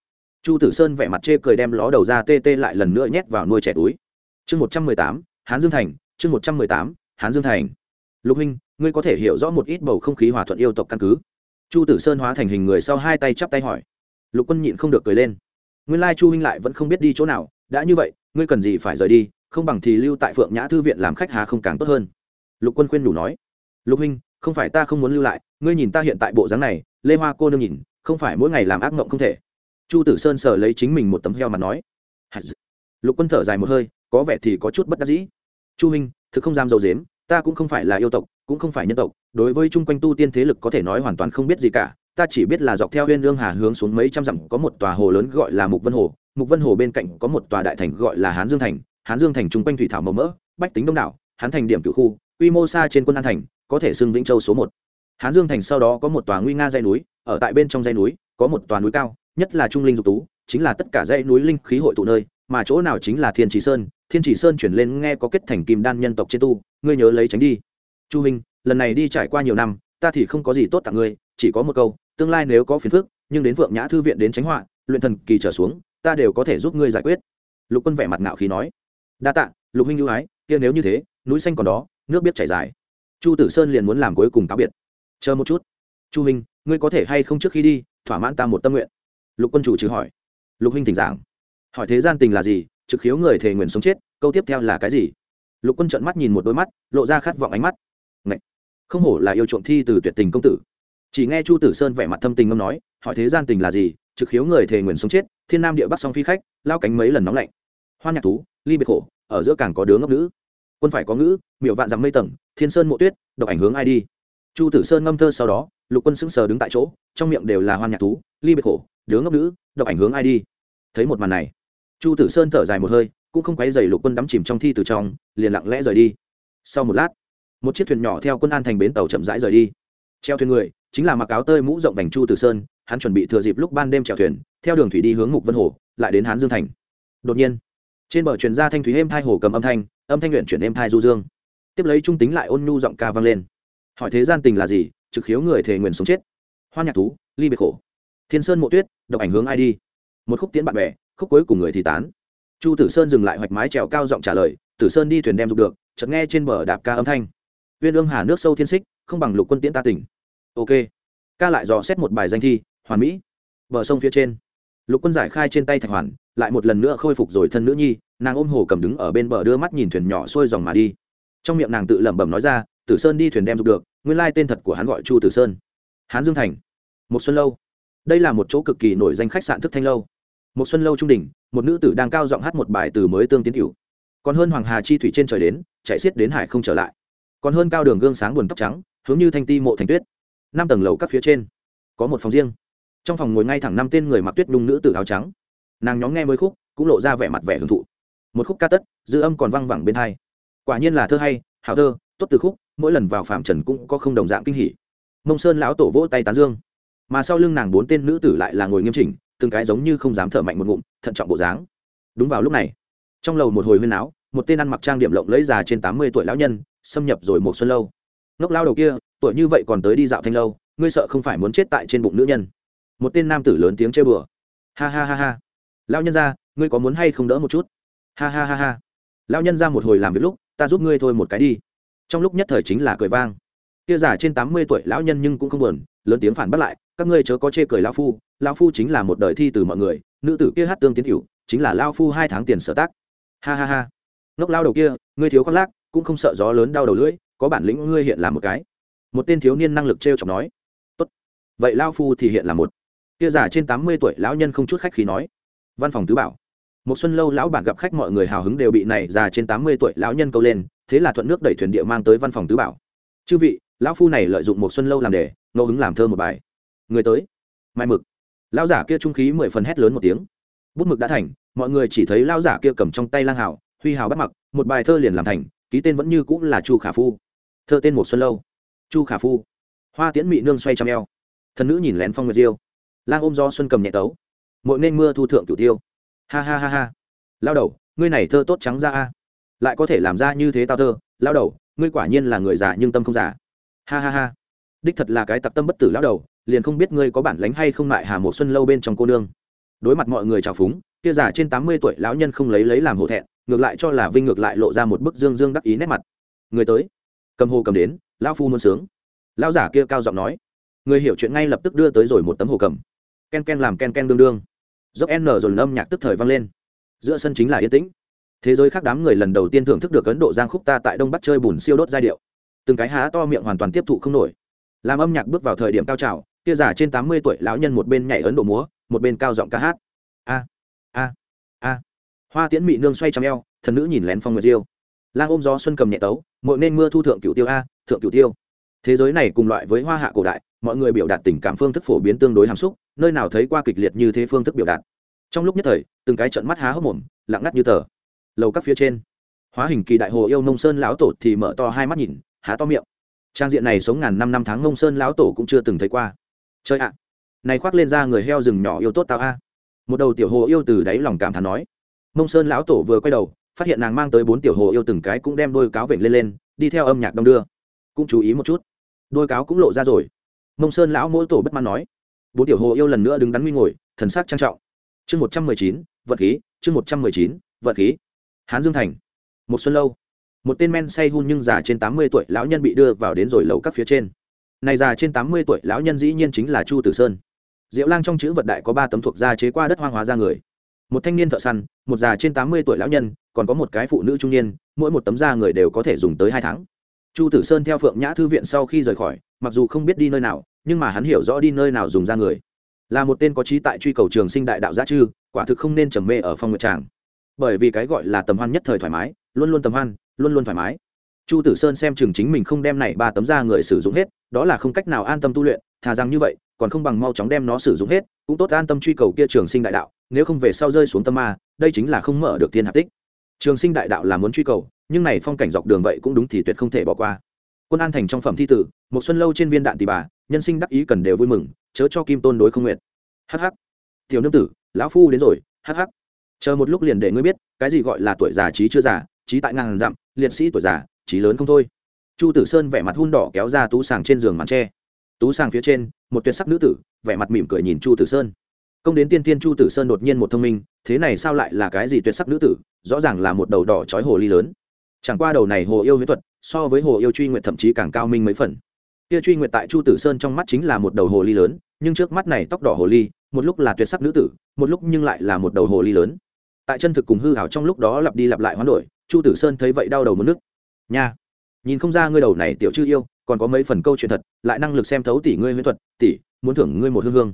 chu tử sơn vẻ mặt chê cười đem ló đầu ra tê tê lại lần nữa nhét vào nuôi trẻ túi. Chương một trăm mười tám, hán dương thành, chương một trăm mười tám, hán dương thành. Lục huynh ngươi có thể hiểu rõ một ít bầu không khí hòa thuận yêu tộc căn cứ. Chu tử sơn hóa thành hình người sau hai tay chắp tay hỏi. Lục quân nhịn không được cười lên. Nguyên lai chu huynh lại vẫn không biết đi chỗ nào. Đã như vậy, ngươi cần gì phải rời đi? Không bằng thì lưu tại phượng nhã thư viện làm khách hà không càng tốt hơn. Lục quân khuyên đủ nói. Lục huynh không phải ta không muốn lưu lại. Ngươi nhìn ta hiện tại bộ dáng này, lê hoa cô nương nhìn, không phải mỗi ngày làm ác mộng không thể chu tử sơn sờ lấy chính mình một tấm heo mà nói lục quân thở dài một hơi, có vẻ thì có chút bất đắc dĩ. Chu minh thực không dám dầu dếm, ta cũng không phải là yêu tộc, cũng không phải nhân tộc, đối với chung quanh tu tiên thế lực có thể nói hoàn toàn không biết gì cả, ta chỉ biết là dọc theo huyên lương hà hướng xuống mấy trăm dặm có một tòa hồ lớn gọi là mục vân hồ, mục vân hồ bên cạnh có một tòa đại thành gọi là hán dương thành, hán dương thành chung quanh thủy thảo màu mỡ, bách tính đông đảo, hán thành điểm cửu khu, quy mô xa trên quân an thành, có thể xưng vĩnh châu số một. Hán dương thành sau đó có một tòa nguy nga dây núi, ở tại bên trong dây núi, có một tòa núi cao nhất là trung linh dục tú, chính là tất cả dãy núi linh khí hội tụ nơi, mà chỗ nào chính là thiên trì sơn, thiên trì sơn chuyển lên nghe có kết thành kim đan nhân tộc trên tu, ngươi nhớ lấy tránh đi. Chu minh, lần này đi trải qua nhiều năm, ta thì không có gì tốt tặng ngươi, chỉ có một câu, tương lai nếu có phiền phức, nhưng đến vượng nhã thư viện đến tránh họa, luyện thần kỳ trở xuống, ta đều có thể giúp ngươi giải quyết. Lục quân vẻ mặt ngạo khí nói. Đa tạ, lục huynh ưu ái, kia nếu như thế, núi xanh còn đó, nước biết chảy dài. Chu tử sơn liền muốn làm cuối cùng táo biệt. Chờ một chút, chu huynh ngươi có thể hay không trước khi đi, thỏa mãn ta một tâm nguyện lục quân chủ trừ hỏi. Lục huynh thỉnh giảng. Hỏi thế gian tình là gì, trực khiếu người thề nguyện sống chết, câu tiếp theo là cái gì? Lục quân trợn mắt nhìn một đôi mắt, lộ ra khát vọng ánh mắt. Ngậy! không hổ là yêu trộm thi từ tuyệt tình công tử. Chỉ nghe chu tử sơn vẻ mặt thâm tình ngâm nói, hỏi thế gian tình là gì, trực khiếu người thề nguyện sống chết, thiên nam địa bắc song phi khách, lao cánh mấy lần nóng lạnh. Hoan nhạc thú, ly biệt khổ, ở giữa càng có đứa ngốc nữ. Quân phải có ngữ, miểu vạn dặm mây tầng, thiên sơn mộ tuyết, độc ảnh hướng ai đi. Chu tử sơn ngâm thơ sau đó, lục quân sững sờ đứng tại chỗ, trong miệng đều là hoan nhạc thú, ly biệt khổ đứa ngốc nữ, độc ảnh hướng ai đi? Thấy một màn này, chu tử sơn thở dài một hơi, cũng không quấy dày lục quân đắm chìm trong thi từ trong, liền lặng lẽ rời đi. Sau một lát, một chiếc thuyền nhỏ theo quân an thành bến tàu chậm rãi rời đi. Treo thuyền người, chính là mặc áo tơi mũ rộng vành chu tử sơn, hắn chuẩn bị thừa dịp lúc ban đêm chèo thuyền, theo đường thủy đi hướng mục vân hồ, lại đến hán dương thành. Đột nhiên, trên bờ truyền ra thanh thúy êm thai hồ cầm âm thanh âm thanh luyện chuyển êm thai du dương. Tiếp lấy trung tính lại ôn nhu giọng ca vang lên. Hỏi thế gian tình là gì, trực khiếu người thề nguyện sống chết. Hoa nhạc thú, ly biệt khổ thiên sơn mộ tuyết, độc ảnh hướng ai đi? Một khúc tiễn bạn bè, khúc cuối cùng người thì tán. Chu tử sơn dừng lại hoạch mái trèo cao giọng trả lời, tử sơn đi thuyền đem dục được, chợt nghe trên bờ đạp ca âm thanh. Uyên ương hà nước sâu thiên xích, không bằng lục quân tiễn ta tỉnh. Ok. Ca lại dò xét một bài danh thi, hoàn mỹ. Bờ sông phía trên, lục quân giải khai trên tay thạch hoàn, lại một lần nữa khôi phục rồi thân nữ nhi, nàng ôm hồ cầm đứng ở bên bờ đưa mắt nhìn thuyền nhỏ xuôi dòng mà đi. Trong miệng nàng tự lẩm bẩm nói ra, tử sơn đi thuyền đem dục được, nguyên lai tên thật của hắn gọi chu tử sơn. Hán dương thành. Một xuân lâu đây là một chỗ cực kỳ nổi danh khách sạn thức thanh lâu. Một xuân lâu trung đỉnh, một nữ tử đang cao giọng hát một bài từ mới tương tiến cửu còn hơn hoàng hà chi thủy trên trời đến, chạy xiết đến hải không trở lại. Còn hơn cao đường gương sáng buồn tóc trắng, hướng như thanh ti mộ thành tuyết. Năm tầng lầu các phía trên, có một phòng riêng. Trong phòng ngồi ngay thẳng năm tên người mặc tuyết nhung nữ tử áo trắng. Nàng nhóm nghe mới khúc, cũng lộ ra vẻ mặt vẻ hưởng thụ. Một khúc ca tất, dư âm còn văng vẳng bên hai. Quả nhiên là thơ hay, hảo thơ, tốt từ khúc, mỗi lần vào phạm trần cũng có không đồng dạng kinh hỉ. Mông sơn lão tổ vỗ tay tán dương mà sau lưng nàng bốn tên nữ tử lại là ngồi nghiêm chỉnh, từng cái giống như không dám thở mạnh một ngụm, thận trọng bộ dáng. Đúng vào lúc này, trong lầu một hồi huyên áo một tên ăn mặc trang điểm lộng lấy già trên tám mươi tuổi lão nhân, xâm nhập rồi một xuân lâu. Ngốc lao đầu kia, tuổi như vậy còn tới đi dạo thanh lâu, ngươi sợ không phải muốn chết tại trên bụng nữ nhân. Một tên nam tử lớn tiếng chơi bừa. Ha ha ha ha. Lao nhân ra, ngươi có muốn hay không đỡ một chút? Ha ha ha ha. Lao nhân ra một hồi làm việc lúc, ta giúp ngươi thôi một cái đi. Trong lúc nhất thời chính là cười vang. Kia giả trên tám mươi tuổi lão nhân nhưng cũng không buồn lớn tiếng phản bắt lại, các ngươi chớ có chê cười lao phu lao phu chính là một đời thi từ mọi người, nữ tử kia hát tương tiến cửu chính là lao phu hai tháng tiền sở tác. Ha ha ha. Ngốc lao đầu kia, ngươi thiếu khoác lác, cũng không sợ gió lớn đau đầu lưỡi, có bản lĩnh ngươi hiện làm một cái. Một tên thiếu niên năng lực t r e o chọc nói. Tốt. Vậy lao phu thì hiện là một. Kia giả trên tám mươi tuổi lão nhân không chút khách khí nói. Văn phòng tứ bảo. Một xuân lâu lão bản gặp khách mọi người hào hứng đều bị này già trên tám mươi tuổi lão nhân câu lên, thế là thuận nước đẩy thuyền địa mang tới văn phòng tứ bảo. Chư vị, lão phu này lợi dụng một xuân lâu làm đề ngẫu hứng làm thơ một bài. Người tới. Mai mực. Lão giả kia trung khí mười phần hét lớn một tiếng. Bút mực đã thành, mọi người chỉ thấy lão giả kia cầm trong tay lang hào, huy hào bắt mặc, một bài thơ liền làm thành, ký tên vẫn như cũng là chu khả phu. Thơ tên một xuân lâu. Chu khả phu. Hoa tiễn mị nương xoay trong eo. Thần nữ nhìn lén phong nguyệt diêu. Lang ôm do xuân cầm nhẹ tấu. Mỗi nên mưa thu thượng cửu tiêu. Ha ha ha ha. Lao đầu, ngươi này thơ tốt trắng ra a. Lại có thể làm ra như thế tao thơ. Lao đầu, ngươi quả nhiên là người già nhưng tâm không già. Ha ha ha đích thật là cái tặc tâm bất tử lão đầu, liền không biết ngươi có bản lánh hay không lại hà một xuân lâu bên trong cô nương. Đối mặt mọi người trào phúng, kia già trên tám mươi tuổi lão nhân không lấy lấy làm hổ thẹn, ngược lại cho là vinh ngược lại lộ ra một bức dương dương đắc ý nét mặt. Người tới. Cầm hồ cầm đến, lão phu muốn sướng. Lão giả kia cao giọng nói. Người hiểu chuyện ngay lập tức đưa tới rồi một tấm hồ cầm. Ken ken làm ken ken đương đương. Dốc n rồi âm nhạc tức thời vang lên. Giữa sân chính là yên tĩnh. Thế giới khác đám người lần đầu tiên thưởng thức được ấn độ giang khúc ta tại đông bắc chơi bùn siêu đốt giai điệu. Từng cái há to miệng hoàn toàn tiếp thụ không nổi làm âm nhạc bước vào thời điểm cao trào, kia giả trên tám mươi tuổi lão nhân một bên nhảy ấn độ múa, một bên cao giọng ca hát. A a a. Hoa tiễn mị nương xoay trong eo, thần nữ nhìn lén phong nguyệt diêu. Lang ôm gió xuân cầm nhẹ tấu mỗi nên mưa thu thượng cửu tiêu a, thượng cửu tiêu. Thế giới này cùng loại với hoa hạ cổ đại, mọi người biểu đạt tình cảm phương thức phổ biến tương đối hàm xúc, nơi nào thấy qua kịch liệt như thế phương thức biểu đạt. Trong lúc nhất thời, từng cái trận mắt há hốc mồm, lặng ngắt như tờ. Lầu các phía trên, hóa hình kỳ đại hồ yêu nông sơn lão tổ thì mở to hai mắt nhìn, há to miệng trang diện này sống ngàn năm năm tháng ngông sơn lão tổ cũng chưa từng thấy qua. Chơi ạ, này khoác lên ra người heo rừng nhỏ yêu tốt tao a. Một đầu tiểu hồ yêu từ đáy lòng cảm thán nói. Ngông sơn lão tổ vừa quay đầu, phát hiện nàng mang tới bốn tiểu hồ yêu từng cái cũng đem đôi cáo vểnh lên lên, đi theo âm nhạc đông đưa. Cũng chú ý một chút. Đôi cáo cũng lộ ra rồi. Ngông sơn lão mỗi tổ bất mãn nói. Bốn tiểu hồ yêu lần nữa đứng đắn nguy ngồi, thần sắc trang trọng. Chương một trăm mười chín, vật khí, chương một trăm mười chín, vật khí. Hán dương thành. Một xuân lâu một tên men say hun nhưng già trên tám mươi tuổi lão nhân bị đưa vào đến rồi lầu các phía trên. Này già trên tám mươi tuổi lão nhân dĩ nhiên chính là chu tử sơn. Diệu lang trong chữ vật đại có ba tấm thuộc da chế qua đất hoang hóa ra người. Một thanh niên thợ săn, một già trên tám mươi tuổi lão nhân, còn có một cái phụ nữ trung niên, mỗi một tấm da người đều có thể dùng tới hai tháng. Chu tử sơn theo phượng nhã thư viện sau khi rời khỏi, mặc dù không biết đi nơi nào, nhưng mà hắn hiểu rõ đi nơi nào dùng da người. Là một tên có trí tại truy cầu trường sinh đại đạo giá chư, quả thực không nên trầm mê ở phong nguyệt tràng. Bởi vì cái gọi là tầm hoan nhất thời thoải mái, luôn luôn tầm hoan luôn luôn thoải mái. Chu tử sơn xem chừng chính mình không đem này ba tấm da người sử dụng hết, đó là không cách nào an tâm tu luyện, thà rằng như vậy, còn không bằng mau chóng đem nó sử dụng hết, cũng tốt an tâm truy cầu kia trường sinh đại đạo, nếu không về sau rơi xuống tâm ma, đây chính là không mở được thiên hạp tích. Trường sinh đại đạo là muốn truy cầu, nhưng này phong cảnh dọc đường vậy cũng đúng thì tuyệt không thể bỏ qua. Quân an thành trong phẩm thi tử một xuân lâu trên viên đạn tỷ bà, nhân sinh đắc ý cần đều vui mừng, chớ cho kim tôn đối không nguyện. Hh tiểu nương tử, lão phu đến rồi hh chờ một lúc liền để ngươi biết, cái gì gọi là tuổi già trí chưa già trí tại ngàn dặm, liệt sĩ tuổi già, trí lớn không thôi. Chu tử sơn vẻ mặt hun đỏ kéo ra tú sàng trên giường màn tre. Tú sàng phía trên, một tuyệt sắc nữ tử, vẻ mặt mỉm cười nhìn chu tử sơn. Công đến tiên tiên chu tử sơn đột nhiên một thông minh, thế này sao lại là cái gì tuyệt sắc nữ tử, rõ ràng là một đầu đỏ trói hồ ly lớn. Chẳng qua đầu này hồ yêu huyết thuật, so với hồ yêu truy nguyện thậm chí càng cao minh mấy phần. Kia truy nguyện tại chu tử sơn trong mắt chính là một đầu hồ ly lớn, nhưng trước mắt này tóc đỏ hồ ly, một lúc là tuyệt sắc nữ tử, một lúc nhưng lại là một đầu hồ ly lớn. Tại chân thực cùng hư hảo trong lúc đó lặp đi lặp lại hoán đổi chu tử sơn thấy vậy đau đầu mất nước. Nha, nhìn không ra ngươi đầu này tiểu chư yêu, còn có mấy phần câu chuyện thật, lại năng lực xem thấu tỷ ngươi huyễn thuật tỷ muốn thưởng ngươi một hương hương.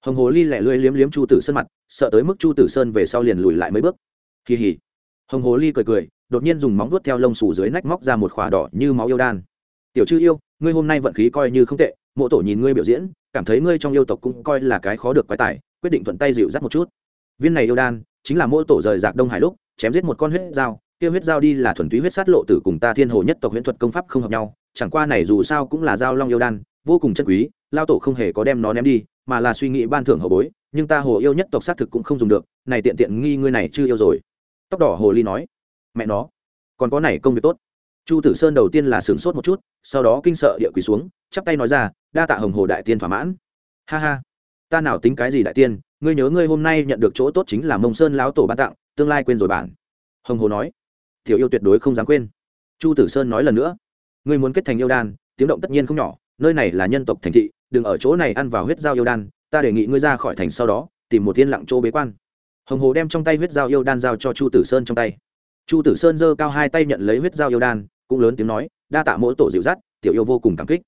Hồng hồ ly lẻ lưỡi liếm liếm chu tử sơn mặt, sợ tới mức chu tử sơn về sau liền lùi lại mấy bước. Kỳ hỉ. Hồng hồ ly cười cười, đột nhiên dùng móng vuốt theo lông sủ dưới nách móc ra một khỏa đỏ như máu yêu đan. Tiểu chư yêu, ngươi hôm nay vận khí coi như không tệ, mộ tổ nhìn ngươi biểu diễn, cảm thấy ngươi trong yêu tộc cũng coi là cái khó được quái tài, quyết định thuận tay dịu dắt một chút. Viên này yêu đan chính là mộ tổ rời rạc đông hải lúc, chém giết một con huyết dao kia huyết giao đi là thuần túy huyết sát lộ tử cùng ta thiên hồ nhất tộc huyễn thuật công pháp không hợp nhau, chẳng qua này dù sao cũng là giao long yêu đan, vô cùng chân quý, lao tổ không hề có đem nó ném đi, mà là suy nghĩ ban thưởng hậu bối, nhưng ta hồ yêu nhất tộc xác thực cũng không dùng được, này tiện tiện nghi ngươi này chưa yêu rồi. Tóc đỏ hồ ly nói, mẹ nó, còn có này công việc tốt. Chu tử sơn đầu tiên là sửng sốt một chút, sau đó kinh sợ địa quỳ xuống, chắp tay nói ra, đa tạ hồng hồ đại tiên thỏa mãn. Ha ha, ta nào tính cái gì đại tiên, ngươi nhớ ngươi hôm nay nhận được chỗ tốt chính là mông sơn lão tổ ban tặng, tương lai quên rồi bản hồng hồ nói tiểu yêu tuyệt đối không dám quên. Chu tử sơn nói lần nữa, ngươi muốn kết thành yêu đan, tiếng động tất nhiên không nhỏ, nơi này là nhân tộc thành thị, đừng ở chỗ này ăn vào huyết dao yêu đan, ta đề nghị ngươi ra khỏi thành sau đó, tìm một thiên lặng chỗ bế quan. Hồng hồ đem trong tay huyết dao yêu đan giao cho chu tử sơn trong tay. Chu tử sơn giơ cao hai tay nhận lấy huyết dao yêu đan, cũng lớn tiếng nói, đa tạ mỗi tổ dịu dắt, tiểu yêu vô cùng cảm kích.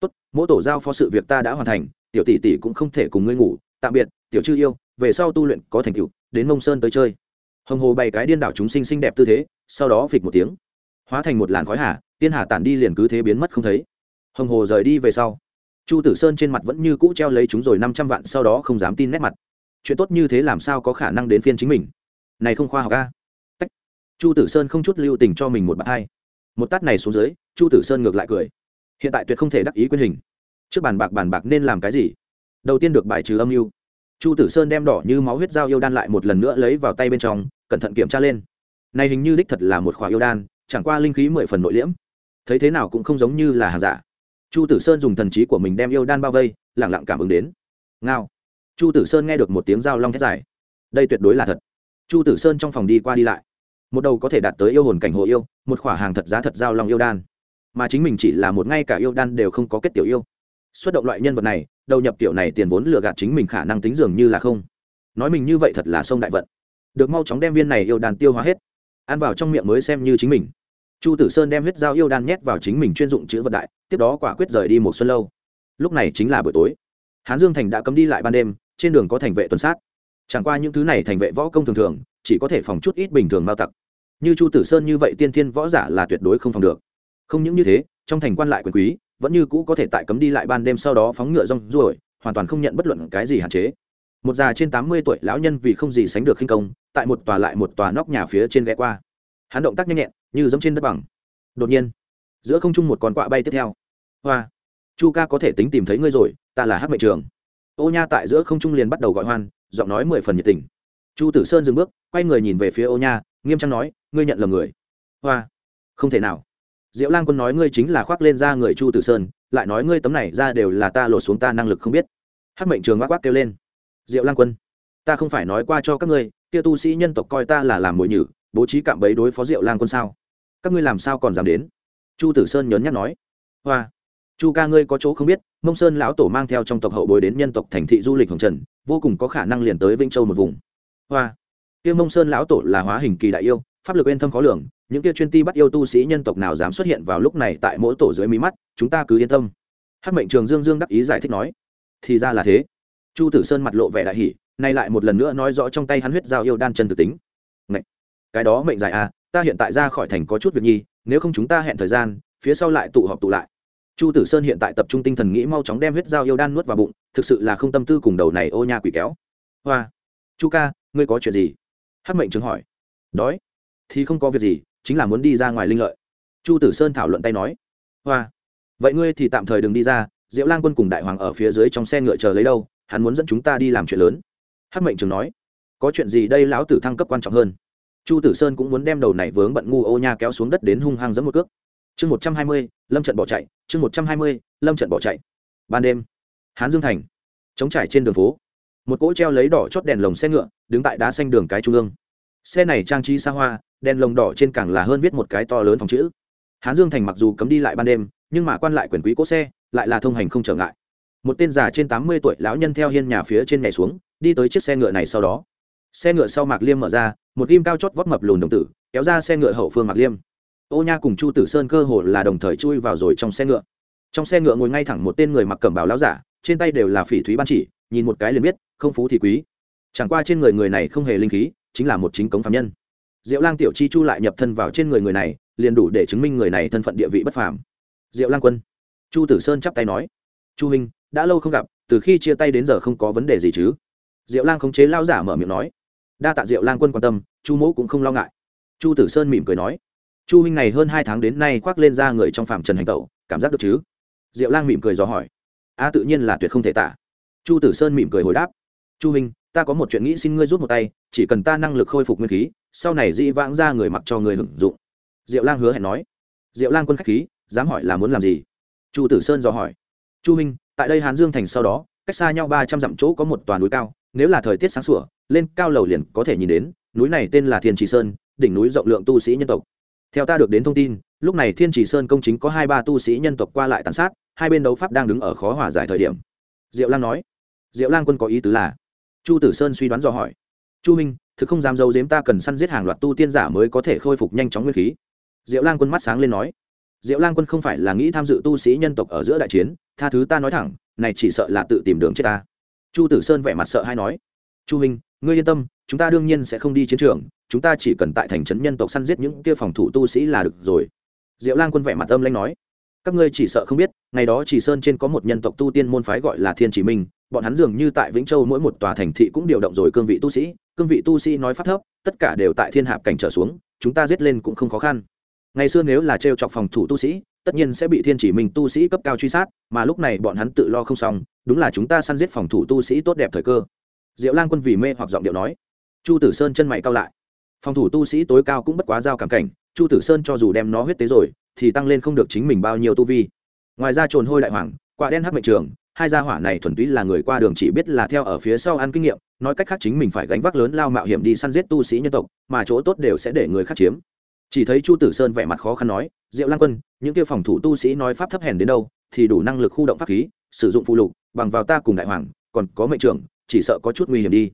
Tốt mỗi tổ giao phó sự việc ta đã hoàn thành, tiểu tỷ tỷ cũng không thể cùng ngươi ngủ, tạm biệt, tiểu chư yêu, về sau tu luyện có thành tựu, đến mông sơn tới chơi hồng hồ bày cái điên đảo chúng sinh xinh đẹp tư thế, sau đó phịch một tiếng. Hóa thành một làn khói hà tiên hà tản đi liền cứ thế biến mất không thấy. Hồng hồ rời đi về sau, chu tử sơn trên mặt vẫn như cũ treo lấy chúng rồi năm trăm vạn sau đó không dám tin nét mặt. Chuyện tốt như thế làm sao có khả năng đến phiên chính mình? Này không khoa học ca Tách. chu tử sơn không chút lưu tình cho mình một bạt hai. Một tát này xuống dưới, chu tử sơn ngược lại cười. Hiện tại tuyệt không thể đắc ý quyên hình. Trước bàn bạc bàn bạc nên làm cái gì? Đầu tiên được bài trừ âm mưu. Chu tử sơn đem đỏ như máu huyết dao yêu đan lại một lần nữa lấy vào tay bên trong cẩn thận kiểm tra lên. Này hình như đích thật là một khóa yêu đan, chẳng qua linh khí mười phần nội liễm. Thấy thế nào cũng không giống như là hàng giả. Chu tử sơn dùng thần trí của mình đem yêu đan bao vây lẳng lặng cảm ứng đến. Ngao. Chu tử sơn nghe được một tiếng dao long thét dài. Đây tuyệt đối là thật. Chu tử sơn trong phòng đi qua đi lại. Một đầu có thể đạt tới yêu hồn cảnh hộ yêu, một khỏa hàng thật giá thật dao long yêu đan. Mà chính mình chỉ là một ngay cả yêu đan đều không có kết tiểu yêu. Xuất động loại nhân vật này, đầu nhập tiểu này tiền vốn lừa gạt chính mình khả năng tính dường như là không. Nói mình như vậy thật là sông đại vận được mau chóng đem viên này yêu đan tiêu hóa hết. Ăn vào trong miệng mới xem như chính mình. Chu tử sơn đem huyết dao yêu đan nhét vào chính mình chuyên dụng chữ vật đại, tiếp đó quả quyết rời đi một xuân lâu. Lúc này chính là buổi tối. Hán dương thành đã cấm đi lại ban đêm, trên đường có thành vệ tuần sát. Chẳng qua những thứ này thành vệ võ công thường thường, chỉ có thể phòng chút ít bình thường mao tặc. Như chu tử sơn như vậy tiên thiên võ giả là tuyệt đối không phòng được. Không những như thế, trong thành quan lại quyền quý, vẫn như cũ có thể tại cấm đi lại ban đêm sau đó phóng ngựa rong ruổi, hoàn toàn không nhận bất luận cái gì hạn chế một già trên tám mươi tuổi lão nhân vì không gì sánh được khinh công, tại một tòa lại một tòa nóc nhà phía trên ghé qua. Hắn động tác nhanh nhẹn, như giống trên đất bằng. Đột nhiên, giữa không trung một con quạ bay tiếp theo. Hoa! Chu ca có thể tính tìm thấy ngươi rồi, ta là hát mệnh trường. Ô nha tại giữa không trung liền bắt đầu gọi hoan, giọng nói mười phần nhiệt tình. Chu tử sơn dừng bước, quay người nhìn về phía ô nha, nghiêm trang nói, ngươi nhận lầm người. Hoa! Không thể nào. Diệu lang quân nói ngươi chính là khoác lên ra người chu tử sơn, lại nói ngươi tấm này ra đều là ta lột xuống ta năng lực không biết. Hát mệnh trường quát quát kêu lên diệu lang quân, ta không phải nói qua cho các ngươi, kia tu sĩ nhân tộc coi ta là làm mồi nhử, bố trí cạm bẫy đối phó diệu lang quân sao? Các ngươi làm sao còn dám đến? Chu tử sơn nhớn nhắc nói. Hoa, chu ca ngươi có chỗ không biết, mông sơn lão tổ mang theo trong tộc hậu bối đến nhân tộc thành thị du lịch hồng trần, vô cùng có khả năng liền tới vĩnh châu một vùng. Hoa, kia mông sơn lão tổ là hóa hình kỳ đại yêu, pháp lực bên thâm khó lường, những kia chuyên ti bắt yêu tu sĩ nhân tộc nào dám xuất hiện vào lúc này tại mỗi tổ dưới mí mắt, chúng ta cứ yên tâm. Hát mệnh trường dương dương đắc ý giải thích nói. Thì ra là thế chu tử sơn mặt lộ vẻ đại hỷ nay lại một lần nữa nói rõ trong tay hắn huyết giao yêu đan chân thực tính. Ngậy! cái đó mệnh dài à ta hiện tại ra khỏi thành có chút việc nhi, nếu không chúng ta hẹn thời gian, phía sau lại tụ họp tụ lại. Chu tử sơn hiện tại tập trung tinh thần nghĩ mau chóng đem huyết dao yêu đan nuốt vào bụng, thực sự là không tâm tư cùng đầu này ô nha quỷ kéo. Hoa, chu ca, ngươi có chuyện gì? Hát mệnh chứng hỏi. Đói, thì không có việc gì, chính là muốn đi ra ngoài linh lợi. Chu tử sơn thảo luận tay nói. Hoa, vậy ngươi thì tạm thời đừng đi ra, diệu lang quân cùng đại hoàng ở phía dưới trong xe ngựa chờ lấy đâu hắn muốn dẫn chúng ta đi làm chuyện lớn. Hát mệnh trường nói, có chuyện gì đây lão tử thăng cấp quan trọng hơn? Chu tử sơn cũng muốn đem đầu này vướng bận ngu ô nha kéo xuống đất đến hung hăng giấm một cước. Chương một trăm hai mươi, lâm trận bỏ chạy, chương một trăm hai mươi, lâm trận bỏ chạy. Ban đêm, hán dương thành chống trải trên đường phố, một cỗ treo lấy đỏ chót đèn lồng xe ngựa, đứng tại đá xanh đường cái trung ương. Xe này trang trí xa hoa, đèn lồng đỏ trên cảng là hơn viết một cái to lớn phòng chữ. Hán dương thành mặc dù cấm đi lại ban đêm, nhưng mà quan lại quyền quý cỗ xe, lại là thông hành không trở ngại một tên già trên tám mươi tuổi lão nhân theo hiên nhà phía trên nhảy xuống, đi tới chiếc xe ngựa này sau đó. Xe ngựa sau mạc liêm mở ra, một ghim cao chót vót mập lùn đồng tử, kéo ra xe ngựa hậu phương mạc liêm. Ô nha cùng chu tử sơn cơ hồ là đồng thời chui vào rồi trong xe ngựa. Trong xe ngựa ngồi ngay thẳng một tên người mặc cẩm bào lão giả, trên tay đều là phỉ thúy ban chỉ, nhìn một cái liền biết, không phú thì quý. Chẳng qua trên người người này không hề linh khí, chính là một chính cống phạm nhân. Diệu lang tiểu chi chu lại nhập thân vào trên người người này, liền đủ để chứng minh người này thân phận địa vị bất phàm. Diệu lang quân. Chu tử sơn chắp tay nói chu hình đã lâu không gặp, từ khi chia tay đến giờ không có vấn đề gì chứ? Diệu lang khống chế lao giả mở miệng nói. Đa tạ diệu lang quân quan tâm, chu mẫu cũng không lo ngại. Chu tử sơn mỉm cười nói. Chu huynh này hơn hai tháng đến nay khoác lên ra người trong phạm trần hành tẩu, cảm giác được chứ? Diệu lang mỉm cười dò hỏi. A, tự nhiên là tuyệt không thể tả. Chu tử sơn mỉm cười hồi đáp. Chu huynh, ta có một chuyện nghĩ xin ngươi rút một tay, chỉ cần ta năng lực khôi phục nguyên khí, sau này dĩ vãng ra người mặc cho người hưởng dụng. Diệu lang hứa hẹn nói. Diệu lang quân khách khí, dám hỏi là muốn làm gì? Chu tử sơn dò hỏi chu Minh, tại đây hán dương thành sau đó cách xa nhau ba trăm dặm chỗ có một toàn núi cao nếu là thời tiết sáng sủa lên cao lầu liền có thể nhìn đến núi này tên là thiên trì sơn đỉnh núi rộng lượng tu sĩ nhân tộc. Theo ta được đến thông tin lúc này thiên trì sơn công chính có hai ba tu sĩ nhân tộc qua lại tàn sát hai bên đấu pháp đang đứng ở khó hòa giải thời điểm. Diệu lang nói diệu lang quân có ý tứ là? Chu tử sơn suy đoán dò hỏi chu minh thực không dám dâu dếm ta cần săn giết hàng loạt tu tiên giả mới có thể khôi phục nhanh chóng nguyên khí. Diệu lang quân mắt sáng lên nói diệu lang quân không phải là nghĩ tham dự tu sĩ nhân tộc ở giữa đại chiến tha thứ ta nói thẳng, này chỉ sợ là tự tìm đường chết ta. Chu tử sơn vẻ mặt sợ hay nói, chu minh ngươi yên tâm, chúng ta đương nhiên sẽ không đi chiến trường, chúng ta chỉ cần tại thành trấn nhân tộc săn giết những kia phòng thủ tu sĩ là được rồi. Diệu lang quân vẻ mặt âm lanh nói, các ngươi chỉ sợ không biết, ngày đó chỉ sơn trên có một nhân tộc tu tiên môn phái gọi là thiên chỉ minh, bọn hắn dường như tại vĩnh châu mỗi một tòa thành thị cũng điều động rồi cương vị tu sĩ, cương vị tu sĩ nói phát thấp, tất cả đều tại thiên hạp cảnh trở xuống, chúng ta giết lên cũng không khó khăn. Ngày xưa nếu là t chọc phòng thủ tu sĩ tất nhiên sẽ bị thiên chỉ minh tu sĩ cấp cao truy sát, mà lúc này bọn hắn tự lo không xong, đúng là chúng ta săn giết phòng thủ tu sĩ tốt đẹp thời cơ. Diệu lang quân vì mê hoặc giọng điệu nói. Chu tử sơn chân mày cao lại. Phòng thủ tu sĩ tối cao cũng bất quá giao cảm cảnh, chu tử sơn cho dù đem nó huyết tế rồi, thì tăng lên không được chính mình bao nhiêu tu vi. Ngoài ra trồn hôi đại hoàng, quả đen hắc mệnh trường, hai gia hỏa này thuần túy là người qua đường chỉ biết là theo ở phía sau ăn kinh nghiệm, nói cách khác chính mình phải gánh vác lớn lao mạo hiểm đi săn giết tu sĩ nhân tộc, mà chỗ tốt đều sẽ để người khác chiếm chỉ thấy chu tử sơn vẻ mặt khó khăn nói, diệu lang quân, những kia phòng thủ tu sĩ nói pháp thấp hèn đến đâu, thì đủ năng lực khu động pháp khí, sử dụng phụ lục, bằng vào ta cùng đại hoàng, còn có mệnh trưởng, chỉ sợ có chút nguy hiểm đi.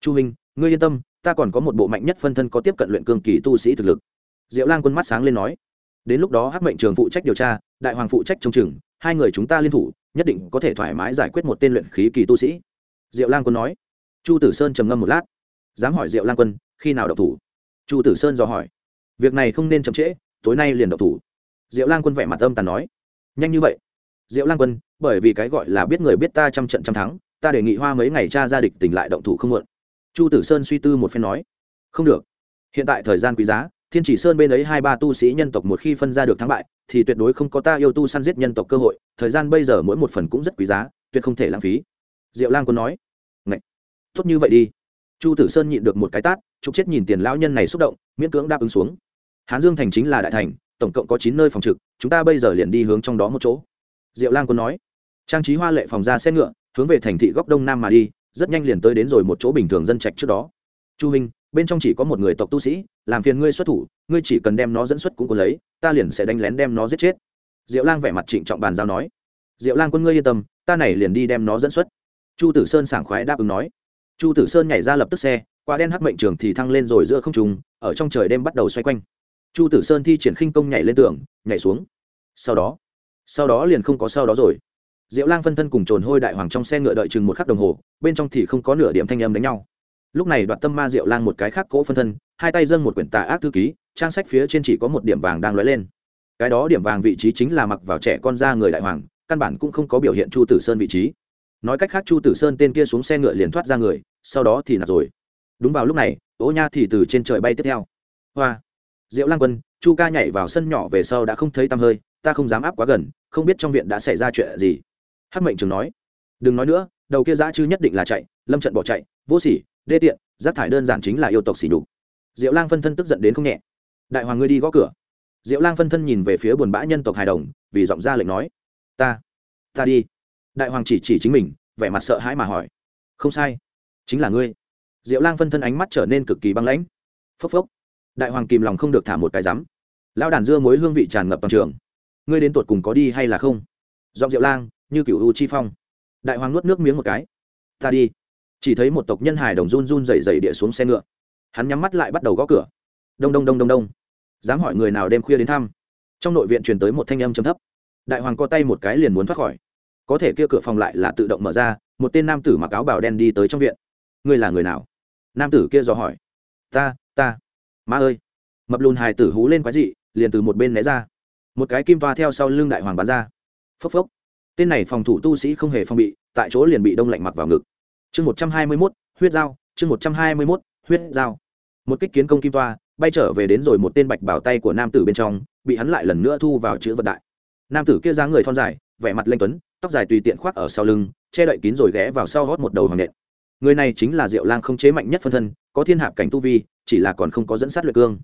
Chu minh ngươi yên tâm, ta còn có một bộ mạnh nhất phân thân có tiếp cận luyện cương kỳ tu sĩ thực lực. Diệu lang quân mắt sáng lên nói. Đến lúc đó hắc mệnh trường phụ trách điều tra, đại hoàng phụ trách trông chừng, hai người chúng ta liên thủ, nhất định có thể thoải mái giải quyết một tên luyện khí kỳ tu sĩ. Diệu lang quân nói. Chu tử sơn trầm ngâm một lát. Dám hỏi diệu lang quân, khi nào độc thủ? Chu tử sơn dò hỏi việc này không nên chậm trễ, tối nay liền độc thủ. Diệu lang quân vẻ mặt âm tàn nói. Nhanh như vậy. Diệu lang quân, bởi vì cái gọi là biết người biết ta trăm trận trăm thắng, ta đề nghị hoa mấy ngày cha gia địch tỉnh lại động thủ không muộn. Chu tử sơn suy tư một phen nói. Không được. Hiện tại thời gian quý giá, thiên chỉ sơn bên ấy hai ba tu sĩ nhân tộc một khi phân ra được thắng bại, thì tuyệt đối không có ta yêu tu săn giết nhân tộc cơ hội, thời gian bây giờ mỗi một phần cũng rất quý giá, tuyệt không thể lãng phí. Diệu lang quân nói. Ngậy! tốt như vậy đi. Chu tử sơn nhịn được một cái tát, trục chết nhìn tiền lão nhân này xúc động, miễn cưỡng đáp ứng xuống hán dương thành chính là đại thành, tổng cộng có chín nơi phòng trực, chúng ta bây giờ liền đi hướng trong đó một chỗ. Diệu lang quân nói. Trang trí hoa lệ phòng ra xe ngựa, hướng về thành thị góc đông nam mà đi, rất nhanh liền tới đến rồi một chỗ bình thường dân trạch trước đó. Chu huynh bên trong chỉ có một người tộc tu sĩ, làm phiền ngươi xuất thủ, ngươi chỉ cần đem nó dẫn xuất cũng có lấy, ta liền sẽ đánh lén đem nó giết chết. Diệu lang vẻ mặt trịnh trọng bàn giao nói. Diệu lang quân ngươi yên tâm, ta này liền đi đem nó dẫn xuất. Chu tử sơn sảng khoái đáp ứng nói. Chu tử sơn nhảy ra lập tức xe, qua đen hắc mệnh trường thì thăng lên rồi giữa không trùng ở trong trời đêm bắt đầu xoay quanh chu tử sơn thi triển khinh công nhảy lên tường, nhảy xuống. Sau đó sau đó liền không có sau đó rồi. Diệu lang phân thân cùng trồn hôi đại hoàng trong xe ngựa đợi chừng một khắc đồng hồ, bên trong thì không có nửa điểm thanh âm đánh nhau. Lúc này đoạt tâm ma diệu lang một cái khác cỗ phân thân, hai tay dâng một quyển tà ác thư ký, trang sách phía trên chỉ có một điểm vàng đang lóe lên. Cái đó điểm vàng vị trí chính là mặc vào trẻ con da người đại hoàng, căn bản cũng không có biểu hiện chu tử sơn vị trí. Nói cách khác chu tử sơn tên kia xuống xe ngựa liền thoát ra người, sau đó thì nạp rồi. Đúng vào lúc này ố nha thì từ trên trời bay tiếp theo. Hoa! Diệu lang quân, chu ca nhảy vào sân nhỏ về sau đã không thấy tăm hơi, ta không dám áp quá gần, không biết trong viện đã xảy ra chuyện gì. Hát mệnh trường nói, đừng nói nữa, đầu kia giã chư nhất định là chạy, lâm trận bỏ chạy, vô sỉ, đê tiện, rác thải đơn giản chính là yêu tộc xỉ đục diệu lang phân thân tức giận đến không nhẹ. Đại hoàng ngươi đi gõ cửa. Diệu lang phân thân nhìn về phía buồn bã nhân tộc hài đồng, vì giọng ra lệnh nói, ta ta đi. Đại hoàng chỉ chỉ chính mình, vẻ mặt sợ hãi mà hỏi, không sai, chính là ngươi. Diệu lang phân thân ánh mắt trở nên cực kỳ băng lãnh. Phốc phốc đại hoàng kìm lòng không được thả một cái rắm. Lão đàn dưa mối hương vị tràn ngập toàn trường. Ngươi đến tột cùng có đi hay là không? Giọng diệu lang, như cựu u chi phong. Đại hoàng nuốt nước miếng một cái. Ta đi. Chỉ thấy một tộc nhân hải đồng run run dày dày địa xuống xe ngựa. Hắn nhắm mắt lại bắt đầu gõ cửa. Đông đông đông đông đông. Dám hỏi người nào đêm khuya đến thăm? Trong nội viện truyền tới một thanh âm trầm thấp. Đại hoàng co tay một cái liền muốn thoát khỏi. Có thể kia cửa phòng lại là tự động mở ra, một tên nam tử mặc áo bào đen đi tới trong viện. Ngươi là người nào? Nam tử kia dò hỏi. Ta ta ma ơi! Mập lùn hài tử hú lên quái dị, liền từ một bên né ra. Một cái kim toa theo sau lưng đại hoàng bắn ra. Phốc phốc. Tên này phòng thủ tu sĩ không hề phong bị, tại chỗ liền bị đông lạnh mặc vào ngực. Chương một trăm hai mươi mốt, huyết dao chương một trăm hai mươi mốt, huyết dao một kích kiến công kim toa, bay trở về đến rồi một tên bạch bảo tay của nam tử bên trong, bị hắn lại lần nữa thu vào chữ vật đại. Nam tử kia dáng người thon dài, vẻ mặt lanh tuấn, tóc dài tùy tiện khoác ở sau lưng, che đậy kín rồi ghé vào sau gót một đầu hoàng nện. Người này chính là diệu lang không chế mạnh nhất phân thân, có thiên hạp cảnh tu vi chỉ là còn không có dẫn sát luyện cương.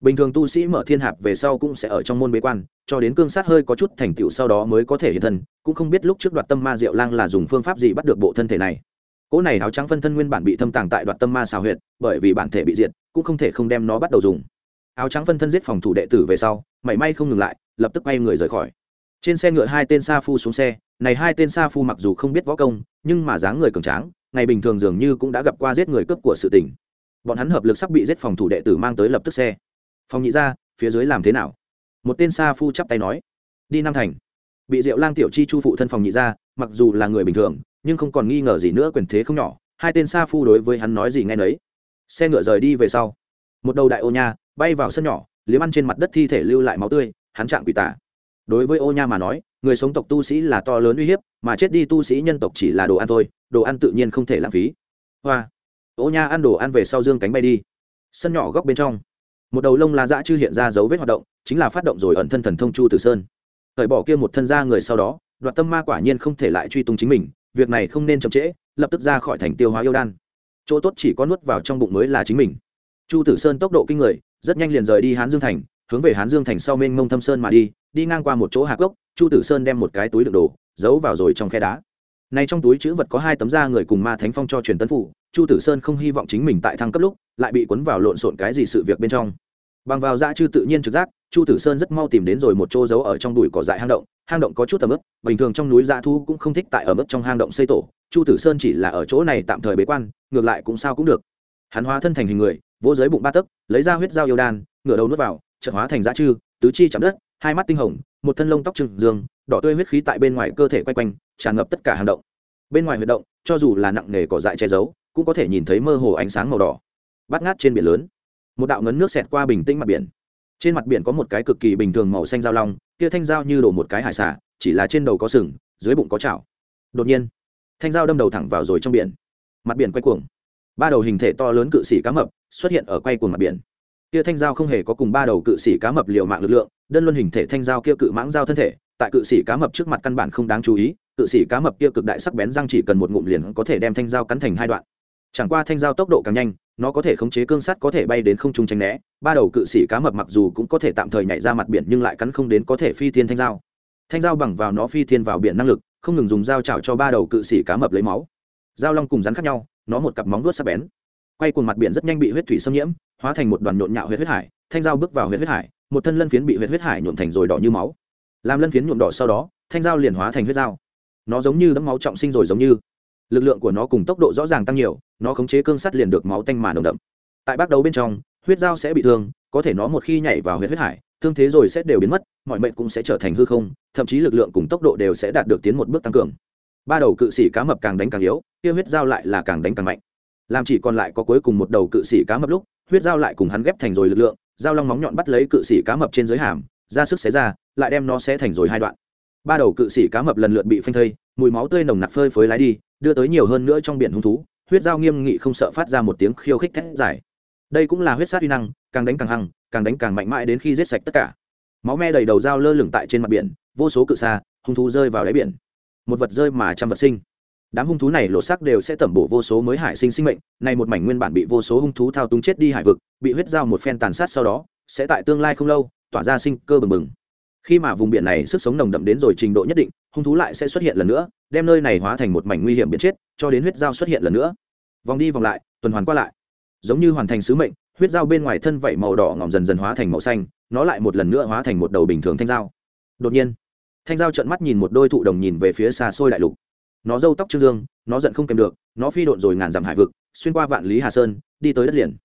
Bình thường tu sĩ mở thiên hạp về sau cũng sẽ ở trong môn bế quan, cho đến cương sát hơi có chút thành tựu sau đó mới có thể hiện thân, cũng không biết lúc trước đoạt tâm ma diệu lang là dùng phương pháp gì bắt được bộ thân thể này. Cỗ này áo trắng phân thân nguyên bản bị thâm tàng tại đoạt tâm ma xào huyệt, bởi vì bản thể bị diệt, cũng không thể không đem nó bắt đầu dùng. Áo trắng phân thân giết phòng thủ đệ tử về sau, mảy may không ngừng lại, lập tức bay người rời khỏi. Trên xe ngựa hai tên sa phu xuống xe, này hai tên sa phu mặc dù không biết võ công, nhưng mà dáng người cường tráng, ngày bình thường dường như cũng đã gặp qua giết người cướp của sự tình bọn hắn hợp lực sắp bị giết phòng thủ đệ tử mang tới lập tức xe. Phòng nhị ra, phía dưới làm thế nào? Một tên sa phu chắp tay nói. Đi nam thành. Bị diệu lang tiểu chi chu phụ thân phòng nhị ra, mặc dù là người bình thường, nhưng không còn nghi ngờ gì nữa quyền thế không nhỏ, hai tên sa phu đối với hắn nói gì nghe nấy. Xe ngựa rời đi về sau. Một đầu đại ô nha, bay vào sân nhỏ, liếm ăn trên mặt đất thi thể lưu lại máu tươi, hắn trạng quỷ tả. Đối với ô nha mà nói, người sống tộc tu sĩ là to lớn uy hiếp, mà chết đi tu sĩ nhân tộc chỉ là đồ ăn thôi, đồ ăn tự nhiên không thể lãng phí. Hoa ô nha, ăn đồ ăn về sau dương cánh bay đi. Sân nhỏ góc bên trong. Một đầu lông lá dã chưa hiện ra dấu vết hoạt động, chính là phát động rồi ẩn thân thần thông chu tử sơn. Thời bỏ kia một thân ra người sau đó đoạt tâm ma quả nhiên không thể lại truy tung chính mình, việc này không nên chậm trễ, lập tức ra khỏi thành tiêu hóa yêu đan. Chỗ tốt chỉ có nuốt vào trong bụng mới là chính mình. Chu tử sơn tốc độ kinh người, rất nhanh liền rời đi hán dương thành, hướng về hán dương thành sau mênh mông thâm sơn mà đi đi ngang qua một chỗ hạc gốc, chu tử sơn đem một cái túi đựng đồ, giấu vào rồi trong khe đá. Này trong túi chữ vật có hai tấm da người cùng ma thánh phong cho truyền tấn phủ chu tử sơn không hy vọng chính mình tại thăng cấp lúc, lại bị cuốn vào lộn xộn cái gì sự việc bên trong. Bằng vào dã chư tự nhiên trực giác, chu tử sơn rất mau tìm đến rồi một chỗ giấu ở trong đùi cỏ dại hang động hang động có chút tầm ướp bình thường trong núi dã thu cũng không thích tại ở mức trong hang động xây tổ, chu tử sơn chỉ là ở chỗ này tạm thời bế quan, ngược lại cũng sao cũng được. Hắn hóa thân thành hình người, vỗ dưới bụng ba tấc, lấy ra huyết dao yêu đan, ngửa đầu nuốt vào, chợt hóa thành dã chư, tứ chi chạm đất, hai mắt tinh hồng, một thân lông tóc trừng dương, đỏ tươi huyết khí tại bên ngoài cơ thể quay quanh, tràn ngập tất cả hang động. Bên ngoài huyệt động, cho dù là nặng nề cỏ dại che giấu cũng có thể nhìn thấy mơ hồ ánh sáng màu đỏ, bắt ngát trên biển lớn. Một đạo ngấn nước xẹt qua bình tĩnh mặt biển. Trên mặt biển có một cái cực kỳ bình thường màu xanh dao long, kia thanh dao như đổ một cái hải xả chỉ là trên đầu có sừng, dưới bụng có chảo. Đột nhiên, thanh dao đâm đầu thẳng vào rồi trong biển. Mặt biển quay cuồng. Ba đầu hình thể to lớn cự sĩ cá mập xuất hiện ở quay cuồng mặt biển. Kia thanh dao không hề có cùng ba đầu cự sĩ cá mập liều mạng lực lượng, đơn luân hình thể thanh dao kia cự mãng dao thân thể, tại cự sĩ cá mập trước mặt căn bản không đáng chú ý, cự sĩ cá mập kia cực đại sắc bén răng chỉ cần một ngụm liền có thể đem thanh dao cắn thành hai đoạn chẳng qua thanh dao tốc độ càng nhanh, nó có thể khống chế cương sắt có thể bay đến không trung tránh né. Ba đầu cự sĩ cá mập mặc dù cũng có thể tạm thời nhảy ra mặt biển nhưng lại cắn không đến có thể phi thiên thanh dao thanh dao bằng vào nó phi thiên vào biển năng lực, không ngừng dùng dao chảo cho ba đầu cự sĩ cá mập lấy máu. Dao long cùng rắn khác nhau, nó một cặp móng vuốt sắc bén. Quay cuồng mặt biển rất nhanh bị huyết thủy xâm nhiễm, hóa thành một đoàn nhộn nhạo huyết huyết hải. Thanh dao bước vào huyết huyết hải, một thân lân phiến bị huyết huyết hải nhuộm thành rồi đỏ như máu. Làm lân phiến nhuộm đỏ sau đó, thanh dao liền hóa thành huyết dao nó giống như đấm máu trọng sinh rồi giống như lực lượng của nó cùng tốc độ rõ ràng tăng nhiều, nó khống chế cương sắt liền được máu tanh mà nồng đậm. Tại bắt đầu bên trong, huyết dao sẽ bị thương, có thể nó một khi nhảy vào huyết huyết hải, thương thế rồi sẽ đều biến mất, mọi mệnh cũng sẽ trở thành hư không, thậm chí lực lượng cùng tốc độ đều sẽ đạt được tiến một bước tăng cường. Ba đầu cự sĩ cá mập càng đánh càng yếu, kia huyết dao lại là càng đánh càng mạnh. Làm chỉ còn lại có cuối cùng một đầu cự sĩ cá mập lúc, huyết dao lại cùng hắn ghép thành rồi lực lượng dao long móng nhọn bắt lấy cự sĩ cá mập trên dưới hàm, ra sức xé ra, lại đem nó xé thành rồi hai đoạn ba đầu cự sĩ cá mập lần lượt bị phanh thây, mùi máu tươi nồng nặc phơi phới lái đi, đưa tới nhiều hơn nữa trong biển hung thú, huyết dao nghiêm nghị không sợ phát ra một tiếng khiêu khích thét dài. Đây cũng là huyết sát uy năng, càng đánh càng hăng, càng đánh càng mạnh mẽ đến khi giết sạch tất cả. Máu me đầy đầu dao lơ lửng tại trên mặt biển, vô số cự xa hung thú rơi vào đáy biển. Một vật rơi mà trăm vật sinh. Đám hung thú này lộ sắc đều sẽ tẩm bổ vô số mới hải sinh sinh mệnh này một mảnh nguyên bản bị vô số hung thú thao túng chết đi hải vực, bị huyết dao một phen tàn sát sau đó, sẽ tại tương lai không lâu, tỏa ra sinh cơ bừng bừng khi mà vùng biển này sức sống nồng đậm đến rồi trình độ nhất định, hung thú lại sẽ xuất hiện lần nữa, đem nơi này hóa thành một mảnh nguy hiểm biển chết, cho đến huyết dao xuất hiện lần nữa. Vòng đi vòng lại, tuần hoàn qua lại. Giống như hoàn thành sứ mệnh, huyết dao bên ngoài thân vảy màu đỏ ngỏm dần dần hóa thành màu xanh, nó lại một lần nữa hóa thành một đầu bình thường thanh dao. Đột nhiên, thanh dao trợn mắt nhìn một đôi thụ đồng nhìn về phía xa xôi đại lục. Nó râu tóc trương dương, nó giận không kèm được, nó phi độn rồi ngàn dặm hải vực, xuyên qua vạn lý hà sơn, đi tới đất liền.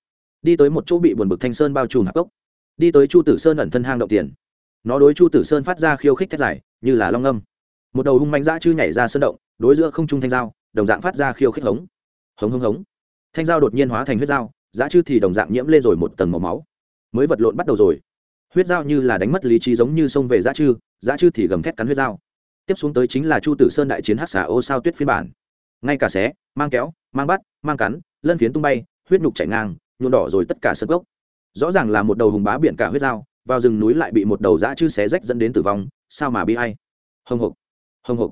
Đi tới một chỗ bị buồn bực thanh sơn bao trùm hạc cốc. Đi tới chu tử sơn ẩn thân hang động tiền nó đối chu tử sơn phát ra khiêu khích thét dài, như là long âm. Một đầu hung manh dã chư nhảy ra sơn động, đối giữa không trung thanh dao, đồng dạng phát ra khiêu khích hống. Hống hống hống. Thanh dao đột nhiên hóa thành huyết dao, dã chư thì đồng dạng nhiễm lên rồi một tầng màu máu. Mới vật lộn bắt đầu rồi. Huyết dao như là đánh mất lý trí giống như xông về dã chư dã chư thì gầm thét cắn huyết dao. Tiếp xuống tới chính là chu tử sơn đại chiến hát xả ô sao tuyết phiên bản. Ngay cả xé, mang kéo, mang bắt, mang cắn, lân phiến tung bay, huyết nhục chảy ngang nhuộn đỏ rồi tất cả sân gốc rõ ràng là một đầu hùng bá biển cả huyết dao vào rừng núi lại bị một đầu dã chư xé rách dẫn đến tử vong, sao mà bi hay hồng hộc hồng hộc.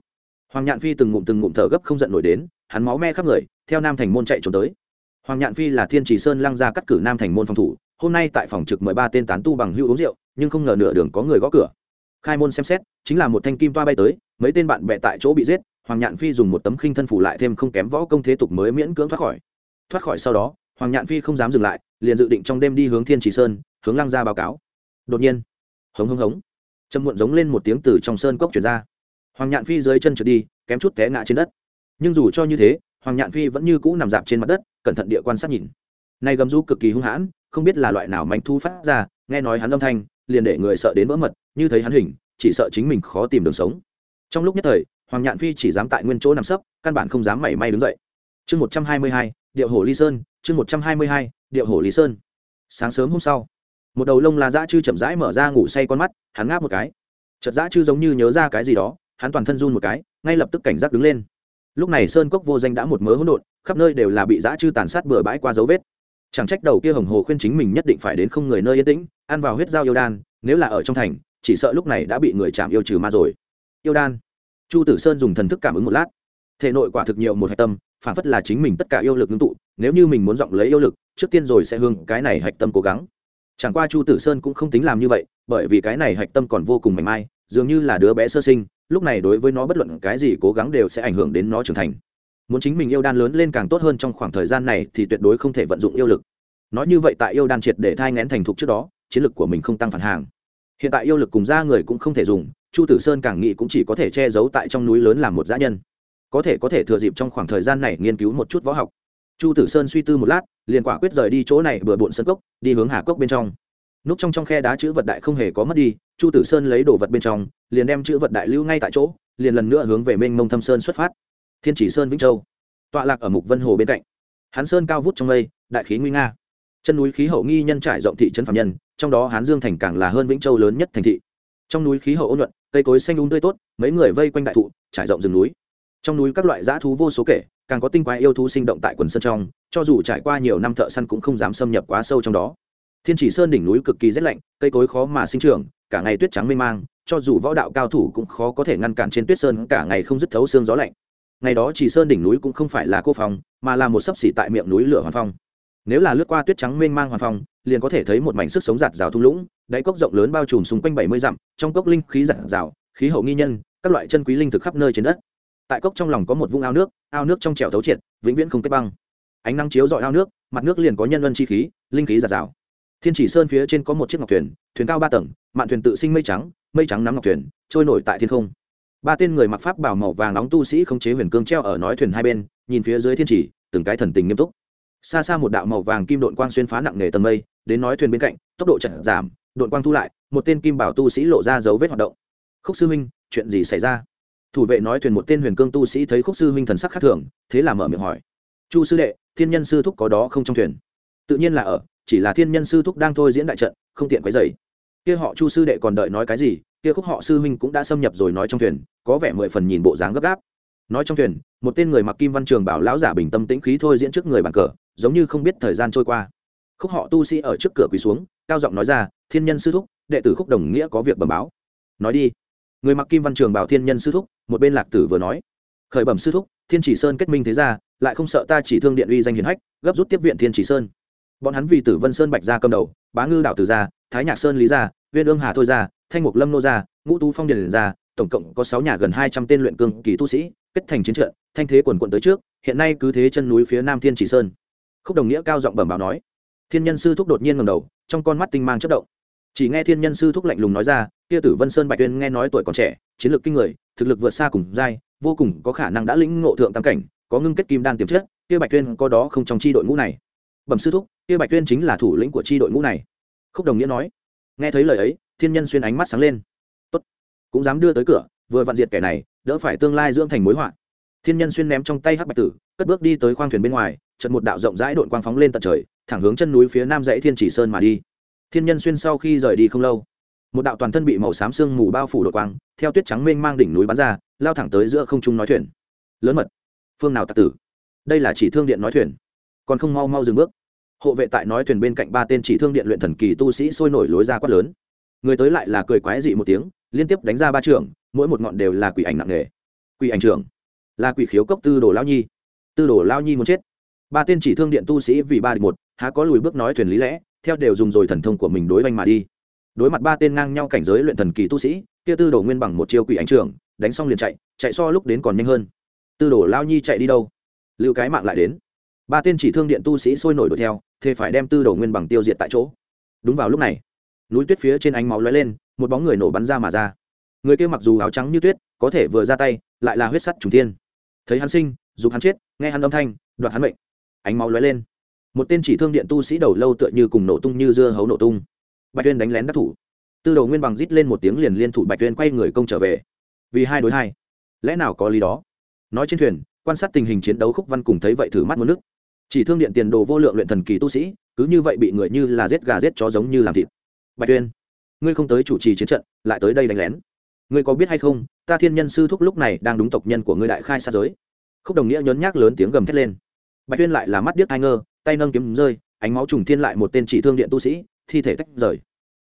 Hoàng nhạn phi từng ngụm từng ngụm thở gấp không giận nổi đến, hắn máu me khắp người, theo nam thành môn chạy trốn tới. Hoàng nhạn phi là thiên trì sơn lăng ra cắt cử nam thành môn phòng thủ, hôm nay tại phòng trực mười ba tên tán tu bằng hưu uống rượu, nhưng không ngờ nửa đường có người gõ cửa. Khai môn xem xét, chính là một thanh kim toa bay tới, mấy tên bạn bè tại chỗ bị giết, hoàng nhạn phi dùng một tấm khinh thân phủ lại thêm không kém võ công thế tục mới miễn cưỡng thoát khỏi. Thoát khỏi sau đó, hoàng nhạn phi không dám dừng lại, liền dự định trong đêm đi hướng thiên trì sơn, hướng lăng ra báo cáo đột nhiên. Hống hống hống. Trầm muộn giống lên một tiếng từ trong sơn cốc chuyển ra. Hoàng nhạn phi dưới chân trượt đi, kém chút té ngã trên đất. Nhưng dù cho như thế, hoàng nhạn phi vẫn như cũ nằm dạp trên mặt đất, cẩn thận địa quan sát nhìn. Nay gầm du cực kỳ hung hãn, không biết là loại nào manh thu phát ra, nghe nói hắn âm thanh, liền để người sợ đến vỡ mật, như thấy hắn hình, chỉ sợ chính mình khó tìm đường sống. Trong lúc nhất thời, hoàng nhạn phi chỉ dám tại nguyên chỗ nằm sấp, căn bản không dám mảy may đứng dậy. Chương một trăm hai mươi hai, điệu hồ ly sơn, chương một trăm hai mươi hai, điệu hồ lý sơn. Sáng sớm hôm sau một đầu lông là dã chư chậm rãi mở ra ngủ say con mắt, hắn ngáp một cái. Chợt dã chư giống như nhớ ra cái gì đó, hắn toàn thân run một cái, ngay lập tức cảnh giác đứng lên. Lúc này sơn cốc vô danh đã một mớ hỗn độn, khắp nơi đều là bị dã chư tàn sát bừa bãi qua dấu vết. Chẳng trách đầu kia hồng hồ khuyên chính mình nhất định phải đến không người nơi yên tĩnh, ăn vào huyết dao yêu đan, nếu là ở trong thành, chỉ sợ lúc này đã bị người chạm yêu trừ ma rồi. Yêu đan. Chu tử sơn dùng thần thức cảm ứng một lát. Thể nội quả thực nhiều một hạch tâm, phản phất là chính mình tất cả yêu lực ngưng tụ, nếu như mình muốn giọng lấy yêu lực, trước tiên rồi sẽ hương cái này hạch tâm cố gắng chẳng qua chu tử sơn cũng không tính làm như vậy, bởi vì cái này hạch tâm còn vô cùng mảnh mai, dường như là đứa bé sơ sinh, lúc này đối với nó bất luận cái gì cố gắng đều sẽ ảnh hưởng đến nó trưởng thành. Muốn chính mình yêu đan lớn lên càng tốt hơn trong khoảng thời gian này thì tuyệt đối không thể vận dụng yêu lực. Nói như vậy tại yêu đan triệt để thai ngén thành thục trước đó, chiến lực của mình không tăng phản hàng. Hiện tại yêu lực cùng da người cũng không thể dùng, chu tử sơn càng nghĩ cũng chỉ có thể che giấu tại trong núi lớn làm một dã nhân. Có thể có thể thừa dịp trong khoảng thời gian này nghiên cứu một chút võ học chu tử sơn suy tư một lát, liền quả quyết rời đi chỗ này bừa bộn sân cốc, đi hướng hà cốc bên trong. Núp trong trong khe đá chữ vật đại không hề có mất đi, chu tử sơn lấy đồ vật bên trong, liền đem chữ vật đại lưu ngay tại chỗ, liền lần nữa hướng về mênh mông thâm sơn xuất phát. Thiên chỉ sơn, vĩnh châu. Tọa lạc ở mục vân hồ bên cạnh. Hán sơn cao vút trong mây, đại khí nguy nga. Chân núi khí hậu nghi nhân trải rộng thị trấn phạm nhân, trong đó hán dương thành càng là hơn vĩnh châu lớn nhất thành thị. Trong núi khí hậu ôn nhuận, cây cối xanh đúng um tươi tốt, mấy người vây quanh đại thụ, trải rộng rừng núi trong núi các loại dã thú vô số kể, càng có tinh quái yêu thú sinh động tại quần sơn trong, cho dù trải qua nhiều năm thợ săn cũng không dám xâm nhập quá sâu trong đó. Thiên chỉ sơn đỉnh núi cực kỳ rét lạnh, cây cối khó mà sinh trưởng, cả ngày tuyết trắng mênh mang, cho dù võ đạo cao thủ cũng khó có thể ngăn cản trên tuyết sơn, cả ngày không dứt thấu xương gió lạnh. Ngày đó chỉ sơn đỉnh núi cũng không phải là cô phòng, mà là một sấp xỉ tại miệng núi lửa hoàn phong. Nếu là lướt qua tuyết trắng mênh mang hoàn phong, liền có thể thấy một mảnh sức sống giạt rào thung lũng, đáy cốc rộng lớn bao trùm xung quanh bảy mươi dặm, trong cốc linh khí giạt rào, khí hậu nghi nhân, các loại chân quý linh thực khắp nơi trên đất tại cốc trong lòng có một vũng ao nước ao nước trong trẻo thấu triệt, vĩnh viễn không kết băng. Ánh nắng chiếu dọi ao nước, mặt nước liền có nhân vân chi khí, linh khí giạt rào. Thiên chỉ sơn phía trên có một chiếc ngọc thuyền thuyền cao ba tầng, mạn thuyền tự sinh mây trắng mây trắng nắm ngọc thuyền, trôi nổi tại thiên không. Ba tên người mặc pháp bảo màu vàng nóng tu sĩ không chế huyền cương treo ở nói thuyền hai bên, nhìn phía dưới thiên chỉ, từng cái thần tình nghiêm túc. Xa xa một đạo màu vàng kim đội quang xuyên phá nặng nề tầng mây, đến nói thuyền bên cạnh, tốc độ chậm giảm đội quang thu lại, một tên kim bảo tu sĩ lộ ra dấu vết hoạt động. Khúc sư huynh, chuyện gì xảy ra? Thủ vệ nói thuyền một tên huyền cương tu sĩ thấy khúc sư huynh thần sắc khác thường, thế là mở miệng hỏi. Chu sư đệ, thiên nhân sư thúc có đó không trong thuyền? Tự nhiên là ở, chỉ là thiên nhân sư thúc đang thôi diễn đại trận, không tiện quấy dày kia họ chu sư đệ còn đợi nói cái gì? Kia khúc họ sư huynh cũng đã xâm nhập rồi nói trong thuyền, có vẻ mười phần nhìn bộ dáng gấp gáp. Nói trong thuyền, một tên người mặc kim văn trường bảo lão giả bình tâm tĩnh khí thôi diễn trước người bàn cờ, giống như không biết thời gian trôi qua. Khúc họ tu sĩ ở trước cửa quỳ xuống, cao giọng nói ra, thiên nhân sư thúc, đệ tử khúc đồng nghĩa có việc bẩm báo. Nói đi người mặc kim văn trường bảo thiên nhân sư thúc, một bên lạc tử vừa nói, khởi bẩm sư thúc, thiên chỉ sơn kết minh thế ra lại không sợ ta chỉ thương điện uy danh hiền hách, gấp rút tiếp viện thiên chỉ sơn. Bọn hắn vì tử vân sơn bạch gia cầm đầu, bá ngư đạo tử gia, thái nhạc sơn lý gia, viên ương hà thôi gia, thanh mục lâm nô gia, ngũ tú phong điền gia, tổng cộng có sáu nhà gần hai trăm tên luyện cương kỳ tu sĩ, kết thành chiến trận, thanh thế quần quận tới trước, hiện nay cứ thế chân núi phía nam thiên chỉ sơn. Khúc đồng nghĩa cao giọng bẩm báo nói, thiên nhân sư thúc đột nhiên ngầm đầu, trong con mắt tinh mang chất động chỉ nghe thiên nhân sư thúc lạnh lùng nói ra, kia tử vân sơn bạch tuyên nghe nói tuổi còn trẻ, chiến lược kinh người, thực lực vượt xa cùng giai, vô cùng có khả năng đã lĩnh ngộ thượng tam cảnh, có ngưng kết kim đan tiềm chất, kia bạch tuyên có đó không trong chi đội ngũ này. Bẩm sư thúc, kia bạch tuyên chính là thủ lĩnh của chi đội ngũ này. Khúc đồng nghĩa nói. Nghe thấy lời ấy, thiên nhân xuyên ánh mắt sáng lên. Tốt, cũng dám đưa tới cửa, vừa vặn diệt kẻ này, đỡ phải tương lai dưỡng thành mối họa. Thiên nhân xuyên ném trong tay hắc bạch tử, cất bước đi tới khoang thuyền bên ngoài chật một đạo rộng rãi đội quang phóng lên tận trời, thẳng hướng chân núi phía nam dãy thiên chỉ sơn mà đi thiên nhân xuyên sau khi rời đi không lâu, một đạo toàn thân bị màu xám sương mù bao phủ đột quang, theo tuyết trắng mênh mang đỉnh núi bắn ra, lao thẳng tới giữa không trung nói thuyền. Lớn mật. Phương nào tạ tử? Đây là chỉ thương điện nói thuyền. Còn không mau mau dừng bước. Hộ vệ tại nói thuyền bên cạnh ba tên chỉ thương điện luyện thần kỳ tu sĩ sôi nổi lối ra quát lớn. Người tới lại là cười quái dị một tiếng, liên tiếp đánh ra ba trường, mỗi một ngọn đều là quỷ ảnh nặng nề. Quỷ ảnh trưởng, là quỷ khiếu cốc tư đồ lao nhi. Tư đồ lao nhi muốn chết. Ba tên chỉ thương điện tu sĩ vì ba địch một, há có lùi bước nói thuyền lý lẽ theo đều dùng rồi thần thông của mình đối oanh mà đi. Đối mặt ba tên ngang nhau cảnh giới luyện thần kỳ tu sĩ, kia tư đồ nguyên bằng một chiêu quỷ ảnh trưởng, đánh xong liền chạy chạy so lúc đến còn nhanh hơn. Tư đồ lao nhi chạy đi đâu? Lưu cái mạng lại đến. Ba tên chỉ thương điện tu sĩ sôi nổi đuổi theo, thế phải đem tư đồ nguyên bằng tiêu diệt tại chỗ. Đúng vào lúc này, núi tuyết phía trên ánh máu lóe lên, một bóng người nổ bắn ra mà ra. Người kia mặc dù áo trắng như tuyết, có thể vừa ra tay, lại là huyết sắt trùng thiên. Thấy hắn sinh, dục hắn chết, nghe hắn âm thanh, đoạt hắn mệnh. Ánh máu lóe lên một tên chỉ thương điện tu sĩ đầu lâu tựa như cùng nổ tung như dưa hấu nổ tung. Bạch tuyên đánh lén đắc thủ. Tư đầu nguyên bằng rít lên một tiếng liền liên thủ bạch tuyên quay người công trở về. Vì hai đối hai. Lẽ nào có lý đó? Nói trên thuyền, quan sát tình hình chiến đấu khúc văn cùng thấy vậy thử mắt một nước. Chỉ thương điện tiền đồ vô lượng luyện thần kỳ tu sĩ, cứ như vậy bị người như là giết gà giết chó giống như làm thịt. Bạch tuyên ngươi không tới chủ trì chiến trận, lại tới đây đánh lén. Ngươi có biết hay không, ta thiên nhân sư thúc lúc này đang đúng tộc nhân của ngươi đại khai xa giới. Khúc đồng nghĩa nhớn nhác lớn tiếng gầm thét lên. Bạch tuyên lại là mắt điếc ai ngơ tay nâng kiếm rơi, ánh máu trùng thiên lại một tên chỉ thương điện tu sĩ, thi thể tách rời.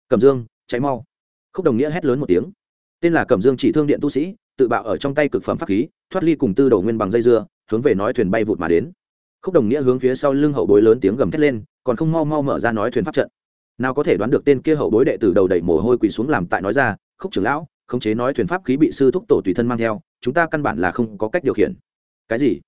Cẩm dương cháy mau. Khúc đồng nghĩa hét lớn một tiếng. Tên là cẩm dương chỉ thương điện tu sĩ, tự bạo ở trong tay cực phẩm pháp khí, thoát ly cùng tư đầu nguyên bằng dây dưa, hướng về nói thuyền bay vụt mà đến. Khúc đồng nghĩa hướng phía sau lưng hậu bối lớn tiếng gầm thét lên, còn không mau mau mở ra nói thuyền pháp trận. Nào có thể đoán được tên kia hậu bối đệ tử đầu đẩy mồ hôi quỳ xuống làm tại nói ra, khúc trưởng lão, khống chế nói thuyền pháp khí bị sư thúc tổ tùy thân mang theo, chúng ta căn bản là không có cách điều khiển. Cái gì?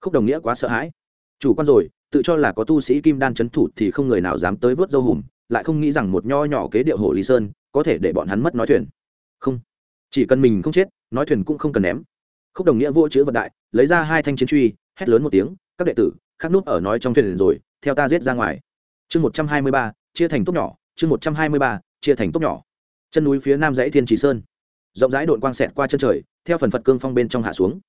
Khúc đồng nghĩa quá sợ hãi. Chủ quan rồi tự cho là có tu sĩ kim đan chấn thủ thì không người nào dám tới vớt dâu hùm, lại không nghĩ rằng một nho nhỏ kế điệu hồ lý sơn có thể để bọn hắn mất nói thuyền. Không, chỉ cần mình không chết, nói thuyền cũng không cần ném. Khúc đồng nghĩa vô chữ vận đại, lấy ra hai thanh chiến truy, hét lớn một tiếng, các đệ tử, khắc nút ở nói trong thuyền rồi, theo ta giết ra ngoài. Chương một trăm hai mươi ba, chia thành tốt nhỏ, chương một trăm hai mươi ba, chia thành tốt nhỏ. Chân núi phía nam dãy thiên trì sơn. Rộng rãi đội quang xẹt qua chân trời, theo phần phật cương phong bên trong hạ xuống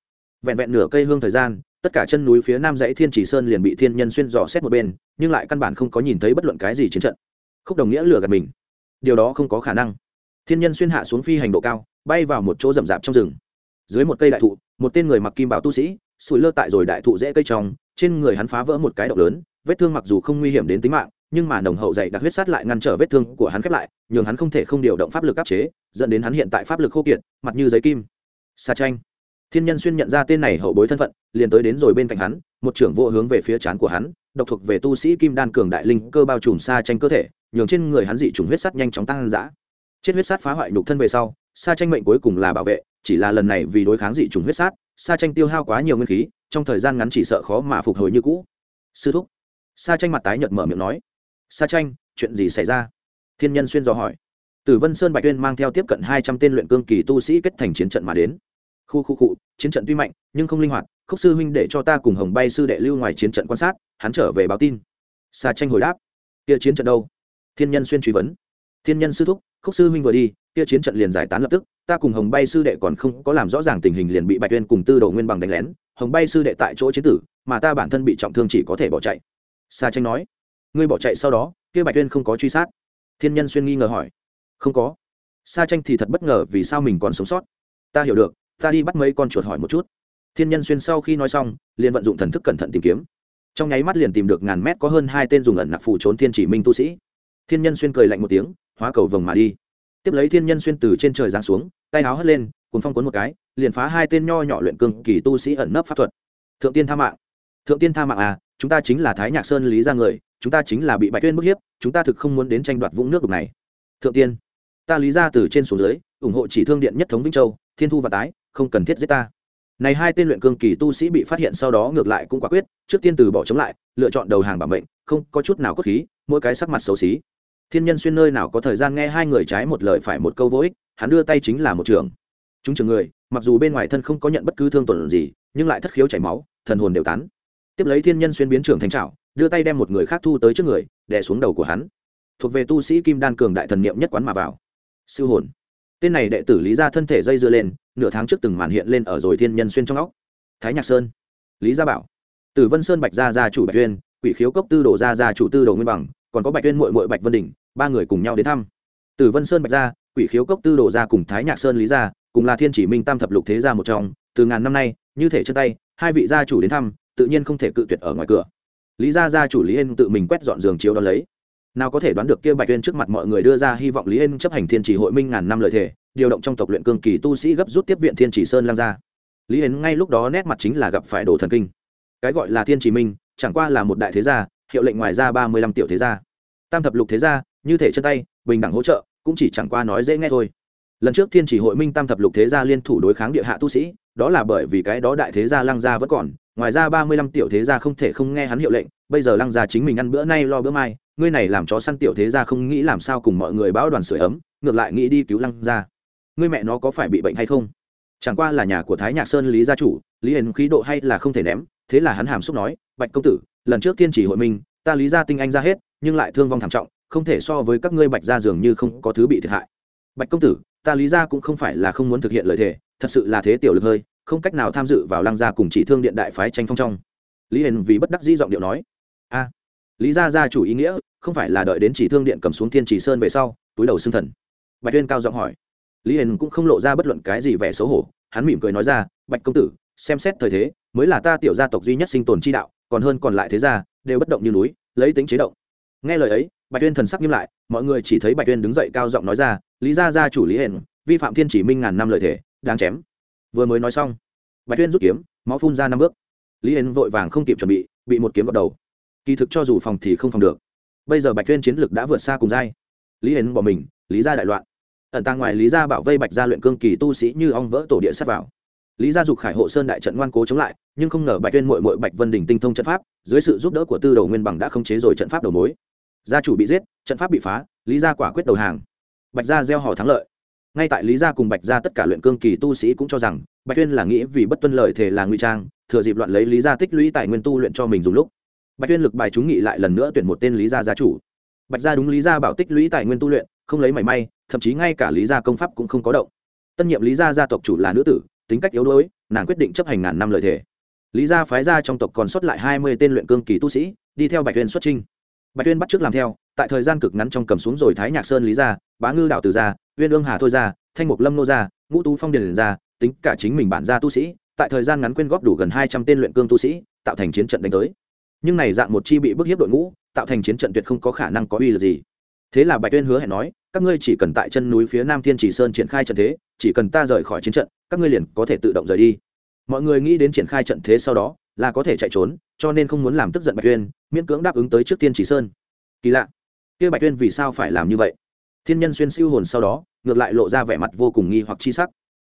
vẹn vẹn nửa cây hương thời gian, tất cả chân núi phía nam dãy thiên chỉ sơn liền bị thiên nhân xuyên dò xét một bên, nhưng lại căn bản không có nhìn thấy bất luận cái gì chiến trận. Khúc đồng nghĩa lừa gạt mình. Điều đó không có khả năng. Thiên nhân xuyên hạ xuống phi hành độ cao, bay vào một chỗ rậm rạp trong rừng. Dưới một cây đại thụ, một tên người mặc kim bảo tu sĩ, sủi lơ tại rồi đại thụ dễ cây trồng trên người hắn phá vỡ một cái động lớn, vết thương mặc dù không nguy hiểm đến tính mạng, nhưng mà nồng hậu dày đặc huyết sát lại ngăn trở vết thương của hắn khép lại, nhường hắn không thể không điều động pháp lực áp chế, dẫn đến hắn hiện tại pháp lực khô kiệt, mặt như giấy kim. Sa tranh thiên nhân xuyên nhận ra tên này hậu bối thân phận, liền tới đến rồi bên cạnh hắn, một trưởng vô hướng về phía trán của hắn, độc thuộc về tu sĩ kim đan cường đại linh cơ bao trùm xa tranh cơ thể, nhường trên người hắn dị trùng huyết sắt nhanh chóng tăng dã. Chết huyết sát phá hoại nhục thân về sau xa tranh mệnh cuối cùng là bảo vệ, chỉ là lần này vì đối kháng dị trùng huyết sát xa tranh tiêu hao quá nhiều nguyên khí, trong thời gian ngắn chỉ sợ khó mà phục hồi như cũ. Sư thúc. Xa tranh mặt tái nhợt mở miệng nói. Xa tranh chuyện gì xảy ra? Thiên nhân xuyên dò hỏi. Tử vân sơn bạch tuyên mang theo tiếp cận hai trăm tên luyện cương kỳ tu sĩ kết thành chiến trận mà đến khu khu cụ chiến trận tuy mạnh, nhưng không linh hoạt, khúc sư huynh để cho ta cùng hồng bay sư đệ lưu ngoài chiến trận quan sát, hắn trở về báo tin. Xà tranh hồi đáp. Kia chiến trận đâu? Thiên nhân xuyên truy vấn. Thiên nhân sư thúc, khúc sư huynh vừa đi, kia chiến trận liền giải tán lập tức, ta cùng hồng bay sư đệ còn không có làm rõ ràng tình hình liền bị bạch tuyên cùng tư đồ nguyên bằng đánh lén, hồng bay sư đệ tại chỗ chiến tử, mà ta bản thân bị trọng thương chỉ có thể bỏ chạy. Xà tranh nói. Ngươi bỏ chạy sau đó, kia bạch tuyên không có truy sát. Thiên nhân xuyên nghi ngờ hỏi. Không có. Sa tranh thì thật bất ngờ vì sao mình còn sống sót. Ta hiểu được ta đi bắt mấy con chuột hỏi một chút. Thiên nhân xuyên sau khi nói xong, liền vận dụng thần thức cẩn thận tìm kiếm. Trong nháy mắt liền tìm được ngàn mét có hơn hai tên dùng ẩn nặc phủ trốn thiên chỉ minh tu sĩ. Thiên nhân xuyên cười lạnh một tiếng, hóa cầu vồng mà đi. Tiếp lấy thiên nhân xuyên từ trên trời giáng xuống, tay áo hất lên cùng phong cuốn một cái, liền phá hai tên nho nhỏ luyện cương kỳ tu sĩ ẩn nấp pháp thuật. Thượng tiên tha mạng. Thượng tiên tha mạng à chúng ta chính là thái nhạc sơn lý ra người, chúng ta chính là bị bạch tuyên bức hiếp, chúng ta thực không muốn đến tranh đoạt vũng nước đục này. Thượng tiên, ta lý ra từ trên xuống dưới, ủng hộ chỉ thương điện nhất thống vĩnh châu, thiên thu và tái không cần thiết giết ta. Này hai tên luyện cương kỳ tu sĩ bị phát hiện sau đó ngược lại cũng quả quyết, trước tiên từ bỏ chống lại, lựa chọn đầu hàng bảo mệnh, không có chút nào cốt khí, mỗi cái sắc mặt xấu xí. Thiên nhân xuyên nơi nào có thời gian nghe hai người trái một lời phải một câu vô ích, hắn đưa tay chính là một trường. Chúng trường người, mặc dù bên ngoài thân không có nhận bất cứ thương tổn gì, nhưng lại thất khiếu chảy máu, thần hồn đều tán. Tiếp lấy thiên nhân xuyên biến trưởng thành trảo, đưa tay đem một người khác thu tới trước người, đè xuống đầu của hắn. Thuộc về tu sĩ kim đan cường đại thần niệm nhất quán mà vào. Siêu hồn. Tên này đệ tử lý ra thân thể dây dưa lên nửa tháng trước từng màn hiện lên ở rồi thiên nhân xuyên trong óc. Thái nhạc sơn, lý gia bảo, tử vân sơn bạch gia gia chủ bạch tuyên quỷ khiếu cốc tư đồ gia gia chủ tư đồ nguyên bằng, còn có bạch tuyên mội mội bạch vân đình ba người cùng nhau đến thăm. Tử vân sơn bạch gia, quỷ khiếu cốc tư đồ gia cùng thái nhạc sơn lý gia, cùng là thiên chỉ minh tam thập lục thế gia một trong, từ ngàn năm nay, như thể chân tay, hai vị gia chủ đến thăm, tự nhiên không thể cự tuyệt ở ngoài cửa. Lý gia gia chủ lý yên tự mình quét dọn giường chiếu đón lấy. Nào có thể đoán được kia bạch tuyên trước mặt mọi người đưa ra hy vọng lý yên chấp hành thiên chỉ hội minh ngàn năm lời thề điều động trong tộc luyện cương kỳ tu sĩ gấp rút tiếp viện thiên chỉ sơn lang ra. Lý hiến ngay lúc đó nét mặt chính là gặp phải đồ thần kinh. Cái gọi là thiên chỉ minh, chẳng qua là một đại thế gia, hiệu lệnh ngoài ra ba mươi lăm tiểu thế gia. Tam thập lục thế gia, như thể chân tay, bình đẳng hỗ trợ, cũng chỉ chẳng qua nói dễ nghe thôi. Lần trước thiên chỉ hội minh tam thập lục thế gia liên thủ đối kháng địa hạ tu sĩ, đó là bởi vì cái đó đại thế gia lăng gia vẫn còn, ngoài ra ba mươi lăm tiểu thế gia không thể không nghe hắn hiệu lệnh, bây giờ lăng gia chính mình ăn bữa nay lo bữa mai, ngươi này làm chó săn tiểu thế gia không nghĩ làm sao cùng mọi người báo đoàn sưởi ấm, ngược lại nghĩ đi cứu lăng gia ngươi mẹ nó có phải bị bệnh hay không? Chẳng qua là nhà của thái nhạc sơn lý gia chủ, lý hiền khí độ hay là không thể ném, thế là hắn hàm xúc nói, bạch công tử, lần trước thiên chỉ hội minh ta lý gia tinh anh ra hết, nhưng lại thương vong thảm trọng, không thể so với các ngươi bạch gia dường như không có thứ bị thiệt hại. Bạch công tử, ta lý gia cũng không phải là không muốn thực hiện lời thề, thật sự là thế tiểu lực hơi, không cách nào tham dự vào lăng gia cùng chỉ thương điện đại phái tranh phong trong. Lý hiền vì bất đắc dĩ giọng điệu nói. A, lý gia gia chủ ý nghĩa, không phải là đợi đến chỉ thương điện cầm xuống thiên chỉ sơn về sau, túi đầu xương thần. Bạch tuyên cao giọng hỏi lý hiền cũng không lộ ra bất luận cái gì vẻ xấu hổ, hắn mỉm cười nói ra, bạch công tử, xem xét thời thế, mới là ta tiểu gia tộc duy nhất sinh tồn chi đạo, còn hơn còn lại thế gia, đều bất động như núi, lấy tính chế động. Nghe lời ấy, bạch tuyên thần sắc nghiêm lại, mọi người chỉ thấy bạch tuyên đứng dậy cao giọng nói ra, lý gia gia chủ lý hiền, vi phạm thiên chỉ minh ngàn năm lời thể, đáng chém. Vừa mới nói xong, bạch tuyên rút kiếm, máu phun ra năm bước. Lý hiền vội vàng không kịp chuẩn bị bị một kiếm vào đầu. Kỳ thực cho dù phòng thì không phòng được. Bây giờ bạch tuyên chiến lực đã vượt xa cùng giai. Lý hiền bỏ mình, lý gia đại loạn ẩn tàng ngoài lý gia bảo vây bạch gia luyện cương kỳ tu sĩ như ong vỡ tổ địa sát vào. Lý gia dục khải hộ sơn đại trận ngoan cố chống lại, nhưng không ngờ bạch tuyên mội mội bạch vân đình tinh thông trận pháp, dưới sự giúp đỡ của tư đầu nguyên bằng đã không chế rồi trận pháp đầu mối. Gia chủ bị giết, trận pháp bị phá, lý gia quả quyết đầu hàng. Bạch gia gieo hò thắng lợi. Ngay tại lý gia cùng bạch gia tất cả luyện cương kỳ tu sĩ cũng cho rằng, bạch tuyên là nghĩ vì bất tuân lời thể là nguy trang, thừa dịp loạn lấy lý gia tích lũy tài nguyên tu luyện cho mình dùng lúc. Bạch tuyên lực bài chúng nghị lại lần nữa tuyển một tên lý gia gia chủ. Bạch gia đúng lý gia bảo tích lũy tài nguyên tu luyện, không lấy mảy may thậm chí ngay cả lý gia công pháp cũng không có động. Tân nhiệm lý gia gia tộc chủ là nữ tử, tính cách yếu đuối, nàng quyết định chấp hành ngàn năm lời thề. Lý gia phái ra trong tộc còn sót lại hai mươi tên luyện cương kỳ tu sĩ, đi theo bạch tuyên xuất trinh bạch tuyên bắt t làm theo, tại thời gian cực ngắn trong cầm xuống rồi thái nhạc sơn lý gia, bá ngư Đạo từ gia, uyên ương hà thôi gia, thanh mục lâm nô gia, ngũ tú phong điền gia, tính cả chính mình bản gia tu sĩ, tại thời gian ngắn quyên góp đủ gần hai trăm tên luyện cương tu sĩ, tạo thành chiến trận đánh tới. Nhưng này dạng một chi bị bức hiếp đội ngũ, tạo thành chiến trận tuyệt không có khả năng có uy lực gì. Thế là bạch tuyên hứa hẹn nói các ngươi chỉ cần tại chân núi phía nam thiên chỉ sơn triển khai trận thế, chỉ cần ta rời khỏi chiến trận, các ngươi liền có thể tự động rời đi. Mọi người nghĩ đến triển khai trận thế sau đó, là có thể chạy trốn, cho nên không muốn làm tức giận bạch tuyên miễn cưỡng đáp ứng tới trước thiên chỉ sơn. Kỳ lạ. Kia bạch tuyên vì sao phải làm như vậy? Thiên nhân xuyên siêu hồn sau đó, ngược lại lộ ra vẻ mặt vô cùng nghi hoặc chi sắc.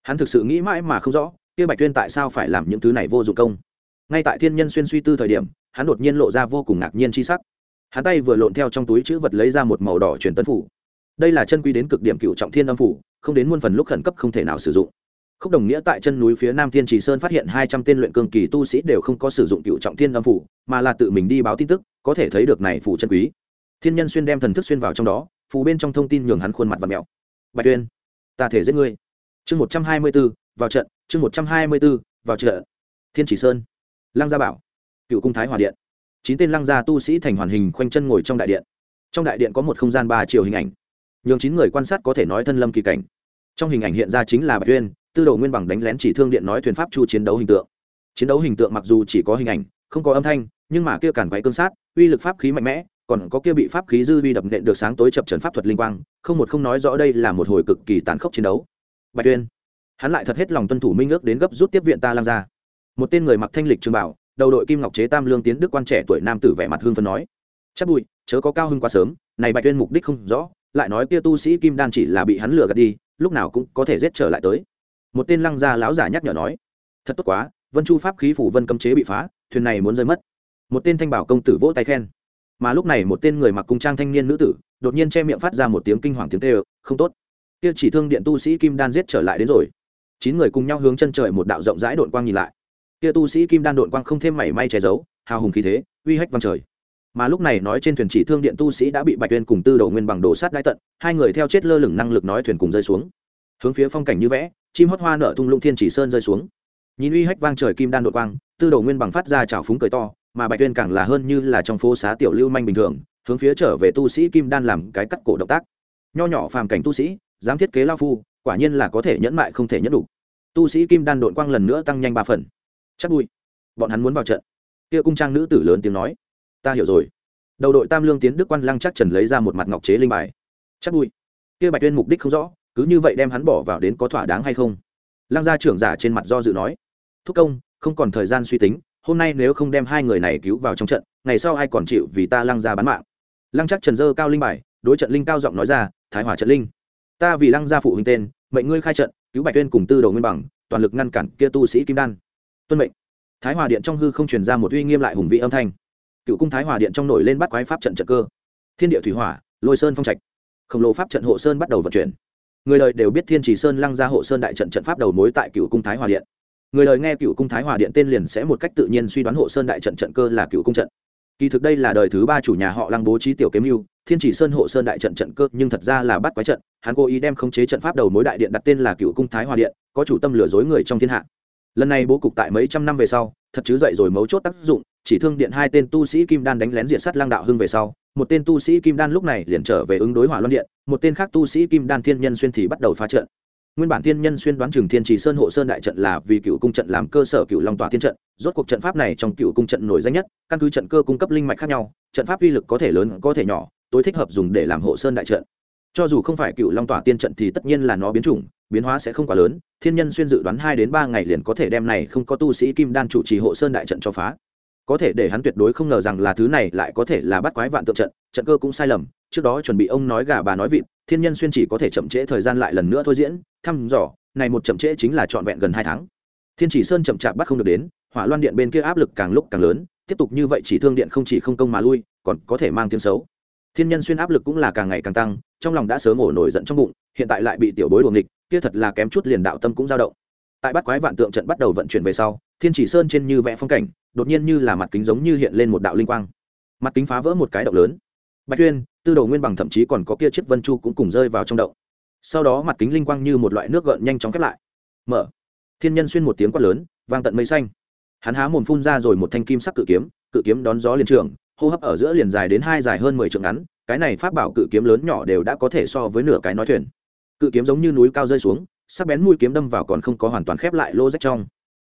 Hắn thực sự nghĩ mãi mà không rõ, kia bạch tuyên tại sao phải làm những thứ này vô dụng công? Ngay tại thiên nhân xuyên suy tư thời điểm, hắn đột nhiên lộ ra vô cùng ngạc nhiên chi sắc. Hắn tay vừa lộn theo trong túi chữ vật lấy ra một màu đỏ truyền tấn phủ đây là chân quy đến cực điểm cựu trọng thiên âm phủ, không đến muôn phần lúc khẩn cấp không thể nào sử dụng. Khúc đồng nghĩa tại chân núi phía nam thiên trì sơn phát hiện hai trăm tên luyện cường kỳ tu sĩ đều không có sử dụng cựu trọng thiên âm phủ, mà là tự mình đi báo tin tức, có thể thấy được này phủ chân quý. Thiên nhân xuyên đem thần thức xuyên vào trong đó phù bên trong thông tin nhường hắn khuôn mặt và mẹo. Bạch tuyên, ta thể giết ngươi. Chương một trăm hai mươi b ố vào trận, chương một trăm hai mươi b ố vào trận. Thiên chỉ sơn. Lăng gia bảo. Cựu cung thái hòa điện. Chín tên lăng gia tu sĩ thành hoàn hình khoanh chân ngồi trong đại điện. Trong đại điện có một không gian ba chiều hình ảnh nhường chín người quan sát có thể nói thân lâm kỳ cảnh. Trong hình ảnh hiện ra chính là bạch tuyên tư đồ nguyên bằng đánh lén chỉ thương điện nói thuyền pháp chu chiến đấu hình tượng. Chiến đấu hình tượng mặc dù chỉ có hình ảnh, không có âm thanh, nhưng mà kia cản quấy cương sát, uy lực pháp khí mạnh mẽ, còn có kia bị pháp khí dư vi đập nện được sáng tối chập trần pháp thuật linh quang, không một không nói rõ đây là một hồi cực kỳ tàn khốc chiến đấu. Bạch tuyên hắn lại thật hết lòng tuân thủ minh ước đến gấp rút tiếp viện ta lang ra một tên người mặc thanh lịch trường bảo, đầu đội kim ngọc chế tam lương tiến đức quan trẻ tuổi nam tử vẻ mặt hương phân nói, chắc bụi, chớ có cao hưng quá sớm, này bạch tuyên mục đích không rõ lại nói kia tu sĩ kim đan chỉ là bị hắn lừa gạt đi, lúc nào cũng có thể giết trở lại tới. Một tên lăng gia lão giả nhắc nhở nói, thật tốt quá, vân chu pháp khí phủ vân cấm chế bị phá, thuyền này muốn rơi mất. Một tên thanh bảo công tử vỗ tay khen. Mà lúc này một tên người mặc cung trang thanh niên nữ tử, đột nhiên che miệng phát ra một tiếng kinh hoàng tiếng tê không tốt. Kia chỉ thương điện tu sĩ kim đan giết trở lại đến rồi. Chín người cùng nhau hướng chân trời một đạo rộng rãi đội quang nhìn lại. Kia tu sĩ kim đan đội quang không thêm mảy may che giấu, hào hùng khí thế, uy hách văng trời mà lúc này nói trên thuyền chỉ thương điện tu sĩ đã bị bạch tuyên cùng tư đầu nguyên bằng đồ sát đai tận, hai người theo chết lơ lửng năng lực nói thuyền cùng rơi xuống. Hướng phía phong cảnh như vẽ, chim hót hoa nở thung lũng thiên chỉ sơn rơi xuống. Nhìn uy hách vang trời kim đan đội quang, tư đầu nguyên bằng phát ra chảo phúng cười to, mà bạch tuyên càng là hơn như là trong phố xá tiểu lưu manh bình thường, hướng phía trở về tu sĩ kim đan làm cái cắt cổ động tác. Nho nhỏ phàm cảnh tu sĩ, dám thiết kế lao phu, quả nhiên là có thể nhẫn mại không thể nhẫn đủ. Tu sĩ kim đan đội quang lần nữa tăng nhanh ba phần. Chắc bụi bọn hắn muốn vào trận. Kia cung trang nữ tử lớn tiếng nói ta hiểu rồi. Đầu đội tam lương tiến đức quan lăng chắc trần lấy ra một mặt ngọc chế linh bài. Chắc bụi. Kia bạch tuyên mục đích không rõ, cứ như vậy đem hắn bỏ vào đến có thỏa đáng hay không? Lăng gia trưởng giả trên mặt do dự nói. Thúc công, không còn thời gian suy tính, hôm nay nếu không đem hai người này cứu vào trong trận, ngày sau ai còn chịu vì ta lăng gia bán mạng? Lăng chắc trần dơ cao linh bài, đối trận linh cao giọng nói ra, thái hòa trận linh, ta vì lăng gia phụ huynh tên, mệnh ngươi khai trận, cứu bạch tuyên cùng tư đầu nguyên bằng, toàn lực ngăn cản kia tu sĩ kim đan. Tuân mệnh. Thái hòa điện trong hư không truyền ra một uy nghiêm lại hùng vị âm thanh cựu cung thái hòa điện trong nổi lên bắt quái pháp trận trận cơ. Thiên địa thủy hỏa, lôi sơn phong trạch. Khổng lồ pháp trận hộ sơn bắt đầu vận chuyển. Người đời đều biết thiên trì sơn lăng ra hộ sơn đại trận trận pháp đầu mối tại cựu cung thái hòa điện. Người đời nghe cựu cung thái hòa điện tên liền sẽ một cách tự nhiên suy đoán hộ sơn đại trận trận cơ là cựu cung trận. Kỳ thực đây là đời thứ ba chủ nhà họ lăng bố trí tiểu kiếm mưu thiên chỉ sơn hộ sơn đại trận trận cơ, nhưng thật ra là bắt quái trận. Hắn cố ý đem khống chế trận pháp đầu mối đại điện đặt tên là cựu cung thái hòa điện, có chủ tâm lừa dối người trong thiên hạ. Lần này bố cục tại mấy trăm năm về sau, thật chứ dậy rồi mấu chốt tác dụng chỉ thương điện hai tên tu sĩ kim đan đánh lén diện sát lang đạo hưng về sau, một tên tu sĩ kim đan lúc này liền trở về ứng đối hỏa loan điện, một tên khác tu sĩ kim đan thiên nhân xuyên thì bắt đầu phá trận. Nguyên bản thiên nhân xuyên đoán chừng thiên trì sơn hộ sơn đại trận là vì cựu cung trận làm cơ sở cựu long tòa thiên trận, rốt cuộc trận pháp này trong cựu cung trận nổi danh nhất, căn cứ trận cơ cung cấp linh mạch khác nhau, trận pháp uy lực có thể lớn, có thể nhỏ, tối thích hợp dùng để làm hộ sơn đại trận. Cho dù không phải cựu long tỏa tiên trận thì tất nhiên là nó biến chủng, biến hóa sẽ không quá lớn, thiên nhân xuyên dự đoán hai đến ba ngày liền có thể đem này không có tu sĩ kim đan chủ trì hộ sơn đại trận cho phá có thể để hắn tuyệt đối không ngờ rằng là thứ này lại có thể là bắt quái vạn tượng trận trận cơ cũng sai lầm, trước đó chuẩn bị ông nói gà bà nói vịt, thiên nhân xuyên chỉ có thể chậm trễ thời gian lại lần nữa thôi diễn, thăm dò, này một chậm trễ chính là trọn vẹn gần hai tháng. Thiên chỉ sơn chậm chạp bắt không được đến, hỏa loan điện bên kia áp lực càng lúc càng lớn, tiếp tục như vậy chỉ thương điện không chỉ không công mà lui, còn có thể mang tiếng xấu. Thiên nhân xuyên áp lực cũng là càng ngày càng tăng, trong lòng đã sớm ổ nổi giận trong bụng, hiện tại lại bị tiểu bối đuồng địch kia thật là kém chút liền đạo tâm cũng dao động tại bắt quái vạn tượng trận bắt đầu vận chuyển về sau, thiên chỉ sơn trên như vẽ phong cảnh, đột nhiên như là mặt kính giống như hiện lên một đạo linh quang. Mặt kính phá vỡ một cái động lớn. Bạch tuyên, tư đồ nguyên bằng thậm chí còn có kia chiếc vân chu cũng cùng rơi vào trong động. Sau đó mặt kính linh quang như một loại nước gợn nhanh chóng khép lại. Mở. Thiên nhân xuyên một tiếng quát lớn, vang tận mây xanh. Hắn há mồm phun ra rồi một thanh kim sắc cự kiếm cự kiếm đón gió liền trường, hô hấp ở giữa liền dài đến hai dài hơn mười trượng ngắn, cái này pháp bảo cự kiếm lớn nhỏ đều đã có thể so với nửa cái nói thuyền. Cự kiếm giống như núi cao rơi xuống sắc bén mũi kiếm đâm vào còn không có hoàn toàn khép lại lô rách trong.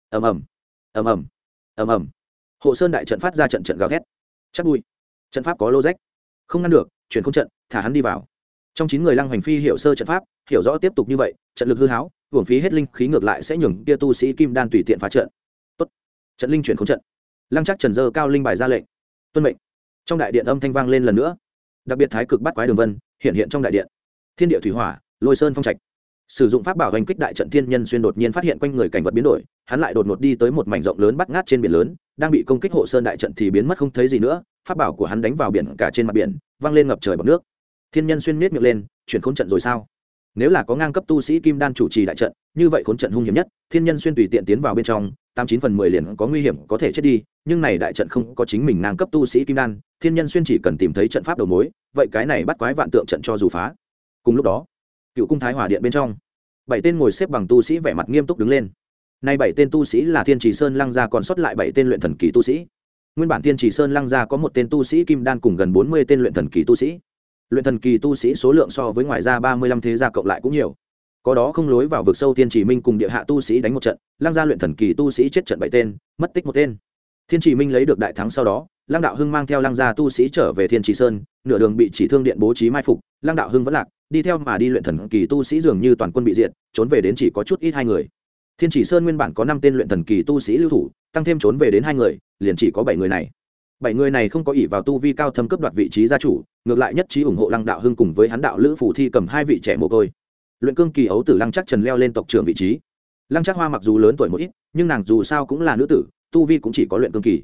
Ầm ầm ầm ầm ầm ầm. Hộ sơn đại trận phát ra trận trận gào thét. Chắc bụi. Trận pháp có lô rách. Không ngăn được, chuyển không trận, thả hắn đi vào. Trong chín người lăng hoành phi hiểu sơ trận pháp, hiểu rõ tiếp tục như vậy, trận lực hư háo, hưởng phí hết linh khí ngược lại sẽ nhường kia tu sĩ kim đan tùy tiện phá trận. Tốt. Trận linh chuyển không trận. Lăng chắc trần dơ cao linh bài ra lệnh. Tuân mệnh. Trong đại điện âm thanh vang lên lần nữa. Đặc biệt thái cực bắt quái đường vân, hiện hiện trong đại điện. Thiên địa thủy hỏa, lôi sơn phong trạch sử dụng pháp bảo hành kích đại trận thiên nhân xuyên đột nhiên phát hiện quanh người cảnh vật biến đổi, hắn lại đột ngột đi tới một mảnh rộng lớn bắt ngát trên biển lớn, đang bị công kích hộ sơn đại trận thì biến mất không thấy gì nữa, pháp bảo của hắn đánh vào biển cả trên mặt biển văng lên ngập trời bọc nước. Thiên nhân xuyên miết miệng lên, chuyển khốn trận rồi sao? Nếu là có ngang cấp tu sĩ kim đan chủ trì đại trận, như vậy khốn trận hung hiểm nhất, thiên nhân xuyên tùy tiện tiến vào bên trong, tám chín phần mười liền có nguy hiểm, có thể chết đi, nhưng này đại trận không có chính mình ngang cấp tu sĩ kim đan, thiên nhân xuyên chỉ cần tìm thấy trận pháp đầu mối, vậy cái này bắt quái vạn tượng trận cho dù phá. Cùng lúc đó cựu cung thái hòa điện bên trong. Bảy tên ngồi xếp bằng tu sĩ vẻ mặt nghiêm túc đứng lên. Nay bảy tên tu sĩ là thiên trì sơn lăng gia còn sót lại bảy tên luyện thần kỳ tu sĩ. Nguyên bản thiên trì sơn lăng gia có một tên tu sĩ kim đan cùng gần bốn mươi tên luyện thần kỳ tu sĩ. Luyện thần kỳ tu sĩ số lượng so với ngoài ra ba mươi lăm thế gia cộng lại cũng nhiều. Có đó không lối vào vực sâu thiên trì minh cùng địa hạ tu sĩ đánh một trận, lăng gia luyện thần kỳ tu sĩ chết trận bảy tên, mất tích một tên. Thiên trì minh lấy được đại thắng sau đó, lăng đạo hưng mang theo lăng gia tu sĩ trở về thiên trì sơn, nửa đường bị chỉ thương điện bố trí mai phục, lăng đạo hưng vẫn lạc đi theo mà đi luyện thần kỳ tu sĩ dường như toàn quân bị diệt, trốn về đến chỉ có chút ít hai người. Thiên chỉ sơn nguyên bản có năm tên luyện thần kỳ tu sĩ lưu thủ, tăng thêm trốn về đến hai người, liền chỉ có bảy người này. Bảy người này không có ỷ vào tu vi cao thâm cấp đoạt vị trí gia chủ, ngược lại nhất trí ủng hộ lăng đạo hưng cùng với hắn đạo lữ phủ thi cầm hai vị trẻ mồ côi. Luyện cương kỳ ấu tử lăng chắc trần leo lên tộc trưởng vị trí. Lăng chắc hoa mặc dù lớn tuổi một ít, nhưng nàng dù sao cũng là nữ tử, tu vi cũng chỉ có luyện cương kỳ.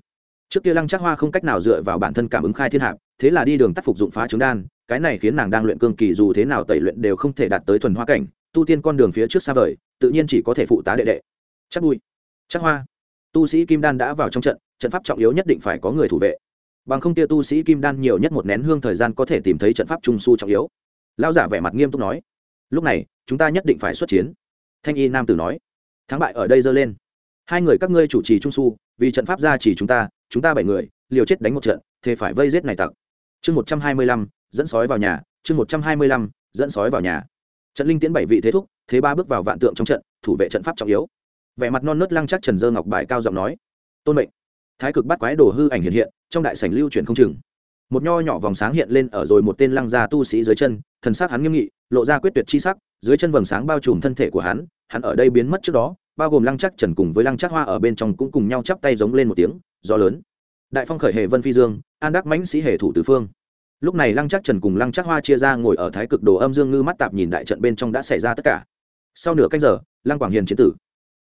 Trước kia lăng chắc hoa không cách nào dựa vào bản thân cảm ứng khai thiên hạp thế là đi đường tác phục dụng phá trứng đan cái này khiến nàng đang luyện cương kỳ dù thế nào tẩy luyện đều không thể đạt tới thuần hoa cảnh, tu tiên con đường phía trước xa vời, tự nhiên chỉ có thể phụ tá đệ đệ. Chắc bụi, chắc hoa. Tu sĩ kim đan đã vào trong trận trận pháp trọng yếu nhất định phải có người thủ vệ. Bằng không kia tu sĩ kim đan nhiều nhất một nén hương thời gian có thể tìm thấy trận pháp trung su trọng yếu. Lao giả vẻ mặt nghiêm túc nói, lúc này, chúng ta nhất định phải xuất chiến. Thanh y nam tử nói, thắng bại ở đây dơ lên. Hai người các ngươi chủ trì trung su, vì trận pháp ra chỉ chúng ta chúng ta bảy người, liều chết đánh một trận, thế phải vây giết này tặc. Chương một trăm hai mươi lăm dẫn sói vào nhà, chương một trăm hai mươi lăm, dẫn sói vào nhà. Trận linh tiễn bảy vị thế thúc, thế ba bước vào vạn tượng trong trận, thủ vệ trận pháp trọng yếu. Vẻ mặt non nớt lăng chắc trần dơ ngọc bài cao giọng nói, tôn mệnh. Thái cực bắt quái đồ hư ảnh hiện hiện, trong đại sảnh lưu chuyển không chừng. Một nho nhỏ vòng sáng hiện lên ở rồi một tên lăng gia tu sĩ dưới chân, thần sắc hắn nghiêm nghị, lộ ra quyết tuyệt chi sắc, dưới chân vầng sáng bao trùm thân thể của hắn hắn ở đây biến mất trước đó, bao gồm lăng chắc trần cùng với lăng chắc hoa ở bên trong cũng cùng nhau chắp tay giống lên một tiếng, gió lớn. Đại phong khởi hề vân phi dương, an đắc mãnh sĩ hề thủ tứ phương lúc này lăng chắc trần cùng lăng chắc hoa chia ra ngồi ở thái cực đồ âm dương ngư mắt tạp nhìn đại trận bên trong đã xảy ra tất cả. Sau nửa canh giờ, lăng quảng hiền chiến tử.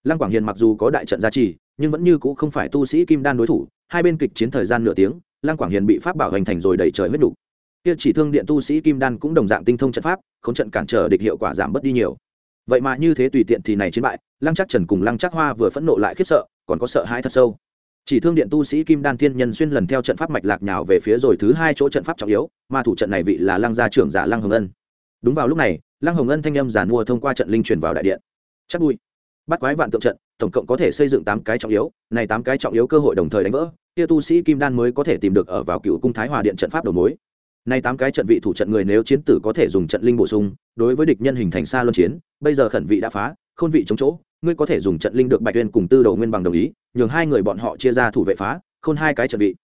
Lăng quảng hiền mặc dù có đại trận gia trì, nhưng vẫn như c ũ không phải tu sĩ kim đan đối thủ, hai bên kịch chiến thời gian nửa tiếng, lăng quảng hiền bị pháp bảo hành thành rồi đẩy trời huyết đủ. kia chỉ thương điện tu sĩ kim đan cũng đồng dạng tinh thông trận pháp không trận cản trở địch hiệu quả giảm bớt đi nhiều. Vậy mà như thế tùy tiện thì này chiến bại, lăng chắc trần cùng lăng chắc hoa vừa phẫn nộ lại khiếp sợ, còn có sợ hãi thật sâu chỉ thương điện tu sĩ kim đan thiên nhân xuyên lần theo trận pháp mạch lạc nhào về phía rồi thứ hai chỗ trận pháp trọng yếu, mà thủ trận này vị là lăng gia trưởng giả lăng hồng ân. Đúng vào lúc này, lăng hồng ân thanh âm giàn mua thông qua trận linh truyền vào đại điện. Chắc bụi. Bắt quái vạn tượng trận, tổng cộng có thể xây dựng tám cái trọng yếu, này tám cái trọng yếu cơ hội đồng thời đánh vỡ, kia tu sĩ kim đan mới có thể tìm được ở vào cựu cung thái hòa điện trận pháp đầu mối. Nay tám cái trận vị thủ trận người nếu chiến tử có thể dùng trận linh bổ sung, đối với địch nhân hình thành xa luân chiến, bây giờ khẩn vị đã phá, khôn vị chống chỗ ngươi có thể dùng trận linh được bạch tuyên cùng tư đầu nguyên bằng đồng ý, nhường hai người bọn họ chia ra thủ vệ phá, khôn hai cái trận vị.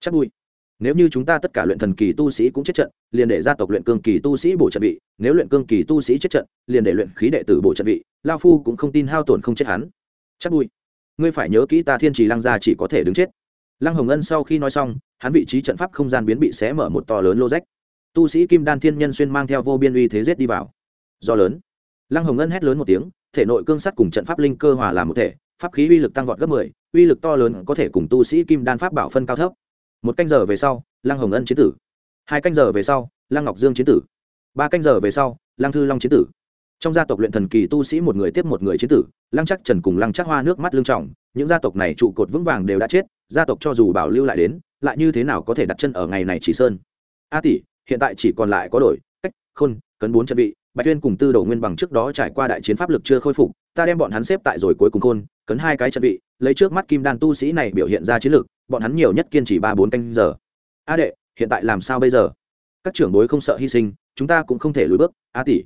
Chắc bụi nếu như chúng ta tất cả luyện thần kỳ tu sĩ cũng chết trận, liền để gia tộc luyện cương kỳ tu sĩ bổ trận vị, nếu luyện cương kỳ tu sĩ chết trận, liền để luyện khí đệ tử bổ trận vị, lao phu cũng không tin hao tổn không chết hắn. Chắc bụi ngươi phải nhớ kỹ ta thiên trì lăng gia chỉ có thể đứng chết. Lăng hồng ân sau khi nói xong, hắn vị trí trận pháp không gian biến bị xé mở một to lớn lô rách. Tu sĩ kim đan thiên nhân xuyên mang theo vô biên uy thế giết đi vào. Do lớn. Lăng hồng ân hét lớn một tiếng thể nội cương sắt cùng trận pháp linh cơ hòa làm một thể, pháp khí uy lực tăng vọt gấp mười, uy lực to lớn có thể cùng tu sĩ kim đan pháp bảo phân cao thấp. Một canh giờ về sau, lăng hồng ân chiến tử. Hai canh giờ về sau, lăng ngọc dương chiến tử. Ba canh giờ về sau, lăng thư long chiến tử. Trong gia tộc luyện thần kỳ tu sĩ một người tiếp một người chiến tử, lăng chắc trần cùng lăng chắc hoa nước mắt lương trọng, những gia tộc này trụ cột vững vàng đều đã chết, gia tộc cho dù bảo lưu lại đến, lại như thế nào có thể đặt chân ở ngày này chỉ sơn? A tỷ, hiện tại chỉ còn lại có đổi, cách, khôn, cấn bốn chân vị bạch tuyên cùng tư đồ nguyên bằng trước đó trải qua đại chiến pháp lực chưa khôi phục, ta đem bọn hắn xếp tại rồi cuối cùng khôn, cấn hai cái trận vị, lấy trước mắt kim đan tu sĩ này biểu hiện ra chiến lược bọn hắn nhiều nhất kiên trì ba bốn canh giờ. A đệ, hiện tại làm sao bây giờ? Các trưởng bối không sợ hy sinh, chúng ta cũng không thể lùi bước, a tỷ.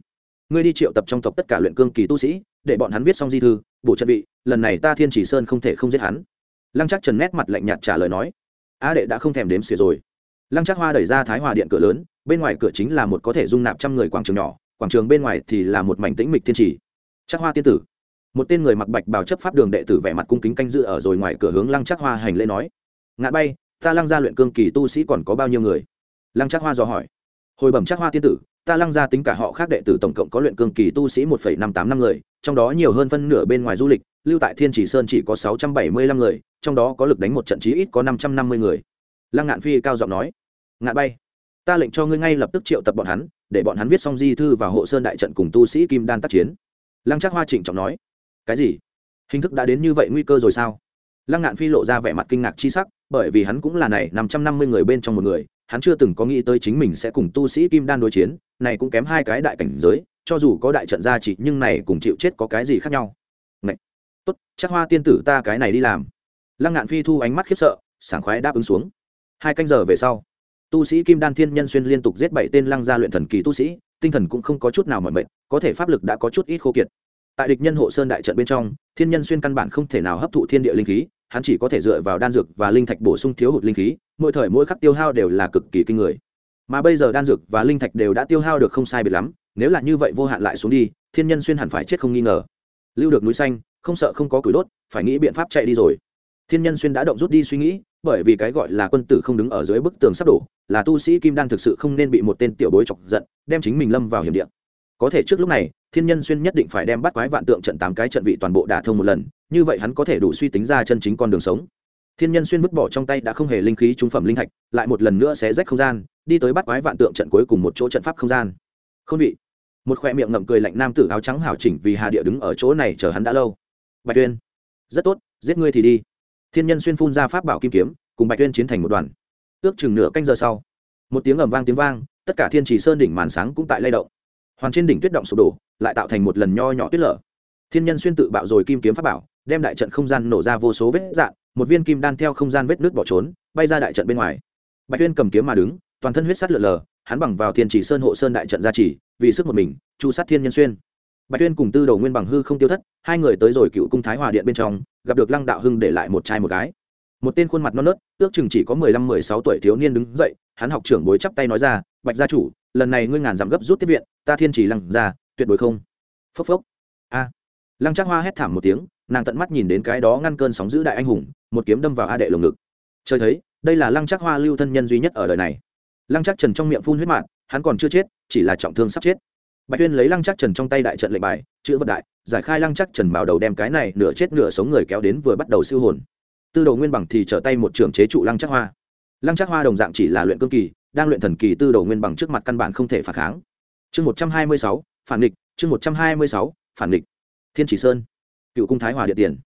Ngươi đi triệu tập trong tộc tất cả luyện cương kỳ tu sĩ, để bọn hắn viết xong di thư, bổ trận vị, lần này ta thiên chỉ sơn không thể không giết hắn. Lăng chắc trần nét mặt lạnh nhạt trả lời nói. A đệ đã không thèm đếm xỉa rồi. Lăng chắc hoa đẩy ra thái hòa điện cửa lớn, bên ngoài cửa chính là một có thể dung nạp trăm người quảng trường nhỏ quảng trường bên ngoài thì là một mảnh tĩnh mịch thiên trì. Chắc hoa tiên tử. Một tên người mặc bạch bào chấp pháp đường đệ tử vẻ mặt cung kính canh dự ở rồi ngoài cửa hướng lăng chắc hoa hành lễ nói. Ngã bay, ta lăng gia luyện cương kỳ tu sĩ còn có bao nhiêu người? Lăng chắc hoa dò hỏi. Hồi bẩm chắc hoa tiên tử, ta lăng gia tính cả họ khác đệ tử tổng cộng có luyện cương kỳ tu sĩ một năm tám năm người, trong đó nhiều hơn phân nửa bên ngoài du lịch, lưu tại thiên chỉ sơn chỉ có sáu trăm bảy mươi lăm người, trong đó có lực đánh một trận chí ít có năm trăm năm mươi người. Lăng ngạn phi cao giọng nói. Ngạn bay ta lệnh cho ngươi ngay lập tức triệu tập bọn hắn, để bọn hắn viết xong di thư và hộ sơn đại trận cùng tu sĩ kim đan tác chiến. Lăng trác hoa trịnh trọng nói. Cái gì? Hình thức đã đến như vậy nguy cơ rồi sao? Lăng ngạn phi lộ ra vẻ mặt kinh ngạc chi sắc, bởi vì hắn cũng là này, năm trăm năm mươi người bên trong một người, hắn chưa từng có nghĩ tới chính mình sẽ cùng tu sĩ kim đan đối chiến, này cũng kém hai cái đại cảnh giới, cho dù có đại trận gia trị nhưng này cùng chịu chết có cái gì khác nhau? Ngậy! tốt chắc hoa tiên tử ta cái này đi làm. Lăng ngạn phi thu ánh mắt khiếp sợ, sảng khoái đáp ứng xuống. Hai canh giờ về sau tu sĩ kim đan thiên nhân xuyên liên tục giết bảy tên lăng gia luyện thần kỳ tu sĩ, tinh thần cũng không có chút nào mỏi mệt, có thể pháp lực đã có chút ít khô kiệt. Tại địch nhân hộ sơn đại trận bên trong, thiên nhân xuyên căn bản không thể nào hấp thụ thiên địa linh khí, hắn chỉ có thể dựa vào đan dược và linh thạch bổ sung thiếu hụt linh khí, mỗi thời mỗi khắc tiêu hao đều là cực kỳ kinh người. Mà bây giờ đan dược và linh thạch đều đã tiêu hao được không sai biệt lắm, nếu là như vậy vô hạn lại xuống đi, thiên nhân xuyên hẳn phải chết không nghi ngờ. Lưu được núi xanh, không sợ không có củi đốt, phải nghĩ biện pháp chạy đi rồi thiên nhân xuyên đã động rút đi suy nghĩ, bởi vì cái gọi là quân tử không đứng ở dưới bức tường sắp đổ, là tu sĩ kim đan thực sự không nên bị một tên tiểu bối chọc giận, đem chính mình lâm vào hiểm địa. Có thể trước lúc này, thiên nhân xuyên nhất định phải đem bắt quái vạn tượng trận tám cái trận vị toàn bộ đả thông một lần, như vậy hắn có thể đủ suy tính ra chân chính con đường sống. Thiên nhân xuyên vứt bỏ trong tay đã không hề linh khí trung phẩm linh thạch, lại một lần nữa sẽ rách không gian, đi tới bắt quái vạn tượng trận cuối cùng một chỗ trận pháp không gian. Không vị. Một khoe miệng ngậm cười lạnh nam tử áo trắng hảo chỉnh vì hà địa đứng ở chỗ này chờ hắn đã lâu. Bạch tuyên. Rất tốt, giết ngươi thì đi thiên nhân xuyên phun ra pháp bảo kim kiếm, cùng bạch tuyên chiến thành một đoàn. Ước chừng nửa canh giờ sau, một tiếng ầm vang tiếng vang, tất cả thiên trì sơn đỉnh màn sáng cũng tại lay động. Hoàn trên đỉnh tuyết động sụp đổ, lại tạo thành một lần nho nhỏ tuyết lở. Thiên nhân xuyên tự bạo rồi kim kiếm pháp bảo, đem đại trận không gian nổ ra vô số vết dạn một viên kim đan theo không gian vết nước bỏ trốn, bay ra đại trận bên ngoài. Bạch tuyên cầm kiếm mà đứng, toàn thân huyết sắt lượn lờ hắn bằng vào thiên chỉ sơn hộ sơn đại trận gia trì, vì sức một mình, chu sát thiên nhân xuyên. Bạch tuyên cùng tư đầu nguyên bằng hư không tiêu thất, hai người tới rồi cựu cung thái hòa điện bên trong gặp được lăng đạo hưng để lại một trai một gái. Một tên khuôn mặt non nớt, ước chừng chỉ có mười lăm, mười sáu tuổi thiếu niên đứng dậy, hắn học trưởng bối chắp tay nói ra, bạch gia chủ, lần này ngươi ngàn giảm gấp rút tiếp viện, ta thiên chỉ lăng ra tuyệt đối không. Phốc phốc. A. Lăng trác hoa hét thảm một tiếng, nàng tận mắt nhìn đến cái đó ngăn cơn sóng giữ đại anh hùng, một kiếm đâm vào a đệ lồng ngực. Trời thấy, đây là lăng trác hoa lưu thân nhân duy nhất ở đời này. Lăng trác trần trong miệng phun huyết mạn hắn còn chưa chết, chỉ là trọng thương sắp chết bạch tuyên lấy lăng chắc trần trong tay đại trận lệnh bài, chữ vật đại, giải khai lăng chắc trần bảo đầu đem cái này nửa chết nửa sống người kéo đến vừa bắt đầu siêu hồn. Tư đồ nguyên bằng thì trở tay một trưởng chế trụ lăng chắc hoa. Lăng chắc hoa đồng dạng chỉ là luyện cương kỳ, đang luyện thần kỳ tư đồ nguyên bằng trước mặt căn bản không thể phản kháng. Chương một trăm hai mươi sáu, phản địch chương một trăm hai mươi sáu, phản địch thiên chỉ sơn, cựu cung thái hòa địa tiền.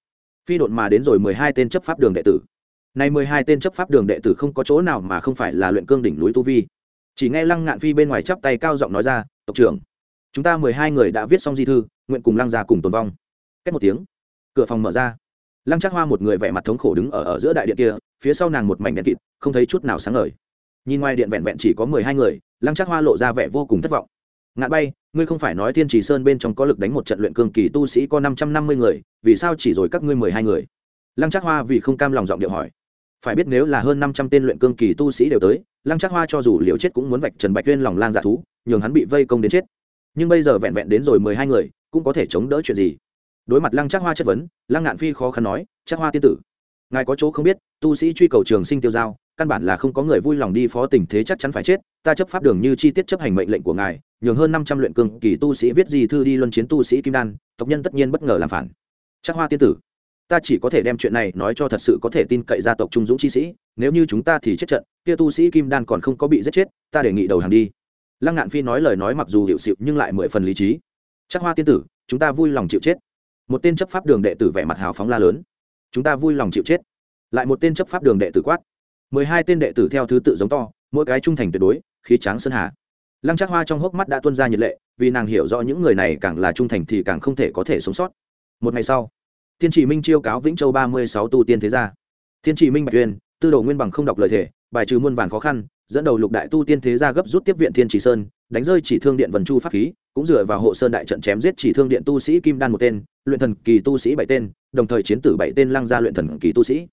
Phi độn mà đến rồi mười hai tên chấp pháp đường đệ tử. Nay mười hai tên chấp pháp đường đệ tử không có chỗ nào mà không phải là luyện cương đỉnh núi tu vi. Chỉ nghe lăng ngạn phi bên ngoài chắp tay cao giọng nói ra, tộc trưởng chúng ta mười hai người đã viết xong di thư, nguyện cùng lăng gia cùng tồn vong. Cách một tiếng. Cửa phòng mở ra. Lăng trác hoa một người vẻ mặt thống khổ đứng ở ở giữa đại điện kia, phía sau nàng một mảnh đèn kịt, không thấy chút nào sáng ngời. Nhìn ngoài điện vẹn vẹn chỉ có mười hai người, lăng trác hoa lộ ra vẻ vô cùng thất vọng. Ngạn bay, ngươi không phải nói thiên trì sơn bên trong có lực đánh một trận luyện cường kỳ tu sĩ có năm trăm năm mươi người, vì sao chỉ rồi các ngươi mười hai người? Lăng trác hoa vì không cam lòng giọng điệu hỏi. Phải biết nếu là hơn năm trăm tên luyện cương kỳ tu sĩ đều tới, lăng trác hoa cho dù liều chết cũng muốn vạch trần bạch tuyên lòng lang dạ thú, nhường hắn bị vây công đến chết nhưng bây giờ vẹn vẹn đến rồi mười hai người, cũng có thể chống đỡ chuyện gì? Đối mặt lăng trác hoa chất vấn, lăng ngạn phi khó khăn nói, trác hoa tiên tử, ngài có chỗ không biết, tu sĩ truy cầu trường sinh tiêu giao, căn bản là không có người vui lòng đi phó tình thế chắc chắn phải chết, ta chấp pháp đường như chi tiết chấp hành mệnh lệnh của ngài, nhường hơn năm trăm luyện cường kỳ tu sĩ viết gì thư đi luân chiến tu sĩ kim đan, tộc nhân tất nhiên bất ngờ làm phản. Trác hoa tiên tử, ta chỉ có thể đem chuyện này nói cho thật sự có thể tin cậy gia tộc trung dũng chi sĩ, nếu như chúng ta thì chết trận, kia tu sĩ kim đan còn không có bị giết chết, ta đề nghị đầu hàng đi lăng ngạn phi nói lời nói mặc dù hiệu xịu nhưng lại mười phần lý trí. Chắc hoa tiên tử, chúng ta vui lòng chịu chết. Một tên chấp pháp đường đệ tử vẻ mặt hào phóng la lớn. Chúng ta vui lòng chịu chết. Lại một tên chấp pháp đường đệ tử quát. Mười hai tên đệ tử theo thứ tự giống to, mỗi cái trung thành tuyệt đối, khí tráng sơn hà. Lăng trác hoa trong hốc mắt đã tuân ra nhiệt lệ, vì nàng hiểu rõ những người này càng là trung thành thì càng không thể có thể sống sót. Một ngày sau, thiên chỉ minh chiêu cáo vĩnh châu ba mươi sáu tu tiên thế gia. Thiên chỉ minh bạch tuyên, tư đồ nguyên bằng không đọc lời thể bài trừ muôn vàn khó khăn, dẫn đầu lục đại tu tiên thế gia gấp rút tiếp viện thiên chỉ sơn, đánh rơi chỉ thương điện vần chu pháp khí, cũng dựa vào hộ sơn đại trận chém giết chỉ thương điện tu sĩ kim đan một tên, luyện thần kỳ tu sĩ bảy tên, đồng thời chiến tử bảy tên lăng gia luyện thần kỳ tu sĩ.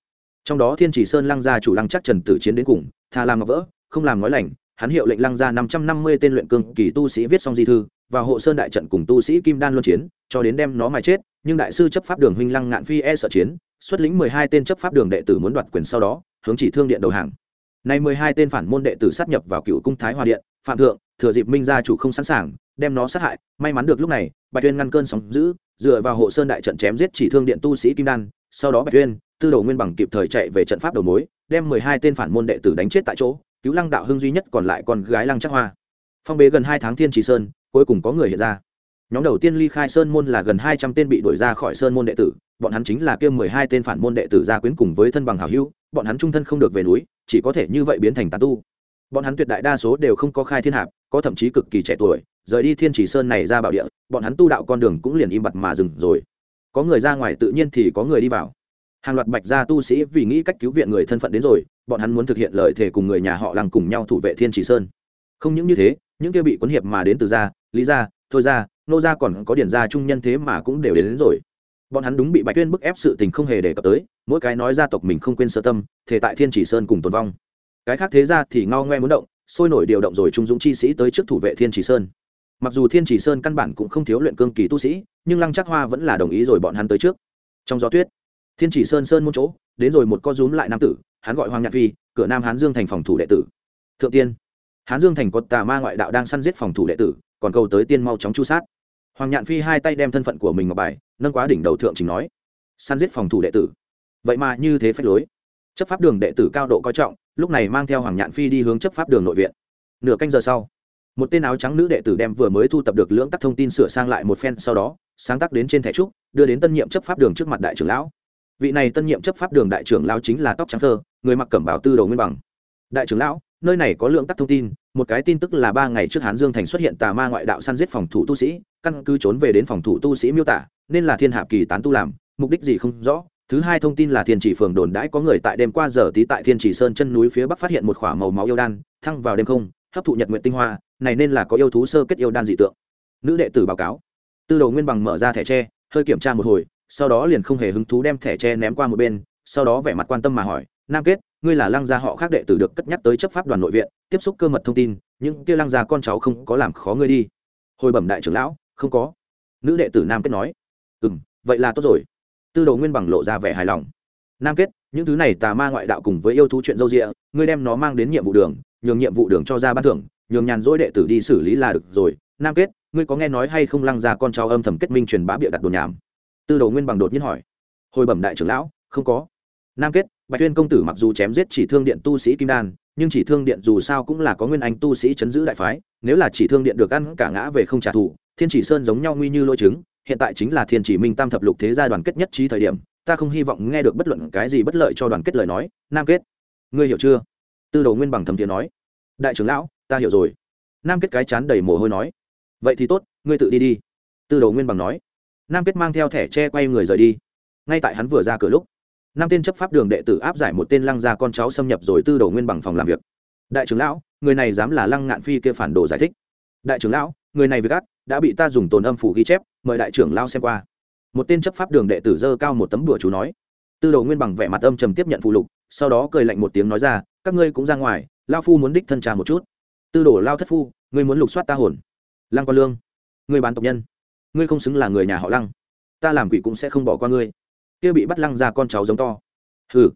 Trong đó thiên chỉ sơn lăng gia chủ lăng chắc trần tử chiến đến cùng, tha làm ngọc vỡ, không làm nói lành, hắn hiệu lệnh lăng gia năm trăm năm mươi tên luyện cương kỳ tu sĩ viết xong di thư, và hộ sơn đại trận cùng tu sĩ kim đan luân chiến, cho đến đem nó mà chết, nhưng đại sư chấp pháp đường huynh lăng ngạn phi e sợ chiến, xuất lĩnh mười hai tên chấp pháp đường đệ tử muốn đoạt quyền sau đó, hướng chỉ thương điện đầu hàng nay mười hai tên phản môn đệ tử sát nhập vào cựu cung thái hòa điện, phạm thượng, thừa dịp minh gia chủ không sẵn sàng, đem nó sát hại. May mắn được lúc này, bạch uyên ngăn cơn sóng dữ, dựa vào hộ sơn đại trận chém giết chỉ thương điện tu sĩ kim đan. Sau đó bạch uyên tư đồ nguyên bằng kịp thời chạy về trận pháp đầu mối, đem mười hai tên phản môn đệ tử đánh chết tại chỗ. Cứu lăng đạo hưng duy nhất còn lại con gái lăng Trác hoa. Phong bế gần hai tháng thiên trì sơn, cuối cùng có người hiện ra nhóm đầu tiên ly khai sơn môn là gần hai trăm tên bị đuổi ra khỏi sơn môn đệ tử, bọn hắn chính là kêu mười hai tên phản môn đệ tử gia quyến cùng với thân bằng hào hữu, bọn hắn trung thân không được về núi, chỉ có thể như vậy biến thành tàn tu. Bọn hắn tuyệt đại đa số đều không có khai thiên hạp, có thậm chí cực kỳ trẻ tuổi, rời đi thiên chỉ sơn này ra bảo địa, bọn hắn tu đạo con đường cũng liền im bặt mà dừng rồi. Có người ra ngoài tự nhiên thì có người đi vào. Hàng loạt bạch gia tu sĩ vì nghĩ cách cứu viện người thân phận đến rồi, bọn hắn muốn thực hiện lợi thề cùng người nhà họ lăng cùng nhau thủ vệ thiên chỉ sơn. Không những như thế, những kia bị quấn hiệp mà đến từ gia, lý gia, thôi gia nô gia còn có điển gia trung nhân thế mà cũng đều đến, đến rồi. Bọn hắn đúng bị bạch tuyên bức ép sự tình không hề đề cập tới mỗi cái nói gia tộc mình không quên sơ tâm thể tại thiên chỉ sơn cùng tồn vong. Cái khác thế ra thì ngao ngoe muốn động sôi nổi điều động rồi trung dũng chi sĩ tới trước thủ vệ thiên chỉ sơn. Mặc dù thiên chỉ sơn căn bản cũng không thiếu luyện cương kỳ tu sĩ nhưng lăng chắc hoa vẫn là đồng ý rồi bọn hắn tới trước. Trong gió tuyết thiên chỉ sơn sơn môn chỗ đến rồi một con rúm lại nam tử hắn gọi hoàng nhạc phi cửa nam hán dương thành phòng thủ đệ tử. Thượng tiên hán dương thành có tà ma ngoại đạo đang săn giết phòng thủ đệ tử còn cầu tới tiên mau chóng chu sát hoàng nhạn phi hai tay đem thân phận của mình ngọc bài, nâng quá đỉnh đầu thượng trình nói săn giết phòng thủ đệ tử. Vậy mà như thế phách lối. Chấp pháp đường đệ tử cao độ coi trọng, lúc này mang theo hoàng nhạn phi đi hướng chấp pháp đường nội viện. Nửa canh giờ sau, một tên áo trắng nữ đệ tử đem vừa mới thu tập được lưỡng tắc thông tin sửa sang lại một phen, sau đó, sáng tác đến trên thẻ trúc, đưa đến tân nhiệm chấp pháp đường trước mặt đại trưởng lão. Vị này tân nhiệm chấp pháp đường đại trưởng lão chính là tóc trắng thơ, người mặc cẩm bảo tư đầu nguyên bằng. Đại trưởng lão, nơi này có lượng tắc thông tin một cái tin tức là ba ngày trước hán dương thành xuất hiện tà ma ngoại đạo săn giết phòng thủ tu sĩ, căn cứ trốn về đến phòng thủ tu sĩ miêu tả, nên là thiên hạp kỳ tán tu làm, mục đích gì không rõ. Thứ hai thông tin là thiên chỉ phường đồn đãi có người tại đêm qua giờ tí tại thiên chỉ sơn chân núi phía bắc phát hiện một k h ỏ a màu máu yêu đan, thăng vào đêm không, hấp thụ nhật nguyện tinh hoa, này nên là có yêu thú sơ kết yêu đan dị tượng. Nữ đệ tử báo cáo. Tư đầu nguyên bằng mở ra thẻ tre, hơi kiểm tra một hồi, sau đó liền không hề hứng thú đem thẻ tre ném qua một bên, sau đó vẻ mặt quan tâm mà hỏi, nam kết ngươi là lăng gia họ khác đệ tử được cất nhắc tới chấp pháp đoàn nội viện, tiếp xúc cơ mật thông tin, những kia lăng gia con cháu không có làm khó ngươi đi. Hồi bẩm đại trưởng lão, không có. Nữ đệ tử nam kết nói. Ừ m vậy là tốt rồi. Tư đồ nguyên bằng lộ ra vẻ hài lòng. Nam kết, những thứ này tà ma ngoại đạo cùng với yêu thú chuyện dâu rịa ngươi đem nó mang đến nhiệm vụ đường, nhường nhiệm vụ đường cho ra ban thưởng, nhường nhàn dỗi đệ tử đi xử lý là được rồi. Nam kết, ngươi có nghe nói hay không lăng ra con cháu âm thầm kết minh truyền bá bịa đặt đồn nhảm? Tư đồ nguyên bằng đột nhiên hỏi. Hồi bẩm đại trưởng lão, không có. Nam kết bạch tuyên công tử mặc dù chém giết chỉ thương điện tu sĩ kim đan, nhưng chỉ thương điện dù sao cũng là có nguyên anh tu sĩ chấn giữ đại phái, nếu là chỉ thương điện được ăn cả ngã về không trả thù, thiên chỉ sơn giống nhau nguy như lôi trứng. hiện tại chính là thiên chỉ minh tam thập lục thế gia đoàn kết nhất trí thời điểm, ta không hy vọng nghe được bất luận cái gì bất lợi cho đoàn kết lời nói, nam kết. Ngươi hiểu chưa? Tư đồ nguyên bằng thầm tiếng nói. Đại trưởng lão, ta hiểu rồi. Nam kết cái chán đầy mồ hôi nói. Vậy thì tốt, ngươi tự đi đi. Tư đồ nguyên bằng nói. Nam kết mang theo thẻ tre quay người rời đi. Ngay tại hắn vừa ra cửa lúc năm tên chấp pháp đường đệ tử áp giải một tên lăng gia con cháu xâm nhập rồi tư đồ nguyên bằng phòng làm việc. Đại trưởng lão, người này dám là lăng ngạn phi kia phản đồ giải thích. Đại trưởng lão, người này với gắt đã bị ta dùng tồn âm phủ ghi chép, mời đại trưởng lao xem qua. Một tên chấp pháp đường đệ tử dơ cao một tấm bửa chú nói. Tư đồ nguyên bằng vẻ mặt âm trầm tiếp nhận phụ lục, sau đó cười lạnh một tiếng nói ra, các ngươi cũng ra ngoài lao phu muốn đích thân trà một chút. Tư đồ lao thất phu, ngươi muốn lục soát ta hồn. Lăng quan lương, ngươi bán tộc nhân, ngươi không xứng là người nhà họ lăng. Ta làm quỷ cũng sẽ không bỏ qua ngươi kia bị bắt lăng ra con cháu giống to. Hừ.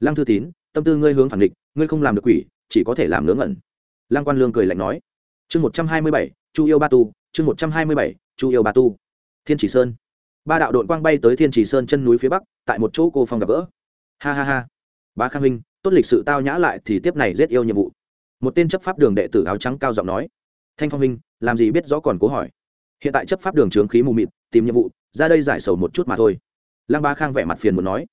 Lăng thư tín, tâm tư ngươi hướng phản địch ngươi không làm được quỷ, chỉ có thể làm ngớ ngẩn. Lăng quan lương cười lạnh nói. Chương một trăm hai mươi bảy, chu yêu ba tu, chương một trăm hai mươi bảy, chu yêu ba tu. Thiên chỉ sơn. Ba đạo đội quang bay tới thiên chỉ sơn chân núi phía bắc, tại một chỗ cô phong gặp gỡ. Ha ha ha. Bá khang huynh, tốt lịch sự tao nhã lại thì tiếp này giết yêu nhiệm vụ. Một tên chấp pháp đường đệ tử áo trắng cao giọng nói. Thanh phong huynh, làm gì biết rõ còn cố hỏi. Hiện tại chấp pháp đường trướng khí mù mịt, tìm nhiệm vụ, ra đây giải sầu một chút mà thôi lăng ba khang vẻ mặt phiền muốn nói.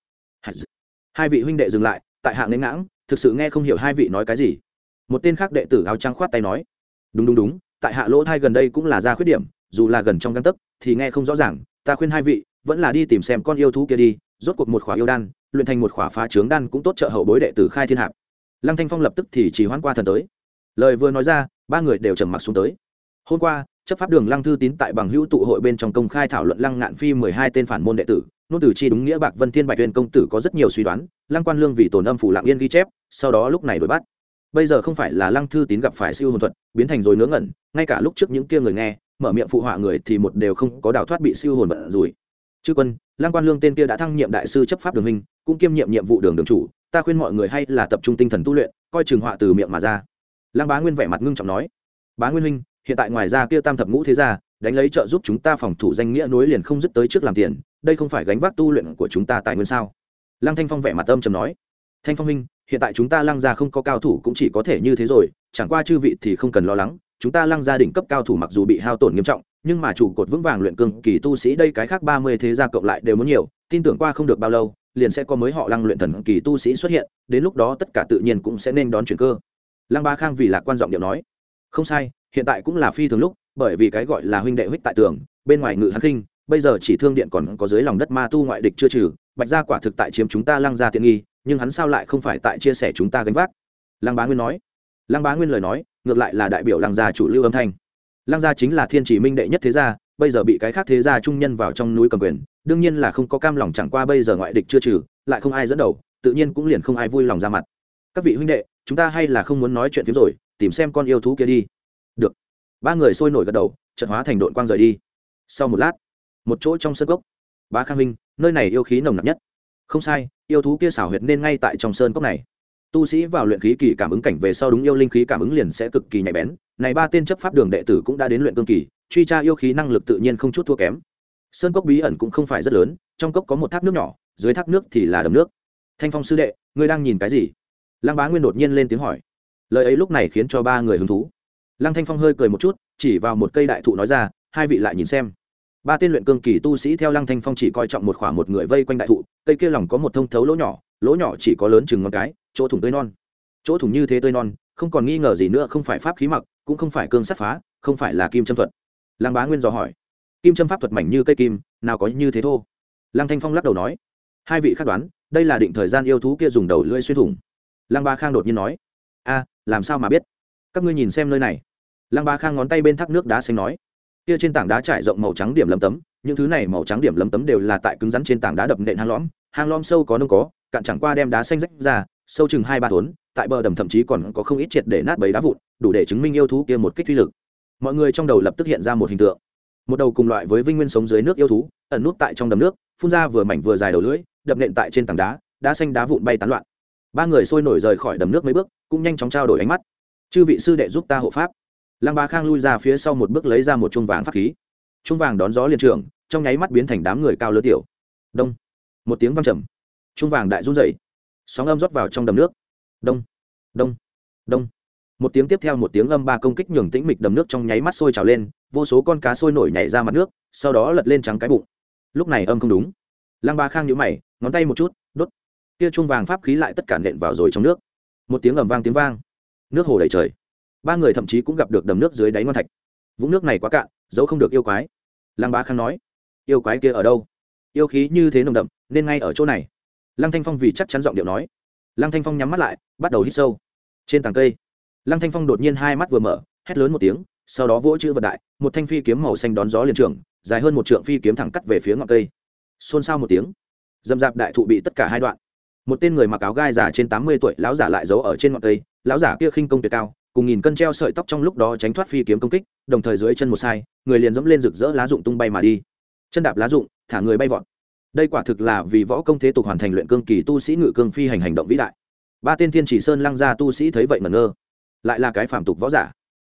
Hai vị huynh đệ dừng lại, tại hạng nến ngãng, thực sự nghe không hiểu hai vị nói cái gì. Một tên khác đệ tử áo trắng khoát tay nói. Đúng đúng đúng, tại hạ lỗ thai gần đây cũng là ra khuyết điểm, dù là gần trong găng tấc, thì nghe không rõ ràng, ta khuyên hai vị, vẫn là đi tìm xem con yêu thú kia đi, rốt cuộc một khỏa yêu đan, luyện thành một khỏa phá trướng đan cũng tốt trợ hậu bối đệ tử khai thiên hạp lăng thanh phong lập tức thì chỉ hoãn qua thần tới. Lời vừa nói ra, ba người đều trầm mặc xuống tới. Hôm qua, chấp pháp đường lăng thư tín tại bằng hữu tụ hội bên trong công khai thảo luận lăng ngạn phi mười hai tên phản môn đệ tử nôn từ chi đúng nghĩa bạc vân thiên bạch huyền công tử có rất nhiều suy đoán, lăng quan lương vì tổn âm phủ lạng yên ghi chép, sau đó lúc này đổi bắt. Bây giờ không phải là lăng thư tín gặp phải siêu hồn thuật, biến thành rồi ngớ ngẩn, ngay cả lúc trước những kia người nghe, mở miệng phụ họa người thì một đều không có đào thoát bị siêu hồn vận rủi. Chư quân, lăng quan lương tên kia đã thăng nhiệm đại sư chấp pháp đường minh cũng kiêm nhiệm nhiệm vụ đường đường chủ, ta khuyên mọi người hay là tập trung tinh thần tu luyện, coi trường họa từ miệng mà ra. Lăng bá nguyên vẻ mặt ngưng trọng nói, bá nguyên huynh, hiện tại ngoài ra kia tam thập ngũ thế gia, đánh lấy trợ giúp chúng ta phòng thủ danh nghĩa nối liền không dứt tới trước làm tiền đây không phải gánh vác tu luyện của chúng ta tại nguyên sao? Lăng thanh phong vẻ mặt âm trầm nói. Thanh phong Minh, hiện tại chúng ta lăng gia không có cao thủ cũng chỉ có thể như thế rồi chẳng qua chư vị thì không cần lo lắng chúng ta lăng gia đỉnh cấp cao thủ mặc dù bị hao tổn nghiêm trọng nhưng mà chủ cột vững vàng luyện cương kỳ tu sĩ đây cái khác ba mươi thế gia cộng lại đều muốn nhiều tin tưởng qua không được bao lâu liền sẽ có mới họ lăng luyện thần kỳ tu sĩ xuất hiện đến lúc đó tất cả tự nhiên cũng sẽ nên đón chuyển cơ. Lăng ba khang vì lạc quan giọng điệu nói. Không sai hiện tại cũng là phi thường lúc bởi vì cái gọi là huynh đệ huyết tại tường bên ngoài ngự hắn khinh bây giờ chỉ thương điện còn có dưới lòng đất ma tu ngoại địch chưa trừ, bạch gia quả thực tại chiếm chúng ta lăng gia tiện nghi, nhưng hắn sao lại không phải tại chia sẻ chúng ta gánh vác? Lăng bá nguyên nói. Lăng bá nguyên lời nói, ngược lại là đại biểu lăng gia chủ lưu âm thanh. Lăng gia chính là thiên chỉ minh đệ nhất thế gia, bây giờ bị cái khác thế gia trung nhân vào trong núi cầm quyền, đương nhiên là không có cam lòng chẳng qua bây giờ ngoại địch chưa trừ, lại không ai dẫn đầu, tự nhiên cũng liền không ai vui lòng ra mặt. Các vị huynh đệ, chúng ta hay là không muốn nói chuyện phiếm rồi, tìm xem con yêu thú kia đi. Được. Ba người sôi nổi gật đầu trận hóa thành đội quang rời đi. Sau một lát một chỗ trong sân cốc. Bá khang minh, nơi này yêu khí nồng nặc nhất. Không sai, yêu thú kia xảo huyệt nên ngay tại trong sơn cốc này. Tu sĩ vào luyện khí kỳ cảm ứng cảnh về sau đúng yêu linh khí cảm ứng liền sẽ cực kỳ nhạy bén. Này ba tên chấp pháp đường đệ tử cũng đã đến luyện cương kỳ, truy tra yêu khí năng lực tự nhiên không chút thua kém. Sơn cốc bí ẩn cũng không phải rất lớn, trong cốc có một thác nước nhỏ, dưới thác nước thì là đầm nước. Thanh phong sư đệ, ngươi đang nhìn cái gì? Lăng bá nguyên đột nhiên lên tiếng hỏi. Lời ấy lúc này khiến cho ba người hứng thú. Lăng thanh phong hơi cười một chút, chỉ vào một cây đại thụ nói ra, hai vị lại nhìn xem ba tên luyện cương kỳ tu sĩ theo lăng thanh phong chỉ coi trọng một khoảng một người vây quanh đại thụ, cây kia lòng có một thông thấu lỗ nhỏ lỗ nhỏ chỉ có lớn chừng ngón cái, chỗ thủng tươi non. Chỗ thủng như thế tươi non, không còn nghi ngờ gì nữa, không phải pháp khí mặc, cũng không phải cương sát phá, không phải là kim châm thuật. Lăng bá nguyên dò hỏi, kim châm pháp thuật mảnh như cây kim, nào có như thế thô? Lăng thanh phong lắc đầu nói, hai vị khắc đoán, đây là định thời gian yêu thú kia dùng đầu lưỡi xuyên thủng. Lăng ba khang đột nhiên nói, a, làm sao mà biết? Các ngươi nhìn xem nơi này. Lăng ba khang ngón tay bên thác nước đá xanh nói kia trên tảng đá trải rộng màu trắng điểm lấm tấm, những thứ này màu trắng điểm lấm tấm đều là tại cứng rắn trên tảng đá đập nện hang lõm hang lõm sâu có nông có, cạn chẳng qua đem đá xanh rách ra, sâu chừng hai ba thốn tại bờ đầm thậm chí còn có không ít triệt để nát bấy đá vụn, đủ để chứng minh yêu thú kia một kích uy lực. Mọi người trong đầu lập tức hiện ra một hình tượng. Một đầu cùng loại với vinh nguyên sống dưới nước yêu thú, ẩn nút tại trong đầm nước, phun ra vừa mảnh vừa dài đầu lưỡi, đập nện tại trên tảng đá đá xanh đá vụn bay tán loạn. Ba người sôi nổi rời khỏi đầm nước mấy bước, cũng nhanh chóng trao đổi ánh mắt. Chư vị sư đệ giúp ta hộ pháp lăng ba khang lui ra phía sau một bước lấy ra một chuông vàng pháp khí. Chuông vàng đón gió liền trường, trong nháy mắt biến thành đám người cao lớn tiểu. Đông. Một tiếng văng trầm. Chuông vàng đại run dậy sóng âm rót vào trong đầm nước. Đông. Đông. Đông. Một tiếng tiếp theo một tiếng âm ba công kích nhường tĩnh mịch đầm nước trong nháy mắt sôi trào lên, vô số con cá sôi nổi nhảy ra mặt nước, sau đó lật lên trắng cái bụng. Lúc này âm không đúng. Lăng ba khang nhũ mày, ngón tay một chút, đốt. Kia chuông vàng pháp khí lại tất cả nện vào rồi trong nước. Một tiếng ầm vang tiếng vang. Nước hồ đầy trời ba người thậm chí cũng gặp được đầm nước dưới đáy ngon thạch vũng nước này quá cạn dẫu không được yêu quái lăng bá khang nói yêu quái kia ở đâu yêu khí như thế nồng đậm nên ngay ở chỗ này lăng thanh phong vì chắc chắn giọng điệu nói lăng thanh phong nhắm mắt lại bắt đầu hít sâu trên tàng cây lăng thanh phong đột nhiên hai mắt vừa mở hét lớn một tiếng sau đó vỗ chữ vật đại một thanh phi kiếm màu xanh đón gió liền trường dài hơn một trượng phi kiếm thẳng cắt về phía ngọn cây xôn xao một tiếng dầm dạp đại thụ bị tất cả hai đoạn một tên người mặc áo gai giả trên tám mươi tuổi lão giả lại giấu ở trên ngọn cây lão giả kia khinh công tuyệt cao cùng nghìn cân treo sợi tóc trong lúc đó tránh thoát phi kiếm công kích, đồng thời dưới chân một sai, người liền dẫm lên rực rỡ lá dụng tung bay mà đi. Chân đạp lá dụng thả người bay vọt. Đây quả thực là vì võ công thế tục hoàn thành luyện cương kỳ tu sĩ ngự cương phi hành hành động vĩ đại. Ba tiên thiên chỉ sơn lăng ra tu sĩ thấy vậy ngẩn ngơ. Lại là cái phạm tục võ giả.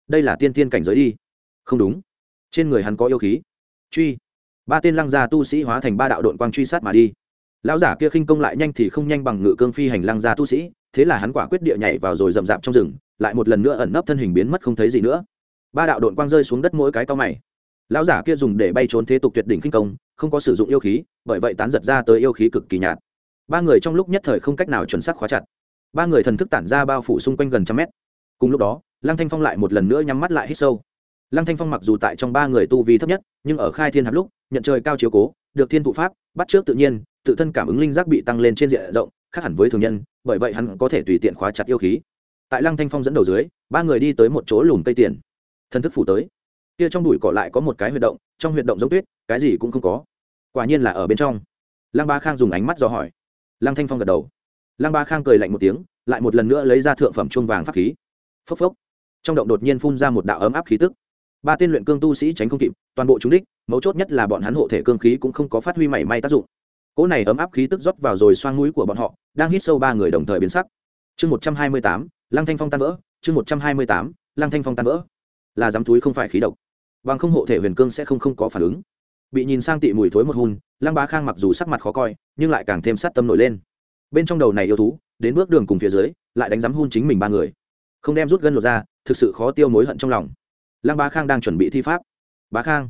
Đây là tiên thiên cảnh giới đi. Không đúng. Trên người hắn có yêu khí. Truy. Ba tên lăng gia tu sĩ hóa thành ba đạo đội quang truy sát mà đi. Lão giả kia khinh công lại nhanh thì không nhanh bằng ngự cương phi hành lăng gia tu sĩ, thế là hắn quả quyết địa nhảy vào rồi rậm rạp trong rừng lại một lần nữa ẩn nấp thân hình biến mất không thấy gì nữa. Ba đạo đội quang rơi xuống đất mỗi cái to mày. Lão giả kia dùng để bay trốn thế tục tuyệt đỉnh kinh công, không có sử dụng yêu khí, bởi vậy tán giật ra tới yêu khí cực kỳ nhạt. Ba người trong lúc nhất thời không cách nào chuẩn xác khóa chặt. Ba người thần thức tản ra bao phủ xung quanh gần trăm mét. Cùng lúc đó, lăng thanh phong lại một lần nữa nhắm mắt lại hít sâu. Lăng thanh phong mặc dù tại trong ba người tu vi thấp nhất, nhưng ở khai thiên hạp lúc, nhận trời cao chiếu cố, được thiên thụ pháp, bắt trước tự nhiên, tự thân cảm ứng linh giác bị tăng lên trên diện rộng, khác hẳn với thường nhân, bởi vậy hắn có thể tùy tiện khóa chặt yêu khí tại lăng thanh phong dẫn đầu dưới, ba người đi tới một chỗ lùm cây tiền. Thân thức phủ tới. Kia trong bụi cỏ lại có một cái huyệt động, trong huyệt động giống tuyết, cái gì cũng không có. Quả nhiên là ở bên trong. Lăng ba khang dùng ánh mắt dò hỏi. Lăng thanh phong gật đầu. Lăng ba khang cười lạnh một tiếng, lại một lần nữa lấy ra thượng phẩm chuông vàng pháp khí. Phốc phốc. Trong động đột nhiên phun ra một đạo ấm áp khí tức. Ba tiên luyện cương tu sĩ tránh không kịp, toàn bộ chúng đích, mấu chốt nhất là bọn hắn hộ thể cương khí cũng không có phát huy mảy may tác dụng. Cỗ này ấm áp khí tức rót vào rồi xoang mũi của bọn họ, đang hít sâu ba người đồng thời biến sắc chương một trăm hai mươi tám, lăng thanh phong tan vỡ, chương một trăm hai mươi tám, lăng thanh phong tan vỡ. Là dám túi không phải khí độc. Bằng không hộ thể huyền cương sẽ không không có phản ứng. Bị nhìn sang tị mùi thối một hun lăng bá khang mặc dù sắc mặt khó coi, nhưng lại càng thêm sát tâm nổi lên. Bên trong đầu này yêu thú, đến bước đường cùng phía dưới, lại đánh giám hun chính mình ba người. Không đem rút gân lột ra, thực sự khó tiêu mối hận trong lòng. Lăng bá khang đang chuẩn bị thi pháp. Bá khang.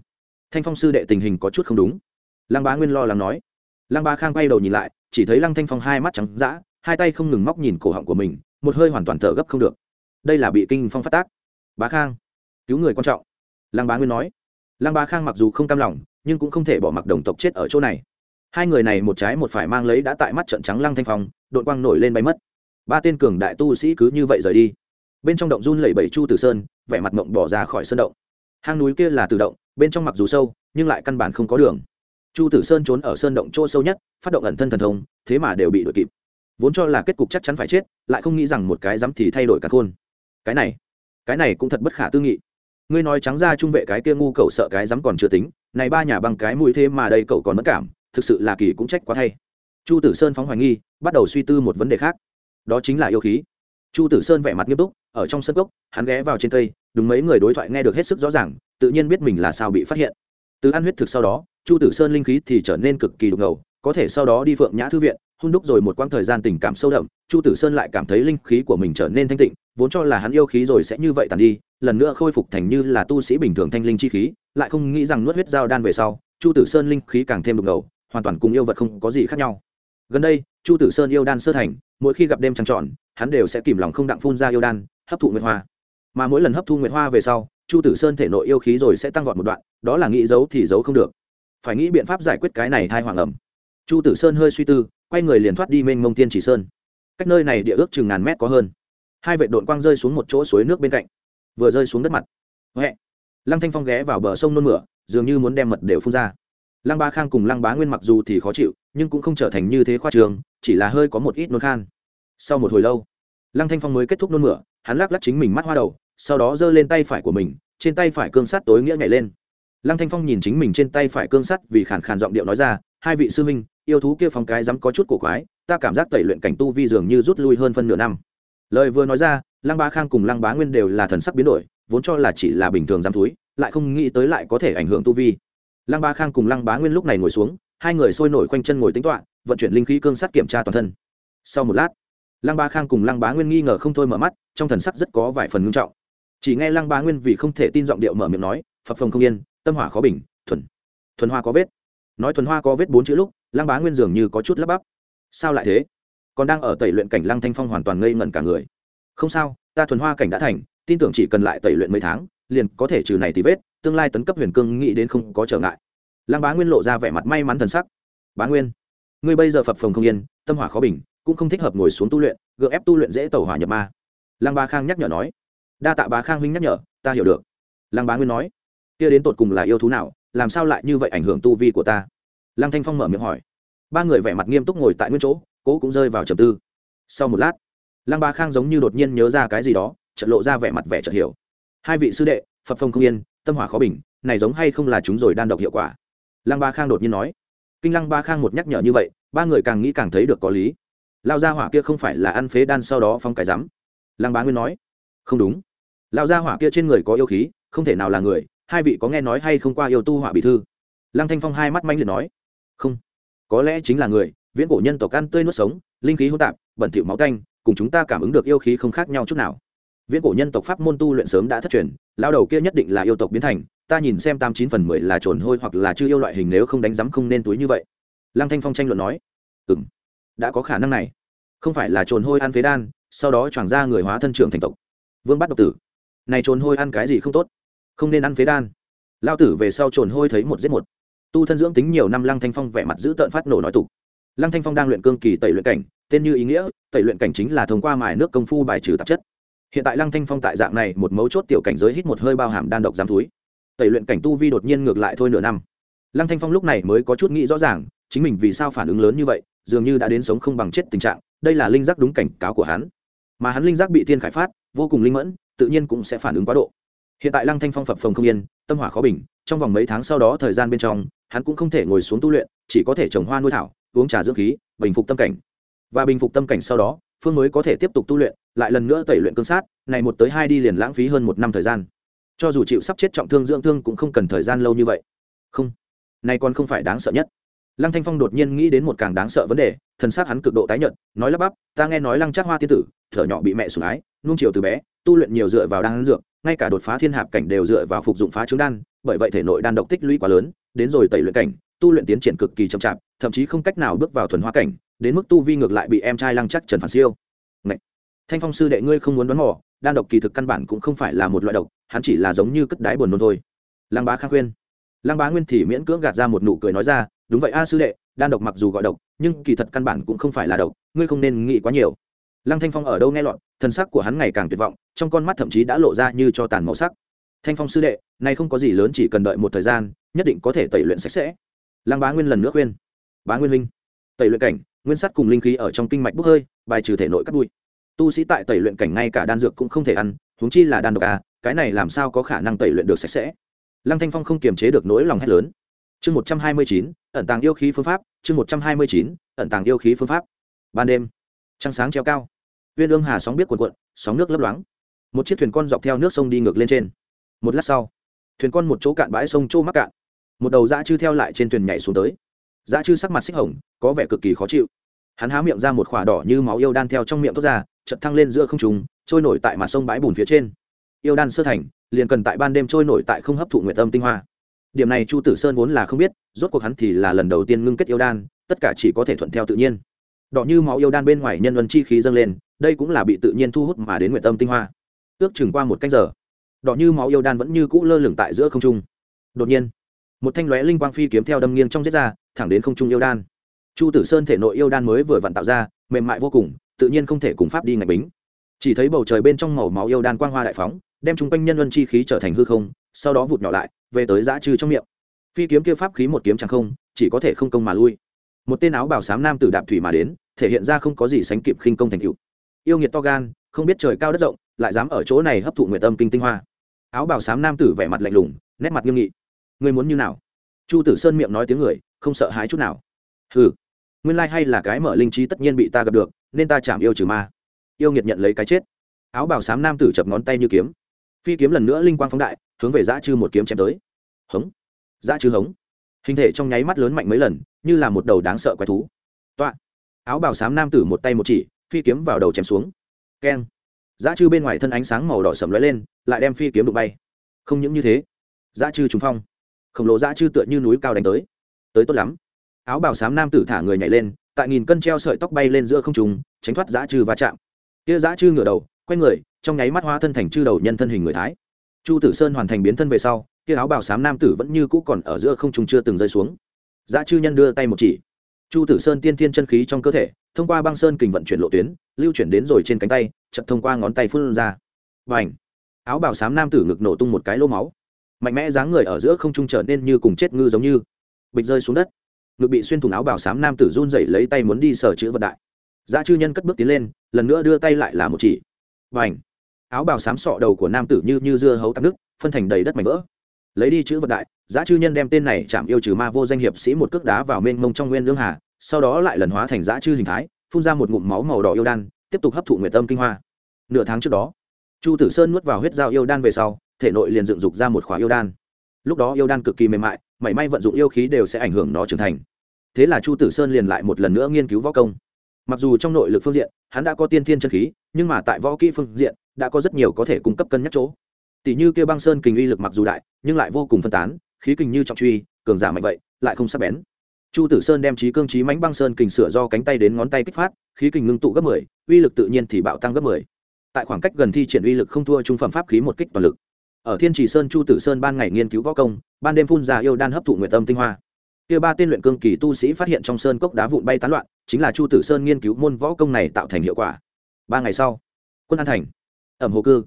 Thanh phong sư đệ tình hình có chút không đúng. Lăng bá nguyên lo lắng nói. Lăng bá khang quay đầu nhìn lại, chỉ thấy lăng thanh phong hai mắt trắng d hai tay không ngừng móc nhìn cổ họng của mình, một hơi hoàn toàn thở gấp không được. Đây là bị kinh phong phát tác. Bá khang, cứu người quan trọng. Lăng bá nguyên nói. Lăng bá khang mặc dù không cam lòng, nhưng cũng không thể bỏ mặc đồng tộc chết ở chỗ này. Hai người này một trái một phải mang lấy đã tại mắt trận trắng lăng thanh phong, đội quang nổi lên bay mất. Ba tên cường đại tu sĩ cứ như vậy rời đi. Bên trong động run lẩy bẩy chu tử sơn, vẻ mặt mộng bỏ ra khỏi sơn động. Hang núi kia là tự động, bên trong mặc dù sâu, nhưng lại căn bản không có đường. Chu tử sơn trốn ở sơn động chỗ sâu nhất, phát động ẩn thân thần thông, thế mà đều bị đuổi kịp vốn cho là kết cục chắc chắn phải chết, lại không nghĩ rằng một cái dám thì thay đổi cả khôn. Cái này cái này cũng thật bất khả tư nghị. Ngươi nói trắng ra trung vệ cái kia ngu cậu sợ cái dám còn chưa tính, này ba nhà bằng cái mũi thế mà đây cậu còn mất cảm, thực sự là kỳ cũng trách quá thay. Chu tử sơn phóng hoài nghi, bắt đầu suy tư một vấn đề khác. Đó chính là yêu khí. Chu tử sơn vẻ mặt nghiêm túc, ở trong sân cốc, hắn ghé vào trên cây, đúng mấy người đối thoại nghe được hết sức rõ ràng, tự nhiên biết mình là sao bị phát hiện. Từ ăn huyết thực sau đó, chu tử sơn linh khí thì trở nên cực kỳ đục ngầu, có thể sau đó đi phượng nhã thư viện hôn đúc rồi một quãng thời gian tình cảm sâu đậm, chu tử sơn lại cảm thấy linh khí của mình trở nên thanh tịnh, vốn cho là hắn yêu khí rồi sẽ như vậy tàn đi, lần nữa khôi phục thành như là tu sĩ bình thường thanh linh chi khí, lại không nghĩ rằng nuốt huyết dao đan về sau, chu tử sơn linh khí càng thêm đục ngầu, hoàn toàn cùng yêu vật không có gì khác nhau. Gần đây, chu tử sơn yêu đan sơ thành, mỗi khi gặp đêm trăng trọn hắn đều sẽ kìm lòng không đặng phun ra yêu đan, hấp thụ nguyệt hoa. Mà mỗi lần hấp thu nguyệt hoa về sau, chu tử sơn thể nội yêu khí rồi sẽ tăng vọt một đoạn, đó là nghĩ giấu thì giấu không được. Phải nghĩ biện pháp giải quyết cái này thai hoàng ẩm. Chu tử sơn hơi suy tư quay người liền thoát đi mênh mông tiên chỉ sơn. Cách nơi này địa ước chừng ngàn mét có hơn. Hai vệ đội quang rơi xuống một chỗ suối nước bên cạnh. Vừa rơi xuống đất mặt. Huệ. Lăng thanh phong ghé vào bờ sông nôn mửa, dường như muốn đem mật đều phun ra. Lăng ba khang cùng lăng bá nguyên mặc dù thì khó chịu, nhưng cũng không trở thành như thế khoa trường, chỉ là hơi có một ít nôn khan. Sau một hồi lâu, lăng thanh phong mới kết thúc nôn mửa, hắn lắc lắc chính mình mắt hoa đầu, sau đó giơ lên tay phải của mình, trên tay phải cương sắt tối nghĩa nhảy lên. Lăng thanh phong nhìn chính mình trên tay phải cương sắt vì khàn khàn giọng điệu nói ra, hai vị sư huynh yêu thú kia phong cái dám có chút cổ quái, ta cảm giác tẩy luyện cảnh tu vi dường như rút lui hơn phân nửa năm. Lời vừa nói ra, lăng bá khang cùng lăng bá nguyên đều là thần sắc biến đổi, vốn cho là chỉ là bình thường dám thúi lại không nghĩ tới lại có thể ảnh hưởng tu vi. Lăng bá khang cùng lăng bá nguyên lúc này ngồi xuống, hai người sôi nổi quanh chân ngồi tính toạ vận chuyển linh khí cương sát kiểm tra toàn thân. Sau một lát, lăng bá khang cùng lăng bá nguyên nghi ngờ không thôi mở mắt, trong thần sắc rất có vài phần ngưng trọng. Chỉ nghe lăng bá nguyên vì không thể tin giọng điệu mở miệng nói phập phồng không yên, tâm hỏa khó bình, thuần thuần hoa có vết nói thuần hoa có vết bốn chữ lúc, lăng bá nguyên dường như có chút lắp bắp. Sao lại thế? Còn đang ở tẩy luyện cảnh lăng thanh phong hoàn toàn ngây ngẩn cả người. Không sao, ta thuần hoa cảnh đã thành, tin tưởng chỉ cần lại tẩy luyện mấy tháng, liền có thể trừ này thì vết, tương lai tấn cấp huyền cương nghĩ đến không có trở ngại. Lăng bá nguyên lộ ra vẻ mặt may mắn thần sắc. Bá nguyên, ngươi bây giờ phập phồng không yên, tâm hỏa khó bình, cũng không thích hợp ngồi xuống tu luyện, gượng ép tu luyện dễ tẩu hỏa nhập ma. Lăng bá khang nhắc nhở nói. Đa tạ bá khang huynh nhắc nhở, ta hiểu được. Lăng bá nguyên nói, kia đến tột cùng là yêu thú nào làm sao lại như vậy ảnh hưởng tu vi của ta? Lăng thanh phong mở miệng hỏi. Ba người vẻ mặt nghiêm túc ngồi tại nguyên chỗ, cố cũng rơi vào trầm tư. Sau một lát, lăng Ba khang giống như đột nhiên nhớ ra cái gì đó, chợt lộ ra vẻ mặt vẻ chợt hiểu. Hai vị sư đệ, phật phong không yên, tâm hỏa khó bình, này giống hay không là chúng rồi đan độc hiệu quả? Lăng ba khang đột nhiên nói. Kinh lăng ba khang một nhắc nhở như vậy, ba người càng nghĩ càng thấy được có lý. Lao gia hỏa kia không phải là ăn phế đan sau đó phong cái rắm lăng bá nguyên nói. Không đúng. Lao gia hỏa kia trên người có yêu khí, không thể nào là người hai vị có nghe nói hay không qua yêu tu hỏa bị thư? Lăng thanh phong hai mắt manh liệt nói. Không. Có lẽ chính là người, viễn cổ nhân tộc ăn tươi nuốt sống, linh khí hỗn tạp, bẩn thỉu máu tanh, cùng chúng ta cảm ứng được yêu khí không khác nhau chút nào. Viễn cổ nhân tộc pháp môn tu luyện sớm đã thất truyền, lao đầu kia nhất định là yêu tộc biến thành, ta nhìn xem tám chín phần mười là trồn hôi hoặc là chưa yêu loại hình nếu không đánh rắm không nên túi như vậy. Lăng thanh phong tranh luận nói. Ừ m đã có khả năng này. Không phải là trồn hôi ăn phế đan, sau đó choàng ra người hóa thân trưởng thành tộc. Vương bắt độc tử. Này trồn hôi ăn cái gì không tốt? Không nên ăn phế đan. Lao tử về sau trồn hôi thấy một giết một. Tu thân dưỡng tính nhiều năm lăng thanh phong vẻ mặt giữ tợn phát nổ nói tục. Lăng thanh phong đang luyện cương kỳ tẩy luyện cảnh, tên như ý nghĩa, tẩy luyện cảnh chính là thông qua mài nước công phu bài trừ tạp chất. Hiện tại lăng thanh phong tại dạng này một mấu chốt tiểu cảnh giới hít một hơi bao hàm đan độc giám túi tẩy luyện cảnh tu vi đột nhiên ngược lại thôi nửa năm. Lăng thanh phong lúc này mới có chút nghĩ rõ ràng, chính mình vì sao phản ứng lớn như vậy, dường như đã đến sống không bằng chết tình trạng, đây là linh giác đúng cảnh cáo của hắn. Mà hắn linh giác bị thiên khải phát, vô cùng linh mẫn, tự nhiên cũng sẽ phản ứng quá độ hiện tại lăng thanh phong phập phồng không yên, tâm hỏa khó bình, trong vòng mấy tháng sau đó thời gian bên trong, hắn cũng không thể ngồi xuống tu luyện, chỉ có thể trồng hoa nuôi thảo, uống trà dưỡng khí, bình phục tâm cảnh. Và bình phục tâm cảnh sau đó, phương mới có thể tiếp tục tu luyện, lại lần nữa tẩy luyện cương sát, này một tới hai đi liền lãng phí hơn một năm thời gian. Cho dù chịu sắp chết trọng thương dưỡng thương cũng không cần thời gian lâu như vậy. Không, này còn không phải đáng sợ nhất. Lăng thanh phong đột nhiên nghĩ đến một càng đáng sợ vấn đề, thần xác hắn cực độ tái nhợt, nói lắp bắp, ta nghe nói lăng trác hoa tiên tử, thở nhỏ bị mẹ sủng ái, nuông chiều từ bé tu luyện nhiều dựa vào đan dược, ngay cả đột phá thiên hạp cảnh đều dựa vào phục dụng phá trứng đan, bởi vậy thể nội đan độc tích lũy quá lớn, đến rồi tẩy luyện cảnh, tu luyện tiến triển cực kỳ chậm chạp, thậm chí không cách nào bước vào thuần hoa cảnh, đến mức tu vi ngược lại bị em trai lăng chắc trần phản siêu. Ngậy! thanh phong sư đệ ngươi không muốn đoán mò, đan độc kỳ thực căn bản cũng không phải là một loại độc, hắn chỉ là giống như cất đái buồn nôn thôi. Lăng bá khang khuyên. Lăng bá nguyên thì miễn cưỡng gạt ra một nụ cười nói ra, đúng vậy a sư đệ, đan độc mặc dù gọi độc, nhưng kỳ thật căn bản cũng không phải là độc, ngươi không nên nghĩ quá nhiều lăng thanh phong ở đâu nghe lọt thân sắc của hắn ngày càng tuyệt vọng, trong con mắt thậm chí đã lộ ra như cho tàn màu sắc. Thanh phong sư đệ nay không có gì lớn, chỉ cần đợi một thời gian, nhất định có thể tẩy luyện sạch sẽ. Lăng bá nguyên lần nữa khuyên. Bá nguyên linh tẩy luyện cảnh, nguyên sắt cùng linh khí ở trong kinh mạch bốc hơi, bài trừ thể nội cắt bụi. Tu sĩ tại tẩy luyện cảnh ngay cả đan dược cũng không thể ăn, huống chi là đan độc à cái này làm sao có khả năng tẩy luyện được sạch sẽ? Lăng thanh phong không kiềm chế được nỗi lòng hét lớn. Chương một trăm hai mươi chín, ẩn tàng yêu khí phương pháp, chương một trăm hai mươi chín, ẩn tàng yêu khí phương pháp. Ban đêm trăng sáng treo cao. Uyên ương hà sóng biết cuộn cuộn, sóng nước lấp loáng. Một chiếc thuyền con dọc theo nước sông đi ngược lên trên. Một lát sau, thuyền con một chỗ cạn bãi sông trô mắc cạn. Một đầu dã chư theo lại trên thuyền nhảy xuống tới. Dã chư sắc mặt xích hồng, có vẻ cực kỳ khó chịu. Hắn há miệng ra một khỏa đỏ như máu yêu đan theo trong miệng thoát ra chật thăng lên giữa không trùng trôi nổi tại mặt sông bãi bùn phía trên. Yêu đan sơ thành, liền cần tại ban đêm trôi nổi tại không hấp thụ nguyện tâm tinh hoa. Điểm này chu tử sơn vốn là không biết, rốt cuộc hắn thì là lần đầu tiên ngưng kết yêu đan, tất cả chỉ có thể thuận theo tự nhiên đỏ như máu yêu đan bên ngoài nhân vân chi khí dâng lên, đây cũng là bị tự nhiên thu hút mà đến nguyện tâm tinh hoa. Ước chừng qua một canh giờ, đỏ như máu yêu đan vẫn như cũ lơ lửng tại giữa không trung. Đột nhiên, một thanh lóe linh quang phi kiếm theo đâm nghiêng trong giết ra, thẳng đến không trung yêu đan. Chu tử sơn thể nội yêu đan mới vừa vặn tạo ra, mềm mại vô cùng, tự nhiên không thể cùng pháp đi ngạch bính. Chỉ thấy bầu trời bên trong màu máu yêu đan quang hoa đại phóng, đem chung quanh nhân luân chi khí trở thành hư không, sau đó vụt nhỏ lại, về tới giã trư trong miệng. Phi kiếm kia pháp khí một kiếm chẳng không, chỉ có thể không công mà lui một tên áo bảo sám nam tử đạp thủy mà đến, thể hiện ra không có gì sánh kịp khinh công thành cựu yêu nghiệt to gan, không biết trời cao đất rộng, lại dám ở chỗ này hấp thụ nguyện tâm kinh tinh hoa. Áo bảo sám nam tử vẻ mặt lạnh lùng, nét mặt nghiêm nghị. Người muốn như nào? Chu tử sơn miệng nói tiếng người, không sợ hãi chút nào. Hừ, nguyên lai hay là cái mở linh trí tất nhiên bị ta gặp được, nên ta chạm yêu trừ ma. Yêu nghiệt nhận lấy cái chết. Áo bảo sám nam tử chập ngón tay như kiếm. Phi kiếm lần nữa linh quang phóng đại, hướng về dã chư một kiếm chém tới. Hống. Dã chư hống. Hình thể trong nháy mắt lớn mạnh mấy lần như là một đầu đáng sợ quái thú. Toạ. Áo bào sám nam tử một tay một chỉ, phi kiếm vào đầu chém xuống. Keng. Dã chư bên ngoài thân ánh sáng màu đỏ sầm lóe lên, lại đem phi kiếm đụng bay. Không những như thế, dã chư trúng phong. Khổng lồ dã chư tựa như núi cao đánh tới. Tới tốt lắm. Áo bào sám nam tử thả người nhảy lên, tại nghìn cân treo sợi tóc bay lên giữa không trùng tránh thoát dã chư va chạm. Kia dã chư ngửa đầu, quay người, trong nháy mắt hóa thân thành chư đầu nhân thân hình người thái. Chu tử sơn hoàn thành biến thân về sau, kia áo bào sám nam tử vẫn như cũ còn ở giữa không trùng chưa từng rơi xuống dã chư nhân đưa tay một chỉ. Chu tử sơn tiên thiên chân khí trong cơ thể, thông qua băng sơn kình vận chuyển lộ tuyến, lưu chuyển đến rồi trên cánh tay chật thông qua ngón tay phun ra. Và áo bào sám nam tử ngực nổ tung một cái lô máu. Mạnh mẽ dáng người ở giữa không trung trở nên như cùng chết ngư giống như. Bịch rơi xuống đất. Ngực bị xuyên thủng áo bào sám nam tử run rẩy lấy tay muốn đi sở chữ vật đại. Giá chư nhân cất bước tiến lên, lần nữa đưa tay lại là một chỉ. Và áo bào xám sọ đầu của nam tử như như dưa hấu tắc nước phân thành đầy đất mảnh vỡ. Lấy đi chữ vật đại giá chư nhân đem tên này chạm yêu trừ ma vô danh hiệp sĩ một cước đá vào mênh mông trong nguyên lương hà, sau đó lại lần hóa thành giá chư hình thái, phun ra một ngụm máu màu đỏ yêu đan, tiếp tục hấp thụ nguyệt tâm kinh hoa. Nửa tháng trước đó, chu tử sơn nuốt vào huyết dao yêu đan về sau, thể nội liền dựng dục ra một khóa yêu đan. Lúc đó yêu đan cực kỳ mềm mại, mảy may vận dụng yêu khí đều sẽ ảnh hưởng nó trưởng thành. Thế là chu tử sơn liền lại một lần nữa nghiên cứu võ công. Mặc dù trong nội lực phương diện, hắn đã có tiên thiên chân khí, nhưng mà tại võ kỹ phương diện, đã có rất nhiều có thể cung cấp cân nhắc chỗ. Tỷ như kêu băng sơn kình uy lực mặc dù đại, nhưng lại vô cùng phân tán khí kình như trọng truy, cường giả mạnh vậy, lại không sắc bén. Chu tử sơn đem trí cương trí mánh băng sơn kình sửa do cánh tay đến ngón tay kích phát, khí kình ngưng tụ gấp mười, uy lực tự nhiên thì bạo tăng gấp mười. Tại khoảng cách gần thi triển uy lực không thua trung phẩm pháp khí một kích toàn lực. Ở thiên trì sơn, chu tử sơn ban ngày nghiên cứu võ công, ban đêm phun ra yêu đan hấp thụ nguyện tâm tinh hoa. Kia ba tên luyện cương kỳ tu sĩ phát hiện trong sơn cốc đá vụn bay tán loạn, chính là chu tử sơn nghiên cứu môn võ công này tạo thành hiệu quả. Ba ngày sau, quân an thành. Ẩm hồ cư.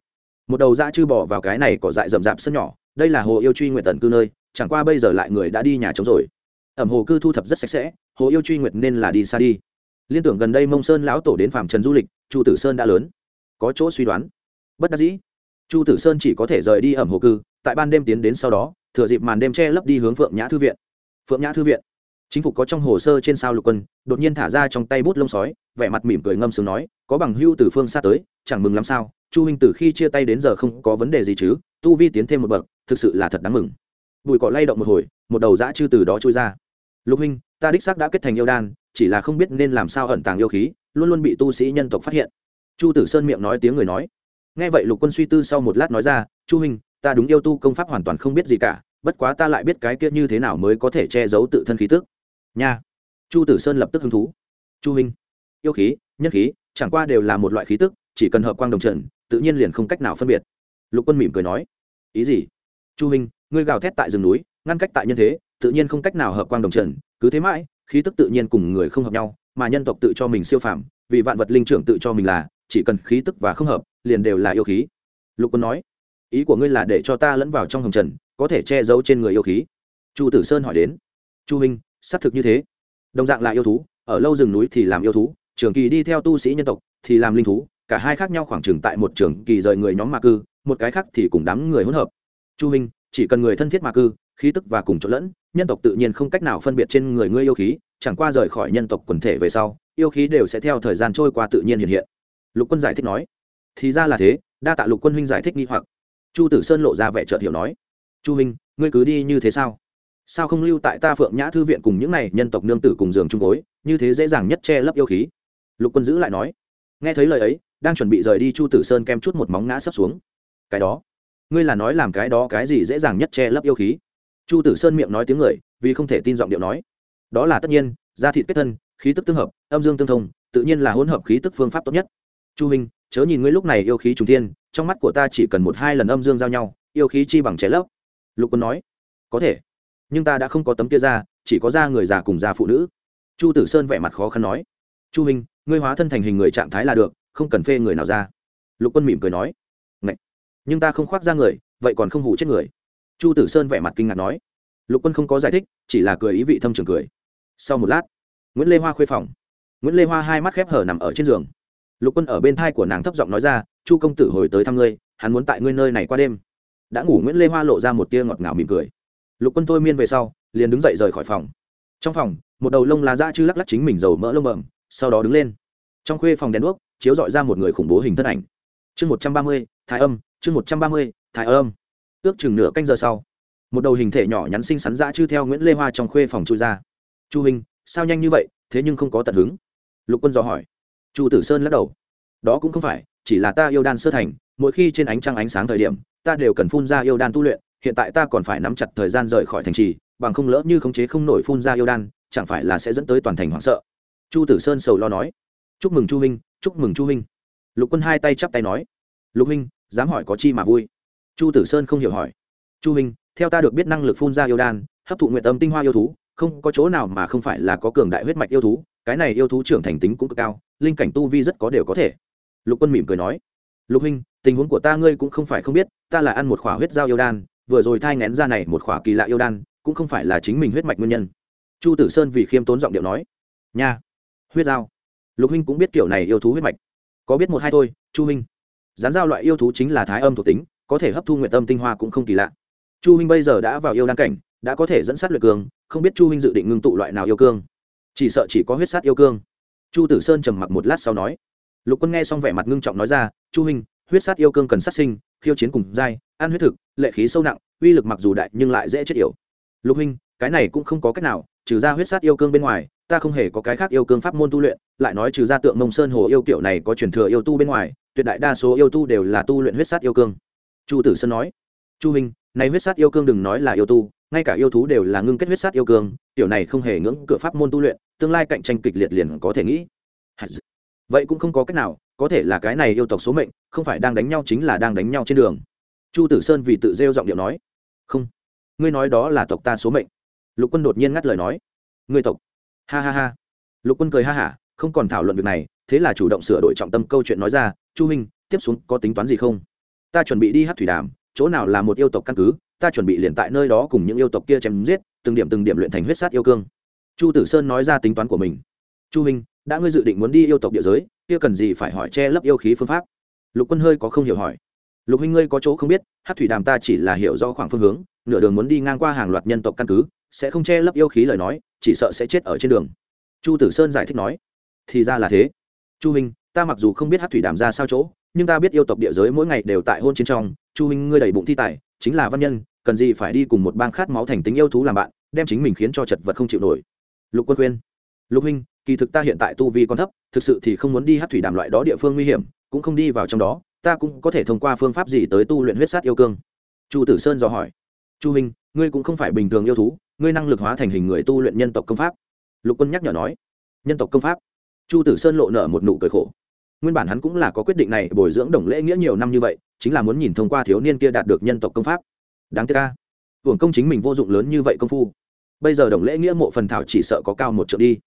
Một đầu dã chư bỏ vào cái này cỏ dại rậm rạp sân nhỏ, đây là hồ yêu truy nguyện tần cư nơi chẳng qua bây giờ lại người đã đi nhà trống rồi. Ẩm hồ cư thu thập rất sạch sẽ, hồ yêu truy nguyệt nên là đi xa đi. Liên tưởng gần đây mông sơn lão tổ đến phạm trần du lịch, chu tử sơn đã lớn. Có chỗ suy đoán. Bất đắc dĩ, chu tử sơn chỉ có thể rời đi ẩm hồ cư, tại ban đêm tiến đến sau đó, thừa dịp màn đêm che lấp đi hướng phượng nhã thư viện. Phượng nhã thư viện. Chính phủ có trong hồ sơ trên sao lục quân, đột nhiên thả ra trong tay bút lông sói, vẻ mặt mỉm cười ngâm sướng nói, có bằng hưu từ phương xa tới, chẳng mừng lắm sao, chu huynh từ khi chia tay đến giờ không có vấn đề gì chứ, tu vi tiến thêm một bậc, thực sự là thật đáng mừng bụi cỏ lay động một hồi, một đầu dã chư từ đó trôi ra. Lục huynh, ta đích xác đã kết thành yêu đan, chỉ là không biết nên làm sao ẩn tàng yêu khí, luôn luôn bị tu sĩ nhân tộc phát hiện. Chu tử sơn miệng nói tiếng người nói. Nghe vậy lục quân suy tư sau một lát nói ra, chu huynh, ta đúng yêu tu công pháp hoàn toàn không biết gì cả, bất quá ta lại biết cái kia như thế nào mới có thể che giấu tự thân khí tức. Nha. Chu tử sơn lập tức hứng thú. Chu huynh, yêu khí nhất khí, chẳng qua đều là một loại khí tức, chỉ cần hợp quang đồng trần, tự nhiên liền không cách nào phân biệt. Lục quân mỉm cười nói. Ý gì? Chu huynh ngươi gào thét tại rừng núi, ngăn cách tại nhân thế, tự nhiên không cách nào hợp quang đồng trần, cứ thế mãi, khí tức tự nhiên cùng người không hợp nhau, mà nhân tộc tự cho mình siêu phàm, vì vạn vật linh trưởng tự cho mình là, chỉ cần khí tức và không hợp, liền đều là yêu khí. Lục quân nói, ý của ngươi là để cho ta lẫn vào trong hồng trần, có thể che giấu trên người yêu khí. Chu tử sơn hỏi đến, chu minh xác thực như thế. Đồng dạng là yêu thú, ở lâu rừng núi thì làm yêu thú, trường kỳ đi theo tu sĩ nhân tộc thì làm linh thú, cả hai khác nhau khoảng chừng tại một trường kỳ rời người nhóm mà cư, một cái khác thì cùng đám người hỗn hợp. Chu minh chỉ cần người thân thiết mà cư, khí tức và cùng chỗ lẫn, nhân tộc tự nhiên không cách nào phân biệt trên người ngươi yêu khí, chẳng qua rời khỏi nhân tộc quần thể về sau, yêu khí đều sẽ theo thời gian trôi qua tự nhiên hiện hiện. Lục quân giải thích nói. Thì ra là thế, đa tạ lục quân huynh giải thích nghi hoặc. Chu tử sơn lộ ra vẻ trợt hiểu nói. Chu huynh, ngươi cứ đi như thế sao? Sao không lưu tại ta phượng nhã thư viện cùng những này nhân tộc nương tử cùng giường chung gối, như thế dễ dàng nhất che lấp yêu khí? Lục quân giữ lại nói. Nghe thấy lời ấy, đang chuẩn bị rời đi, chu tử sơn kem chút một móng ngã sấp xuống. Cái đó ngươi là nói làm cái đó cái gì dễ dàng nhất che lấp yêu khí? Chu tử sơn miệng nói tiếng người, vì không thể tin giọng điệu nói. Đó là tất nhiên, da thịt kết thân, khí tức tương hợp, âm dương tương thông, tự nhiên là hỗn hợp khí tức phương pháp tốt nhất. Chu minh, chớ nhìn ngươi lúc này yêu khí trùng thiên, trong mắt của ta chỉ cần một hai lần âm dương giao nhau, yêu khí chi bằng che lấp. Lục quân nói, có thể, nhưng ta đã không có tấm kia ra chỉ có da người già cùng da phụ nữ. Chu tử sơn vẻ mặt khó khăn nói, chu minh, ngươi hóa thân thành hình người trạng thái là được, không cần phê người nào ra. Lục quân mỉm cười nói nhưng ta không khoác ra người, vậy còn không hủ chết người. Chu tử sơn vẻ mặt kinh ngạc nói. Lục quân không có giải thích, chỉ là cười ý vị thâm trường cười. Sau một lát, nguyễn lê hoa khuê phòng. Nguyễn lê hoa hai mắt khép hở nằm ở trên giường. Lục quân ở bên thai của nàng thấp giọng nói ra, chu công tử hồi tới thăm ngươi, hắn muốn tại ngươi nơi này qua đêm. Đã ngủ, nguyễn lê hoa lộ ra một tia ngọt ngào mỉm cười. Lục quân thôi miên về sau, liền đứng dậy rời khỏi phòng. Trong phòng, một đầu lông lá da chư lắc lắc chính mình dầu mỡ lông bẩm sau đó đứng lên. Trong khuê phòng đèn đuốc, chiếu dọi ra một người khủng bố hình thân ảnh chương một trăm ba mươi, thái âm, chương một trăm ba mươi, thái âm. Ước chừng nửa canh giờ sau, một đầu hình thể nhỏ nhắn xinh xắn dã chư theo nguyễn lê hoa trong khuê phòng chui ra. Chu hình sao nhanh như vậy? Thế nhưng không có tận hứng. Lục quân dò hỏi. Chu tử sơn lắc đầu. Đó cũng không phải, chỉ là ta yêu đan sơ thành, mỗi khi trên ánh trăng ánh sáng thời điểm, ta đều cần phun ra yêu đan tu luyện, hiện tại ta còn phải nắm chặt thời gian rời khỏi thành trì, bằng không lỡ như khống chế không nổi phun ra yêu đan, chẳng phải là sẽ dẫn tới toàn thành hoảng sợ. Chu tử sơn sầu lo nói. Chúc mừng chu huynh, chúc mừng chu huynh lục quân hai tay chắp tay nói, lục huynh, dám hỏi có chi mà vui? Chu tử sơn không hiểu hỏi, chu huynh, theo ta được biết năng lực phun ra yêu đan, hấp thụ nguyện tâm tinh hoa yêu thú, không có chỗ nào mà không phải là có cường đại huyết mạch yêu thú, cái này yêu thú trưởng thành tính cũng cực cao, linh cảnh tu vi rất có đều có thể. Lục quân mỉm cười nói, lục huynh, tình huống của ta ngươi cũng không phải không biết, ta là ăn một khỏa huyết giao yêu đan, vừa rồi thai ngén ra này một khỏa kỳ lạ yêu đan, cũng không phải là chính mình huyết mạch nguyên nhân. Chu tử sơn vì khiêm tốn giọng điệu nói, nha, huyết giao. Lục huynh cũng biết kiểu này yêu thú huyết mạch có biết một hai thôi chu Minh. rán giao loại yêu thú chính là thái âm thuộc tính có thể hấp thu nguyện tâm tinh hoa cũng không kỳ lạ. Chu Minh bây giờ đã vào yêu đăng cảnh đã có thể dẫn sát luyện cương không biết chu Minh dự định ngưng tụ loại nào yêu cương. Chỉ sợ chỉ có huyết sát yêu cương. Chu tử sơn trầm mặc một lát sau nói. Lục quân nghe xong vẻ mặt ngưng trọng nói ra chu Minh, huyết sát yêu cương cần sát sinh khiêu chiến cùng dai ăn huyết thực lệ khí sâu nặng uy lực mặc dù đại nhưng lại dễ chết yểu. Lục huynh cái này cũng không có cách nào trừ ra huyết sát yêu cương bên ngoài ta không hề có cái khác yêu cương pháp môn tu luyện lại nói trừ ra tượng mông sơn hồ yêu kiểu này có truyền thừa yêu tu bên ngoài tuyệt đại đa số yêu tu đều là tu luyện huyết sát yêu cương. Chu tử sơn nói chu Minh, nay huyết sát yêu cương đừng nói là yêu tu ngay cả yêu thú đều là ngưng kết huyết sát yêu cương tiểu này không hề ngưỡng cửa pháp môn tu luyện tương lai cạnh tranh kịch liệt liền có thể nghĩ. Vậy cũng không có cách nào có thể là cái này yêu tộc số mệnh không phải đang đánh nhau chính là đang đánh nhau trên đường. Chu tử sơn vì tự rêu giọng điệu nói không ngươi nói đó là tộc ta số mệnh. Lục quân đột nhiên ngắt lời nói ngươi tộc ha ha ha. Lục quân cười ha hả, không còn thảo luận việc này, thế là chủ động sửa đổi trọng tâm câu chuyện nói ra, chu minh, tiếp xuống có tính toán gì không? Ta chuẩn bị đi hát thủy đàm, chỗ nào là một yêu tộc căn cứ, ta chuẩn bị liền tại nơi đó cùng những yêu tộc kia chém giết, từng điểm từng điểm luyện thành huyết sát yêu cương. Chu tử sơn nói ra tính toán của mình. Chu minh, đã ngươi dự định muốn đi yêu tộc địa giới, kia cần gì phải hỏi che lấp yêu khí phương pháp? Lục quân hơi có không hiểu hỏi. Lục huynh ngươi có chỗ không biết, hát thủy đàm ta chỉ là hiểu rõ khoảng phương hướng nửa đường muốn đi ngang qua hàng loạt nhân tộc căn cứ, sẽ không che lấp yêu khí lời nói, chỉ sợ sẽ chết ở trên đường. Chu tử sơn giải thích nói. Thì ra là thế. Chu huynh, ta mặc dù không biết hát thủy đàm ra sao chỗ, nhưng ta biết yêu tộc địa giới mỗi ngày đều tại hôn chiến trong. Chu huynh, ngươi đầy bụng thi tài, chính là văn nhân, cần gì phải đi cùng một bang khát máu thành tính yêu thú làm bạn, đem chính mình khiến cho chật vật không chịu nổi. Lục quân khuyên. Lục huynh, kỳ thực ta hiện tại tu vi còn thấp, thực sự thì không muốn đi hát thủy đàm loại đó địa phương nguy hiểm, cũng không đi vào trong đó, ta cũng có thể thông qua phương pháp gì tới tu luyện huyết sát yêu cương. Chu tử sơn dò hỏi chu huynh, ngươi cũng không phải bình thường yêu thú, ngươi năng lực hóa thành hình người tu luyện nhân tộc công pháp. Lục quân nhắc nhở nói. Nhân tộc công pháp? Chu tử sơn lộ nở một nụ cười khổ. Nguyên bản hắn cũng là có quyết định này, bồi dưỡng đồng lễ nghĩa nhiều năm như vậy, chính là muốn nhìn thông qua thiếu niên kia đạt được nhân tộc công pháp. Đáng tiếc ca hưởng công chính mình vô dụng lớn như vậy công phu. Bây giờ đồng lễ nghĩa mộ phần thảo chỉ sợ có cao một triệu đi.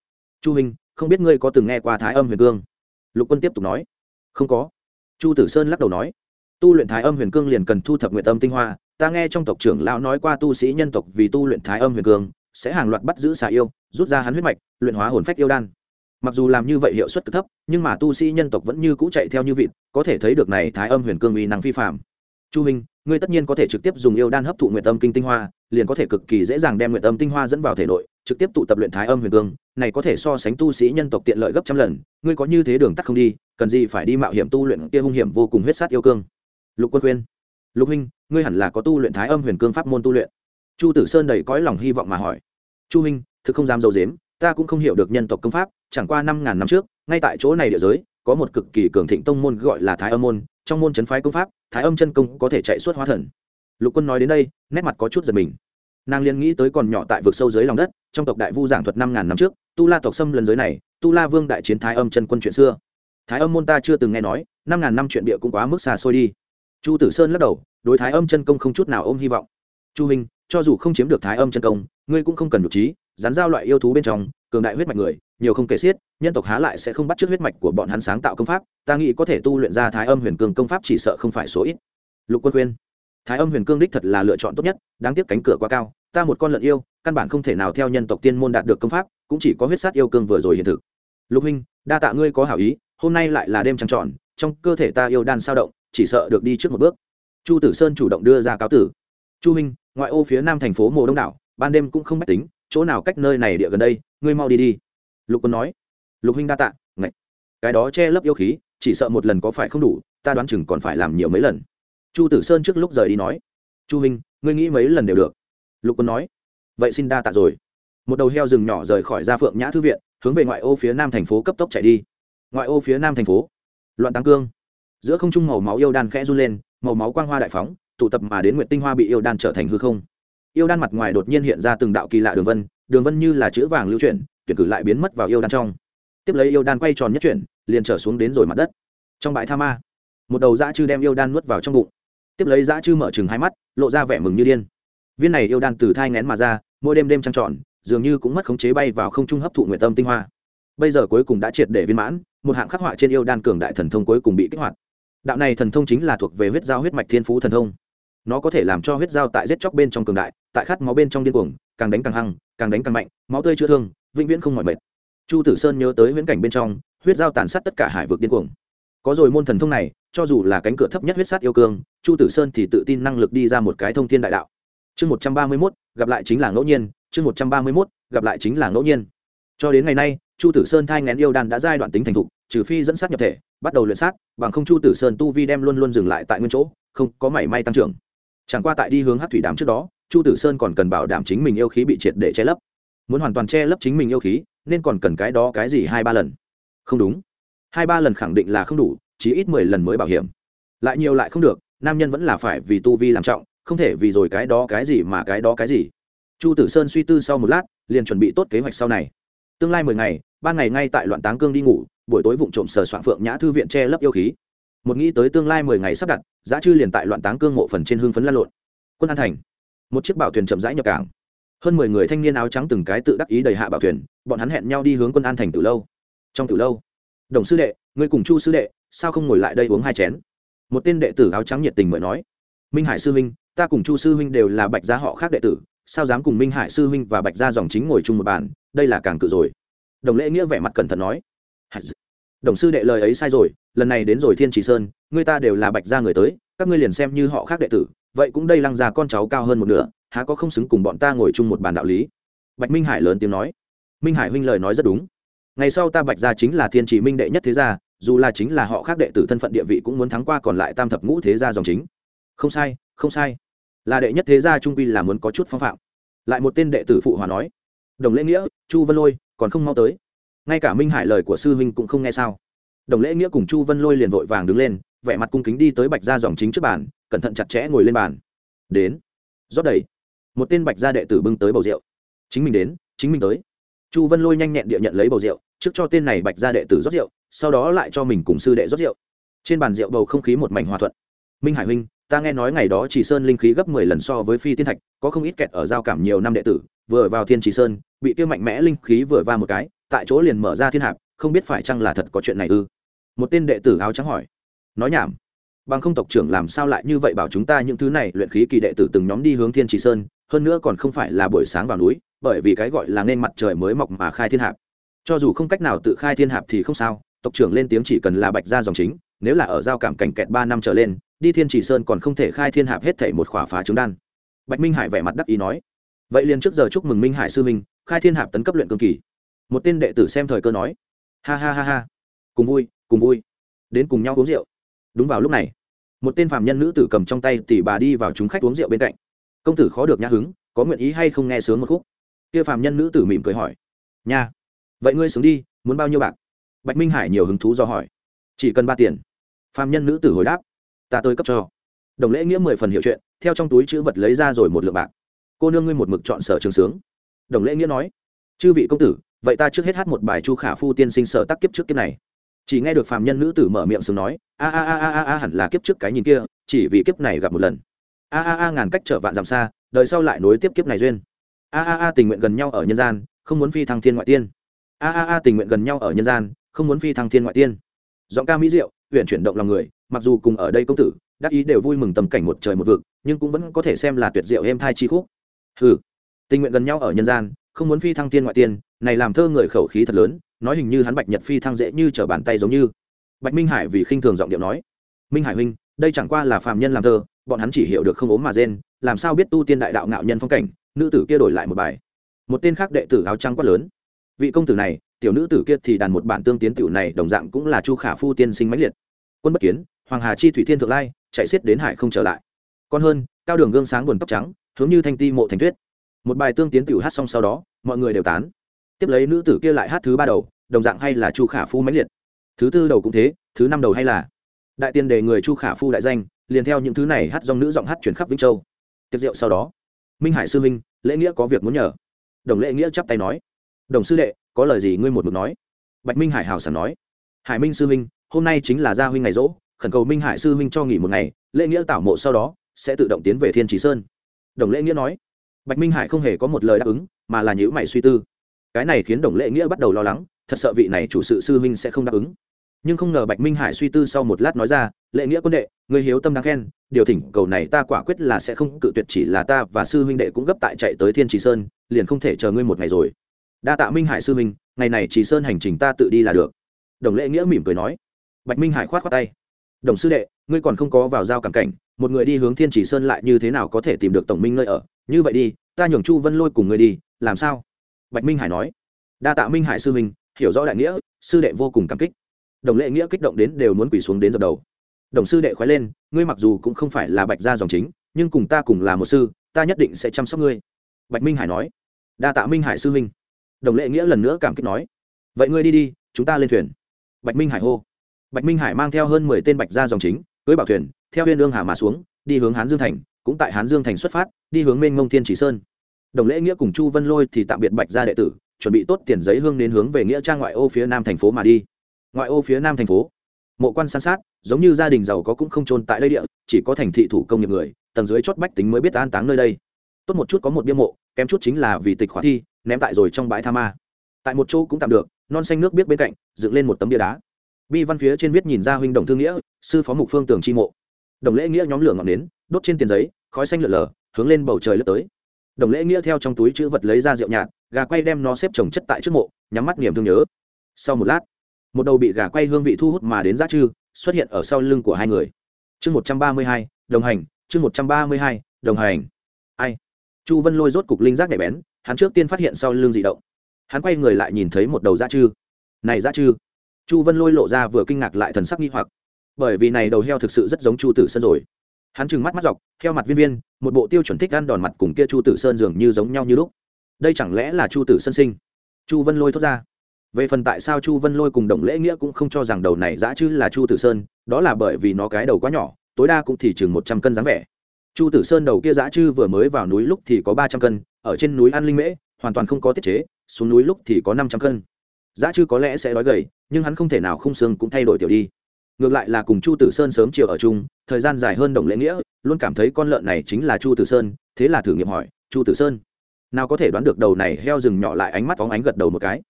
Chu huynh, không biết ngươi có từng nghe qua thái âm huyền cương lục quân tiếp tục nói. Không có. Chu tử sơn lắc đầu nói tu luyện thái âm huyền cương liền cần thu thập nguyện âm tinh hoa. Ta nghe trong tộc trưởng lão nói qua tu sĩ nhân tộc vì tu luyện thái âm huyền cương, sẽ hàng loạt bắt giữ xà yêu, rút ra hắn huyết mạch, luyện hóa hồn phách yêu đan. Mặc dù làm như vậy hiệu suất cực thấp, nhưng mà tu sĩ nhân tộc vẫn như cũ chạy theo như vịt, có thể thấy được này thái âm huyền cương uy năng phi phạm chu minh, ngươi tất nhiên có thể trực tiếp dùng yêu đan hấp thụ nguyện âm kinh tinh hoa, liền có thể cực kỳ dễ dàng đem nguyện âm tinh hoa dẫn vào thể nội, trực tiếp tụ tập luyện thái âm huyền cương, này có thể so sánh tu sĩ nhân tộc tiện lợi gấp trăm lần. Ngươi có như thế đường tắt không đi, cần gì phải đi mạo hiểm tu luyện kia hung hiểm vô cùng huyết sát yêu cương? Lục quân khuyên, lục huynh, ngươi hẳn là có tu luyện thái âm huyền cương pháp môn tu luyện. Chu tử sơn đầy cõi lòng hy vọng mà hỏi, chu huynh, thực không dám dầu dếm ta cũng không hiểu được nhân tộc công pháp, chẳng qua năm ngàn năm trước, ngay tại chỗ này địa giới, có một cực kỳ cường thịnh tông môn gọi là thái âm môn, trong môn chấn phái công pháp, thái âm chân công có thể chạy suốt hóa thần. Lục quân nói đến đây, nét mặt có chút giật mình. Nàng liền nghĩ tới còn nhỏ tại vực sâu dưới lòng đất, trong tộc đại vu giảng thuật năm ngàn năm trước, tu la tộc xâm lần giới này, tu la vương đại chiến thái âm chân quân chuyện xưa. Thái âm môn ta chưa từng nghe nói, năm ngàn năm chuyện địa cũng quá mức xa xôi đi chu tử sơn lắc đầu, đối thái âm chân công không chút nào ôm hy vọng. Chu hình cho dù không chiếm được thái âm chân công, ngươi cũng không cần nhục trí, rắn giao loại yêu thú bên trong, cường đại huyết mạch người, nhiều không kể xiết, nhân tộc há lại sẽ không bắt chước huyết mạch của bọn hắn sáng tạo công pháp, ta nghĩ có thể tu luyện ra thái âm huyền cương công pháp chỉ sợ không phải số ít. Lục quân khuyên. Thái âm huyền cương đích thật là lựa chọn tốt nhất, đáng tiếc cánh cửa quá cao, ta một con lợn yêu, căn bản không thể nào theo nhân tộc tiên môn đạt được công pháp, cũng chỉ có huyết sát yêu cương vừa rồi hiện thực. Lục huynh, đa tạ ngươi có hảo ý, hôm nay lại là đêm trăng tròn trong cơ thể ta yêu đan sao động chỉ sợ được đi trước một bước. Chu tử sơn chủ động đưa ra cáo tử. Chu huynh, ngoại ô phía nam thành phố mồ đông đảo, ban đêm cũng không mách tính, chỗ nào cách nơi này địa gần đây, ngươi mau đi đi. Lục quân nói. Lục huynh đa tạ, ngạch. Cái đó che lấp yêu khí, chỉ sợ một lần có phải không đủ, ta đoán chừng còn phải làm nhiều mấy lần. Chu tử sơn trước lúc rời đi nói. Chu huynh, ngươi nghĩ mấy lần đều được. Lục quân nói. Vậy xin đa tạ rồi. Một đầu heo rừng nhỏ rời khỏi gia phượng nhã thư viện, hướng về ngoại ô phía nam thành phố cấp tốc chạy đi. Ngoại ô phía nam thành phố, loạn tăng cương giữa không trung màu máu yêu đan khẽ run lên, màu máu quang hoa đại phóng, tụ tập mà đến nguyện tinh hoa bị yêu đan trở thành hư không. Yêu đan mặt ngoài đột nhiên hiện ra từng đạo kỳ lạ đường vân đường vân như là chữ vàng lưu chuyển, tuyển cử lại biến mất vào yêu đan trong. Tiếp lấy yêu đan quay tròn nhất chuyển, liền trở xuống đến rồi mặt đất. Trong bãi tha ma, một đầu dã chư đem yêu đan nuốt vào trong bụng. Tiếp lấy dã chư mở chừng hai mắt, lộ ra vẻ mừng như điên. Viên này yêu đan từ thai ngén mà ra, mỗi đêm đêm trăng tròn, dường như cũng mất khống chế bay vào không trung hấp thụ nguyện tâm tinh hoa. Bây giờ cuối cùng đã triệt để viên mãn, một hạng khắc họa trên yêu đan cường đại thần thông cuối cùng bị kích hoạt đạo này thần thông chính là thuộc về huyết giao huyết mạch thiên phú thần thông. Nó có thể làm cho huyết giao tại giết chóc bên trong cường đại, tại khát máu bên trong điên cuồng, càng đánh càng hăng, càng đánh càng mạnh, máu tươi chữa thương, vĩnh viễn không mỏi mệt. Chu tử sơn nhớ tới huyễn cảnh bên trong, huyết giao tàn sát tất cả hải vực điên cuồng. Có rồi môn thần thông này, cho dù là cánh cửa thấp nhất huyết sát yêu cương, chu tử sơn thì tự tin năng lực đi ra một cái thông thiên đại đạo. Chương một trăm ba mươi mốt, gặp lại chính là ngẫu nhiên, chương một trăm ba mươi mốt, gặp lại chính là ngẫu nhiên. Cho đến ngày nay, chu tử sơn thai ngén yêu đan đã giai đoạn tính thành thục trừ phi dẫn sát nhập thể, bắt đầu luyện sát, bằng không chu tử sơn tu vi đem luôn luôn dừng lại tại nguyên chỗ, không có mảy may tăng trưởng. Chẳng qua tại đi hướng hát thủy đàm trước đó, chu tử sơn còn cần bảo đảm chính mình yêu khí bị triệt để che lấp. Muốn hoàn toàn che lấp chính mình yêu khí, nên còn cần cái đó cái gì hai ba lần? Không đúng. Hai ba lần khẳng định là không đủ chỉ ít mười lần mới bảo hiểm. Lại nhiều lại không được, nam nhân vẫn là phải vì tu vi làm trọng, không thể vì rồi cái đó cái gì mà cái đó cái gì. Chu tử sơn suy tư sau một lát, liền chuẩn bị tốt kế hoạch sau này. Tương lai mười ngày ban ngày ngay tại loạn táng cương đi ngủ buổi tối vụng trộm sờ soạn phượng nhã thư viện che lấp yêu khí. Một nghĩ tới tương lai mười ngày sắp đặt, giá chư liền tại loạn táng cương mộ phần trên hương phấn lan lộn. Quân an thành. Một chiếc bảo thuyền chậm rãi nhập cảng. Hơn mười người thanh niên áo trắng từng cái tự đắc ý đầy hạ bảo thuyền, bọn hắn hẹn nhau đi hướng quân an thành từ lâu. Trong từ lâu, đồng sư đệ người cùng chu sư đệ, sao không ngồi lại đây uống hai chén? Một tên đệ tử áo trắng nhiệt tình mời nói, minh hải sư huynh, ta cùng chu sư huynh đều là bạch gia họ khác đệ tử, sao dám cùng minh hải sư huynh và bạch gia dòng chính ngồi chung một bàn, đây là càng cự rồi. Đồng lễ nghĩa vẻ mặt cẩn thận nói đồng sư đệ lời ấy sai rồi, lần này đến rồi thiên trì sơn, người ta đều là bạch gia người tới, các ngươi liền xem như họ khác đệ tử, vậy cũng đây lăng già con cháu cao hơn một nửa, há có không xứng cùng bọn ta ngồi chung một bàn đạo lý? Bạch minh hải lớn tiếng nói. Minh hải huynh lời nói rất đúng. Ngày sau ta bạch gia chính là thiên trì minh đệ nhất thế gia, dù là chính là họ khác đệ tử thân phận địa vị cũng muốn thắng qua còn lại tam thập ngũ thế gia dòng chính. Không sai không sai. Là đệ nhất thế gia trung quy là muốn có chút phong phạm. Lại một tên đệ tử phụ hòa nói. Đồng lễ nghĩa, chu vân lôi, còn không mau tới ngay cả minh hải lời của sư huynh cũng không nghe sao. Đồng lễ nghĩa cùng chu vân lôi liền vội vàng đứng lên, vẻ mặt cung kính đi tới bạch gia dòng chính trước bàn, cẩn thận chặt chẽ ngồi lên bàn. Đến. Rót đầy. Một tên bạch gia đệ tử bưng tới bầu rượu. Chính mình đến, chính mình tới. Chu vân lôi nhanh nhẹn địa nhận lấy bầu rượu, trước cho tên này bạch gia đệ tử rót rượu, sau đó lại cho mình cùng sư đệ rót rượu. Trên bàn rượu bầu không khí một mảnh hòa thuận. Minh hải huynh, ta nghe nói ngày đó chỉ sơn linh khí gấp mười lần so với phi tiên thạch, có không ít kẹt ở giao cảm nhiều năm đệ tử, vừa vào thiên chỉ sơn, bị tiêu mạnh mẽ linh khí vừa va một cái tại chỗ liền mở ra thiên hạp, không biết phải chăng là thật có chuyện này ư? Một tên đệ tử áo trắng hỏi. Nói nhảm. Bằng không tộc trưởng làm sao lại như vậy bảo chúng ta những thứ này, luyện khí kỳ đệ tử từng nhóm đi hướng thiên trì sơn, hơn nữa còn không phải là buổi sáng vào núi, bởi vì cái gọi là nên mặt trời mới mọc mà khai thiên hạp. Cho dù không cách nào tự khai thiên hạp thì không sao, tộc trưởng lên tiếng chỉ cần là bạch ra dòng chính, nếu là ở giao cảm cảnh kẹt ba năm trở lên, đi thiên chỉ sơn còn không thể khai thiên hạp hết thể một khỏa phá trứng đan. Bạch minh hải vẻ mặt đắc ý nói. Vậy liền trước giờ chúc mừng minh hải sư minh khai thiên hạp tấn cấp luyện cương kỳ một tên đệ tử xem thời cơ nói, ha ha ha ha, cùng vui cùng vui, đến cùng nhau uống rượu. Đúng vào lúc này, một tên phạm nhân nữ tử cầm trong tay tỷ bà đi vào chúng khách uống rượu bên cạnh. Công tử khó được nhã hứng, có nguyện ý hay không nghe sướng một khúc? Kia phạm nhân nữ tử mỉm cười hỏi, nha, vậy ngươi sướng đi, muốn bao nhiêu bạc? Bạch minh hải nhiều hứng thú do hỏi, chỉ cần ba tiền. Phạm nhân nữ tử hồi đáp, ta tôi cấp cho. Đồng lễ nghĩa mười phần hiểu chuyện, theo trong túi chữ vật lấy ra rồi một lượng bạc. Cô nương ngươi một mực chọn sở trường sướng. Đồng lễ nghĩa nói, chư vị công tử vậy ta trước hết hát một bài chu khả phu tiên sinh sở tác kiếp trước kiếp này. Chỉ nghe được phạm nhân nữ tử mở miệng sừng nói, a a a a a hẳn là kiếp trước cái nhìn kia, chỉ vì kiếp này gặp một lần. A a a, ngàn cách trở vạn dặm xa, đời sau lại nối tiếp kiếp này duyên. A a a, tình nguyện gần nhau ở nhân gian, không muốn phi thăng thiên ngoại tiên. A a a, tình nguyện gần nhau ở nhân gian, không muốn phi thăng thiên ngoại tiên. Giọng ca mỹ diệu huyện chuyển động lòng người, mặc dù cùng ở đây công tử, đắc ý đều vui mừng tầm cảnh một trời một vực, nhưng cũng vẫn có thể xem là tuyệt diệu êm thai chi khúc. Hừ, tình nguyện gần nhau ở nhân gian, không muốn phi thăng tiên ngoại tiên này làm thơ người khẩu khí thật lớn, nói hình như hắn bạch nhật phi thăng dễ như trở bàn tay giống như. Bạch minh hải vì khinh thường giọng điệu nói, minh hải huynh, đây chẳng qua là phàm nhân làm thơ, bọn hắn chỉ hiểu được không ốm mà rên, làm sao biết tu tiên đại đạo ngạo nhân phong cảnh, nữ tử kia đổi lại một bài. Một tên khác đệ tử áo trắng quát lớn, vị công tử này, tiểu nữ tử kia thì đàn một bản tương tiến tiểu này, đồng dạng cũng là chu khả phu tiên sinh mãnh liệt. Quân bất kiến, hoàng hà chi thủy thiên thượng lai, chạy xiết đến hải không trở lại. Còn hơn, cao đường gương sáng buồn tóc trắng, hướng như thanh ti mộ thành tuyết. Một bài tương tiến tiểu hát xong sau đó, mọi người đều tán tiếp lấy nữ tử kia lại hát thứ ba đầu, đồng dạng hay là chu khả phu mãnh liệt. Thứ tư đầu cũng thế, thứ năm đầu hay là đại tiên đề người chu khả phu đại danh, liền theo những thứ này hát dòng nữ giọng hát chuyển khắp vĩnh châu. Tiệc rượu sau đó, minh hải sư minh lễ nghĩa có việc muốn nhờ. Đồng lễ nghĩa chắp tay nói, đồng sư đệ, có lời gì ngươi một mực nói? Bạch minh hải hào sảng nói, hải minh sư minh hôm nay chính là gia huynh ngày rỗ, khẩn cầu minh hải sư huynh cho nghỉ một ngày, lễ nghĩa tảo mộ sau đó sẽ tự động tiến về thiên trí sơn. Đồng lễ nghĩa nói. Bạch minh hải không hề có một lời đáp ứng, mà là nhữ mày suy tư cái này khiến đồng lễ nghĩa bắt đầu lo lắng, thật sợ vị này chủ sự sư huynh sẽ không đáp ứng. Nhưng không ngờ bạch minh hải suy tư sau một lát nói ra, lễ nghĩa quân đệ người hiếu tâm đáng khen, điều thỉnh cầu này ta quả quyết là sẽ không cự tuyệt chỉ là ta và sư huynh đệ cũng gấp tại chạy tới thiên trì sơn, liền không thể chờ ngươi một ngày rồi. Đa tạ minh hải sư huynh, ngày này trì sơn hành trình ta tự đi là được. Đồng lễ nghĩa mỉm cười nói. Bạch minh hải khoát khoát tay. Đồng sư đệ, ngươi còn không có vào giao cảm cảnh, một người đi hướng thiên trì sơn lại như thế nào có thể tìm được tổng minh nơi ở? Như vậy đi, ta nhường chu vân lôi cùng ngươi đi, làm sao? Bạch minh hải nói, đa tạ minh hải sư minh hiểu rõ đại nghĩa, sư đệ vô cùng cảm kích. Đồng lệ nghĩa kích động đến đều muốn quỳ xuống đến dập đầu. Đồng sư đệ khoái lên, ngươi mặc dù cũng không phải là bạch gia dòng chính, nhưng cùng ta cùng là một sư, ta nhất định sẽ chăm sóc ngươi. Bạch minh hải nói, đa tạ minh hải sư minh đồng lệ nghĩa lần nữa cảm kích nói, vậy ngươi đi đi, chúng ta lên thuyền. Bạch minh hải hô. Bạch minh hải mang theo hơn mười tên bạch gia dòng chính, cưới bảo thuyền, theo huyên lương hà mà xuống, đi hướng hán dương thành, cũng tại hán dương thành xuất phát, đi hướng mênh mông thiên chỉ sơn đồng lễ nghĩa cùng chu vân lôi thì tạm biệt bạch gia đệ tử, chuẩn bị tốt tiền giấy hương đến hướng về nghĩa trang ngoại ô phía nam thành phố mà đi. Ngoại ô phía nam thành phố, mộ quan san sát, giống như gia đình giàu có cũng không trôn tại đây địa, chỉ có thành thị thủ công nghiệp người, tầng dưới chót bách tính mới biết an táng nơi đây. Tốt một chút có một bia mộ, kém chút chính là vì tịch khóa thi, ném tại rồi trong bãi tha ma. Tại một chỗ cũng tạm được, non xanh nước biết bên cạnh, dựng lên một tấm bia đá. Bi văn phía trên viết nhìn ra huynh đồng thương nghĩa, sư phó mục phương tường chi mộ. Đồng lễ nghĩa nhóm lửa ngọn nến, đốt trên tiền giấy, khói xanh lượn lờ, hướng lên bầu trời lướt tới đồng lễ nghĩa theo trong túi chữ vật lấy ra rượu nhạt, gà quay đem nó xếp trồng chất tại trước mộ, nhắm mắt niềm thương nhớ. Sau một lát, một đầu bị gà quay hương vị thu hút mà đến giá chư xuất hiện ở sau lưng của hai người. Chương một trăm ba mươi hai, đồng hành, chương một trăm ba mươi hai, đồng hành. Ai? Chu vân lôi rốt cục linh giác nhạy bén, hắn trước tiên phát hiện sau lưng dị động. Hắn quay người lại nhìn thấy một đầu giá chư này giá chư chu vân lôi lộ ra vừa kinh ngạc lại thần sắc nghi hoặc. Bởi vì này đầu heo thực sự rất giống chu tử sân rồi hắn trừng mắt mắt dọc, theo mặt viên viên, một bộ tiêu chuẩn thích ăn đòn mặt cùng kia chu tử sơn dường như giống nhau như lúc. Đây chẳng lẽ là chu tử sơn sinh? Chu vân lôi thốt ra. Về phần tại sao chu vân lôi cùng đồng lễ nghĩa cũng không cho rằng đầu này dã chứ là chu tử sơn, đó là bởi vì nó cái đầu quá nhỏ, tối đa cũng thì chừng một trăm cân dáng vẻ. Chu tử sơn đầu kia dã chư vừa mới vào núi lúc thì có ba trăm cân, ở trên núi an linh mễ, hoàn toàn không có tiết chế, xuống núi lúc thì có năm trăm cân. Dã chư có lẽ sẽ đói gầy, nhưng hắn không thể nào không xương cũng thay đổi tiểu đi ngược lại là cùng chu tử sơn sớm chiều ở chung, thời gian dài hơn đồng lễ nghĩa, luôn cảm thấy con lợn này chính là chu tử sơn, thế là thử nghiệm hỏi, chu tử sơn, nào có thể đoán được đầu này heo rừng nhỏ lại ánh mắt phóng ánh gật đầu một cái?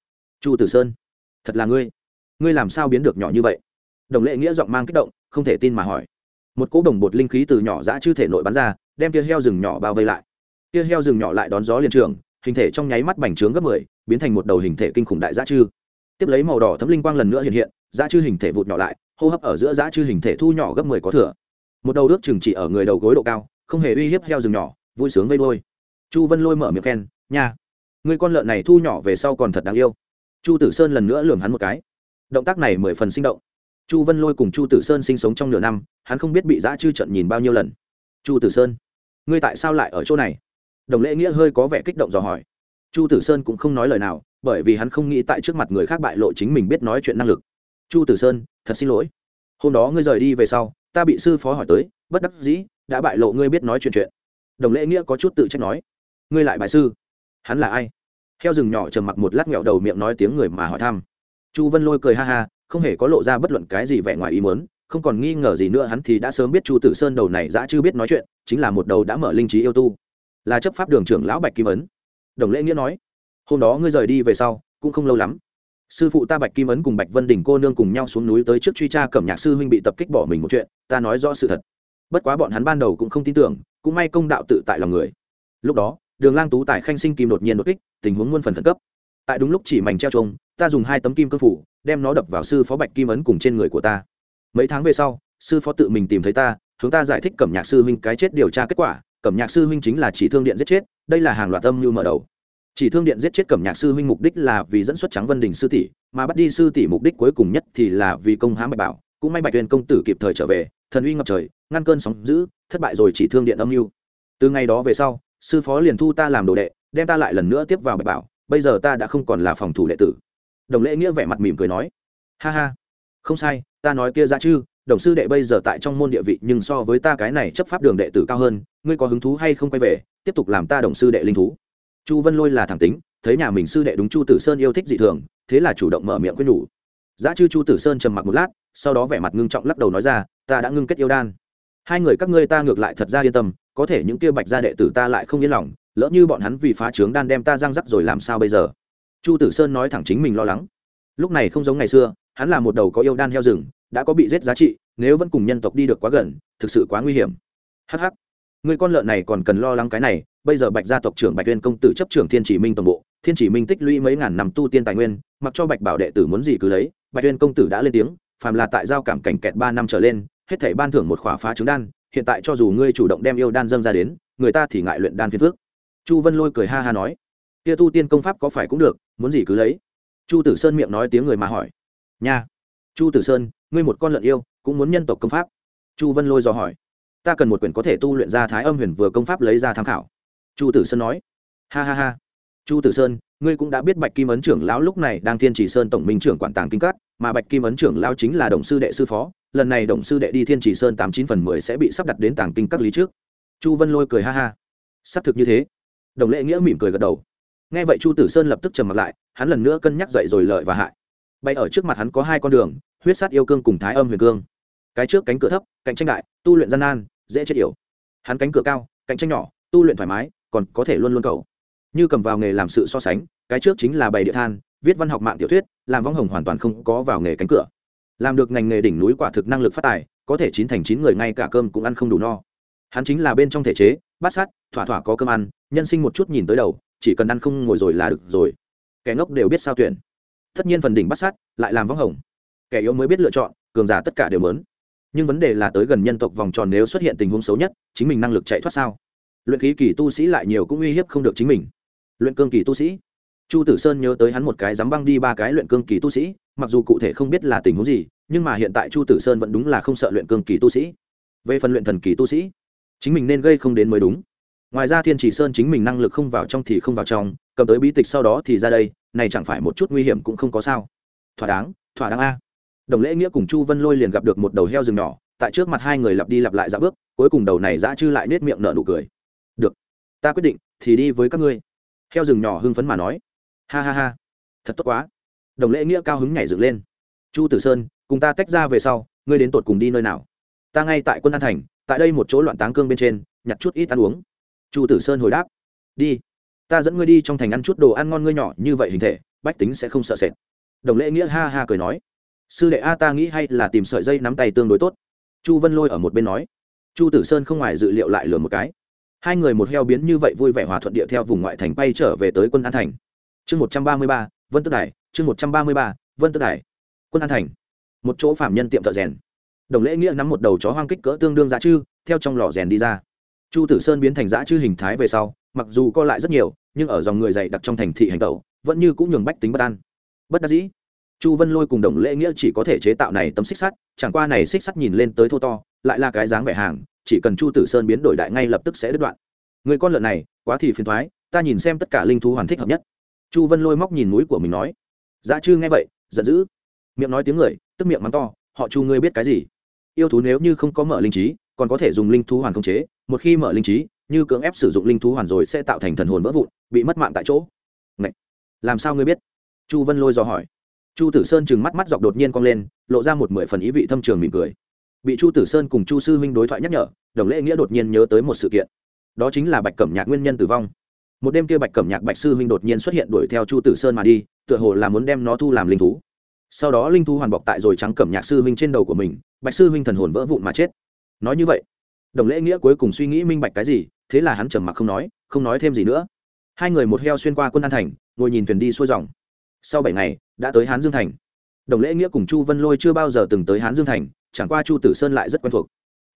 Chu tử sơn, thật là ngươi ngươi làm sao biến được nhỏ như vậy? Đồng Lễ nghĩa giọng mang kích động, không thể tin mà hỏi. Một cỗ đồng bột linh khí từ nhỏ dã chư thể nội bắn ra, đem tia heo rừng nhỏ bao vây lại. Tia heo rừng nhỏ lại đón gió liền trường, hình thể trong nháy mắt bành trướng gấp mười, biến thành một đầu hình thể kinh khủng đại dã chư. Tiếp lấy màu đỏ thấm linh quang lần nữa hiện hiện, dã chư hình thể vụt nhỏ lại hô hấp ở giữa dã chư hình thể thu nhỏ gấp mười có thừa. Một đầu ước chừng chỉ ở người đầu gối độ cao, không hề uy hiếp heo rừng nhỏ, vui sướng vây đuôi. chu vân lôi mở miệng khen, nha, người con lợn này thu nhỏ về sau còn thật đáng yêu. Chu tử sơn lần nữa lườm hắn một cái. Động tác này mười phần sinh động. Chu vân lôi cùng chu tử sơn sinh sống trong nửa năm, hắn không biết bị giã chư trận nhìn bao nhiêu lần. Chu tử sơn, ngươi tại sao lại ở chỗ này? Đồng lễ nghĩa hơi có vẻ kích động dò hỏi. Chu tử sơn cũng không nói lời nào, bởi vì hắn không nghĩ tại trước mặt người khác bại lộ chính mình biết nói chuyện năng lực. Chu tử sơn thật xin lỗi. Hôm đó ngươi rời đi về sau, ta bị sư phó hỏi tới, bất đắc dĩ, đã bại lộ ngươi biết nói chuyện chuyện. Đồng lễ nghĩa có chút tự trách nói. Ngươi lại bài sư. Hắn là ai? Heo rừng nhỏ trầm mặc một lát nghẹo đầu miệng nói tiếng người mà hỏi thăm. Chu vân lôi cười ha ha, không hề có lộ ra bất luận cái gì vẻ ngoài ý muốn, không còn nghi ngờ gì nữa hắn thì đã sớm biết chu tử sơn đầu này dã chưa biết nói chuyện, chính là một đầu đã mở linh trí yêu tu. Là chấp pháp đường trưởng lão bạch kim ấn. Đồng lễ nghĩa nói, hôm đó ngươi rời đi về sau, cũng không lâu lắm sư phụ ta bạch kim ấn cùng bạch vân đình cô nương cùng nhau xuống núi tới trước truy tra cẩm nhạc sư huynh bị tập kích bỏ mình một chuyện, ta nói rõ sự thật. Bất quá bọn hắn ban đầu cũng không tin tưởng, cũng may công đạo tự tại lòng người. Lúc đó, đường lang tú tại khanh sinh kim đột nhiên đột kích, tình huống muôn phần khẩn cấp. Tại đúng lúc chỉ mảnh treo trông ta dùng hai tấm kim cương phủ, đem nó đập vào sư phó bạch kim ấn cùng trên người của ta. Mấy tháng về sau, sư phó tự mình tìm thấy ta, hướng ta giải thích cẩm nhạc sư huynh cái chết điều tra kết quả, cẩm nhạc sư huynh chính là chỉ thương điện giết chết, đây là hàng loạt âm như mở đầu chỉ thương điện giết chết cẩm nhạc sư huynh mục đích là vì dẫn xuất trắng vân đình sư tỷ, mà bắt đi sư tỷ mục đích cuối cùng nhất thì là vì công hãm bạch bảo. Cũng may bạch tuyên công tử kịp thời trở về, thần uy ngập trời, ngăn cơn sóng giữ thất bại rồi chỉ thương điện âm mưu. Từ ngày đó về sau, sư phó liền thu ta làm đồ đệ, đem ta lại lần nữa tiếp vào bạch bảo, bây giờ ta đã không còn là phòng thủ đệ tử. Đồng lễ nghĩa vẻ mặt mỉm cười nói, ha ha, không sai, ta nói kia ra chứ, đồng sư đệ bây giờ tại trong môn địa vị nhưng so với ta cái này chấp pháp đường đệ tử cao hơn, ngươi có hứng thú hay không quay về, tiếp tục làm ta đồng sư đệ linh thú? Chu vân lôi là thẳng tính, thấy nhà mình sư đệ đúng chu tử sơn yêu thích dị thường, thế là chủ động mở miệng quyết nhủ. Giá chư chu tử sơn trầm mặc một lát, sau đó vẻ mặt ngưng trọng lắc đầu nói ra, ta đã ngưng kết yêu đan. Hai người các ngươi ta ngược lại thật ra yên tâm, có thể những kia bạch gia đệ tử ta lại không yên lòng, lỡ như bọn hắn vì phá trướng đan đem ta răng rắc rồi làm sao bây giờ? Chu tử sơn nói thẳng chính mình lo lắng. Lúc này không giống ngày xưa, hắn là một đầu có yêu đan heo rừng, đã có bị giết giá trị, nếu vẫn cùng nhân tộc đi được quá gần, thực sự quá nguy hiểm. Hh người con lợn này còn cần lo lắng cái này, bây giờ bạch gia tộc trưởng bạch tuyên công tử chấp trưởng thiên chỉ minh toàn bộ, thiên chỉ minh tích lũy mấy ngàn năm tu tiên tài nguyên, mặc cho bạch bảo đệ tử muốn gì cứ lấy, bạch tuyên công tử đã lên tiếng, phàm là tại giao cảm cảnh kẹt ba năm trở lên, hết thảy ban thưởng một khỏa phá trứng đan, hiện tại cho dù ngươi chủ động đem yêu đan dâng ra đến, người ta thì ngại luyện đan phiên phước chu vân lôi cười ha ha nói, kia tu tiên công pháp có phải cũng được, muốn gì cứ lấy? Chu tử sơn miệng nói tiếng người mà hỏi, nha, chu tử sơn, ngươi một con lợn yêu, cũng muốn nhân tộc công pháp? Chu vân lôi dò hỏi ta cần một quyển có thể tu luyện ra thái âm huyền vừa công pháp lấy ra tham khảo. Chu tử sơn nói. Ha ha ha. Chu tử sơn, ngươi cũng đã biết bạch kim ấn trưởng lão lúc này đang thiên chỉ sơn tổng minh trưởng quản tàng kinh cát mà bạch kim ấn trưởng lão chính là đồng sư đệ sư phó, lần này đồng sư đệ đi thiên chỉ sơn tám chín phần mười sẽ bị sắp đặt đến tàng kinh các lý trước. Chu vân lôi cười ha ha. Xác thực như thế. Đồng lệ nghĩa mỉm cười gật đầu. Nghe vậy chu tử sơn lập tức trầm mặt lại, hắn lần nữa cân nhắc dậy rồi lợi và hại. Bay ở trước mặt hắn có hai con đường, huyết sát yêu cương cùng thái âm huyền cương. Cái trước cánh cửa thấp, cạnh tranh đại, tu luyện gian nan dễ chết yểu. Hắn cánh cửa cao, cạnh tranh nhỏ, tu luyện thoải mái, còn có thể luôn luôn cầu. Như cầm vào nghề làm sự so sánh, cái trước chính là bày địa than, viết văn học mạng tiểu thuyết, làm vong hồng hoàn toàn không có vào nghề cánh cửa. Làm được ngành nghề đỉnh núi quả thực năng lực phát tài, có thể chín thành chín người ngay cả cơm cũng ăn không đủ no. Hắn chính là bên trong thể chế, bát sát, thỏa thỏa có cơm ăn, nhân sinh một chút nhìn tới đầu, chỉ cần ăn không ngồi rồi là được rồi. Kẻ ngốc đều biết sao tuyển. Tất nhiên phần đỉnh bát sát, lại làm vong hồng. Kẻ yếu mới biết lựa chọn, cường giả tất cả đều mớn nhưng vấn đề là tới gần nhân tộc vòng tròn nếu xuất hiện tình huống xấu nhất, chính mình năng lực chạy thoát sao? Luyện khí kỳ tu sĩ lại nhiều cũng uy hiếp không được chính mình. Luyện cương kỳ tu sĩ. Chu tử sơn nhớ tới hắn một cái dám băng đi ba cái luyện cương kỳ tu sĩ, mặc dù cụ thể không biết là tình huống gì, nhưng mà hiện tại chu tử sơn vẫn đúng là không sợ luyện cương kỳ tu sĩ. Về phần luyện thần kỳ tu sĩ, chính mình nên gây không đến mới đúng. Ngoài ra thiên chỉ sơn chính mình năng lực không vào trong thì không vào trong, cầm tới bí tịch sau đó thì ra đây, này chẳng phải một chút nguy hiểm cũng không có sao. Thỏa đáng thỏa đáng a đồng lễ nghĩa cùng chu vân lôi liền gặp được một đầu heo rừng nhỏ, tại trước mặt hai người lặp đi lặp lại dạ bước, cuối cùng đầu này dã chư lại nết miệng nở nụ cười. Được, ta quyết định, thì đi với các ngươi. Heo rừng nhỏ hưng phấn mà nói. Ha ha ha, thật tốt quá. Đồng lễ nghĩa cao hứng nhảy dựng lên. Chu tử sơn, cùng ta tách ra về sau, ngươi đến tột cùng đi nơi nào? Ta ngay tại quân an thành, tại đây một chỗ loạn táng cương bên trên, nhặt chút ít ăn uống. Chu tử sơn hồi đáp. Đi, ta dẫn ngươi đi trong thành ăn chút đồ ăn ngon ngươi nhỏ như vậy hình thể, bách tính sẽ không sợ sệt. Đồng lễ nghĩa ha ha cười nói sư đệ a, ta nghĩ hay là tìm sợi dây nắm tay tương đối tốt. Chu vân lôi ở một bên nói. Chu tử sơn không ngoài dự liệu lại lừa một cái. Hai người một heo biến như vậy vui vẻ hòa thuận địa theo vùng ngoại thành bay trở về tới quân an thành. Chương một trăm ba mươi ba, vân tức đài, chương một trăm ba mươi ba, vân tức đài, quân an thành. Một chỗ phạm nhân tiệm thợ rèn. Đồng lễ nghĩa nắm một đầu chó hoang kích cỡ tương đương Giá chư, theo trong lò rèn đi ra. Chu tử sơn biến thành Giá chư hình thái về sau, mặc dù co lại rất nhiều, nhưng ở dòng người dày đặc trong thành thị hành tẩu, vẫn như cũng nhường bách tính bất an. Bất đắc dĩ chu vân lôi cùng đồng lễ nghĩa chỉ có thể chế tạo này tấm xích sắt, chẳng qua này xích sắt nhìn lên tới thô to, lại là cái dáng vẻ hàng, chỉ cần chu tử sơn biến đổi đại ngay lập tức sẽ đứt đoạn. Người con lợn này, quá thì phiền thoái ta nhìn xem tất cả linh thú hoàn thích hợp nhất. Chu vân lôi móc nhìn núi của mình nói dạ chư nghe vậy, giận dữ. Miệng nói tiếng người, tức miệng mắng to, họ chu ngươi biết cái gì? Yêu thú nếu như không có mở linh trí, còn có thể dùng linh thú hoàn không chế, một khi mở linh trí, như cưỡng ép sử dụng linh thú hoàn rồi sẽ tạo thành thần hồn vỡ vụn, bị mất mạng tại chỗ. Ngậy! làm sao ngươi biết? Chu vân lôi dò hỏi chu tử sơn chừng mắt mắt dọc đột nhiên cong lên, lộ ra một mười phần ý vị thâm trường mỉm cười. Bị chu tử sơn cùng chu sư huynh đối thoại nhắc nhở, đồng lễ nghĩa đột nhiên nhớ tới một sự kiện. Đó chính là bạch cẩm nhạc nguyên nhân tử vong. Một đêm kia bạch cẩm nhạc bạch sư huynh đột nhiên xuất hiện đuổi theo chu tử sơn mà đi, tựa hồ là muốn đem nó thu làm linh thú. Sau đó linh thú hoàn bọc tại rồi trắng cẩm nhạc sư huynh trên đầu của mình, bạch sư huynh thần hồn vỡ vụn mà chết. Nói như vậy, đồng lễ nghĩa cuối cùng suy nghĩ minh bạch cái gì, thế là hắn trầm mặc không nói không nói thêm gì nữa. Hai người một heo xuyên qua quân an thành, ngồi nhìn thuyền đi xuôi dòng. Sau bảy ngày đã tới hán dương thành. Đồng lễ nghĩa cùng chu vân lôi chưa bao giờ từng tới hán dương thành, chẳng qua chu tử sơn lại rất quen thuộc.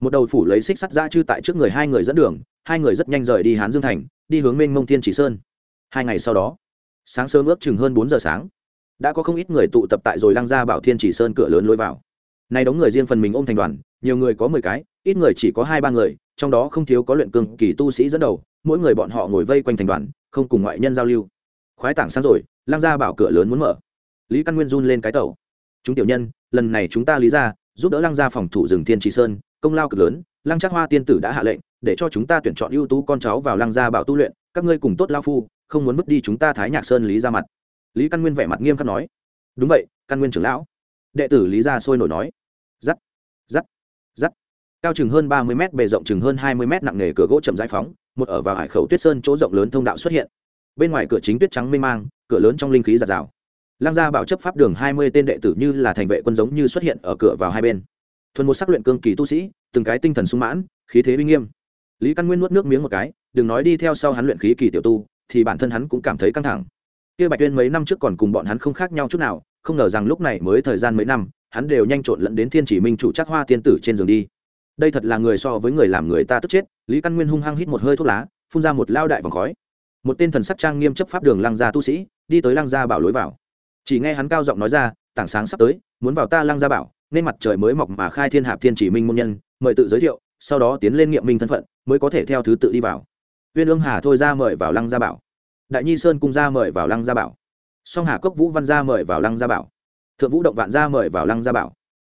Một đầu phủ lấy xích sắt ra chư tại trước người hai người dẫn đường, hai người rất nhanh rời đi hán dương thành, đi hướng mênh mông thiên chỉ sơn. Hai ngày sau đó, sáng sớm ước chừng hơn bốn giờ sáng, đã có không ít người tụ tập tại rồi lăng ra bảo thiên chỉ sơn cửa lớn lối vào. Này đóng người riêng phần mình ôm thành đoàn, nhiều người có mười cái, ít người chỉ có hai ba người, trong đó không thiếu có luyện cường kỳ tu sĩ dẫn đầu, mỗi người bọn họ ngồi vây quanh thành đoàn, không cùng ngoại nhân giao lưu. Khoái tảng sáng rồi, lăng ra bảo cửa lớn muốn mở lý căn nguyên run lên cái tàu chúng tiểu nhân, lần này chúng ta lý ra, giúp đỡ lăng gia phòng thủ rừng thiên trì sơn, công lao cực lớn, lăng trác hoa tiên tử đã hạ lệnh, để cho chúng ta tuyển chọn ưu tú con cháu vào lăng gia bảo tu luyện, các ngươi cùng tốt lao phu, không muốn vứt đi chúng ta thái nhạc sơn lý ra mặt. Lý căn nguyên vẻ mặt nghiêm khắc nói. Đúng vậy, căn nguyên trưởng lão. Đệ tử lý gia sôi nổi nói. Giắt giắt giắt cao chừng hơn ba mươi m bề rộng chừng hơn hai mươi m nặng nề cửa gỗ chậm giải phóng, một ở vào hải khẩu tuyết sơn chỗ rộng lớn thông đạo xuất hiện. Bên ngoài cửa chính tuyết trắng mênh mang, cửa lớn trong linh khí giạt rào lăng gia bảo chấp pháp đường hai mươi tên đệ tử như là thành vệ quân giống như xuất hiện ở cửa vào hai bên. Thuần một sắc luyện cương kỳ tu sĩ, từng cái tinh thần sung mãn, khí thế uy nghiêm. Lý căn nguyên nuốt nước miếng một cái, đừng nói đi theo sau hắn luyện khí kỳ tiểu tu, thì bản thân hắn cũng cảm thấy căng thẳng. Kia bạch tuyên mấy năm trước còn cùng bọn hắn không khác nhau chút nào, không ngờ rằng lúc này mới thời gian mấy năm, hắn đều nhanh trộn lẫn đến thiên chỉ minh chủ chắc hoa tiên tử trên giường đi. Đây thật là người so với người làm người ta tức chết, lý căn nguyên hung hăng hít một hơi thuốc lá, phun ra một lao đại vòng khói. Một tên thần sắc trang nghiêm chấp pháp đường lăng gia tu sĩ, đi tới lăng gia bảo lối vào chỉ nghe hắn cao giọng nói ra, tảng sáng sắp tới, muốn vào ta lăng gia bảo, nên mặt trời mới mọc mà khai thiên hạp thiên chỉ minh môn nhân, mời tự giới thiệu, sau đó tiến lên nghiệm minh thân phận, mới có thể theo thứ tự đi vào. Uyên ương hà thôi ra mời vào lăng gia bảo. Đại nhi sơn cung ra mời vào lăng gia bảo. Song hà cốc vũ văn ra mời vào lăng gia bảo. Thượng vũ động vạn ra mời vào lăng gia bảo.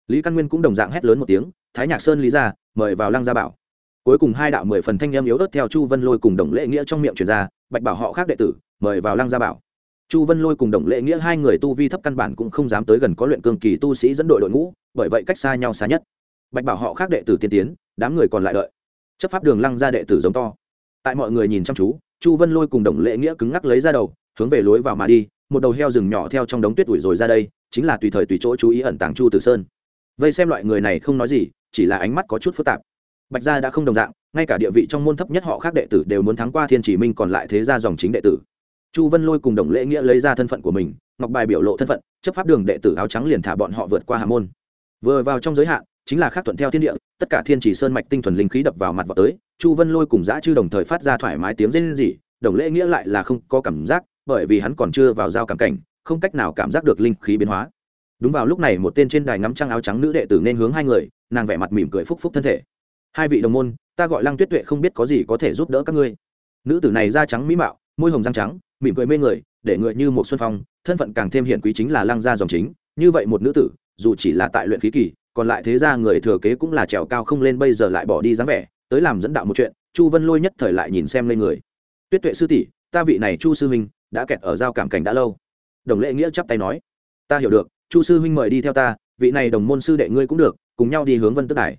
Lý căn nguyên cũng đồng dạng hét lớn một tiếng, thái nhạc sơn lý ra mời vào lăng gia bảo. Cuối cùng hai đạo mười phần thanh em yếu ớt theo chu vân lôi cùng đồng lễ nghĩa trong miệng truyền ra, bạch bảo họ khác đệ tử, mời vào lăng gia bảo chu vân lôi cùng đồng lễ nghĩa hai người tu vi thấp căn bản cũng không dám tới gần có luyện cương kỳ tu sĩ dẫn đội đội ngũ, bởi vậy cách xa nhau xa nhất. Bạch bảo họ khác đệ tử tiên tiến, đám người còn lại đợi. Chấp pháp đường lăng ra đệ tử giống to. Tại mọi người nhìn chăm chú, chu vân lôi cùng đồng lễ nghĩa cứng ngắc lấy ra đầu, hướng về lối vào mà đi, một đầu heo rừng nhỏ theo trong đống tuyết ủi rồi ra đây, chính là tùy thời tùy chỗ chú ý ẩn tàng chu tử sơn. Vây xem loại người này không nói gì, chỉ là ánh mắt có chút phức tạp. Bạch gia đã không đồng dạng, ngay cả địa vị trong môn thấp nhất họ khác đệ tử đều muốn thắng qua thiên chỉ minh còn lại thế gia dòng chính đệ tử chu vân lôi cùng đồng lễ nghĩa lấy ra thân phận của mình, ngọc bài biểu lộ thân phận, chấp pháp đường đệ tử áo trắng liền thả bọn họ vượt qua hà môn. Vừa vào trong giới hạn, chính là khác thuận theo thiên địa, tất cả thiên chỉ sơn mạch tinh thuần linh khí đập vào mặt vào tới, chu vân lôi cùng dã chư đồng thời phát ra thoải mái tiếng rên rỉ, đồng lễ nghĩa lại là không có cảm giác, bởi vì hắn còn chưa vào giao cảm cảnh, không cách nào cảm giác được linh khí biến hóa. Đúng vào lúc này, một tên trên đài ngắm trăng áo trắng nữ đệ tử nên hướng hai người, nàng vẻ mặt mỉm cười phúc phúc thân thể. Hai vị đồng môn, ta gọi lăng tuyết tuệ không biết có gì có thể giúp đỡ các ngươi. Nữ tử này da trắng mỹ mạo, môi hồng răng trắng mỉm cười mê người, để người như một xuân phong, thân phận càng thêm hiển quý chính là lăng gia dòng chính. Như vậy một nữ tử, dù chỉ là tại luyện khí kỳ, còn lại thế ra người thừa kế cũng là trèo cao không lên bây giờ lại bỏ đi dáng vẻ, tới làm dẫn đạo một chuyện, chu vân lôi nhất thời lại nhìn xem lên người. Tuyết tuệ sư tỷ, ta vị này chu sư huynh, đã kẹt ở giao cảm cảnh đã lâu. Đồng lệ nghĩa chắp tay nói, ta hiểu được, chu sư huynh mời đi theo ta, vị này đồng môn sư đệ ngươi cũng được, cùng nhau đi hướng vân tức đài.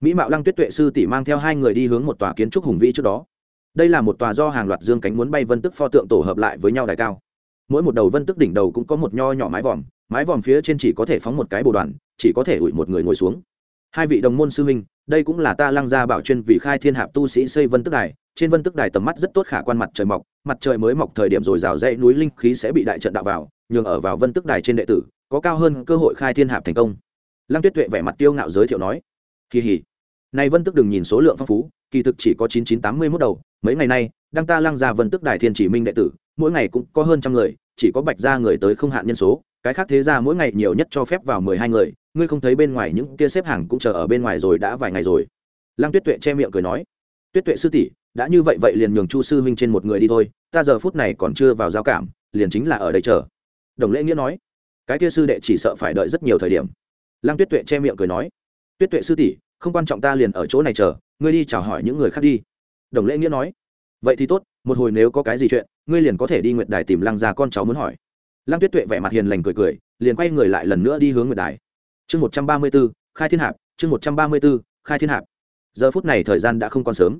Mỹ mạo lăng tuyết tuệ sư tỷ mang theo hai người đi hướng một tòa kiến trúc hùng vĩ trước đó đây là một tòa do hàng loạt dương cánh muốn bay vân tức pho tượng tổ hợp lại với nhau đài cao. Mỗi một đầu vân tức đỉnh đầu cũng có một nho nhỏ mái vòm mái vòm phía trên chỉ có thể phóng một cái bồ đoàn, chỉ có thể ủi một người ngồi xuống. Hai vị đồng môn sư huynh, đây cũng là ta lăng gia bảo chuyên vì khai thiên hạp tu sĩ xây vân tức đài, trên vân tức đài tầm mắt rất tốt khả quan mặt trời mọc, mặt trời mới mọc thời điểm rồi rào dãy núi linh khí sẽ bị đại trận đạo vào, nhường ở vào vân tức đài trên đệ tử, có cao hơn cơ hội khai thiên hạp thành công. Lăng tuyết tuệ vẻ mặt tiêu ngạo giới thiệu nói, kỳ hỉ này vân tức đừng nhìn số lượng phong phú kỳ thực chỉ có chín chín tám mươi mốt đầu, mấy ngày nay, đăng ta lăng ra vân tức đài thiên chỉ minh đệ tử, mỗi ngày cũng có hơn trăm người, chỉ có bạch ra người tới không hạn nhân số, cái khác thế ra mỗi ngày nhiều nhất cho phép vào mười hai người, ngươi không thấy bên ngoài những kia xếp hàng cũng chờ ở bên ngoài rồi đã vài ngày rồi. Lăng tuyết tuệ che miệng cười nói. Tuyết tuệ sư tỷ, đã như vậy vậy liền nhường chu sư huynh trên một người đi thôi, ta giờ phút này còn chưa vào giao cảm, liền chính là ở đây chờ. Đồng lễ nghĩa nói. Cái kia sư đệ chỉ sợ phải đợi rất nhiều thời điểm. Lăng tuyết tuệ che miệng cười nói. Tuyết tuệ sư tỷ, không quan trọng ta liền ở chỗ này chờ ngươi đi chào hỏi những người khác đi. Đồng lễ nghĩa nói. Vậy thì tốt, một hồi nếu có cái gì chuyện, ngươi liền có thể đi nguyệt đài tìm lăng ra con cháu muốn hỏi. Lăng tuyết tuệ vẻ mặt hiền lành cười cười, liền quay người lại lần nữa đi hướng nguyệt đài. Chương một trăm ba mươi b ố khai thiên hạp, chương một trăm ba mươi b ố khai thiên hạp. Giờ phút này thời gian đã không còn sớm.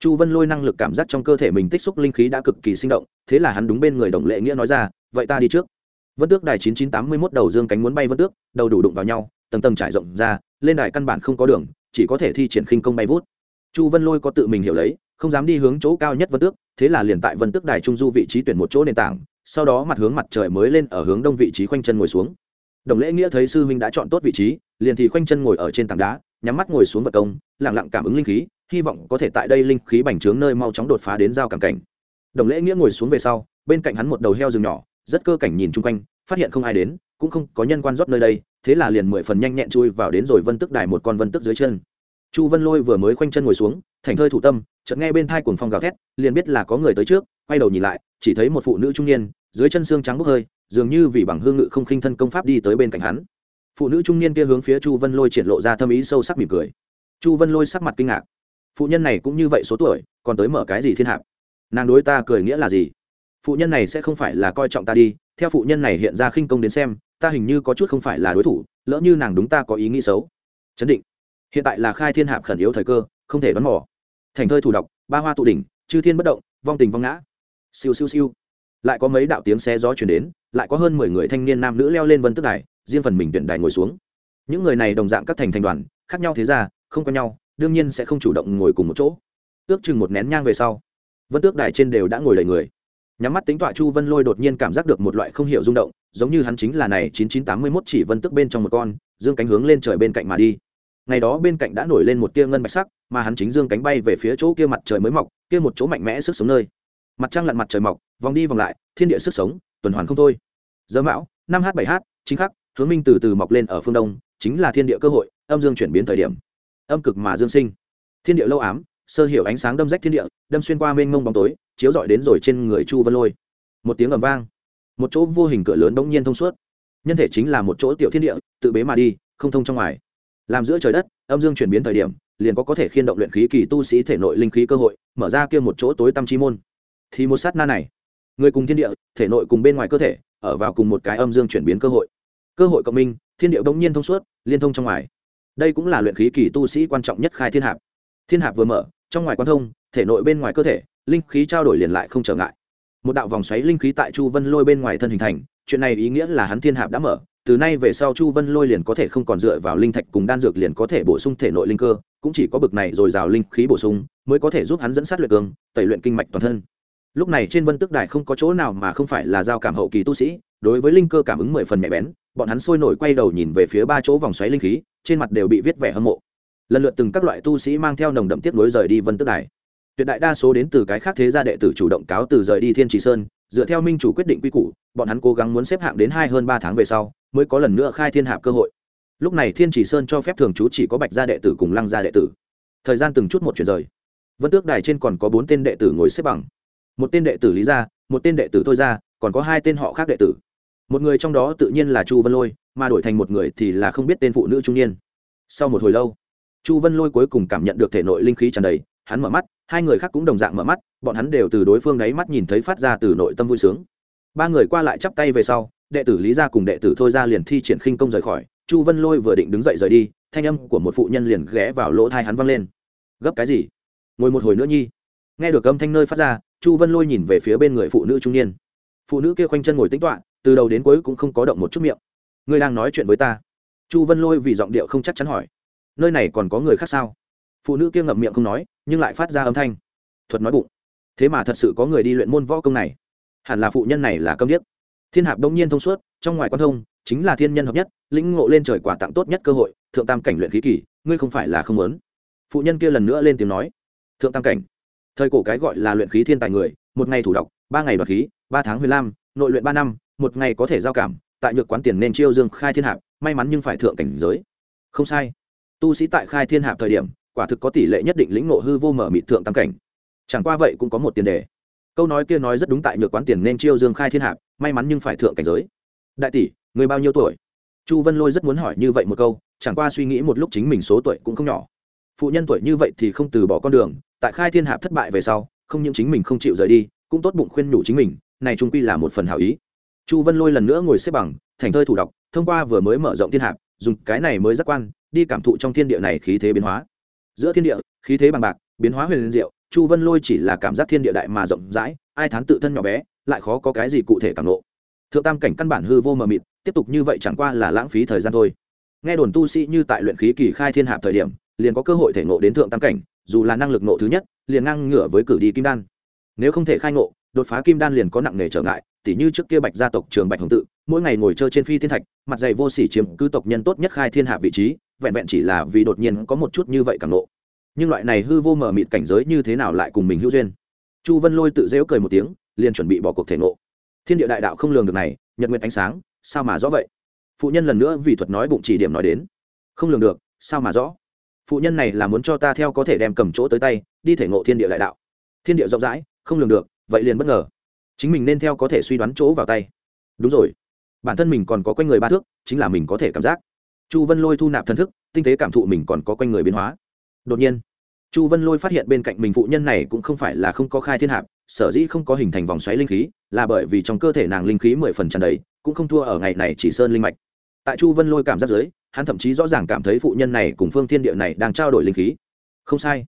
Chu vân lôi năng lực cảm giác trong cơ thể mình tích xúc linh khí đã cực kỳ sinh động, thế là hắn đúng bên người đồng lệ nghĩa nói ra, vậy ta đi trước. Vân tước đài chín chín tám mươi mốt đầu dương cánh muốn bay vân tước, đầu đủ đụng vào nhau, tầng tầng trải rộng ra, lên đài căn bản không có đường, chỉ có thể thi triển khinh công bay vút chu vân lôi có tự mình hiểu lấy, không dám đi hướng chỗ cao nhất vân tước, thế là liền tại vân tước đài trung du vị trí tuyển một chỗ nền tảng, sau đó mặt hướng mặt trời mới lên ở hướng đông vị trí khoanh chân ngồi xuống. Đồng lễ nghĩa thấy sư huynh đã chọn tốt vị trí, liền thì khoanh chân ngồi ở trên tảng đá, nhắm mắt ngồi xuống vật công lẳng lặng cảm ứng linh khí, hy vọng có thể tại đây linh khí bành trướng nơi mau chóng đột phá đến giao cảm cảnh. Đồng lễ nghĩa ngồi xuống về sau, bên cạnh hắn một đầu heo rừng nhỏ, rất cơ cảnh nhìn chung quanh, phát hiện không ai đến, cũng không có nhân quan rót nơi đây, thế là liền mười phần nhanh nhẹn chui vào đến rồi vân tức đài một con vân tức dưới chân chu vân lôi vừa mới khoanh chân ngồi xuống, thành thơi thủ tâm, chợt nghe bên thai cuồng phong gào thét, liền biết là có người tới trước, quay đầu nhìn lại, chỉ thấy một phụ nữ trung niên, dưới chân xương trắng bốc hơi, dường như vì bằng hương ngự không khinh thân công pháp đi tới bên cạnh hắn. Phụ nữ trung niên kia hướng phía chu vân lôi triển lộ ra thâm ý sâu sắc mỉm cười. Chu vân lôi sắc mặt kinh ngạc. Phụ nhân này cũng như vậy số tuổi, còn tới mở cái gì thiên hạp? Nàng đối ta cười nghĩa là gì? Phụ nhân này sẽ không phải là coi trọng ta đi, theo phụ nhân này hiện ra khinh công đến xem, ta hình như có chút không phải là đối thủ, lỡ như nàng đúng ta có ý nghĩ xấu. Chấn định hiện tại là khai thiên hạp khẩn yếu thời cơ, không thể đoán mỏ. Thành thơi thủ đọc ba hoa tụ đỉnh, chư thiên bất động, vong tình vong ngã. Siêu siêu siêu. Lại có mấy đạo tiếng xe gió chuyển đến, lại có hơn mười người thanh niên nam nữ leo lên vân tức đài, riêng phần mình tuyển đài ngồi xuống. Những người này đồng dạng các thành thành đoàn, khác nhau thế ra không có nhau, đương nhiên sẽ không chủ động ngồi cùng một chỗ. Ước chừng một nén nhang về sau, vân tước đài trên đều đã ngồi đầy người. Nhắm mắt tính tọa chu vân lôi đột nhiên cảm giác được một loại không hiểu rung động, giống như hắn chính là này chín chín tám mươi mốt chỉ vân tước bên trong một con, dương cánh hướng lên trời bên cạnh mà đi ngày đó bên cạnh đã nổi lên một tia ngân bạch sắc, mà hắn chính dương cánh bay về phía chỗ kia mặt trời mới mọc, kia một chỗ mạnh mẽ sức sống nơi. Mặt trăng lặn mặt trời mọc, vòng đi vòng lại, thiên địa sức sống, tuần hoàn không thôi. Giờ mão, năm h bảy h chính khắc, hướng minh từ từ mọc lên ở phương đông, chính là thiên địa cơ hội, âm dương chuyển biến thời điểm. Âm cực mà dương sinh. Thiên địa lâu ám, sơ hiểu ánh sáng đâm rách thiên địa, đâm xuyên qua mênh mông bóng tối, chiếu rọi đến rồi trên người chu vân lôi. Một tiếng ầm vang. Một chỗ vô hình cửa lớn bỗng nhiên thông suốt. Nhân thể chính là một chỗ tiểu thiên địa, tự bế mà đi, không thông trong ngoài làm giữa trời đất, âm dương chuyển biến thời điểm, liền có có thể khiên động luyện khí kỳ tu sĩ thể nội linh khí cơ hội, mở ra kia một chỗ tối tâm chi môn. Thì một sát na này, người cùng thiên địa, thể nội cùng bên ngoài cơ thể, ở vào cùng một cái âm dương chuyển biến cơ hội. Cơ hội cộng minh, thiên địa bỗng nhiên thông suốt, liên thông trong ngoài. Đây cũng là luyện khí kỳ tu sĩ quan trọng nhất khai thiên hạp. Thiên hạp vừa mở, trong ngoài quan thông, thể nội bên ngoài cơ thể, linh khí trao đổi liền lại không trở ngại. Một đạo vòng xoáy linh khí tại chu vân lôi bên ngoài thân hình thành, chuyện này ý nghĩa là hắn thiên hạp đã mở từ nay về sau chu vân lôi liền có thể không còn dựa vào linh thạch cùng đan dược liền có thể bổ sung thể nội linh cơ, cũng chỉ có bực này rồi rào linh khí bổ sung mới có thể giúp hắn dẫn sát luyện cường tẩy luyện kinh mạch toàn thân. Lúc này trên vân tức đài không có chỗ nào mà không phải là giao cảm hậu kỳ tu sĩ, đối với linh cơ cảm ứng mười phần nhạy bén, bọn hắn sôi nổi quay đầu nhìn về phía ba chỗ vòng xoáy linh khí, trên mặt đều bị viết vẻ hâm mộ. Lần lượt từng các loại tu sĩ mang theo nồng đậm tiếp nối rời đi vân tức đài. Tuyệt đại đa số đến từ cái khác thế gia đệ tử chủ động cáo từ rời đi thiên trì sơn, dựa theo minh chủ quyết định quy củ, bọn hắn cố gắng muốn xếp hạng đến hai hơn ba tháng về sau mới có lần nữa khai thiên hạp cơ hội. Lúc này thiên Chỉ sơn cho phép thường trú chỉ có bạch gia đệ tử cùng lăng gia đệ tử. Thời gian từng chút một chuyển rời. Vân tước đài trên còn có bốn tên đệ tử ngồi xếp bằng. Một tên đệ tử lý gia, một tên đệ tử thôi gia, còn có hai tên họ khác đệ tử. Một người trong đó tự nhiên là chu vân lôi, mà đổi thành một người thì là không biết tên phụ nữ trung niên. Sau một hồi lâu, chu vân lôi cuối cùng cảm nhận được thể nội linh khí tràn đầy, hắn mở mắt, hai người khác cũng đồng dạng mở mắt, bọn hắn đều từ đối phương đáy mắt nhìn thấy phát ra từ nội tâm vui sướng. Ba người qua lại chắp tay về sau đệ tử lý gia cùng đệ tử thôi ra liền thi triển khinh công rời khỏi. Chu vân lôi vừa định đứng dậy rời đi, thanh âm của một phụ nhân liền ghé vào lỗ thai hắn văng lên. Gấp cái gì? Ngồi một hồi nữa nhi. Nghe được âm thanh nơi phát ra, chu vân lôi nhìn về phía bên người phụ nữ trung niên. Phụ nữ kia khoanh chân ngồi tính toạ từ đầu đến cuối cũng không có động một chút miệng. Ngươi đang nói chuyện với ta? Chu vân lôi vì giọng điệu không chắc chắn hỏi. Nơi này còn có người khác sao? Phụ nữ kia ngậm miệng không nói, nhưng lại phát ra âm thanh. Thuật nói bụng. Thế mà thật sự có người đi luyện môn võ công này. Hẳn là phụ nhân này là câm điếc thiên hạp đông nhiên thông suốt trong ngoài quan thông chính là thiên nhân hợp nhất lĩnh ngộ lên trời quả tặng tốt nhất cơ hội thượng tam cảnh luyện khí kỷ ngươi không phải là không muốn. Phụ nhân kia lần nữa lên tiếng nói. Thượng tam cảnh. Thời cổ cái gọi là luyện khí thiên tài người một ngày thủ độc, ba ngày đoạt khí ba tháng huyền lam nội luyện ba năm một ngày có thể giao cảm tại nhược quán tiền nên chiêu dương khai thiên hạp may mắn nhưng phải thượng cảnh giới. Không sai. Tu sĩ tại khai thiên hạp thời điểm quả thực có tỷ lệ nhất định lĩnh ngộ hư vô mở mịt thượng tam cảnh. Chẳng qua vậy cũng có một tiền đề. Câu nói kia nói rất đúng tại nhược quán tiền nên chiêu dương khai thiên hạp may mắn nhưng phải thượng cảnh giới. Đại tỷ, người bao nhiêu tuổi? Chu vân lôi rất muốn hỏi như vậy một câu, chẳng qua suy nghĩ một lúc chính mình số tuổi cũng không nhỏ. Phụ nhân tuổi như vậy thì không từ bỏ con đường, tại khai thiên hạp thất bại về sau, không những chính mình không chịu rời đi, cũng tốt bụng khuyên nhủ chính mình, này trung quy là một phần hảo ý. Chu vân lôi lần nữa ngồi xếp bằng, thành thơi thủ đọc, thông qua vừa mới mở rộng thiên hạp, dùng cái này mới giác quan, đi cảm thụ trong thiên địa này khí thế biến hóa. Giữa thiên địa, khí thế bằng bạc, biến hóa huyền diệu, chu vân lôi chỉ là cảm giác thiên địa đại mà rộng rãi, ai thán tự thân nhỏ bé lại khó có cái gì cụ thể cảm nộ. Thượng tam cảnh căn bản hư vô mờ mịt, tiếp tục như vậy chẳng qua là lãng phí thời gian thôi. Nghe đồn tu sĩ như tại luyện khí kỳ khai thiên hạp thời điểm, liền có cơ hội thể ngộ đến thượng tam cảnh, dù là năng lực nộ thứ nhất, liền ngang ngửa với cử đi kim đan. Nếu không thể khai ngộ, đột phá kim đan liền có nặng nề trở ngại, tỉ như trước kia bạch gia tộc trường bạch hồng tự, mỗi ngày ngồi chơi trên phi thiên thạch, mặt dày vô sỉ chiếm cư tộc nhân tốt nhất khai thiên hạ vị trí, vẹn vẹn chỉ là vì đột nhiên có một chút như vậy càng nộ. Nhưng loại này hư vô mở mịt cảnh giới như thế nào lại cùng mình hữu duyên? Chu vân lôi tự dễu cười một tiếng liền chuẩn bị bỏ cuộc thể ngộ. Thiên địa đại đạo không lường được này, nhật nguyện ánh sáng, sao mà rõ vậy? Phụ nhân lần nữa vì thuật nói bụng chỉ điểm nói đến. Không lường được, sao mà rõ? Phụ nhân này là muốn cho ta theo có thể đem cầm chỗ tới tay, đi thể ngộ thiên địa đại đạo. Thiên địa rộng rãi, không lường được, vậy liền bất ngờ. Chính mình nên theo có thể suy đoán chỗ vào tay. Đúng rồi. Bản thân mình còn có quanh người ba thước, chính là mình có thể cảm giác. Chu vân lôi thu nạp thần thức, tinh tế cảm thụ mình còn có quanh người biến hóa. Đột nhiên, chu vân lôi phát hiện bên cạnh mình phụ nhân này cũng không phải là không có khai thiên hạp sở dĩ không có hình thành vòng xoáy linh khí, là bởi vì trong cơ thể nàng linh khí mười phần tràn đầy, cũng không thua ở ngày này chỉ sơn linh mạch. Tại chu vân lôi cảm giác dưới, hắn thậm chí rõ ràng cảm thấy phụ nhân này cùng phương thiên địa này đang trao đổi linh khí. Không sai,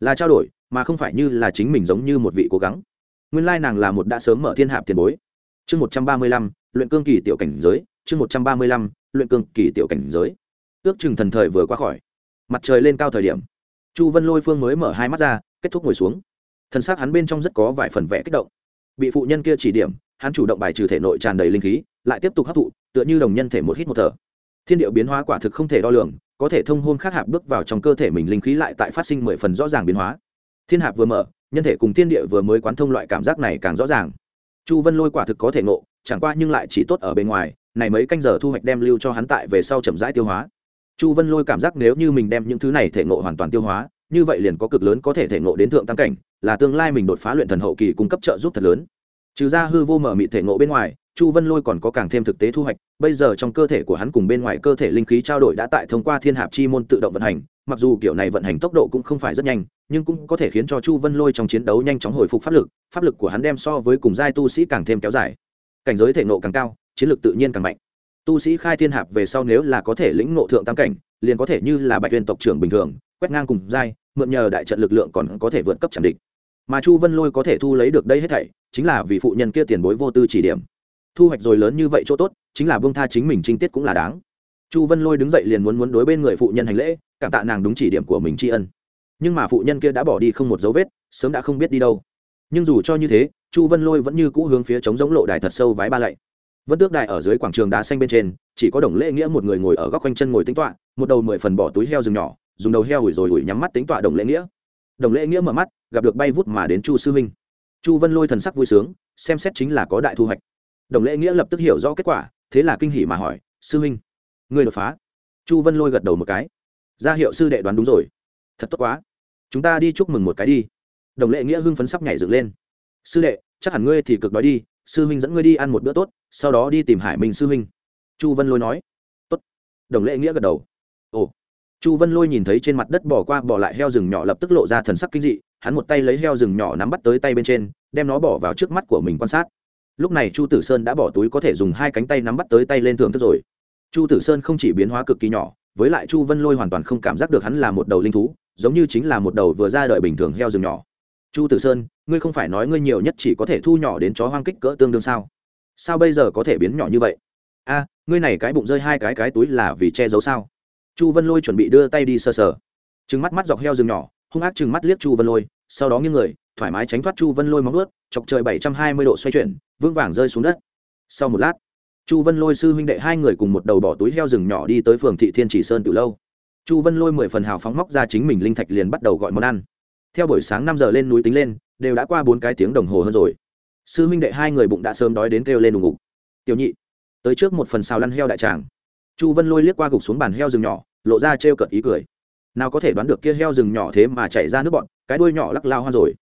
là trao đổi, mà không phải như là chính mình giống như một vị cố gắng. Nguyên lai nàng là một đã sớm mở thiên hạp tiền bối. Chương một trăm ba mươi lăm, luyện cương kỳ tiểu cảnh giới, chương một trăm ba mươi lăm, luyện cương kỳ tiểu cảnh giới. Ước chừng thần thời vừa qua khỏi. Mặt trời lên cao thời điểm, chu vân lôi phương mới mở hai mắt ra, kết thúc ngồi xuống thân xác hắn bên trong rất có vài phần vẽ kích động. Bị phụ nhân kia chỉ điểm, hắn chủ động bài trừ thể nội tràn đầy linh khí, lại tiếp tục hấp thụ, tựa như đồng nhân thể một hít một thở. Thiên điệu biến hóa quả thực không thể đo lường, có thể thông hôn khác hạp bước vào trong cơ thể mình linh khí lại tại phát sinh mười phần rõ ràng biến hóa. Thiên hạp vừa mở, nhân thể cùng thiên địa vừa mới quán thông loại cảm giác này càng rõ ràng. Chu vân lôi quả thực có thể ngộ, chẳng qua nhưng lại chỉ tốt ở bên ngoài, này mấy canh giờ thu hoạch đem lưu cho hắn tại về sau chậm rãi tiêu hóa. Chu vân lôi cảm giác nếu như mình đem những thứ này thể ngộ hoàn toàn tiêu hóa, như vậy liền có cực lớn có thể thể ngộ đến thượng tam cảnh là tương lai mình đột phá luyện thần hậu kỳ cung cấp trợ giúp thật lớn. Trừ ra hư vô mở mị thể ngộ bên ngoài, chu vân lôi còn có càng thêm thực tế thu hoạch. Bây giờ trong cơ thể của hắn cùng bên ngoài cơ thể linh khí trao đổi đã tại thông qua thiên hạp chi môn tự động vận hành. Mặc dù kiểu này vận hành tốc độ cũng không phải rất nhanh, nhưng cũng có thể khiến cho chu vân lôi trong chiến đấu nhanh chóng hồi phục pháp lực pháp lực của hắn đem so với cùng giai tu sĩ càng thêm kéo dài. Cảnh giới thể nộ càng cao, chiến lực tự nhiên càng mạnh. Tu sĩ khai thiên hạp về sau nếu là có thể lĩnh nộ thượng tam cảnh, liền có thể như là bạch viên tộc trưởng bình thường, quét ngang cùng giai, mượn nhờ đại trận lực lượng còn có thể vượt cấp chẳng địch mà chu vân lôi có thể thu lấy được đây hết thảy, chính là vì phụ nhân kia tiền bối vô tư chỉ điểm. Thu hoạch rồi lớn như vậy chỗ tốt, chính là bông tha chính mình trinh tiết cũng là đáng. Chu vân lôi đứng dậy liền muốn muốn đối bên người phụ nhân hành lễ, cảm tạ nàng đúng chỉ điểm của mình tri ân. Nhưng mà phụ nhân kia đã bỏ đi không một dấu vết, sớm đã không biết đi đâu. Nhưng dù cho như thế, chu vân lôi vẫn như cũ hướng phía trống giống lộ đài thật sâu vái ba lạy. Vân tước đài ở dưới quảng trường đá xanh bên trên, chỉ có đồng lễ nghĩa một người ngồi ở góc quanh chân ngồi tính toạ một đầu mười phần bỏ túi heo rừng nhỏ, dùng đầu heo ủi rồi ủi nhắm mắt tính toạ đồng lễ nghĩa. Đồng lễ nghĩa mở mắt gặp được bay vút mà đến chu sư minh. Chu vân lôi thần sắc vui sướng, xem xét chính là có đại thu hoạch. Đồng lễ nghĩa lập tức hiểu rõ kết quả, thế là kinh hỉ mà hỏi, sư huynh người đột phá? Chu vân lôi gật đầu một cái. Ra hiệu sư đệ đoán đúng rồi. Thật tốt quá. Chúng ta đi chúc mừng một cái đi. Đồng lệ nghĩa hưng phấn sắp nhảy dựng lên. Sư đệ, chắc hẳn ngươi thì cực đói đi. Sư huynh dẫn ngươi đi ăn một bữa tốt, sau đó đi tìm hải minh sư huynh chu vân lôi nói. Tốt. Đồng lệ nghĩa gật đầu. Ồ. Chu vân lôi nhìn thấy trên mặt đất bỏ qua bỏ lại heo rừng nhỏ lập tức lộ ra thần sắc kinh dị hắn một tay lấy heo rừng nhỏ nắm bắt tới tay bên trên, đem nó bỏ vào trước mắt của mình quan sát. Lúc này chu tử sơn đã bỏ túi có thể dùng hai cánh tay nắm bắt tới tay lên thưởng thức rồi. Chu tử sơn không chỉ biến hóa cực kỳ nhỏ, với lại chu vân lôi hoàn toàn không cảm giác được hắn là một đầu linh thú, giống như chính là một đầu vừa ra đời bình thường heo rừng nhỏ. Chu tử sơn, ngươi không phải nói ngươi nhiều nhất chỉ có thể thu nhỏ đến chó hoang kích cỡ tương đương sao? Sao bây giờ có thể biến nhỏ như vậy? A, ngươi này cái bụng rơi hai cái cái túi là vì che giấu sao? Chu vân lôi chuẩn bị đưa tay đi sờ sờ. Trừng mắt mắt dọc heo rừng nhỏ, hung ác trừng mắt liếc chu vân lôi sau đó nghiêng người, thoải mái tránh thoát chu vân lôi móng ướt chọc trời bảy trăm hai mươi độ xoay chuyển, vững vàng rơi xuống đất. Sau một lát, chu vân lôi sư huynh đệ hai người cùng một đầu bỏ túi heo rừng nhỏ đi tới phường thị thiên chỉ sơn từ lâu. Chu vân lôi mười phần hào phóng móc ra chính mình linh thạch liền bắt đầu gọi món ăn. Theo buổi sáng năm giờ lên núi tính lên, đều đã qua bốn cái tiếng đồng hồ hơn rồi. Sư huynh đệ hai người bụng đã sớm đói đến kêu lên đùng ngục. Tiểu nhị, tới trước một phần xào lăn heo đại tràng. Chu vân lôi liếc qua gục xuống bàn heo rừng nhỏ, lộ ra trêu cợt ý cười nào có thể đoán được kia heo rừng nhỏ thế mà chạy ra nước bọn, cái đuôi nhỏ lắc lao hoa rồi.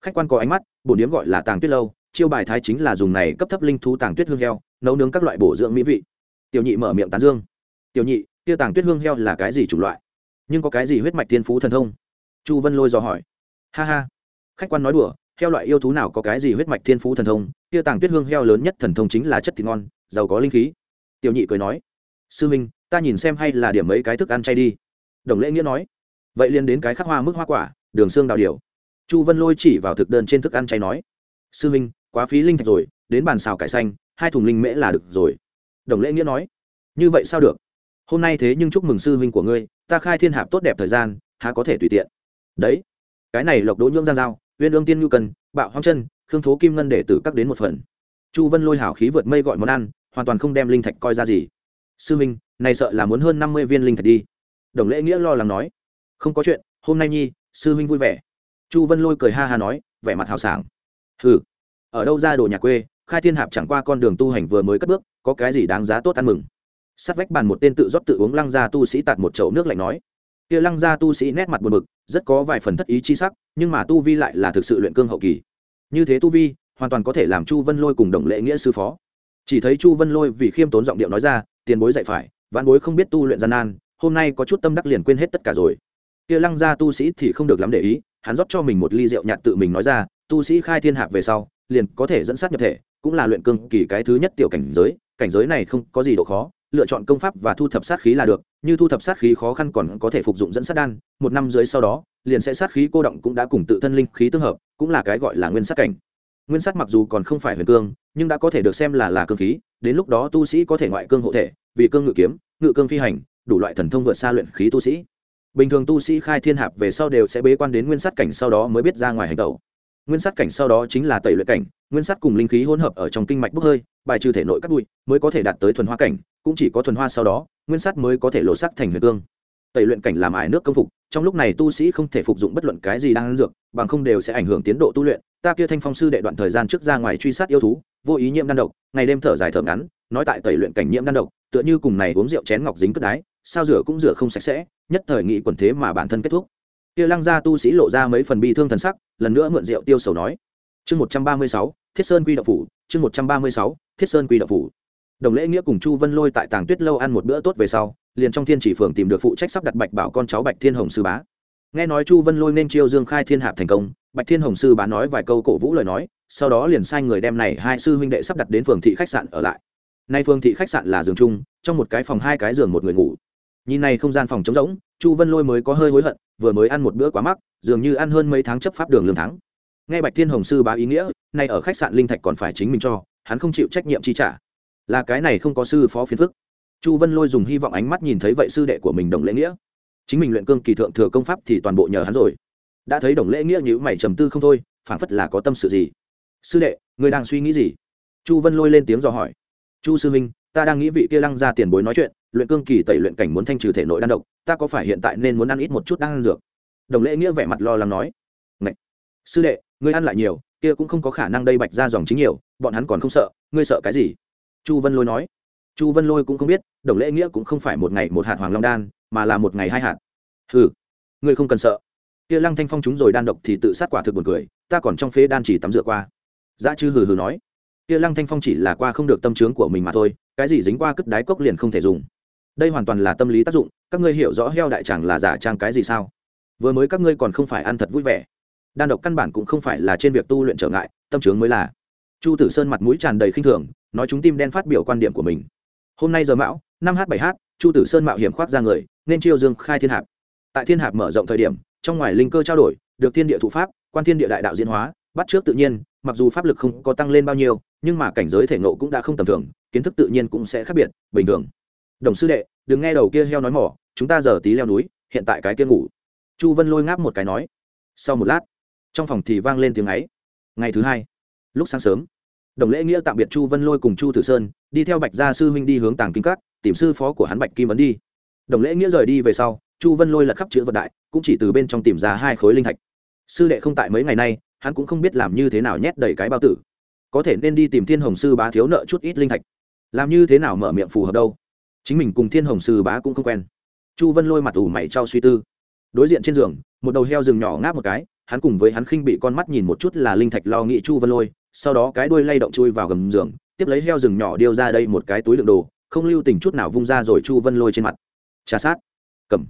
Khách quan có ánh mắt bổn điếm gọi là tàng tuyết lâu, chiêu bài thái chính là dùng này cấp thấp linh thú tàng tuyết hương heo, nấu nướng các loại bổ dưỡng mỹ vị. Tiểu nhị mở miệng tán dương. Tiểu nhị, kia tàng tuyết hương heo là cái gì chủng loại? Nhưng có cái gì huyết mạch tiên phú thần thông? Chu vân lôi dò hỏi. Ha ha. Khách quan nói đùa, heo loại yêu thú nào có cái gì huyết mạch thiên phú thần thông? Kia tàng tuyết hương heo lớn nhất thần thông chính là chất thịt ngon, giàu có linh khí. Tiểu nhị cười nói. Sư minh, ta nhìn xem hay là điểm mấy cái thức ăn chay đi đồng lễ nghĩa nói, vậy liền đến cái khắc hoa mức hoa quả, đường xương đào điều chu vân lôi chỉ vào thực đơn trên thức ăn chay nói, sư minh, quá phí linh thạch rồi, đến bàn xào cải xanh, hai thùng linh mễ là được rồi. Đồng lễ nghĩa nói, như vậy sao được? Hôm nay thế nhưng chúc mừng sư huynh của ngươi, ta khai thiên hạp tốt đẹp thời gian, há có thể tùy tiện. Đấy, cái này lộc đỗ nhưỡng giang giao, uyên ương tiên nhu cần bạo hoang chân, khương thố kim ngân để tử các đến một phần. Chu vân lôi hảo khí vượt mây gọi món ăn, hoàn toàn không đem linh thạch coi ra gì. Sư minh, này sợ là muốn hơn năm mươi viên linh thạch đi đồng lễ nghĩa lo lắng nói, không có chuyện, hôm nay nhi, sư huynh vui vẻ. Chu vân lôi cười ha ha nói, vẻ mặt hào sảng, hừ, ở đâu ra đồ nhà quê, khai thiên hạp chẳng qua con đường tu hành vừa mới cất bước, có cái gì đáng giá tốt ăn mừng. Sát vách bàn một tên tự rót tự uống lăng gia tu sĩ tạt một chậu nước lạnh nói, kia lăng gia tu sĩ nét mặt buồn bực, rất có vài phần thất ý chi sắc, nhưng mà tu vi lại là thực sự luyện cương hậu kỳ. Như thế tu vi, hoàn toàn có thể làm chu vân lôi cùng đồng lễ nghĩa sư phó. Chỉ thấy chu vân lôi vì khiêm tốn giọng điệu nói ra, tiền bối dạy phải vạn bối không biết tu luyện gian nan hôm nay có chút tâm đắc liền quên hết tất cả rồi. Kia lăng gia tu sĩ thì không được lắm để ý, hắn rót cho mình một ly rượu nhạt tự mình nói ra, tu sĩ khai thiên hạp về sau, liền có thể dẫn sát nhập thể, cũng là luyện cương kỳ cái thứ nhất tiểu cảnh giới cảnh giới này không có gì độ khó, lựa chọn công pháp và thu thập sát khí là được, như thu thập sát khí khó khăn còn có thể phục dụng dẫn sát đan, một năm dưới sau đó, liền sẽ sát khí cô động cũng đã cùng tự thân linh khí tương hợp, cũng là cái gọi là nguyên sát cảnh. Nguyên sát mặc dù còn không phải huyền cương, nhưng đã có thể được xem là là cương khí, đến lúc đó tu sĩ có thể ngoại cương hộ thể, vì cương ngự kiếm, ngự cương phi hành đủ loại thần thông vượt xa luyện khí tu sĩ. Bình thường tu sĩ khai thiên hạp về sau đều sẽ bế quan đến nguyên sát cảnh sau đó mới biết ra ngoài hành tẩu. Nguyên sát cảnh sau đó chính là tẩy luyện cảnh, nguyên sát cùng linh khí hỗn hợp ở trong kinh mạch bốc hơi, bài trừ thể nội cắt bụi mới có thể đạt tới thuần hoa cảnh, cũng chỉ có thuần hoa sau đó, nguyên sát mới có thể lộ sắc thành huyền cương. Tẩy luyện cảnh làm ải nước công phục, trong lúc này tu sĩ không thể phục dụng bất luận cái gì đang ăn dược, bằng không đều sẽ ảnh hưởng tiến độ tu luyện. Ta kia thanh phong sư đệ đoạn thời gian trước ra ngoài truy sát yêu thú, vô ý nhiễm đan độc, ngày đêm thở dài thở ngắn, nói tại tẩy luyện cảnh nhiễm đan độc, tựa như cùng này uống rượu chén ngọc dính cất đái sao rửa cũng rửa không sạch sẽ, nhất thời nghị quần thế mà bản thân kết thúc. Kia lăng gia tu sĩ lộ ra mấy phần bi thương thần sắc, lần nữa mượn rượu tiêu sầu nói. Chương một trăm ba mươi sáu, thiết sơn quy đạo phủ, chương một trăm ba mươi sáu, thiết sơn quy đạo phủ. Đồng lễ nghĩa cùng chu vân lôi tại tàng tuyết lâu ăn một bữa tốt về sau, liền trong thiên chỉ phường tìm được phụ trách sắp đặt bạch bảo con cháu bạch thiên hồng sư bá. Nghe nói chu vân lôi nên chiêu dương khai thiên hạp thành công, bạch thiên hồng sư bá nói vài câu cổ vũ lời nói, sau đó liền sai người đem này hai sư huynh đệ sắp đặt đến phường thị khách sạn ở lại. Nay phường thị khách sạn là giường chung, trong một cái phòng hai cái giường một người ngủ nhìn này không gian phòng trống rỗng, chu vân lôi mới có hơi hối hận, vừa mới ăn một bữa quá mắc, dường như ăn hơn mấy tháng chấp pháp đường lương thắng. Nghe bạch thiên hồng sư bá ý nghĩa, nay ở khách sạn linh thạch còn phải chính mình cho, hắn không chịu trách nhiệm chi trả. Là cái này không có sư phó phiền phức. Chu vân lôi dùng hy vọng ánh mắt nhìn thấy vậy sư đệ của mình đồng lễ nghĩa. Chính mình luyện cương kỳ thượng thừa công pháp thì toàn bộ nhờ hắn rồi. Đã thấy đồng lễ nghĩa như mày trầm tư không thôi phản phất là có tâm sự gì. Sư đệ, người đang suy nghĩ gì? Chu vân lôi lên tiếng dò hỏi. Chu sư minh ta đang nghĩ vị kia lăng ra tiền bối nói chuyện luyện cương kỳ tẩy luyện cảnh muốn thanh trừ thể nội đan độc, ta có phải hiện tại nên muốn ăn ít một chút đang ăn dược? Đồng lễ nghĩa vẻ mặt lo lắng nói. Ngậy! sư đệ, ngươi ăn lại nhiều, kia cũng không có khả năng đây bạch ra dòng chính nhiều, bọn hắn còn không sợ, ngươi sợ cái gì? Chu vân lôi nói. Chu vân lôi cũng không biết, đồng lễ nghĩa cũng không phải một ngày một hạt hoàng long đan, mà là một ngày hai hạt. Ừ ngươi không cần sợ. Kia lăng thanh phong chúng rồi đan độc thì tự sát quả thực buồn cười, ta còn trong phế đan chỉ tắm rửa qua. Dã chư hừ hừ nói. Kia lăng thanh phong chỉ là qua không được tâm trướng của mình mà thôi, cái gì dính qua cất đáy cốc liền không thể dùng đây hoàn toàn là tâm lý tác dụng, các ngươi hiểu rõ heo đại tràng là giả trang cái gì sao? Vừa mới các ngươi còn không phải ăn thật vui vẻ. Đan độc căn bản cũng không phải là trên việc tu luyện trở ngại, tâm trướng mới là. Chu tử sơn mặt mũi tràn đầy khinh thường, nói chúng tim đen phát biểu quan điểm của mình. Hôm nay giờ mão, năm h bảy h chu tử sơn mạo hiểm khoác ra người, nên chiêu dương khai thiên hạp. Tại thiên hạp mở rộng thời điểm, trong ngoài linh cơ trao đổi, được thiên địa thụ pháp, quan thiên địa đại đạo diễn hóa, bắt trước tự nhiên, mặc dù pháp lực không có tăng lên bao nhiêu, nhưng mà cảnh giới thể nộ cũng đã không tầm thường, kiến thức tự nhiên cũng sẽ khác biệt, bình thường đồng sư đệ, đừng nghe đầu kia heo nói mỏ, chúng ta giờ tí leo núi, hiện tại cái kia ngủ. Chu vân lôi ngáp một cái nói. Sau một lát, trong phòng thì vang lên tiếng ấy. Ngày thứ hai, lúc sáng sớm, đồng lễ nghĩa tạm biệt chu vân lôi cùng chu tử sơn, đi theo bạch gia sư huynh đi hướng tàng kinh các, tìm sư phó của hắn bạch kim ấn đi. Đồng lễ nghĩa rời đi về sau, chu vân lôi lật khắp chữ vật đại, cũng chỉ từ bên trong tìm ra hai khối linh thạch. Sư đệ không tại mấy ngày nay, hắn cũng không biết làm như thế nào nhét đầy cái bao tử. Có thể nên đi tìm thiên hồng sư bá thiếu nợ chút ít linh thạch. Làm như thế nào mở miệng phù hợp đâu? Chính mình cùng thiên hồng sư bá cũng không quen. Chu vân lôi mặt ủ mày trao suy tư. Đối diện trên giường, một đầu heo rừng nhỏ ngáp một cái, hắn cùng với hắn khinh bị con mắt nhìn một chút là linh thạch lo nghĩ chu vân lôi, sau đó cái đuôi lay động chui vào gầm giường, tiếp lấy heo rừng nhỏ điêu ra đây một cái túi đựng đồ, không lưu tình chút nào vung ra rồi chu vân lôi trên mặt. Trà sát. Cầm.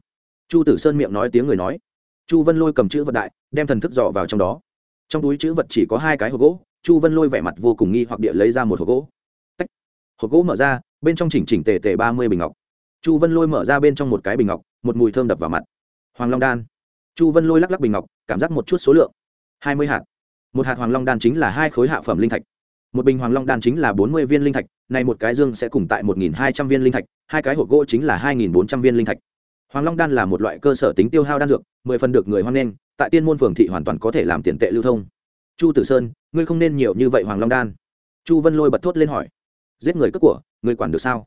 Chu tử sơn miệng nói tiếng người nói. Chu vân lôi cầm chữ vật đại, đem thần thức dò vào trong đó. Trong túi chữ vật chỉ có hai cái hộp gỗ, chu vân lôi vẻ mặt vô cùng nghi hoặc địa lấy ra một hộp gỗ hộp gỗ mở ra, bên trong chỉnh chỉnh tề tề ba mươi bình ngọc. Chu vân lôi mở ra bên trong một cái bình ngọc, một mùi thơm đập vào mặt. Hoàng long đan. Chu vân lôi lắc lắc bình ngọc, cảm giác một chút số lượng. Hai mươi hạt. Một hạt hoàng long đan chính là hai khối hạ phẩm linh thạch. Một bình hoàng long đan chính là bốn mươi viên linh thạch, này một cái dương sẽ cùng tại một nghìn hai trăm viên linh thạch, hai cái hộp gỗ chính là hai nghìn bốn trăm viên linh thạch. Hoàng long đan là một loại cơ sở tính tiêu hao đan dược, mười phần được người hoan nghênh, tại tiên môn phường thị hoàn toàn có thể làm tiền tệ lưu thông. Chu tử sơn, ngươi không nên nhiều như vậy hoàng long đan. Chu vân lôi bật thốt lên hỏi giết người cướp của, người quản được sao?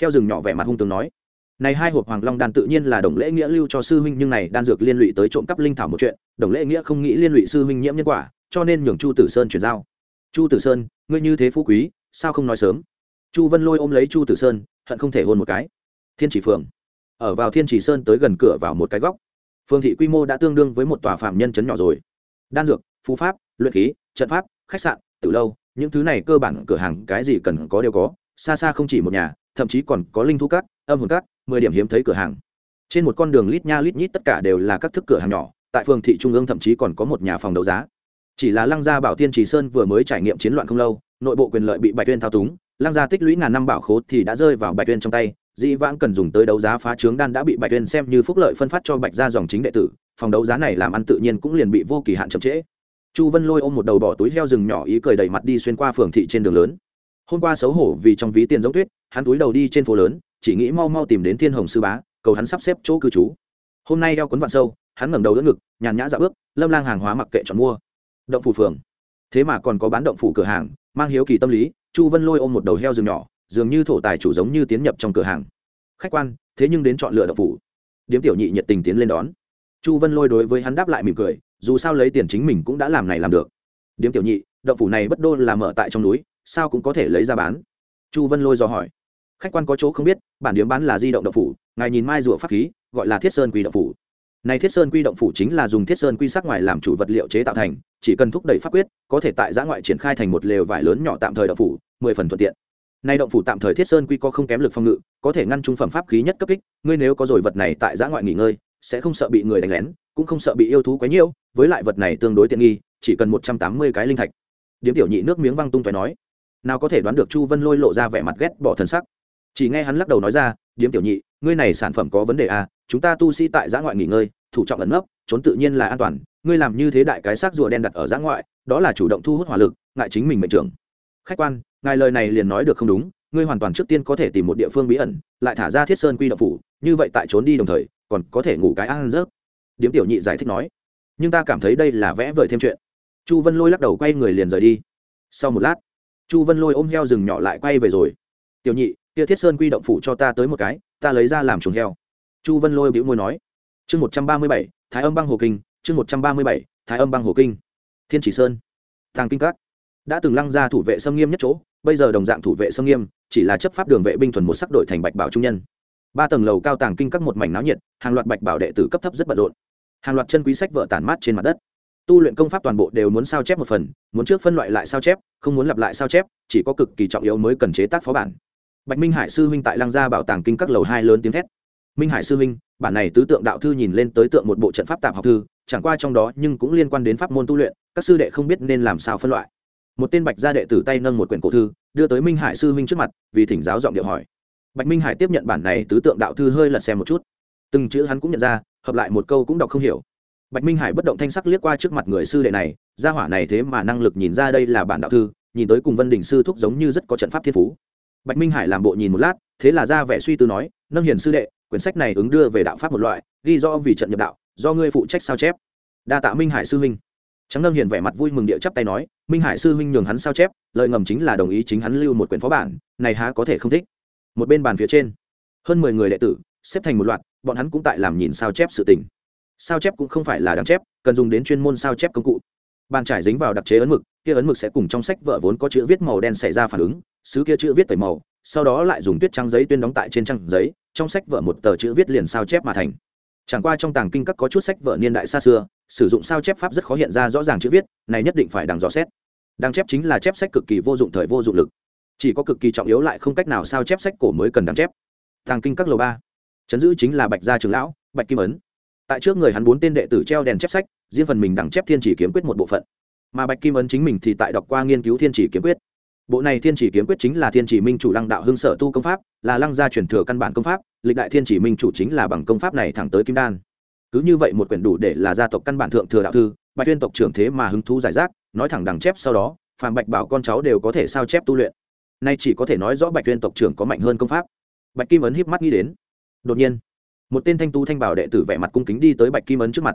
Theo rừng nhỏ vẻ mặt hung tướng nói. Này hai hộp hoàng long đan tự nhiên là đồng lễ nghĩa lưu cho sư huynh, nhưng này đan dược liên lụy tới trộm cắp linh thảo một chuyện, đồng lễ nghĩa không nghĩ liên lụy sư huynh nhiễm nhân quả, cho nên nhường chu tử sơn chuyển giao. Chu tử sơn, ngươi như thế phú quý, sao không nói sớm? Chu vân lôi ôm lấy chu tử sơn, hận không thể hôn một cái. Thiên chỉ phường ở vào thiên chỉ sơn tới gần cửa vào một cái góc. Phương thị quy mô đã tương đương với một tòa phạm nhân chấn nhỏ rồi. Đan dược, phú pháp, luyện khí, trận pháp, khách sạn từ lâu, những thứ này cơ bản cửa hàng cái gì cần có đều có, xa xa không chỉ một nhà, thậm chí còn có linh thu cát, âm hồn cát, mười điểm hiếm thấy cửa hàng. Trên một con đường lít nha lít nhít tất cả đều là các thức cửa hàng nhỏ, tại phường thị trung ương thậm chí còn có một nhà phòng đấu giá. Chỉ là lăng gia bảo tiên trì sơn vừa mới trải nghiệm chiến loạn không lâu, nội bộ quyền lợi bị bạch tuyên thao túng, lăng gia tích lũy ngàn năm bảo khố thì đã rơi vào bạch tuyên trong tay, dĩ vãng cần dùng tới đấu giá phá trướng đan đã bị bạch tuyên xem như phúc lợi phân phát cho bạch gia dòng chính đệ tử, phòng đấu giá này làm ăn tự nhiên cũng liền bị vô kỳ hạn chậm trễ chu vân lôi ôm một đầu bỏ túi heo rừng nhỏ ý cười đầy mặt đi xuyên qua phường thị trên đường lớn. Hôm qua xấu hổ vì trong ví tiền giống tuyết, hắn túi đầu đi trên phố lớn, chỉ nghĩ mau mau tìm đến thiên hồng sư bá, cầu hắn sắp xếp chỗ cư trú. Hôm nay đeo cuốn vạn sâu, hắn ngẩng đầu đỡ ngực, nhàn nhã dạo bước, lâm lang hàng hóa mặc kệ chọn mua. Động phủ phường. Thế mà còn có bán động phủ cửa hàng, mang hiếu kỳ tâm lý, chu vân lôi ôm một đầu heo rừng nhỏ, dường như thổ tài chủ giống như tiến nhập trong cửa hàng. Khách quan, thế nhưng đến chọn lựa động phủ. Điếm tiểu nhị nhiệt tình tiến lên đón. Chu vân lôi đối với hắn đáp lại mỉm cười dù sao lấy tiền chính mình cũng đã làm này làm được. Điếm tiểu nhị, động phủ này bất đô là mở tại trong núi, sao cũng có thể lấy ra bán? Chu vân lôi do hỏi. Khách quan có chỗ không biết, bản điếm bán là di động động phủ, ngài nhìn mai rùa pháp khí, gọi là thiết sơn quy động phủ. Này thiết sơn quy động phủ chính là dùng thiết sơn quy sắc ngoài làm chủ vật liệu chế tạo thành, chỉ cần thúc đẩy pháp quyết, có thể tại giã ngoại triển khai thành một lều vải lớn nhỏ tạm thời động phủ, mười phần thuận tiện. Nay động phủ tạm thời thiết sơn quy có không kém lực phòng ngự, có thể ngăn trung phẩm pháp khí nhất cấp kích, ngươi nếu có rồi vật này tại giã ngoại nghỉ ngơi, sẽ không sợ bị người đánh lén cũng không sợ bị yêu thú quấy nhiễu, với lại vật này tương đối tiện nghi, chỉ cần một trăm tám mươi cái linh thạch. Điếm tiểu nhị nước miếng văng tung tóe nói, nào có thể đoán được chu vân lôi lộ ra vẻ mặt ghét bỏ thần sắc. Chỉ nghe hắn lắc đầu nói ra, điếm tiểu nhị, ngươi này sản phẩm có vấn đề à chúng ta tu sĩ tại giã ngoại nghỉ ngơi, thủ trọng ẩn nấp, trốn tự nhiên là an toàn, ngươi làm như thế đại cái xác rùa đen đặt ở giã ngoại, đó là chủ động thu hút hỏa lực, ngại chính mình mệnh trưởng. Khách quan, ngài lời này liền nói được không đúng, ngươi hoàn toàn trước tiên có thể tìm một địa phương bí ẩn, lại thả ra thiết sơn quy động phủ, như vậy tại trốn đi đồng thời, còn có thể ngủ cái ăn rớt điếm tiểu nhị giải thích nói. Nhưng ta cảm thấy đây là vẽ vời thêm chuyện. Chu vân lôi lắc đầu quay người liền rời đi. Sau một lát, chu vân lôi ôm heo rừng nhỏ lại quay về rồi. Tiểu nhị, kia thiết sơn quy động phủ cho ta tới một cái, ta lấy ra làm chuồng heo. Chu vân lôi bĩu môi nói. Chương một trăm ba mươi bảy, thái âm băng hồ kinh, chương một trăm ba mươi bảy, thái âm băng hồ kinh. Thiên chỉ sơn. Thàng kinh các. Đã từng lăng ra thủ vệ xâm nghiêm nhất chỗ, bây giờ đồng dạng thủ vệ xâm nghiêm, chỉ là chấp pháp đường vệ binh thuần một sắc đội thành bạch bảo trung nhân. Ba tầng lầu cao tàng kinh các một mảnh náo nhiệt, hàng loạt bạch bảo đệ tử cấp thấp rất bận rộn hàng loạt chân quý sách vợ tản mát trên mặt đất. Tu luyện công pháp toàn bộ đều muốn sao chép một phần, muốn trước phân loại lại sao chép, không muốn lặp lại sao chép, chỉ có cực kỳ trọng yếu mới cần chế tác phó bản. Bạch minh hải sư huynh tại lăng gia bảo tàng kinh các lầu hai lớn tiếng thét. Minh hải sư huynh, bản này tứ tượng đạo thư nhìn lên tới tượng một bộ trận pháp tạp học thư, chẳng qua trong đó nhưng cũng liên quan đến pháp môn tu luyện, các sư đệ không biết nên làm sao phân loại. Một tên bạch gia đệ tử tay nâng một quyển cổ thư, đưa tới minh hải sư huynh trước mặt, vì thỉnh giáo giọng điệu hỏi. Bạch minh hải tiếp nhận bản này tứ tượng đạo thư hơi lật xem một chút. Từng chữ hắn cũng nhận ra hợp lại một câu cũng đọc không hiểu. Bạch minh hải bất động thanh sắc liếc qua trước mặt người sư đệ này, gia hỏa này thế mà năng lực nhìn ra đây là bản đạo thư, nhìn tới cùng vân đình sư thúc giống như rất có trận pháp thiên phú. Bạch minh hải làm bộ nhìn một lát, thế là ra vẻ suy tư nói, nâng hiền sư đệ, quyển sách này ứng đưa về đạo pháp một loại, ghi rõ vì trận nhập đạo, do ngươi phụ trách sao chép. Đa tạ minh hải sư huynh. Trắng nâng hiền vẻ mặt vui mừng địa chắp tay nói, minh hải sư huynh nhường hắn sao chép lợi ngầm chính là đồng ý chính hắn lưu một quyển phó bản, này há có thể không thích. Một bên bàn phía trên, hơn mười người đệ tử, xếp thành một loạt bọn hắn cũng tại làm nhìn sao chép sự tình. Sao chép cũng không phải là đáng chép, cần dùng đến chuyên môn sao chép công cụ. Bàn trải dính vào đặc chế ấn mực, kia ấn mực sẽ cùng trong sách vợ vốn có chữ viết màu đen xảy ra phản ứng sứ kia chữ viết tẩy màu, sau đó lại dùng tuyết trắng giấy tuyên đóng tại trên trang giấy, trong sách vợ một tờ chữ viết liền sao chép mà thành. Chẳng qua trong tàng kinh các có chút sách vợ niên đại xa xưa, sử dụng sao chép pháp rất khó hiện ra rõ ràng chữ viết, này nhất định phải đằng dò xét. Đằng chép chính là chép sách cực kỳ vô dụng thời vô dụng lực. Chỉ có cực kỳ trọng yếu lại không cách nào sao chép sách cổ mới cần đằng chép. Tàng kinh các lầu ba chấn giữ chính là bạch gia trường lão, bạch kim ấn. Tại trước người hắn bốn tên đệ tử treo đèn chép sách, riêng phần mình đằng chép thiên chỉ kiếm quyết một bộ phận. Mà bạch kim ấn chính mình thì tại đọc qua nghiên cứu thiên chỉ kiếm quyết. Bộ này thiên chỉ kiếm quyết chính là thiên chỉ minh chủ lăng đạo hưng sở tu công pháp, là lăng gia truyền thừa căn bản công pháp, lịch đại thiên chỉ minh chủ chính là bằng công pháp này thẳng tới kim đan. Cứ như vậy một quyển đủ để là gia tộc căn bản thượng thừa đạo thư, bạch tuyên tộc trưởng thế mà hứng thú giải rác, nói thẳng đằng chép sau đó, phàm bạch bảo con cháu đều có thể sao chép tu luyện. Nay chỉ có thể nói rõ bạch tuyên tộc trưởng có mạnh hơn công pháp. Bạch kim ấn híp mắt nghĩ đến đột nhiên, một tên thanh tu thanh bảo đệ tử vẻ mặt cung kính đi tới bạch kim ấn trước mặt.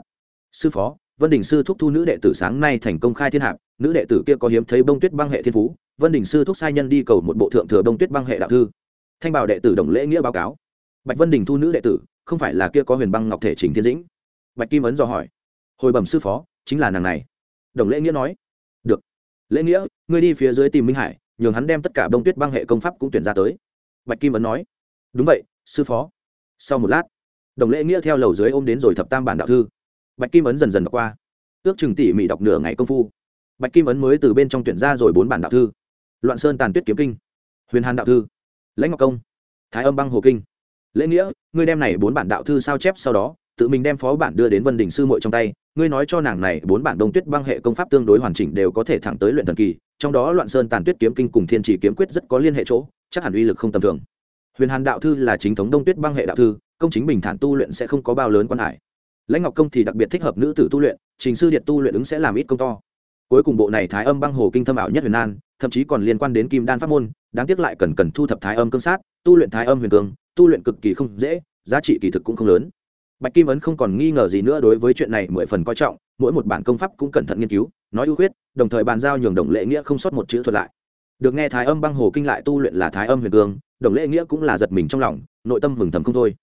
Sư phó, vân đình sư thúc thu nữ đệ tử sáng nay thành công khai thiên hạp nữ đệ tử kia có hiếm thấy bông tuyết băng hệ thiên phú, vân đình sư thúc sai nhân đi cầu một bộ thượng thừa bông tuyết băng hệ đạo thư. Thanh bảo đệ tử đồng lễ nghĩa báo cáo. Bạch vân đình thu nữ đệ tử, không phải là kia có huyền băng ngọc thể trình thiên dĩnh? Bạch kim ấn dò hỏi. Hồi bẩm sư phó, chính là nàng này. Đồng lễ nghĩa nói. Được. Lễ nghĩa, ngươi đi phía dưới tìm minh hải, nhường hắn đem tất cả bông tuyết băng hệ công pháp cũng tuyển ra tới. Bạch kim ấn nói. Đúng vậy, sư phó sau một lát, đồng lễ nghĩa theo lầu dưới ôm đến rồi thập tam bản đạo thư. Bạch kim ấn dần dần đọc qua. Ước chừng tỉ mỉ đọc nửa ngày công phu, bạch kim ấn mới từ bên trong tuyển ra rồi bốn bản đạo thư. Loạn sơn tàn tuyết kiếm kinh, huyền hàn đạo thư, lãnh ngọc công, thái âm băng hồ kinh. Lễ nghĩa, ngươi đem này bốn bản đạo thư sao chép sau đó, tự mình đem phó bản đưa đến vân đình sư muội trong tay, ngươi nói cho nàng này bốn bản đông tuyết băng hệ công pháp tương đối hoàn chỉnh đều có thể thẳng tới luyện thần kỳ, trong đó loạn sơn tàn tuyết kiếm kinh cùng thiên chỉ kiếm quyết rất có liên hệ chỗ, chắc hẳn uy lực không tầm thường huyền hàn đạo thư là chính thống đông tuyết băng hệ đạo thư, công chính bình thản tu luyện sẽ không có bao lớn quan hải. Lãnh ngọc công thì đặc biệt thích hợp nữ tử tu luyện, trình sư điện tu luyện ứng sẽ làm ít công to. Cuối cùng bộ này thái âm băng hồ kinh thâm ảo nhất huyền an, thậm chí còn liên quan đến kim đan pháp môn, đáng tiếc lại cần cần thu thập thái âm cương sát, tu luyện thái âm huyền cương, tu luyện cực kỳ không dễ, giá trị kỳ thực cũng không lớn. Bạch kim ấn không còn nghi ngờ gì nữa đối với chuyện này mười phần coi trọng, mỗi một bản công pháp cũng cẩn thận nghiên cứu, nói ưu khuyết, đồng thời bàn giao nhường đồng lệ nghĩa không sót một chữ thuật lại. Được nghe thái âm băng hồ kinh lại tu luyện là thái âm huyền cương đồng lễ nghĩa cũng là giật mình trong lòng, nội tâm mừng thầm không thôi.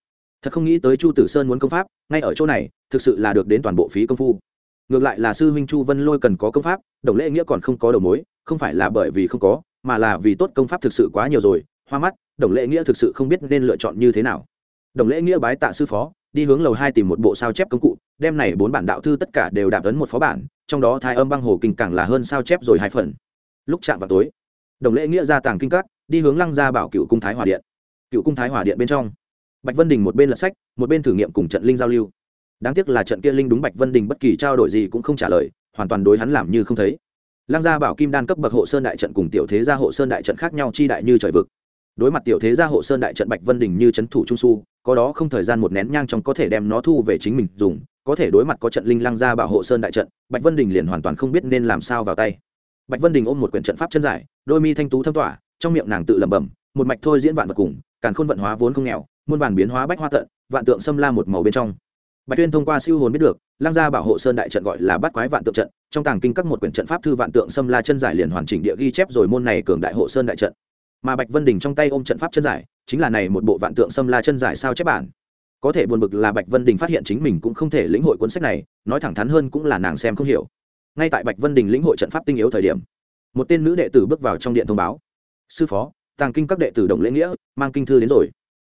Thật không nghĩ tới chu tử sơn muốn công pháp, ngay ở chỗ này, thực sự là được đến toàn bộ phí công phu. Ngược lại là sư huynh chu vân lôi cần có công pháp, đồng lễ nghĩa còn không có đầu mối, không phải là bởi vì không có, mà là vì tốt công pháp thực sự quá nhiều rồi, hoa mắt, đồng lễ nghĩa thực sự không biết nên lựa chọn như thế nào. Đồng lễ nghĩa bái tạ sư phó, đi hướng lầu hai tìm một bộ sao chép công cụ, đem này bốn bản đạo thư tất cả đều đạp ấn một phó bản, trong đó thai âm băng hồ kinh càng là hơn sao chép rồi hai phần. Lúc chạm vào tối, đồng lễ nghĩa ra tàng kinh các đi hướng lăng ra bảo cựu cung thái hòa điện. Cựu cung thái hòa điện bên trong, bạch vân đình một bên lật sách, một bên thử nghiệm cùng trận linh giao lưu. Đáng tiếc là trận kia linh đúng bạch vân đình bất kỳ trao đổi gì cũng không trả lời, hoàn toàn đối hắn làm như không thấy. Lăng gia bảo kim đan cấp bậc hộ sơn đại trận cùng tiểu thế gia hộ sơn đại trận khác nhau chi đại như trời vực. Đối mặt tiểu thế gia hộ sơn đại trận bạch vân đình như c h ấ n thủ trung su, có đó không thời gian một nén nhang trong có thể đem nó thu về chính mình dùng, có thể đối mặt có trận linh lăng gia bảo hộ sơn đại trận, bạch vân đình liền hoàn toàn không biết nên làm sao vào tay. Bạch vân đình ôm một quyển trận pháp chân dài đôi mi thanh tú thâm tỏa trong miệng nàng tự lẩm bẩm, một mạch thôi diễn vạn vật cùng, càn khôn vận hóa vốn không nghèo, muôn vàn biến hóa bách hoa tận, vạn tượng xâm la một màu bên trong. Bạch tuyên thông qua siêu hồn biết được lang gia bảo hộ sơn đại trận gọi là bắt quái vạn tượng trận, trong tàng kinh các một quyển trận pháp thư vạn tượng xâm la chân giải liền hoàn chỉnh địa ghi chép rồi môn này cường đại hộ sơn đại trận. Mà bạch vân đình trong tay ôm trận pháp chân giải, chính là này một bộ vạn tượng xâm la chân giải sao chép bản. Có thể buồn bực là bạch vân đình phát hiện chính mình cũng không thể lĩnh hội cuốn sách này, nói thẳng thắn hơn cũng là nàng xem không hiểu. Ngay tại bạch vân đình lĩnh hội trận pháp tinh yếu thời điểm, một tên nữ đệ tử bước vào trong điện thông báo sư phó, tàng kinh các đệ tử đồng lễ nghĩa, mang kinh thư đến rồi.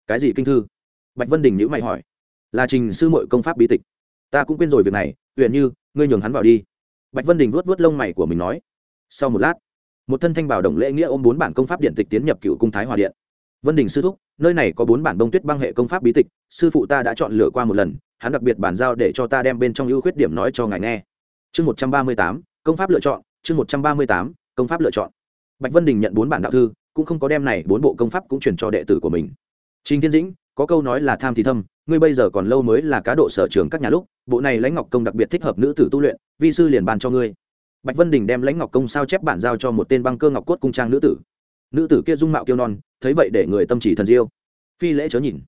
Cái gì kinh thư? Bạch vân đình nhữ mày hỏi. Là trình sư mội công pháp bí tịch. Ta cũng quên rồi việc này huyện như, ngươi nhường hắn vào đi. Bạch vân đình vuốt vuốt lông mày của mình nói. Sau một lát, một thân thanh bảo đồng lễ nghĩa ôm bốn bản công pháp điện tịch tiến nhập cựu cung thái hòa điện. Vân đình sư thúc, nơi này có bốn bản đông tuyết băng hệ công pháp bí tịch, sư phụ ta đã chọn lựa qua một lần, hắn đặc biệt bản giao để cho ta đem bên trong ưu khuyết điểm nói cho ngài nghe. Chương một trăm ba mươi tám, công pháp lựa chọn, chương một trăm ba mươi tám, công pháp lựa chọn bạch vân đình nhận bốn bản đạo thư, cũng không có đem này bốn bộ công pháp cũng chuyển cho đệ tử của mình. Trình thiên dĩnh, có câu nói là tham thì thâm, ngươi bây giờ còn lâu mới là cá độ sở trường các nhà lúc, bộ này lãnh ngọc công đặc biệt thích hợp nữ tử tu luyện, vi sư liền bàn cho ngươi. Bạch vân đình đem lãnh ngọc công sao chép bản giao cho một tên băng cơ ngọc cốt cung trang nữ tử. Nữ tử kia dung mạo kiêu non, thấy vậy để người tâm chỉ thần diêu. Phi lễ chớ nhìn.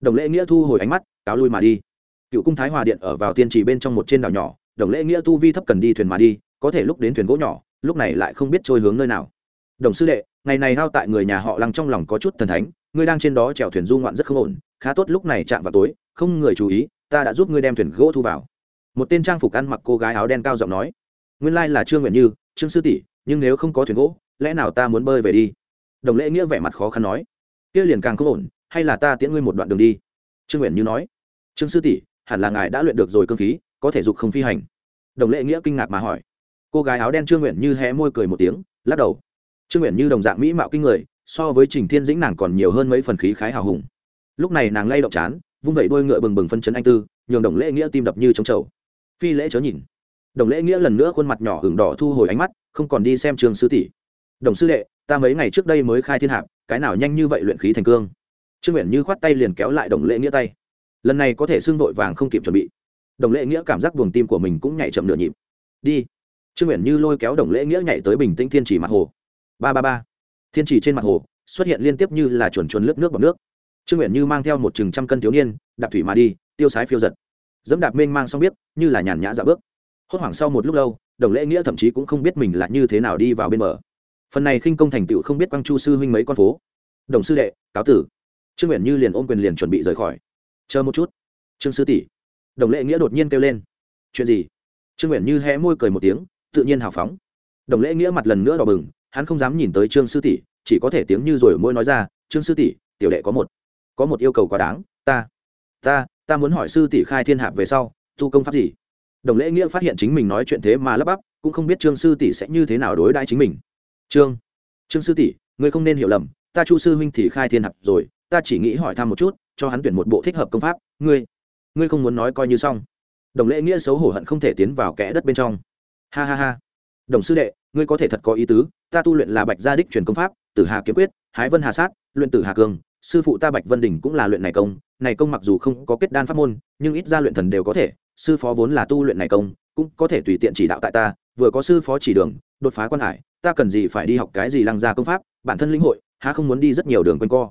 Đồng lễ nghĩa thu hồi ánh mắt, cáo lui mà đi. Cựu cung thái hòa điện ở vào tiên trì bên trong một trên đảo nhỏ, đồng lễ nghĩa tu vi thấp cần đi thuyền mà đi, có thể lúc đến thuyền gỗ nhỏ, lúc này lại không biết trôi hướng nơi nào đồng sư đệ, ngày này hao tại người nhà họ lăng trong lòng có chút thần thánh, ngươi đang trên đó chèo thuyền du ngoạn rất không ổn, khá tốt lúc này chạm vào tối, không người chú ý, ta đã giúp ngươi đem thuyền gỗ thu vào. Một tên trang phục ăn mặc cô gái áo đen cao giọng nói, nguyên lai là trương nguyện như, trương sư tỷ, nhưng nếu không có thuyền gỗ, lẽ nào ta muốn bơi về đi? Đồng lễ nghĩa vẻ mặt khó khăn nói, kia liền càng không ổn, hay là ta tiễn ngươi một đoạn đường đi? Trương nguyện như nói, trương sư tỷ, hẳn là ngài đã luyện được rồi cơ khí, có thể dục không phi hành. Đồng lễ nghĩa kinh ngạc mà hỏi, cô gái áo đen trương nguyện như hé môi cười một tiếng, lắc đầu trương nguyện như đồng dạng mỹ mạo kinh người, so với trình thiên dĩnh nàng còn nhiều hơn mấy phần khí khái hào hùng. Lúc này nàng lay động chán, vung vẩy đôi ngựa bừng bừng phân chấn anh tư, nhường đồng lễ nghĩa tim đập như trống trầu. Phi lễ chớ nhìn. Đồng lễ nghĩa lần nữa khuôn mặt nhỏ hưởng đỏ thu hồi ánh mắt, không còn đi xem trường sư tỷ. Đồng sư đệ, ta mấy ngày trước đây mới khai thiên hạp, cái nào nhanh như vậy luyện khí thành cương? Trương nguyện như khoát tay liền kéo lại đồng lễ nghĩa tay. Lần này có thể xưng vội vàng không kịp chuẩn bị. Đồng lễ nghĩa cảm giác buồng tim của mình cũng nhảy chậm nửa nhịp. Đi. Trương nguyện như lôi kéo đồng lễ nghĩa nhảy tới bình tĩnh thiên chỉ mặt hồ ba ba ba. Thiên chỉ trên mặt hồ, xuất hiện liên tiếp như là chuồn chuồn lướt nước bằng nước. Trương nguyện như mang theo một chừng trăm cân thiếu niên, đạp thủy mà đi, tiêu sái phiêu giật. Dẫm đạp mênh mang xong biết, như là nhàn nhã dạo bước. Hốt hoảng sau một lúc lâu, đồng lễ nghĩa thậm chí cũng không biết mình là như thế nào đi vào bên bờ. Phần này khinh công thành tựu không biết quang chu sư huynh mấy con phố. Đồng sư đệ, cáo tử. Trương nguyện như liền ôm quyền liền chuẩn bị rời khỏi. Chờ một chút. Trương sư tỷ. Đồng lễ nghĩa đột nhiên kêu lên. Chuyện gì? Trương nguyện như hé môi cười một tiếng, tự nhiên hào phóng. Đồng lễ nghĩa mặt lần nữa đỏ bừng hắn không dám nhìn tới trương sư tỷ, chỉ có thể tiếng như rồi môi nói ra, trương sư tỷ, tiểu đệ có một có một yêu cầu quá đáng, ta ta ta muốn hỏi sư tỷ khai thiên hạp về sau, tu công pháp gì? Đồng lễ nghĩa phát hiện chính mình nói chuyện thế mà lắp bắp, cũng không biết trương sư tỷ sẽ như thế nào đối đãi chính mình. Trương trương sư tỷ, ngươi không nên hiểu lầm, ta chu sư huynh thì khai thiên hạp rồi, ta chỉ nghĩ hỏi thăm một chút, cho hắn tuyển một bộ thích hợp công pháp, ngươi ngươi không muốn nói coi như xong. Đồng lễ nghĩa xấu hổ hận không thể tiến vào kẽ đất bên trong. Ha ha ha, đồng sư đệ, ngươi có thể thật có ý tứ ta tu luyện là bạch gia đích truyền công pháp, tử hà kiếm quyết, hái vân hà sát, luyện tử hà cường. sư phụ ta bạch vân đình cũng là luyện này công này công mặc dù không có kết đan pháp môn, nhưng ít ra luyện thần đều có thể. Sư phó vốn là tu luyện này công, cũng có thể tùy tiện chỉ đạo tại ta, vừa có sư phó chỉ đường, đột phá quan hải, ta cần gì phải đi học cái gì lăng gia công pháp, bản thân lĩnh hội, há không muốn đi rất nhiều đường quanh co.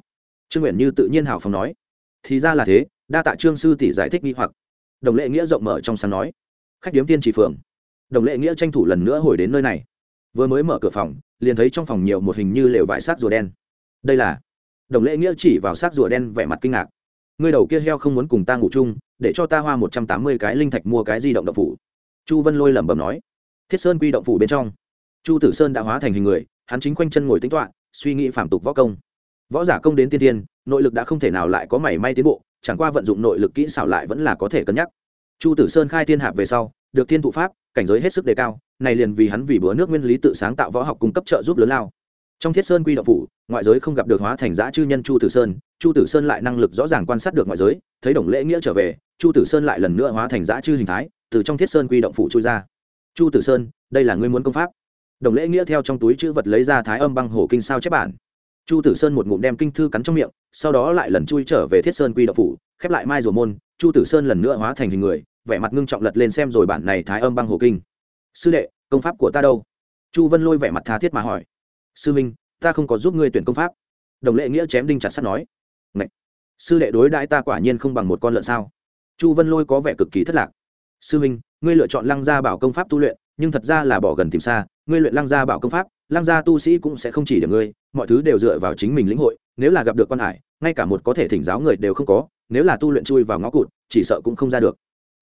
Trương nguyện như tự nhiên hào phóng nói. Thì ra là thế, đa tạ trương sư tỷ giải thích nghi hoặc. Đồng lệ nghĩa rộng mở trong sáng nói. Khách điếm tiên chỉ phường. Đồng lệ nghĩa tranh thủ lần nữa hồi đến nơi này vừa mới mở cửa phòng, liền thấy trong phòng nhiều một hình như lều vải xác rùa đen. Đây là đồng lệ nghĩa chỉ vào xác rùa đen vẻ mặt kinh ngạc. Ngươi đầu kia heo không muốn cùng ta ngủ chung, để cho ta hoa một trăm tám mươi cái linh thạch mua cái di động động phủ. Chu vân lôi lẩm bẩm nói. Thiết sơn quy động phủ bên trong. Chu tử sơn đã hóa thành hình người, hắn chính quanh chân ngồi tính toạ suy nghĩ phạm tục võ công. Võ giả công đến tiên tiên nội lực đã không thể nào lại có mảy may tiến bộ, chẳng qua vận dụng nội lực kỹ xảo lại vẫn là có thể cân nhắc. Chu tử sơn khai thiên hạp về sau được thiên thụ pháp, cảnh giới hết sức đề cao, này liền vì hắn vì bữa nước nguyên lý tự sáng tạo võ học cung cấp trợ giúp lớn lao. Trong thiết sơn quy động phủ, ngoại giới không gặp được hóa thành giã chư nhân chu tử sơn, chu tử sơn lại năng lực rõ ràng quan sát được ngoại giới, thấy đồng lễ nghĩa trở về, chu tử sơn lại lần nữa hóa thành giã chư hình thái, từ trong thiết sơn quy động phủ chui ra. Chu tử sơn, đây là ngươi muốn công pháp? Đồng lễ nghĩa theo trong túi chữ vật lấy ra thái âm băng hổ kinh sao chép bản. Chu tử sơn một ngụm đem kinh thư cắn trong miệng, sau đó lại lần chui trở về thiết sơn quy động phủ, khép lại mai rùa môn, chu tử sơn lần nữa hóa thành hình người vẻ mặt ngưng trọng lật lên xem rồi bản này thái âm băng hồ kinh. Sư đệ, công pháp của ta đâu? Chu vân lôi vẻ mặt tha thiết mà hỏi. Sư minh, ta không có giúp ngươi tuyển công pháp. Đồng lệ nghĩa chém đinh chặt sắt nói. Ngậy! sư đệ đối đãi ta quả nhiên không bằng một con lợn sao? Chu vân lôi có vẻ cực kỳ thất lạc. Sư minh, ngươi lựa chọn lăng gia bảo công pháp tu luyện, nhưng thật ra là bỏ gần tìm xa. Ngươi luyện lăng gia bảo công pháp, lăng gia tu sĩ cũng sẽ không chỉ được ngươi. Mọi thứ đều dựa vào chính mình lĩnh hội. Nếu là gặp được quan hải, ngay cả một có thể thỉnh giáo người đều không có. Nếu là tu luyện chui vào ngõ cụt, chỉ sợ cũng không ra được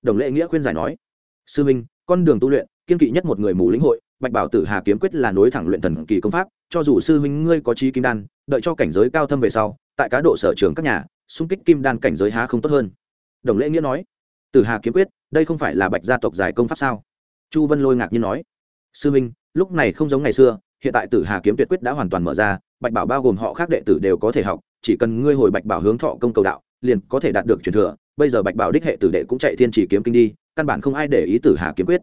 đồng lệ nghĩa khuyên giải nói, sư minh, con đường tu luyện, kiên kỵ nhất một người mù lĩnh hội, bạch bảo tử hà kiếm quyết là nối thẳng luyện thần kỳ công pháp, cho dù sư huynh ngươi có trí kim đan, đợi cho cảnh giới cao thâm về sau, tại cá độ sở trường các nhà, xung kích kim đan cảnh giới há không tốt hơn. Đồng lễ nghĩa nói, tử hà kiếm quyết, đây không phải là bạch gia tộc giải công pháp sao? Chu vân lôi ngạc nhiên nói, sư huynh lúc này không giống ngày xưa, hiện tại tử hà kiếm tuyệt quyết đã hoàn toàn mở ra, bạch bảo bao gồm họ khác đệ tử đều có thể học, chỉ cần ngươi hồi bạch bảo hướng thọ công cầu đạo, liền có thể đạt được truyền thừa bây giờ bạch bảo đích hệ tử đệ cũng chạy thiên chỉ kiếm kinh đi, căn bản không ai để ý tử hà kiếm quyết.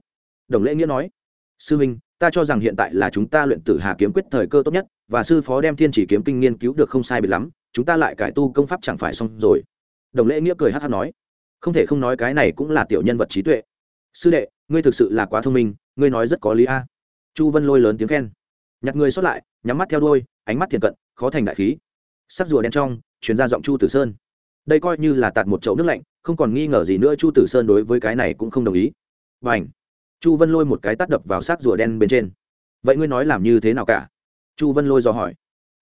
Đồng lễ nghĩa nói, sư minh ta cho rằng hiện tại là chúng ta luyện tử hà kiếm quyết thời cơ tốt nhất, và sư phó đem thiên chỉ kiếm kinh nghiên cứu được không sai biệt lắm, chúng ta lại cải tu công pháp chẳng phải xong rồi. Đồng lễ nghĩa cười hát hát nói, không thể không nói cái này cũng là tiểu nhân vật trí tuệ. Sư đệ, ngươi thực sự là quá thông minh, ngươi nói rất có lý a. Chu vân lôi lớn tiếng khen. Nhặt người xuất lại, nhắm mắt theo đôi ánh mắt thiền cận, khó thành đại khí. Sắc rùa đen trong chuyển ra giọng chu tử sơn đây coi như là tạt một chậu nước lạnh, không còn nghi ngờ gì nữa, chu tử sơn đối với cái này cũng không đồng ý. Và ảnh chu vân lôi một cái tắt đập vào xác rùa đen bên trên. Vậy ngươi nói làm như thế nào cả? Chu vân lôi dò hỏi.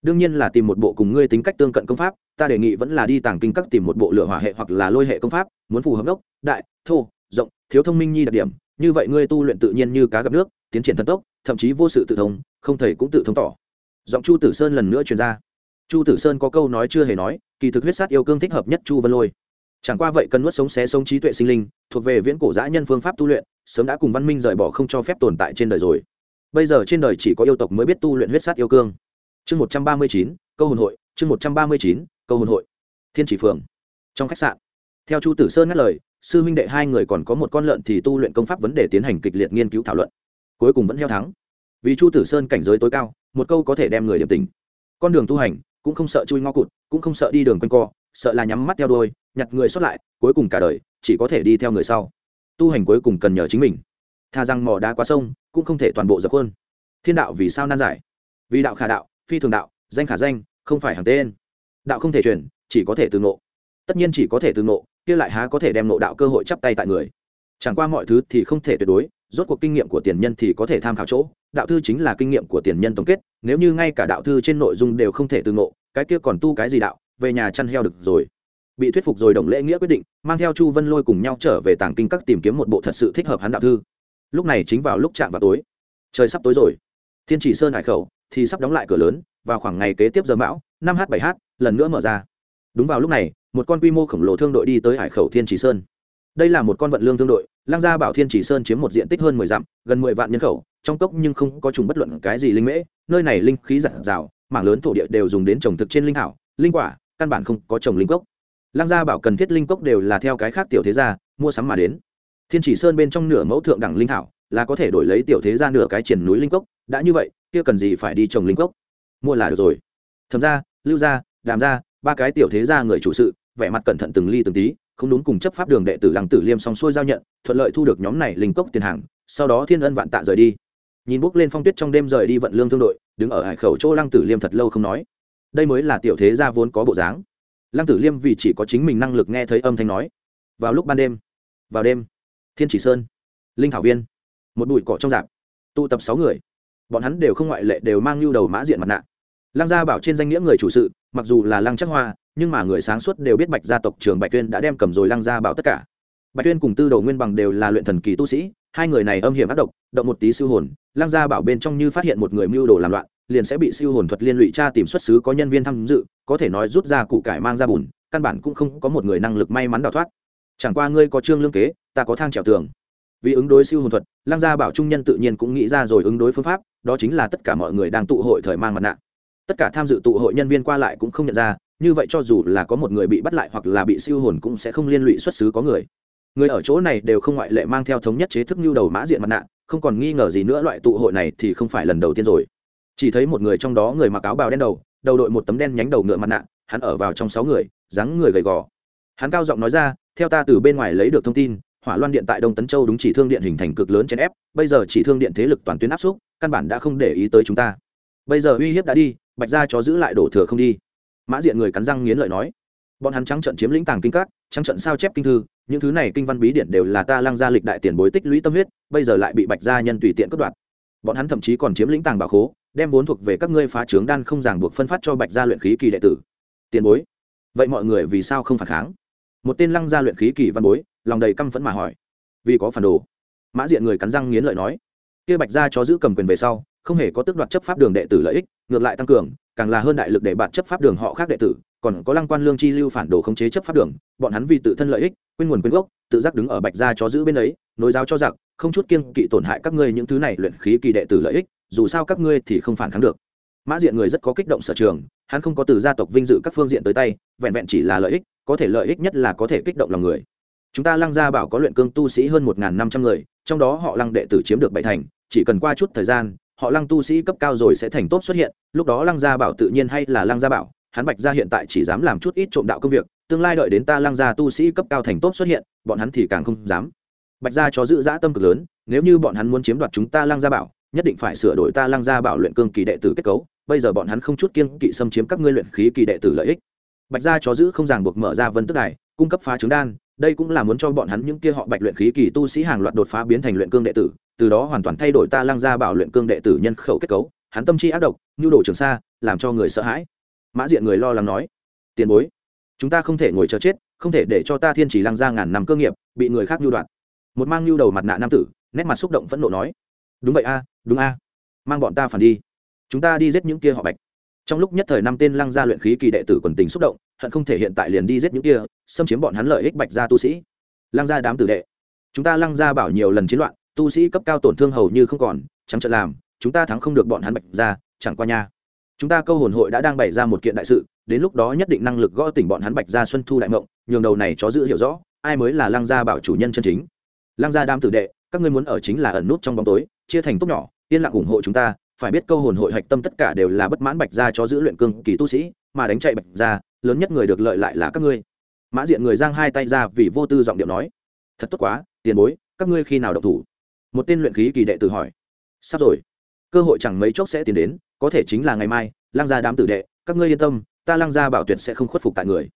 Đương nhiên là tìm một bộ cùng ngươi tính cách tương cận công pháp, ta đề nghị vẫn là đi tàng kinh các tìm một bộ lửa hỏa hệ hoặc là lôi hệ công pháp, muốn phù hợp đốc, đại, thô, rộng, thiếu thông minh nhi đặc điểm. Như vậy ngươi tu luyện tự nhiên như cá gặp nước, tiến triển thần tốc, thậm chí vô sự tự thông, không thầy cũng tự thông tỏ. Giọng chu tử sơn lần nữa truyền ra chu tử sơn có câu nói chưa hề nói, kỳ thực huyết sát yêu cương thích hợp nhất chu vân lôi. Chẳng qua vậy cần nuốt sống xé sống trí tuệ sinh linh, thuộc về viễn cổ giã nhân phương pháp tu luyện, sớm đã cùng văn minh rời bỏ không cho phép tồn tại trên đời rồi. Bây giờ trên đời chỉ có yêu tộc mới biết tu luyện huyết sát yêu cương. Chương một trăm ba mươi chín, câu hồn hội, chương một trăm ba mươi chín, câu hồn hội. Thiên chỉ phường trong khách sạn, theo chu tử sơn ngắt lời, sư huynh đệ hai người còn có một con lợn thì tu luyện công pháp vấn đề tiến hành kịch liệt nghiên cứu thảo luận. Cuối cùng vẫn heo thắng. Vì chu tử sơn cảnh giới tối cao, một câu có thể đem người điểm tình. Con đường tu hành cũng không sợ chui ngõ cụt, cũng không sợ đi đường quanh co, sợ là nhắm mắt theo đôi nhặt người xuất lại, cuối cùng cả đời, chỉ có thể đi theo người sau. Tu hành cuối cùng cần nhờ chính mình. Tha rằng mỏ đá qua sông, cũng không thể toàn bộ dập khuôn. Thiên đạo vì sao nan giải? Vì đạo khả đạo, phi thường đạo, danh khả danh, không phải hàng tên. Đạo không thể truyền, chỉ có thể từ ngộ. Tất nhiên chỉ có thể từ ngộ, kia lại há có thể đem ngộ đạo cơ hội chắp tay tại người. Chẳng qua mọi thứ thì không thể tuyệt đối rốt cuộc kinh nghiệm của tiền nhân thì có thể tham khảo chỗ, đạo thư chính là kinh nghiệm của tiền nhân tổng kết, nếu như ngay cả đạo thư trên nội dung đều không thể từ ngộ, cái kia còn tu cái gì đạo, về nhà chăn heo được rồi. Bị thuyết phục rồi đồng lễ nghĩa quyết định, mang theo chu vân lôi cùng nhau trở về tàng kinh các tìm kiếm một bộ thật sự thích hợp hắn đạo thư. Lúc này chính vào lúc chạm vào tối. Trời sắp tối rồi. Thiên chỉ sơn hải khẩu thì sắp đóng lại cửa lớn, vào khoảng ngày kế tiếp giờ mão, năm h bảy h lần nữa mở ra. Đúng vào lúc này, một con quy mô khổng lồ thương đội đi tới hải khẩu thiên chỉ sơn. Đây là một con vận lương thương đội lang gia bảo thiên chỉ sơn chiếm một diện tích hơn mười dặm, gần mười vạn nhân khẩu, trong cốc nhưng không có trùng bất luận cái gì linh mễ, nơi này linh khí giản rào, mảng lớn thổ địa đều dùng đến trồng thực trên linh thảo, linh quả, căn bản không có trồng linh cốc. Lang gia bảo cần thiết linh cốc đều là theo cái khác tiểu thế gia, mua sắm mà đến. Thiên chỉ sơn bên trong nửa mẫu thượng đẳng linh thảo, là có thể đổi lấy tiểu thế gia nửa cái triển núi linh cốc, đã như vậy, kia cần gì phải đi trồng linh cốc? Mua là được rồi. Thầm ra lưu gia, đàm gia, ba cái tiểu thế gia người chủ sự, vẻ mặt cẩn thận từng ly từng tí không đúng cùng chấp pháp đường đệ tử lăng tử liêm xong xuôi giao nhận, thuận lợi thu được nhóm này linh cốc tiền hàng, sau đó thiên ân vạn tạ rời đi. Nhìn bốc lên phong tuyết trong đêm rời đi vận lương thương đội, đứng ở hải khẩu chỗ lăng tử liêm thật lâu không nói. Đây mới là tiểu thế gia vốn có bộ dáng. Lăng tử liêm vì chỉ có chính mình năng lực nghe thấy âm thanh nói, vào lúc ban đêm, vào đêm, thiên chỉ sơn, linh thảo viên, một bụi cỏ trong dạp, tụ tập sáu người. Bọn hắn đều không ngoại lệ đều mang lưu đầu mã diện mặt nạ. Lăng gia bảo trên danh nghĩa người chủ sự mặc dù là lăng chắc hoa, nhưng mà người sáng suốt đều biết bạch gia tộc trưởng bạch tuyên đã đem cầm rồi lăng gia bảo tất cả. Bạch tuyên cùng tư đầu nguyên bằng đều là luyện thần kỳ tu sĩ, hai người này âm hiểm ác độc, động một tí siêu hồn, lăng gia bảo bên trong như phát hiện một người mưu đồ làm loạn, liền sẽ bị siêu hồn thuật liên lụy tra tìm xuất xứ có nhân viên tham dự, có thể nói rút ra cụ cải mang ra bùn, căn bản cũng không có một người năng lực may mắn đào thoát. Chẳng qua ngươi có trương lương kế, ta có thang trèo tường. Vì ứng đối siêu hồn thuật, lăng gia bảo trung nhân tự nhiên cũng nghĩ ra rồi ứng đối phương pháp, đó chính là tất cả mọi người đang tụ hội thời mang mặt nạ tất cả tham dự tụ hội nhân viên qua lại cũng không nhận ra, như vậy cho dù là có một người bị bắt lại hoặc là bị siêu hồn cũng sẽ không liên lụy xuất xứ có người. Người ở chỗ này đều không ngoại lệ mang theo thống nhất chế thức như đầu mã diện mặt nạ, không còn nghi ngờ gì nữa loại tụ hội này thì không phải lần đầu tiên rồi. Chỉ thấy một người trong đó người mặc áo bào đen đầu đầu đội một tấm đen nhánh đầu ngựa mặt nạ, hắn ở vào trong sáu người, dáng người gầy gò. Hắn cao giọng nói ra, theo ta từ bên ngoài lấy được thông tin, hỏa loan điện tại đông tấn châu đúng chỉ thương điện hình thành cực lớn chèn ép, bây giờ chỉ thương điện thế lực toàn tuyến áp xúc, căn bản đã không để ý tới chúng ta. Bây giờ uy hiếp đã đi bạch ra chó giữ lại đổ thừa không đi. Mã diện người cắn răng nghiến lợi nói, bọn hắn trắng trận chiếm lĩnh tàng kinh các, trắng trận sao chép kinh thư, những thứ này kinh văn bí điển đều là ta lăng gia lịch đại tiền bối tích lũy tâm huyết, bây giờ lại bị bạch gia nhân tùy tiện cướp đoạt. Bọn hắn thậm chí còn chiếm lĩnh tàng bảo khố, đem vốn thuộc về các ngươi phá trướng đan không ràng buộc phân phát cho bạch gia luyện khí kỳ đệ tử. Tiền bối, vậy mọi người vì sao không phản kháng? Một tên lăng gia luyện khí kỳ văn bối, lòng đầy căm phẫn mà hỏi, vì có phản đồ. Mã diện người cắn răng nghiến lợi nói, kia bạch gia cho giữ cầm quyền về sau không hề có tước đoạt chấp pháp đường đệ tử lợi ích, ngược lại tăng cường, càng là hơn đại lực để bạn chấp pháp đường họ khác đệ tử, còn có lăng quan lương chi lưu phản đồ khống chế chấp pháp đường, bọn hắn vì tự thân lợi ích, quên nguồn quên gốc, tự giác đứng ở bạch gia cho giữ bên ấy, nối giáo cho giặc, không chút kiêng kỵ tổn hại các ngươi những thứ này luyện khí kỳ đệ tử lợi ích, dù sao các ngươi thì không phản kháng được. Mã diện người rất có kích động sở trường, hắn không có từ gia tộc vinh dự các phương diện tới tay, vẹn vẹn chỉ là lợi ích, có thể lợi ích nhất là có thể kích động lòng người. Chúng ta lăng gia bảo có luyện cương tu sĩ hơn một năm trăm người, trong đó họ lăng đệ tử chiếm được bảy thành, chỉ cần qua chút thời gian họ lăng tu sĩ cấp cao rồi sẽ thành tốt xuất hiện, lúc đó lăng gia bảo tự nhiên hay là lăng gia bảo, hắn bạch gia hiện tại chỉ dám làm chút ít trộm đạo công việc, tương lai đợi đến ta lăng gia tu sĩ cấp cao thành tốt xuất hiện, bọn hắn thì càng không dám. Bạch gia cho giữ dã tâm cực lớn, nếu như bọn hắn muốn chiếm đoạt chúng ta lăng gia bảo, nhất định phải sửa đổi ta lăng gia bảo luyện cương kỳ đệ tử kết cấu, bây giờ bọn hắn không chút kiên kỵ xâm chiếm các ngươi luyện khí kỳ đệ tử lợi ích. Bạch gia cho giữ không ràng buộc mở ra vân tức đài, cung cấp phá trứng đan đây cũng là muốn cho bọn hắn những kia họ bạch luyện khí kỳ tu sĩ hàng loạt đột phá biến thành luyện cương đệ tử, từ đó hoàn toàn thay đổi ta lăng gia bảo luyện cương đệ tử nhân khẩu kết cấu, hắn tâm trí ác độc, nhu đồ trường xa làm cho người sợ hãi. Mã diện người lo lắng nói. Tiền bối, chúng ta không thể ngồi chờ chết, không thể để cho ta thiên chỉ lăng ra ngàn năm cơ nghiệp, bị người khác nhu đoạt một mang nhu đầu mặt nạ nam tử, nét mặt xúc động phẫn nộ nói. Đúng vậy a, đúng a, mang bọn ta phản đi. Chúng ta đi giết những kia họ bạch trong lúc nhất thời năm tên lăng gia luyện khí kỳ đệ tử quần tình xúc động, hận không thể hiện tại liền đi giết những kia, xâm chiếm bọn hắn lợi ích bạch gia tu sĩ. Lăng gia đám tử đệ, chúng ta lăng gia bảo nhiều lần chiến loạn, tu sĩ cấp cao tổn thương hầu như không còn trắng trợn làm, chúng ta thắng không được bọn hắn bạch gia, chẳng qua nha. Chúng ta câu hồn hội đã đang bày ra một kiện đại sự, đến lúc đó nhất định năng lực gõ tỉnh bọn hắn bạch gia xuân thu đại mộng, nhường đầu này chó giữ hiểu rõ, ai mới là lăng gia bảo chủ nhân chân chính. Lăng gia đám tử đệ, các ngươi muốn ở chính là ẩn nút trong bóng tối, chia thành tốt nhỏ, yên lặng ủng hộ chúng ta phải biết câu hồn hội hạch tâm tất cả đều là bất mãn bạch gia cho giữ luyện cương kỳ tu sĩ, mà đánh chạy bạch gia, lớn nhất người được lợi lại là các ngươi. Mã diện người giang hai tay ra vì vô tư giọng điệu nói, thật tốt quá, tiền bối, các ngươi khi nào độc thủ? Một tên luyện khí kỳ đệ tử hỏi. Sắp rồi. Cơ hội chẳng mấy chốc sẽ tiến đến, có thể chính là ngày mai lăng gia đám tử đệ, các ngươi yên tâm, ta lăng gia bảo tuyệt sẽ không khuất phục tại người.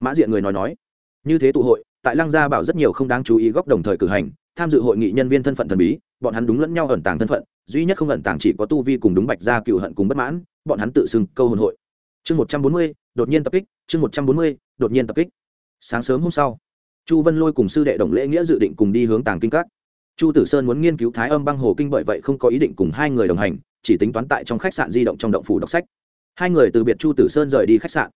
Mã diện người nói nói. Như thế tụ hội, tại lăng gia bảo rất nhiều không đáng chú ý góc đồng thời cử hành, tham dự hội nghị nhân viên thân phận thần bí, bọn hắn đúng lẫn nhau ẩn tàng thân phận duy nhất không ẩn tàng chỉ có tu vi cùng đúng bạch gia cựu hận cùng bất mãn, bọn hắn tự xưng câu hồn hội. Chương một trăm bốn mươi, đột nhiên tập kích, chương một trăm bốn mươi, đột nhiên tập kích. Sáng sớm hôm sau, chu vân lôi cùng sư đệ đồng lễ nghĩa dự định cùng đi hướng tàng kinh các. Chu tử sơn muốn nghiên cứu thái âm băng hồ kinh bởi vậy không có ý định cùng hai người đồng hành, chỉ tính toán tại trong khách sạn di động trong động phủ đọc sách. Hai người từ biệt chu tử sơn rời đi khách sạn.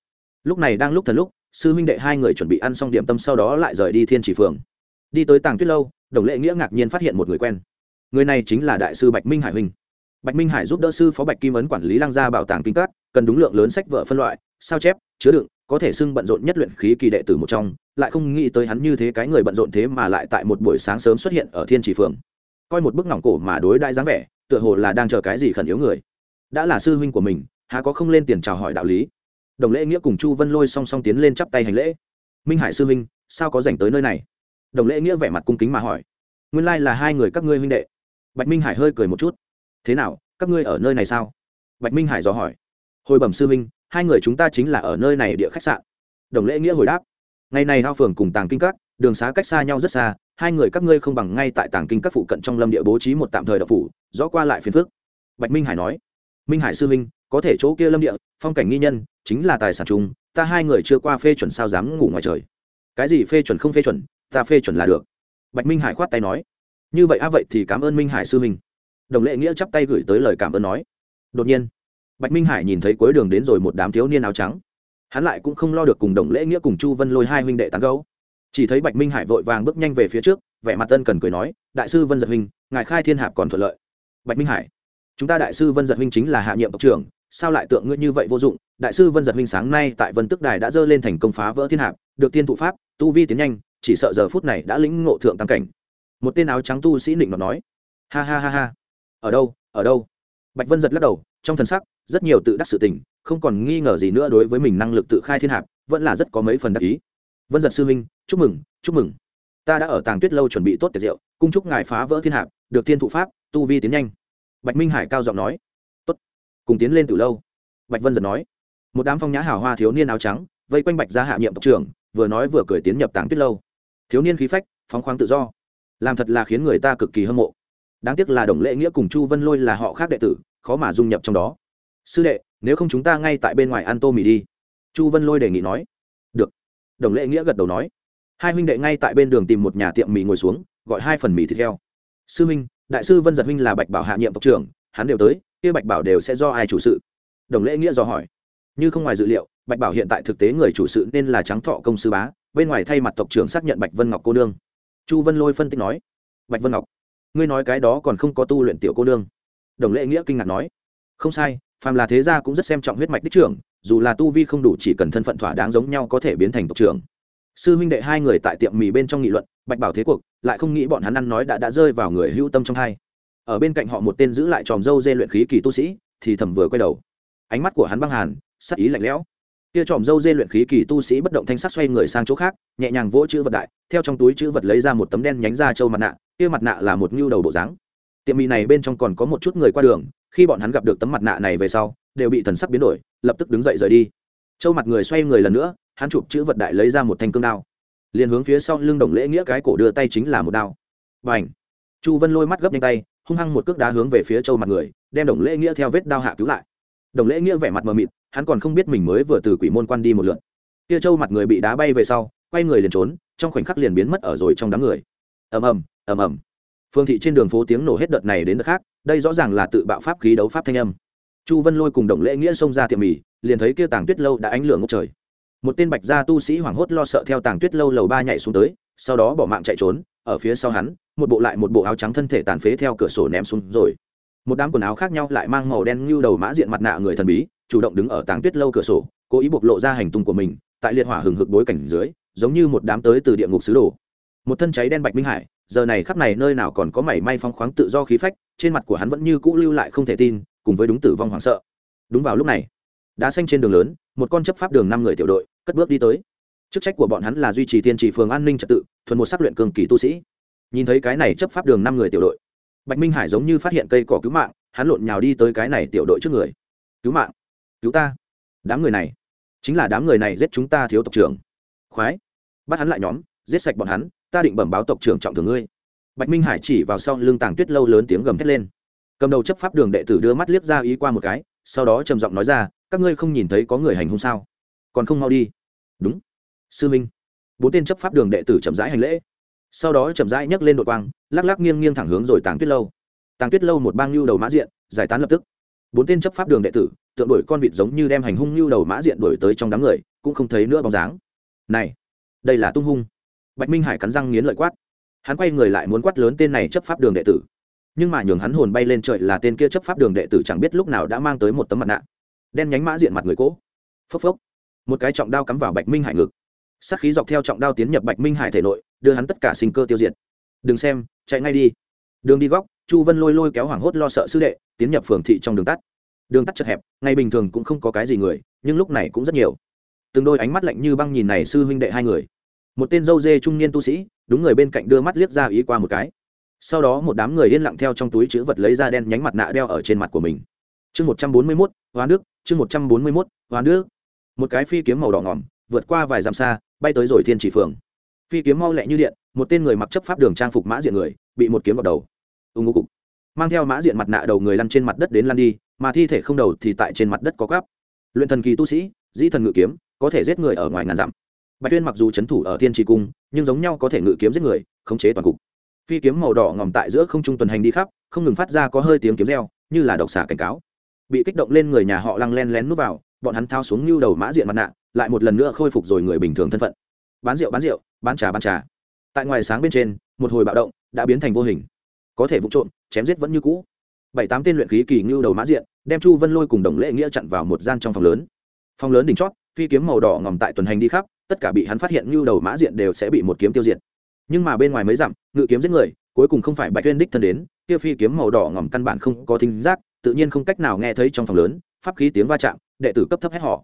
Lúc này đang lúc thần lúc, sư huynh đệ hai người chuẩn bị ăn xong điểm tâm sau đó lại rời đi thiên chỉ phường. Đi tới tàng tuyết lâu, đồng lệ nghĩa ngạc nhiên phát hiện một người quen người này chính là đại sư bạch minh hải huynh. Bạch minh hải giúp đỡ sư phó bạch kim ấn quản lý lăng gia bảo tàng kinh các, cần đúng lượng lớn sách vở phân loại, sao chép, chứa đựng, có thể xưng bận rộn nhất luyện khí kỳ đệ tử một trong, lại không nghĩ tới hắn như thế cái người bận rộn thế mà lại tại một buổi sáng sớm xuất hiện ở thiên chỉ phường. Coi một bức ngỏng cổ mà đối đại dáng vẻ, tựa hồ là đang chờ cái gì khẩn yếu người. Đã là sư huynh của mình, há có không lên tiền chào hỏi đạo lý. Đồng lễ nghĩa cùng chu vân lôi song song tiến lên chắp tay hành lễ. Minh hải sư huynh, sao có dành tới nơi này? Đồng lễ nghĩa vẻ mặt cung kính mà hỏi. Nguyên lai là hai người các ngươi huynh đệ bạch minh hải hơi cười một chút. Thế nào, các ngươi ở nơi này sao? Bạch minh hải dò hỏi. Hồi bẩm sư huynh, hai người chúng ta chính là ở nơi này địa khách sạn. Đồng lễ nghĩa hồi đáp. Ngày này hao phường cùng tàng kinh các, đường xá cách xa nhau rất xa, hai người các ngươi không bằng ngay tại tàng kinh các phụ cận trong lâm địa bố trí một tạm thời đập phủ, rõ qua lại phiền phước bạch minh hải nói. Minh hải sư minh có thể chỗ kia lâm địa, phong cảnh nghi nhân, chính là tài sản chung ta hai người chưa qua phê chuẩn sao dám ngủ ngoài trời. Cái gì phê chuẩn không phê chuẩn, ta phê chuẩn là được. Bạch minh hải khoát tay nói như vậy a vậy thì cảm ơn minh hải sư minh đồng lệ nghĩa chắp tay gửi tới lời cảm ơn nói. Đột nhiên, bạch minh hải nhìn thấy cuối đường đến rồi một đám thiếu niên áo trắng. Hắn lại cũng không lo được cùng đồng lễ nghĩa cùng chu vân lôi hai huynh đệ tán gấu chỉ thấy bạch minh hải vội vàng bước nhanh về phía trước, vẻ mặt tân cần cười nói, đại sư vân giật huynh, ngài khai thiên hạp còn thuận lợi. Bạch minh hải, chúng ta đại sư vân giật huynh chính là hạ nhiệm tộc trưởng, sao lại tượng ngươi như vậy vô dụng? Đại sư vân giật huynh sáng nay tại vân tức đài đã dơ lên thành công phá vỡ thiên hạp, được tiên thụ pháp, tu vi tiến nhanh, chỉ sợ giờ phút này đã lĩnh ngộ thượng tam cảnh một tên áo trắng tu sĩ định nọt nói, ha ha ha ha, ở đâu ở đâu? Bạch vân giật lắc đầu, trong thần sắc, rất nhiều tự đắc sự tình, không còn nghi ngờ gì nữa đối với mình năng lực tự khai thiên hạp, vẫn là rất có mấy phần đắc ý. Vân giật sư minh chúc mừng chúc mừng. Ta đã ở tàng tuyết lâu chuẩn bị tốt tiệc rượu, cung chúc ngài phá vỡ thiên hạp, được thiên thụ pháp, tu vi tiến nhanh. Bạch minh hải cao giọng nói, tốt, cùng tiến lên từ lâu. Bạch vân giật nói, một đám phong nhã hào hoa thiếu niên áo trắng, vây quanh bạch gia hạ nhiệm tộc trưởng, vừa nói vừa cười tiến nhập tàng tuyết lâu. Thiếu niên khí phách, phóng khoáng tự do làm thật là khiến người ta cực kỳ hâm mộ. Đáng tiếc là đồng lễ nghĩa cùng chu vân lôi là họ khác đệ tử, khó mà dung nhập trong đó. Sư đệ, nếu không chúng ta ngay tại bên ngoài ăn tô mì đi. Chu vân lôi đề nghị nói. Được. Đồng lễ nghĩa gật đầu nói. Hai huynh đệ ngay tại bên đường tìm một nhà tiệm mì ngồi xuống, gọi hai phần mì thịt heo. Sư huynh, đại sư vân giật huynh là bạch bảo hạ nhiệm tộc trưởng, hắn đều tới, kia bạch bảo đều sẽ do ai chủ sự? Đồng lễ nghĩa dò hỏi. Như không ngoài dự liệu, bạch bảo hiện tại thực tế người chủ sự nên là trắng thọ công sư bá, bên ngoài thay mặt tộc trưởng xác nhận bạch vân ngọc cô nương chu vân lôi phân tích nói, bạch vân ngọc, ngươi nói cái đó còn không có tu luyện tiểu cô nương. Đồng lễ nghĩa kinh ngạc nói, không sai, phàm là thế gia cũng rất xem trọng huyết mạch đích trưởng, dù là tu vi không đủ chỉ cần thân phận thỏa đáng giống nhau có thể biến thành tộc trưởng. Sư huynh đệ hai người tại tiệm mì bên trong nghị luận, bạch bảo thế cuộc, lại không nghĩ bọn hắn ăn nói đã đã rơi vào người hữu tâm trong hai. Ở bên cạnh họ một tên giữ lại tròm dâu dê luyện khí kỳ tu sĩ, thì thầm vừa quay đầu. Ánh mắt của hắn băng hàn, sắc ý lạnh lẽo. Kia tròm dâu dê luyện khí kỳ tu sĩ bất động thanh sắc xoay người sang chỗ khác, nhẹ nhàng vỗ chữ vật đại theo trong túi chữ vật lấy ra một tấm đen nhánh ra châu mặt nạ, kia mặt nạ là một ngưu đầu bộ dáng. Tiệm mì này bên trong còn có một chút người qua đường, khi bọn hắn gặp được tấm mặt nạ này về sau, đều bị thần sắc biến đổi, lập tức đứng dậy rời đi. Châu mặt người xoay người lần nữa, hắn chụp chữ vật đại lấy ra một thanh cương đao. Liền hướng phía sau lưng đồng lễ nghĩa cái cổ đưa tay chính là một đao. Và h chu vân lôi mắt gấp nhanh tay, hung hăng một cước đá hướng về phía châu mặt người, đem đồng lễ nghĩa theo vết đao hạ cứu lại. Đồng lễ nghĩa vẻ mặt mờ mịt, hắn còn không biết mình mới vừa từ quỷ môn quan đi một lượn kia châu mặt người bị đá bay về sau quay người liền trốn, trong khoảnh khắc liền biến mất ở rồi trong đám người. Ầm ầm ầm ầm. Phương thị trên đường phố tiếng nổ hết đợt này đến đợt khác, đây rõ ràng là tự bạo pháp khí đấu pháp thanh âm. Chu vân lôi cùng đồng lễ nghĩa xông ra tiệm mì, liền thấy kia tàng tuyết lâu đã ánh lửa ngốc trời. Một tên bạch gia tu sĩ hoảng hốt lo sợ theo tàng tuyết lâu lầu ba nhảy xuống tới, sau đó bỏ mạng chạy trốn, ở phía sau hắn, một bộ lại một bộ áo trắng thân thể tàn phế theo cửa sổ ném xuống rồi. Một đám quần áo khác nhau lại mang màu đen như đầu mã diện mặt nạ người thần bí, chủ động đứng ở tàng tuyết lâu cửa sổ, cố ý bộc lộ ra hành tung của mình, tại liệt hỏa hừng hực bối cảnh dưới giống như một đám tới từ địa ngục sứ đồ. Một thân cháy đen bạch minh hải, giờ này khắp này nơi nào còn có mảy may phong khoáng tự do khí phách, trên mặt của hắn vẫn như cũ lưu lại không thể tin, cùng với đúng tử vong hoảng sợ. Đúng vào lúc này, đá xanh trên đường lớn, một con chấp pháp đường năm người tiểu đội, cất bước đi tới. Chức trách của bọn hắn là duy trì tiên trì phường an ninh trật tự, thuần một sắc luyện cường kỳ tu sĩ. Nhìn thấy cái này chấp pháp đường năm người tiểu đội, bạch minh hải giống như phát hiện cây cỏ cứu mạng, hắn lộn nhào đi tới cái này tiểu đội trước người. Cứu mạng, cứu ta. Đám người này, chính là đám người này giết chúng ta thiếu tộc trưởng. Khoái bắt hắn lại nhóm, giết sạch bọn hắn, ta định bẩm báo tộc trưởng trọng thường ngươi. Bạch minh hải chỉ vào sau lưng tàng tuyết lâu lớn tiếng gầm thét lên. Cầm đầu chấp pháp đường đệ tử đưa mắt liếc ra ý qua một cái, sau đó trầm giọng nói ra, các ngươi không nhìn thấy có người hành hung sao? Còn không mau đi. Đúng. Sư minh. Bốn tên chấp pháp đường đệ tử chậm rãi hành lễ. Sau đó chậm rãi nhấc lên đội quang, lắc lắc nghiêng nghiêng thẳng hướng rồi tàng tuyết lâu. Tàng tuyết lâu một bang lưu đầu mã diện, giải tán lập tức. Bốn tên chấp pháp đường đệ tử, tượng đổi con vịt giống như đem hành hung lưu đầu mã diện đổi tới trong đám người, cũng không thấy nữa bóng dáng. Này đây là tung hung. Bạch minh hải cắn răng nghiến lợi quát. Hắn quay người lại muốn quát lớn tên này chấp pháp đường đệ tử. Nhưng mà nhường hắn hồn bay lên trời là tên kia chấp pháp đường đệ tử chẳng biết lúc nào đã mang tới một tấm mặt nạ. Đen nhánh mã diện mặt người cỗ phốc phốc. Một cái trọng đao cắm vào bạch minh hải ngực. Sắc khí dọc theo trọng đao tiến nhập bạch minh hải thể nội, đưa hắn tất cả sinh cơ tiêu diệt. Đừng xem, chạy ngay đi. Đường đi góc, chu vân lôi lôi kéo hoảng hốt lo sợ sư đệ, tiến nhập phường thị trong đường tắt. Đường tắt chật hẹp ngày bình thường cũng không có cái gì người, nhưng lúc này cũng rất nhiều. Từng đôi ánh mắt lạnh như băng nhìn này sư huynh đệ hai người một tên dâu dê trung niên tu sĩ, đúng người bên cạnh đưa mắt liếc ra ý qua một cái. Sau đó một đám người yên lặng theo trong túi chữ vật lấy ra đen nhánh mặt nạ đeo ở trên mặt của mình. Chương một trăm bốn mươi mốt hoa nước chương một trăm bốn mươi mốt hoa nước một cái phi kiếm màu đỏ ngỏm, vượt qua vài dặm xa, bay tới rồi thiên chỉ phường phi kiếm mau lẹ như điện, một tên người mặc chấp pháp đường trang phục mã diện người, bị một kiếm vào đầu. Ưng ngô cục. Mang theo mã diện mặt nạ đầu người lăn trên mặt đất đến lăn đi, mà thi thể không đầu thì tại trên mặt đất có gắp luyện thần kỳ tu sĩ, dĩ thần ngự kiếm, có thể giết người ở ngoài ngàn dặm bạch tuyên mặc dù c h ấ n thủ ở thiên trì cung, nhưng giống nhau có thể ngự kiếm giết người, khống chế toàn cục. Phi kiếm màu đỏ ngòm tại giữa không trung tuần hành đi khắp, không ngừng phát ra có hơi tiếng kiếm reo, như là độc xả cảnh cáo. Bị kích động lên người nhà họ lăng len lén núp vào, bọn hắn thao xuống như đầu mã diện mặt nạ, lại một lần nữa khôi phục rồi người bình thường thân phận. Bán rượu bán rượu, bán trà bán trà. Tại ngoài sáng bên trên, một hồi bạo động đã biến thành vô hình. Có thể vụ trộm, chém giết vẫn như cũ. Bảy tám tên luyện khí kỳ ngưu đầu mã diện, đem chu vân lôi cùng đồng lễ nghĩa chặn vào một gian trong phòng lớn. Phòng lớn đỉnh chót, phi kiếm màu đỏ ngòm tại tuần hành đi khắp tất cả bị hắn phát hiện như đầu mã diện đều sẽ bị một kiếm tiêu diệt. Nhưng mà bên ngoài mới dặm, ngự kiếm giết người, cuối cùng không phải bạch tuyên đích thân đến, kia phi kiếm màu đỏ ngòm căn bản không có thính giác, tự nhiên không cách nào nghe thấy trong phòng lớn, pháp khí tiếng va chạm, đệ tử cấp thấp hết họ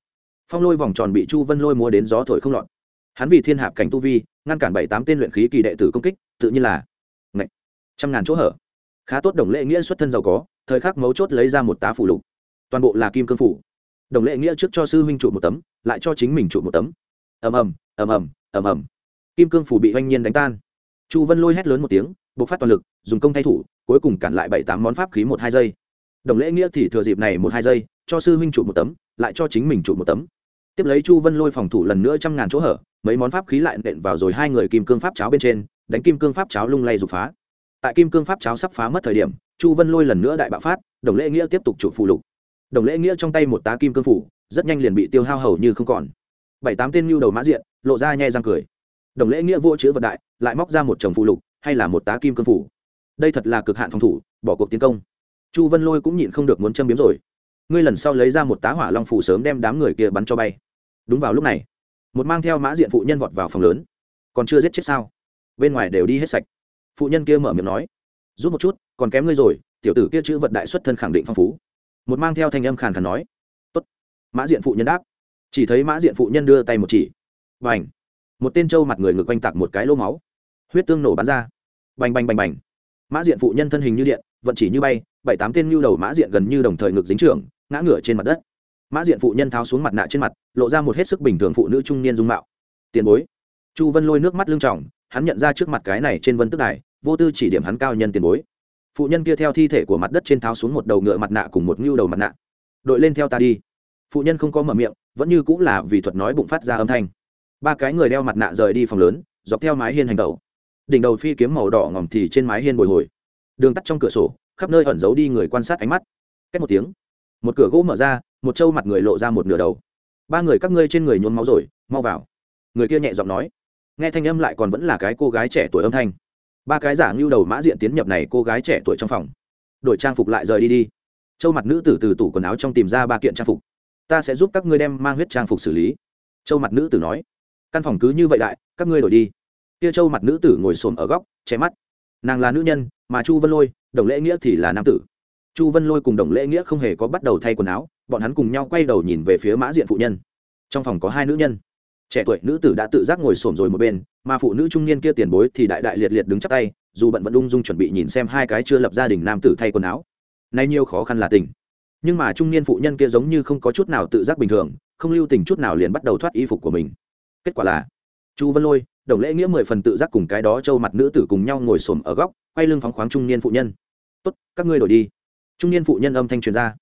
phong lôi vòng tròn bị chu vân lôi mua đến gió thổi không lọt. Hắn vì thiên hạp cảnh tu vi, ngăn cản bảy tám tên luyện khí kỳ đệ tử công kích, tự nhiên là ngạch trăm ngàn chỗ hở. Khá tốt đồng lệ nghĩa xuất thân giàu có, thời khắc mấu chốt lấy ra một tá phủ lục. Toàn bộ là kim cương phủ. Đồng lệ nghĩa trước cho sư huynh trụ một tấm, lại cho chính mình trụ một tấm ầm ầm ầm ầm ầm ầm. Kim cương phủ bị oanh nhiên đánh tan. Chu vân lôi hét lớn một tiếng, bộc phát toàn lực, dùng công thay thủ, cuối cùng cản lại bảy tám món pháp khí một hai giây. Đồng lễ nghĩa thì thừa dịp này một hai giây, cho sư huynh trụ một tấm, lại cho chính mình trụ một tấm. Tiếp lấy chu vân lôi phòng thủ lần nữa trăm ngàn chỗ hở, mấy món pháp khí lại nện vào rồi hai người kim cương pháp cháo bên trên, đánh kim cương pháp cháo lung lay rụt phá. Tại kim cương pháp cháo sắp phá mất thời điểm, chu vân lôi lần nữa đại bạo phát, đồng lễ nghĩa tiếp tục trụ phụ lục. Đồng lễ nghĩa trong tay một tá kim cương phủ, rất nhanh liền bị tiêu hao hầu như không còn bảy tám tên nhu đầu mã diện, lộ ra nhẹ răng cười. Đồng lễ nghĩa vô chữ vật đại, lại móc ra một chồng phù lục, hay là một tá kim cương phủ. Đây thật là cực hạn phòng thủ, bỏ cuộc tiến công. Chu vân lôi cũng nhịn không được muốn châm biếm rồi. Ngươi lần sau lấy ra một tá hỏa long phủ sớm đem đám người kia bắn cho bay. Đúng vào lúc này, một mang theo mã diện phụ nhân vọt vào phòng lớn. Còn chưa giết chết sao? Bên ngoài đều đi hết sạch. Phụ nhân kia mở miệng nói, rút một chút, còn kém ngươi rồi, tiểu tử kia chữ vật đại xuất thân khẳng định phong phú. Một mang theo thanh âm khàn khàn nói, Tốt. mã diện phụ nhân đáp chỉ thấy mã diện phụ nhân đưa tay một chỉ. Và n một tên trâu mặt người ngực quanh tạc một cái lô máu. Huyết tương nổ bắn ra. Bành bành bành bành! Mã diện phụ nhân thân hình như điện, vận chỉ như bay, bảy, tám tên lưu đầu mã diện gần như đồng thời ngực dính trưởng, ngã ngửa trên mặt đất. Mã diện phụ nhân tháo xuống mặt nạ trên mặt, lộ ra một hết sức bình thường phụ nữ trung niên dung mạo. Tiền bối! Chu vân lôi nước mắt lưng trọng hắn nhận ra trước mặt cái này trên vân tức đài, vô tư chỉ điểm hắn cao nhân tiền bối. Phụ nhân kia theo thi thể của mặt đất trên tháo xuống một đầu ngựa mặt nạ cùng một ngưu đầu mặt nạ. Đội lên theo ta đi phụ nhân không có mở miệng, vẫn như cũng là vì thuật nói bụng phát ra âm thanh. Ba cái người đeo mặt nạ rời đi phòng lớn, dọc theo mái hiên hành tẩu. Đỉnh đầu phi kiếm màu đỏ ngòm thì trên mái hiên bồi hồi. Đường tắt trong cửa sổ, khắp nơi ẩn giấu đi người quan sát ánh mắt. Cách một tiếng, một cửa gỗ mở ra, một trâu mặt người lộ ra một nửa đầu. Ba người các ngươi trên người nhuốm máu rồi, mau vào. Người kia nhẹ giọng nói. Nghe thanh âm lại còn vẫn là cái cô gái trẻ tuổi âm thanh. Ba cái giả ngưu đầu mã diện tiến nhập này cô gái trẻ tuổi trong phòng. Đổi trang phục lại rời đi đi. Trâu mặt nữ tử từ tủ quần áo trong tìm ra ba kiện trang phục ta sẽ giúp các ngươi đem mang huyết trang phục xử lý. Châu mặt nữ tử nói. Căn phòng cứ như vậy đại, các ngươi đổi đi. Kia châu mặt nữ tử ngồi xổm ở góc, che mắt. Nàng là nữ nhân, mà chu vân lôi, đồng lễ nghĩa thì là nam tử. Chu vân lôi cùng đồng lễ nghĩa không hề có bắt đầu thay quần áo, bọn hắn cùng nhau quay đầu nhìn về phía mã diện phụ nhân. Trong phòng có hai nữ nhân. Trẻ tuổi nữ tử đã tự giác ngồi xổm rồi một bên, mà phụ nữ trung niên kia tiền bối thì đại đại liệt liệt đứng chắp tay, dù bận vẫn ung dung chuẩn bị nhìn xem hai cái chưa lập gia đình nam tử thay quần áo. Nay nhiều khó khăn là tình nhưng mà trung niên phụ nhân kia giống như không có chút nào tự giác bình thường, không lưu tình chút nào liền bắt đầu thoát y phục của mình. Kết quả là, chu vân lôi, đồng lễ nghĩa mười phần tự giác cùng cái đó trâu mặt nữ tử cùng nhau ngồi xổm ở góc, quay lưng phóng khoáng trung niên phụ nhân. Tốt, các ngươi đổi đi. Trung niên phụ nhân âm thanh truyền ra.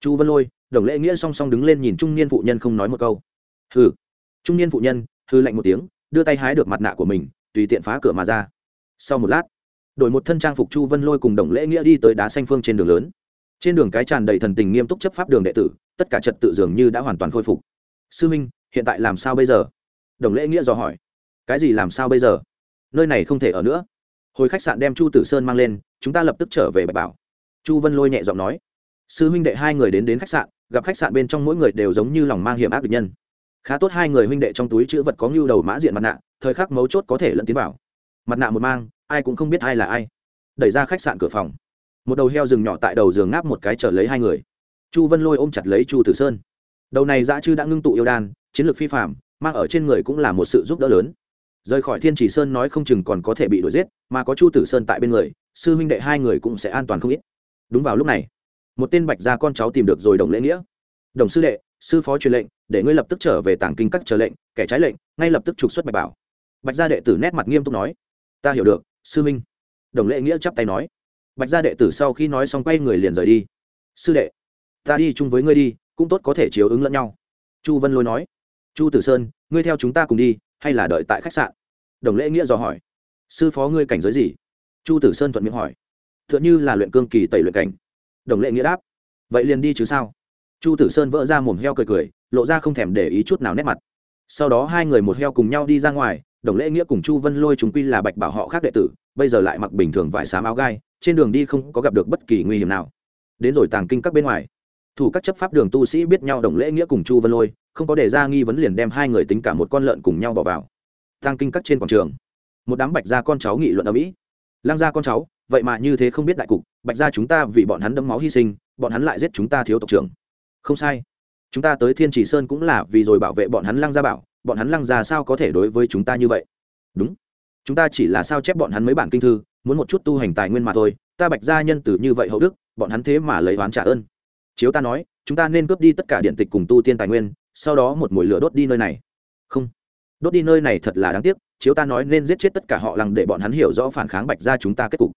Chu vân lôi, đồng lễ nghĩa song song đứng lên nhìn trung niên phụ nhân không nói một câu. Hừ. Trung niên phụ nhân hư lạnh một tiếng, đưa tay hái được mặt nạ của mình, tùy tiện phá cửa mà ra. Sau một lát, đổi một thân trang phục chu vân lôi cùng đồng lễ nghĩa đi tới đá xanh phương trên đường lớn trên đường cái tràn đầy thần tình nghiêm túc chấp pháp đường đệ tử, tất cả trật tự dường như đã hoàn toàn khôi phục. Sư minh hiện tại làm sao bây giờ? Đồng lễ nghĩa dò hỏi. Cái gì làm sao bây giờ? Nơi này không thể ở nữa. Hồi khách sạn đem chu tử sơn mang lên, chúng ta lập tức trở về bạch bảo. Chu vân lôi nhẹ giọng nói. Sư huynh đệ hai người đến đến khách sạn, gặp khách sạn bên trong mỗi người đều giống như lòng mang hiểm ác địch nhân. Khá tốt hai người huynh đệ trong túi chữ vật có ngưu đầu mã diện mặt nạ, thời khắc mấu chốt có thể lẫn tiến vào. Mặt nạ một mang, ai cũng không biết ai là ai. Đẩy ra khách sạn cửa phòng một đầu heo rừng nhỏ tại đầu giường ngáp một cái trở lấy hai người. Chu vân lôi ôm chặt lấy chu tử sơn. Đầu này dã chư đã ngưng tụ yêu đan, chiến lược phi phạm mang ở trên người cũng là một sự giúp đỡ lớn. Rời khỏi thiên chỉ sơn nói không chừng còn có thể bị đuổi giết, mà có chu tử sơn tại bên người, sư huynh đệ hai người cũng sẽ an toàn không ít. Đúng vào lúc này, một tên bạch gia con cháu tìm được rồi đồng lễ nghĩa. Đồng sư đệ, sư phó truyền lệnh, để ngươi lập tức trở về tảng kinh các chờ lệnh, kẻ trái lệnh, ngay lập tức trục xuất bạch bảo. Bạch gia đệ tử nét mặt nghiêm túc nói. Ta hiểu được, sư minh đồng lễ nghĩa chắp tay nói bạch gia đệ tử sau khi nói xong quay người liền rời đi. Sư đệ, ta đi chung với ngươi đi, cũng tốt có thể chiếu ứng lẫn nhau. Chu vân lôi nói. Chu tử sơn, ngươi theo chúng ta cùng đi, hay là đợi tại khách sạn? Đồng lễ nghĩa dò hỏi. Sư phó ngươi cảnh giới gì? Chu tử sơn thuận miệng hỏi. T h ư ợ n như là luyện cương kỳ tẩy luyện cảnh. Đồng lễ nghĩa đáp. Vậy liền đi chứ sao? Chu tử sơn vỡ ra mồm heo cười cười, lộ ra không thèm để ý chút nào nét mặt. Sau đó hai người một heo cùng nhau đi ra ngoài đồng lễ nghĩa cùng chu vân lôi chúng quy là bạch bảo họ khác đệ tử, bây giờ lại mặc bình thường vải xám áo gai, trên đường đi không có gặp được bất kỳ nguy hiểm nào. Đến rồi tàng kinh các bên ngoài, thủ các chấp pháp đường tu sĩ biết nhau đồng lễ nghĩa cùng chu vân lôi, không có đề ra nghi vấn liền đem hai người tính cả một con lợn cùng nhau bỏ vào. Tàng kinh các trên quảng trường, một đám bạch gia con cháu nghị luận ở mỹ Lang gia con cháu, vậy mà như thế không biết đại cục, bạch gia chúng ta vì bọn hắn đấm máu hy sinh, bọn hắn lại giết chúng ta thiếu tộc trưởng. Không sai, chúng ta tới thiên chỉ sơn cũng là vì rồi bảo vệ bọn hắn Lang gia bảo bọn hắn lăng già sao có thể đối với chúng ta như vậy? Đúng. Chúng ta chỉ là sao chép bọn hắn mấy bản kinh thư, muốn một chút tu hành tài nguyên mà thôi, ta bạch gia nhân từ như vậy hậu đức, bọn hắn thế mà lấy oán trả ơn. Chiếu ta nói, chúng ta nên cướp đi tất cả điện tịch cùng tu tiên tài nguyên, sau đó một mồi lửa đốt đi nơi này. Không. Đốt đi nơi này thật là đáng tiếc, chiếu ta nói nên giết chết tất cả họ lăng để bọn hắn hiểu rõ phản kháng bạch gia chúng ta kết cục.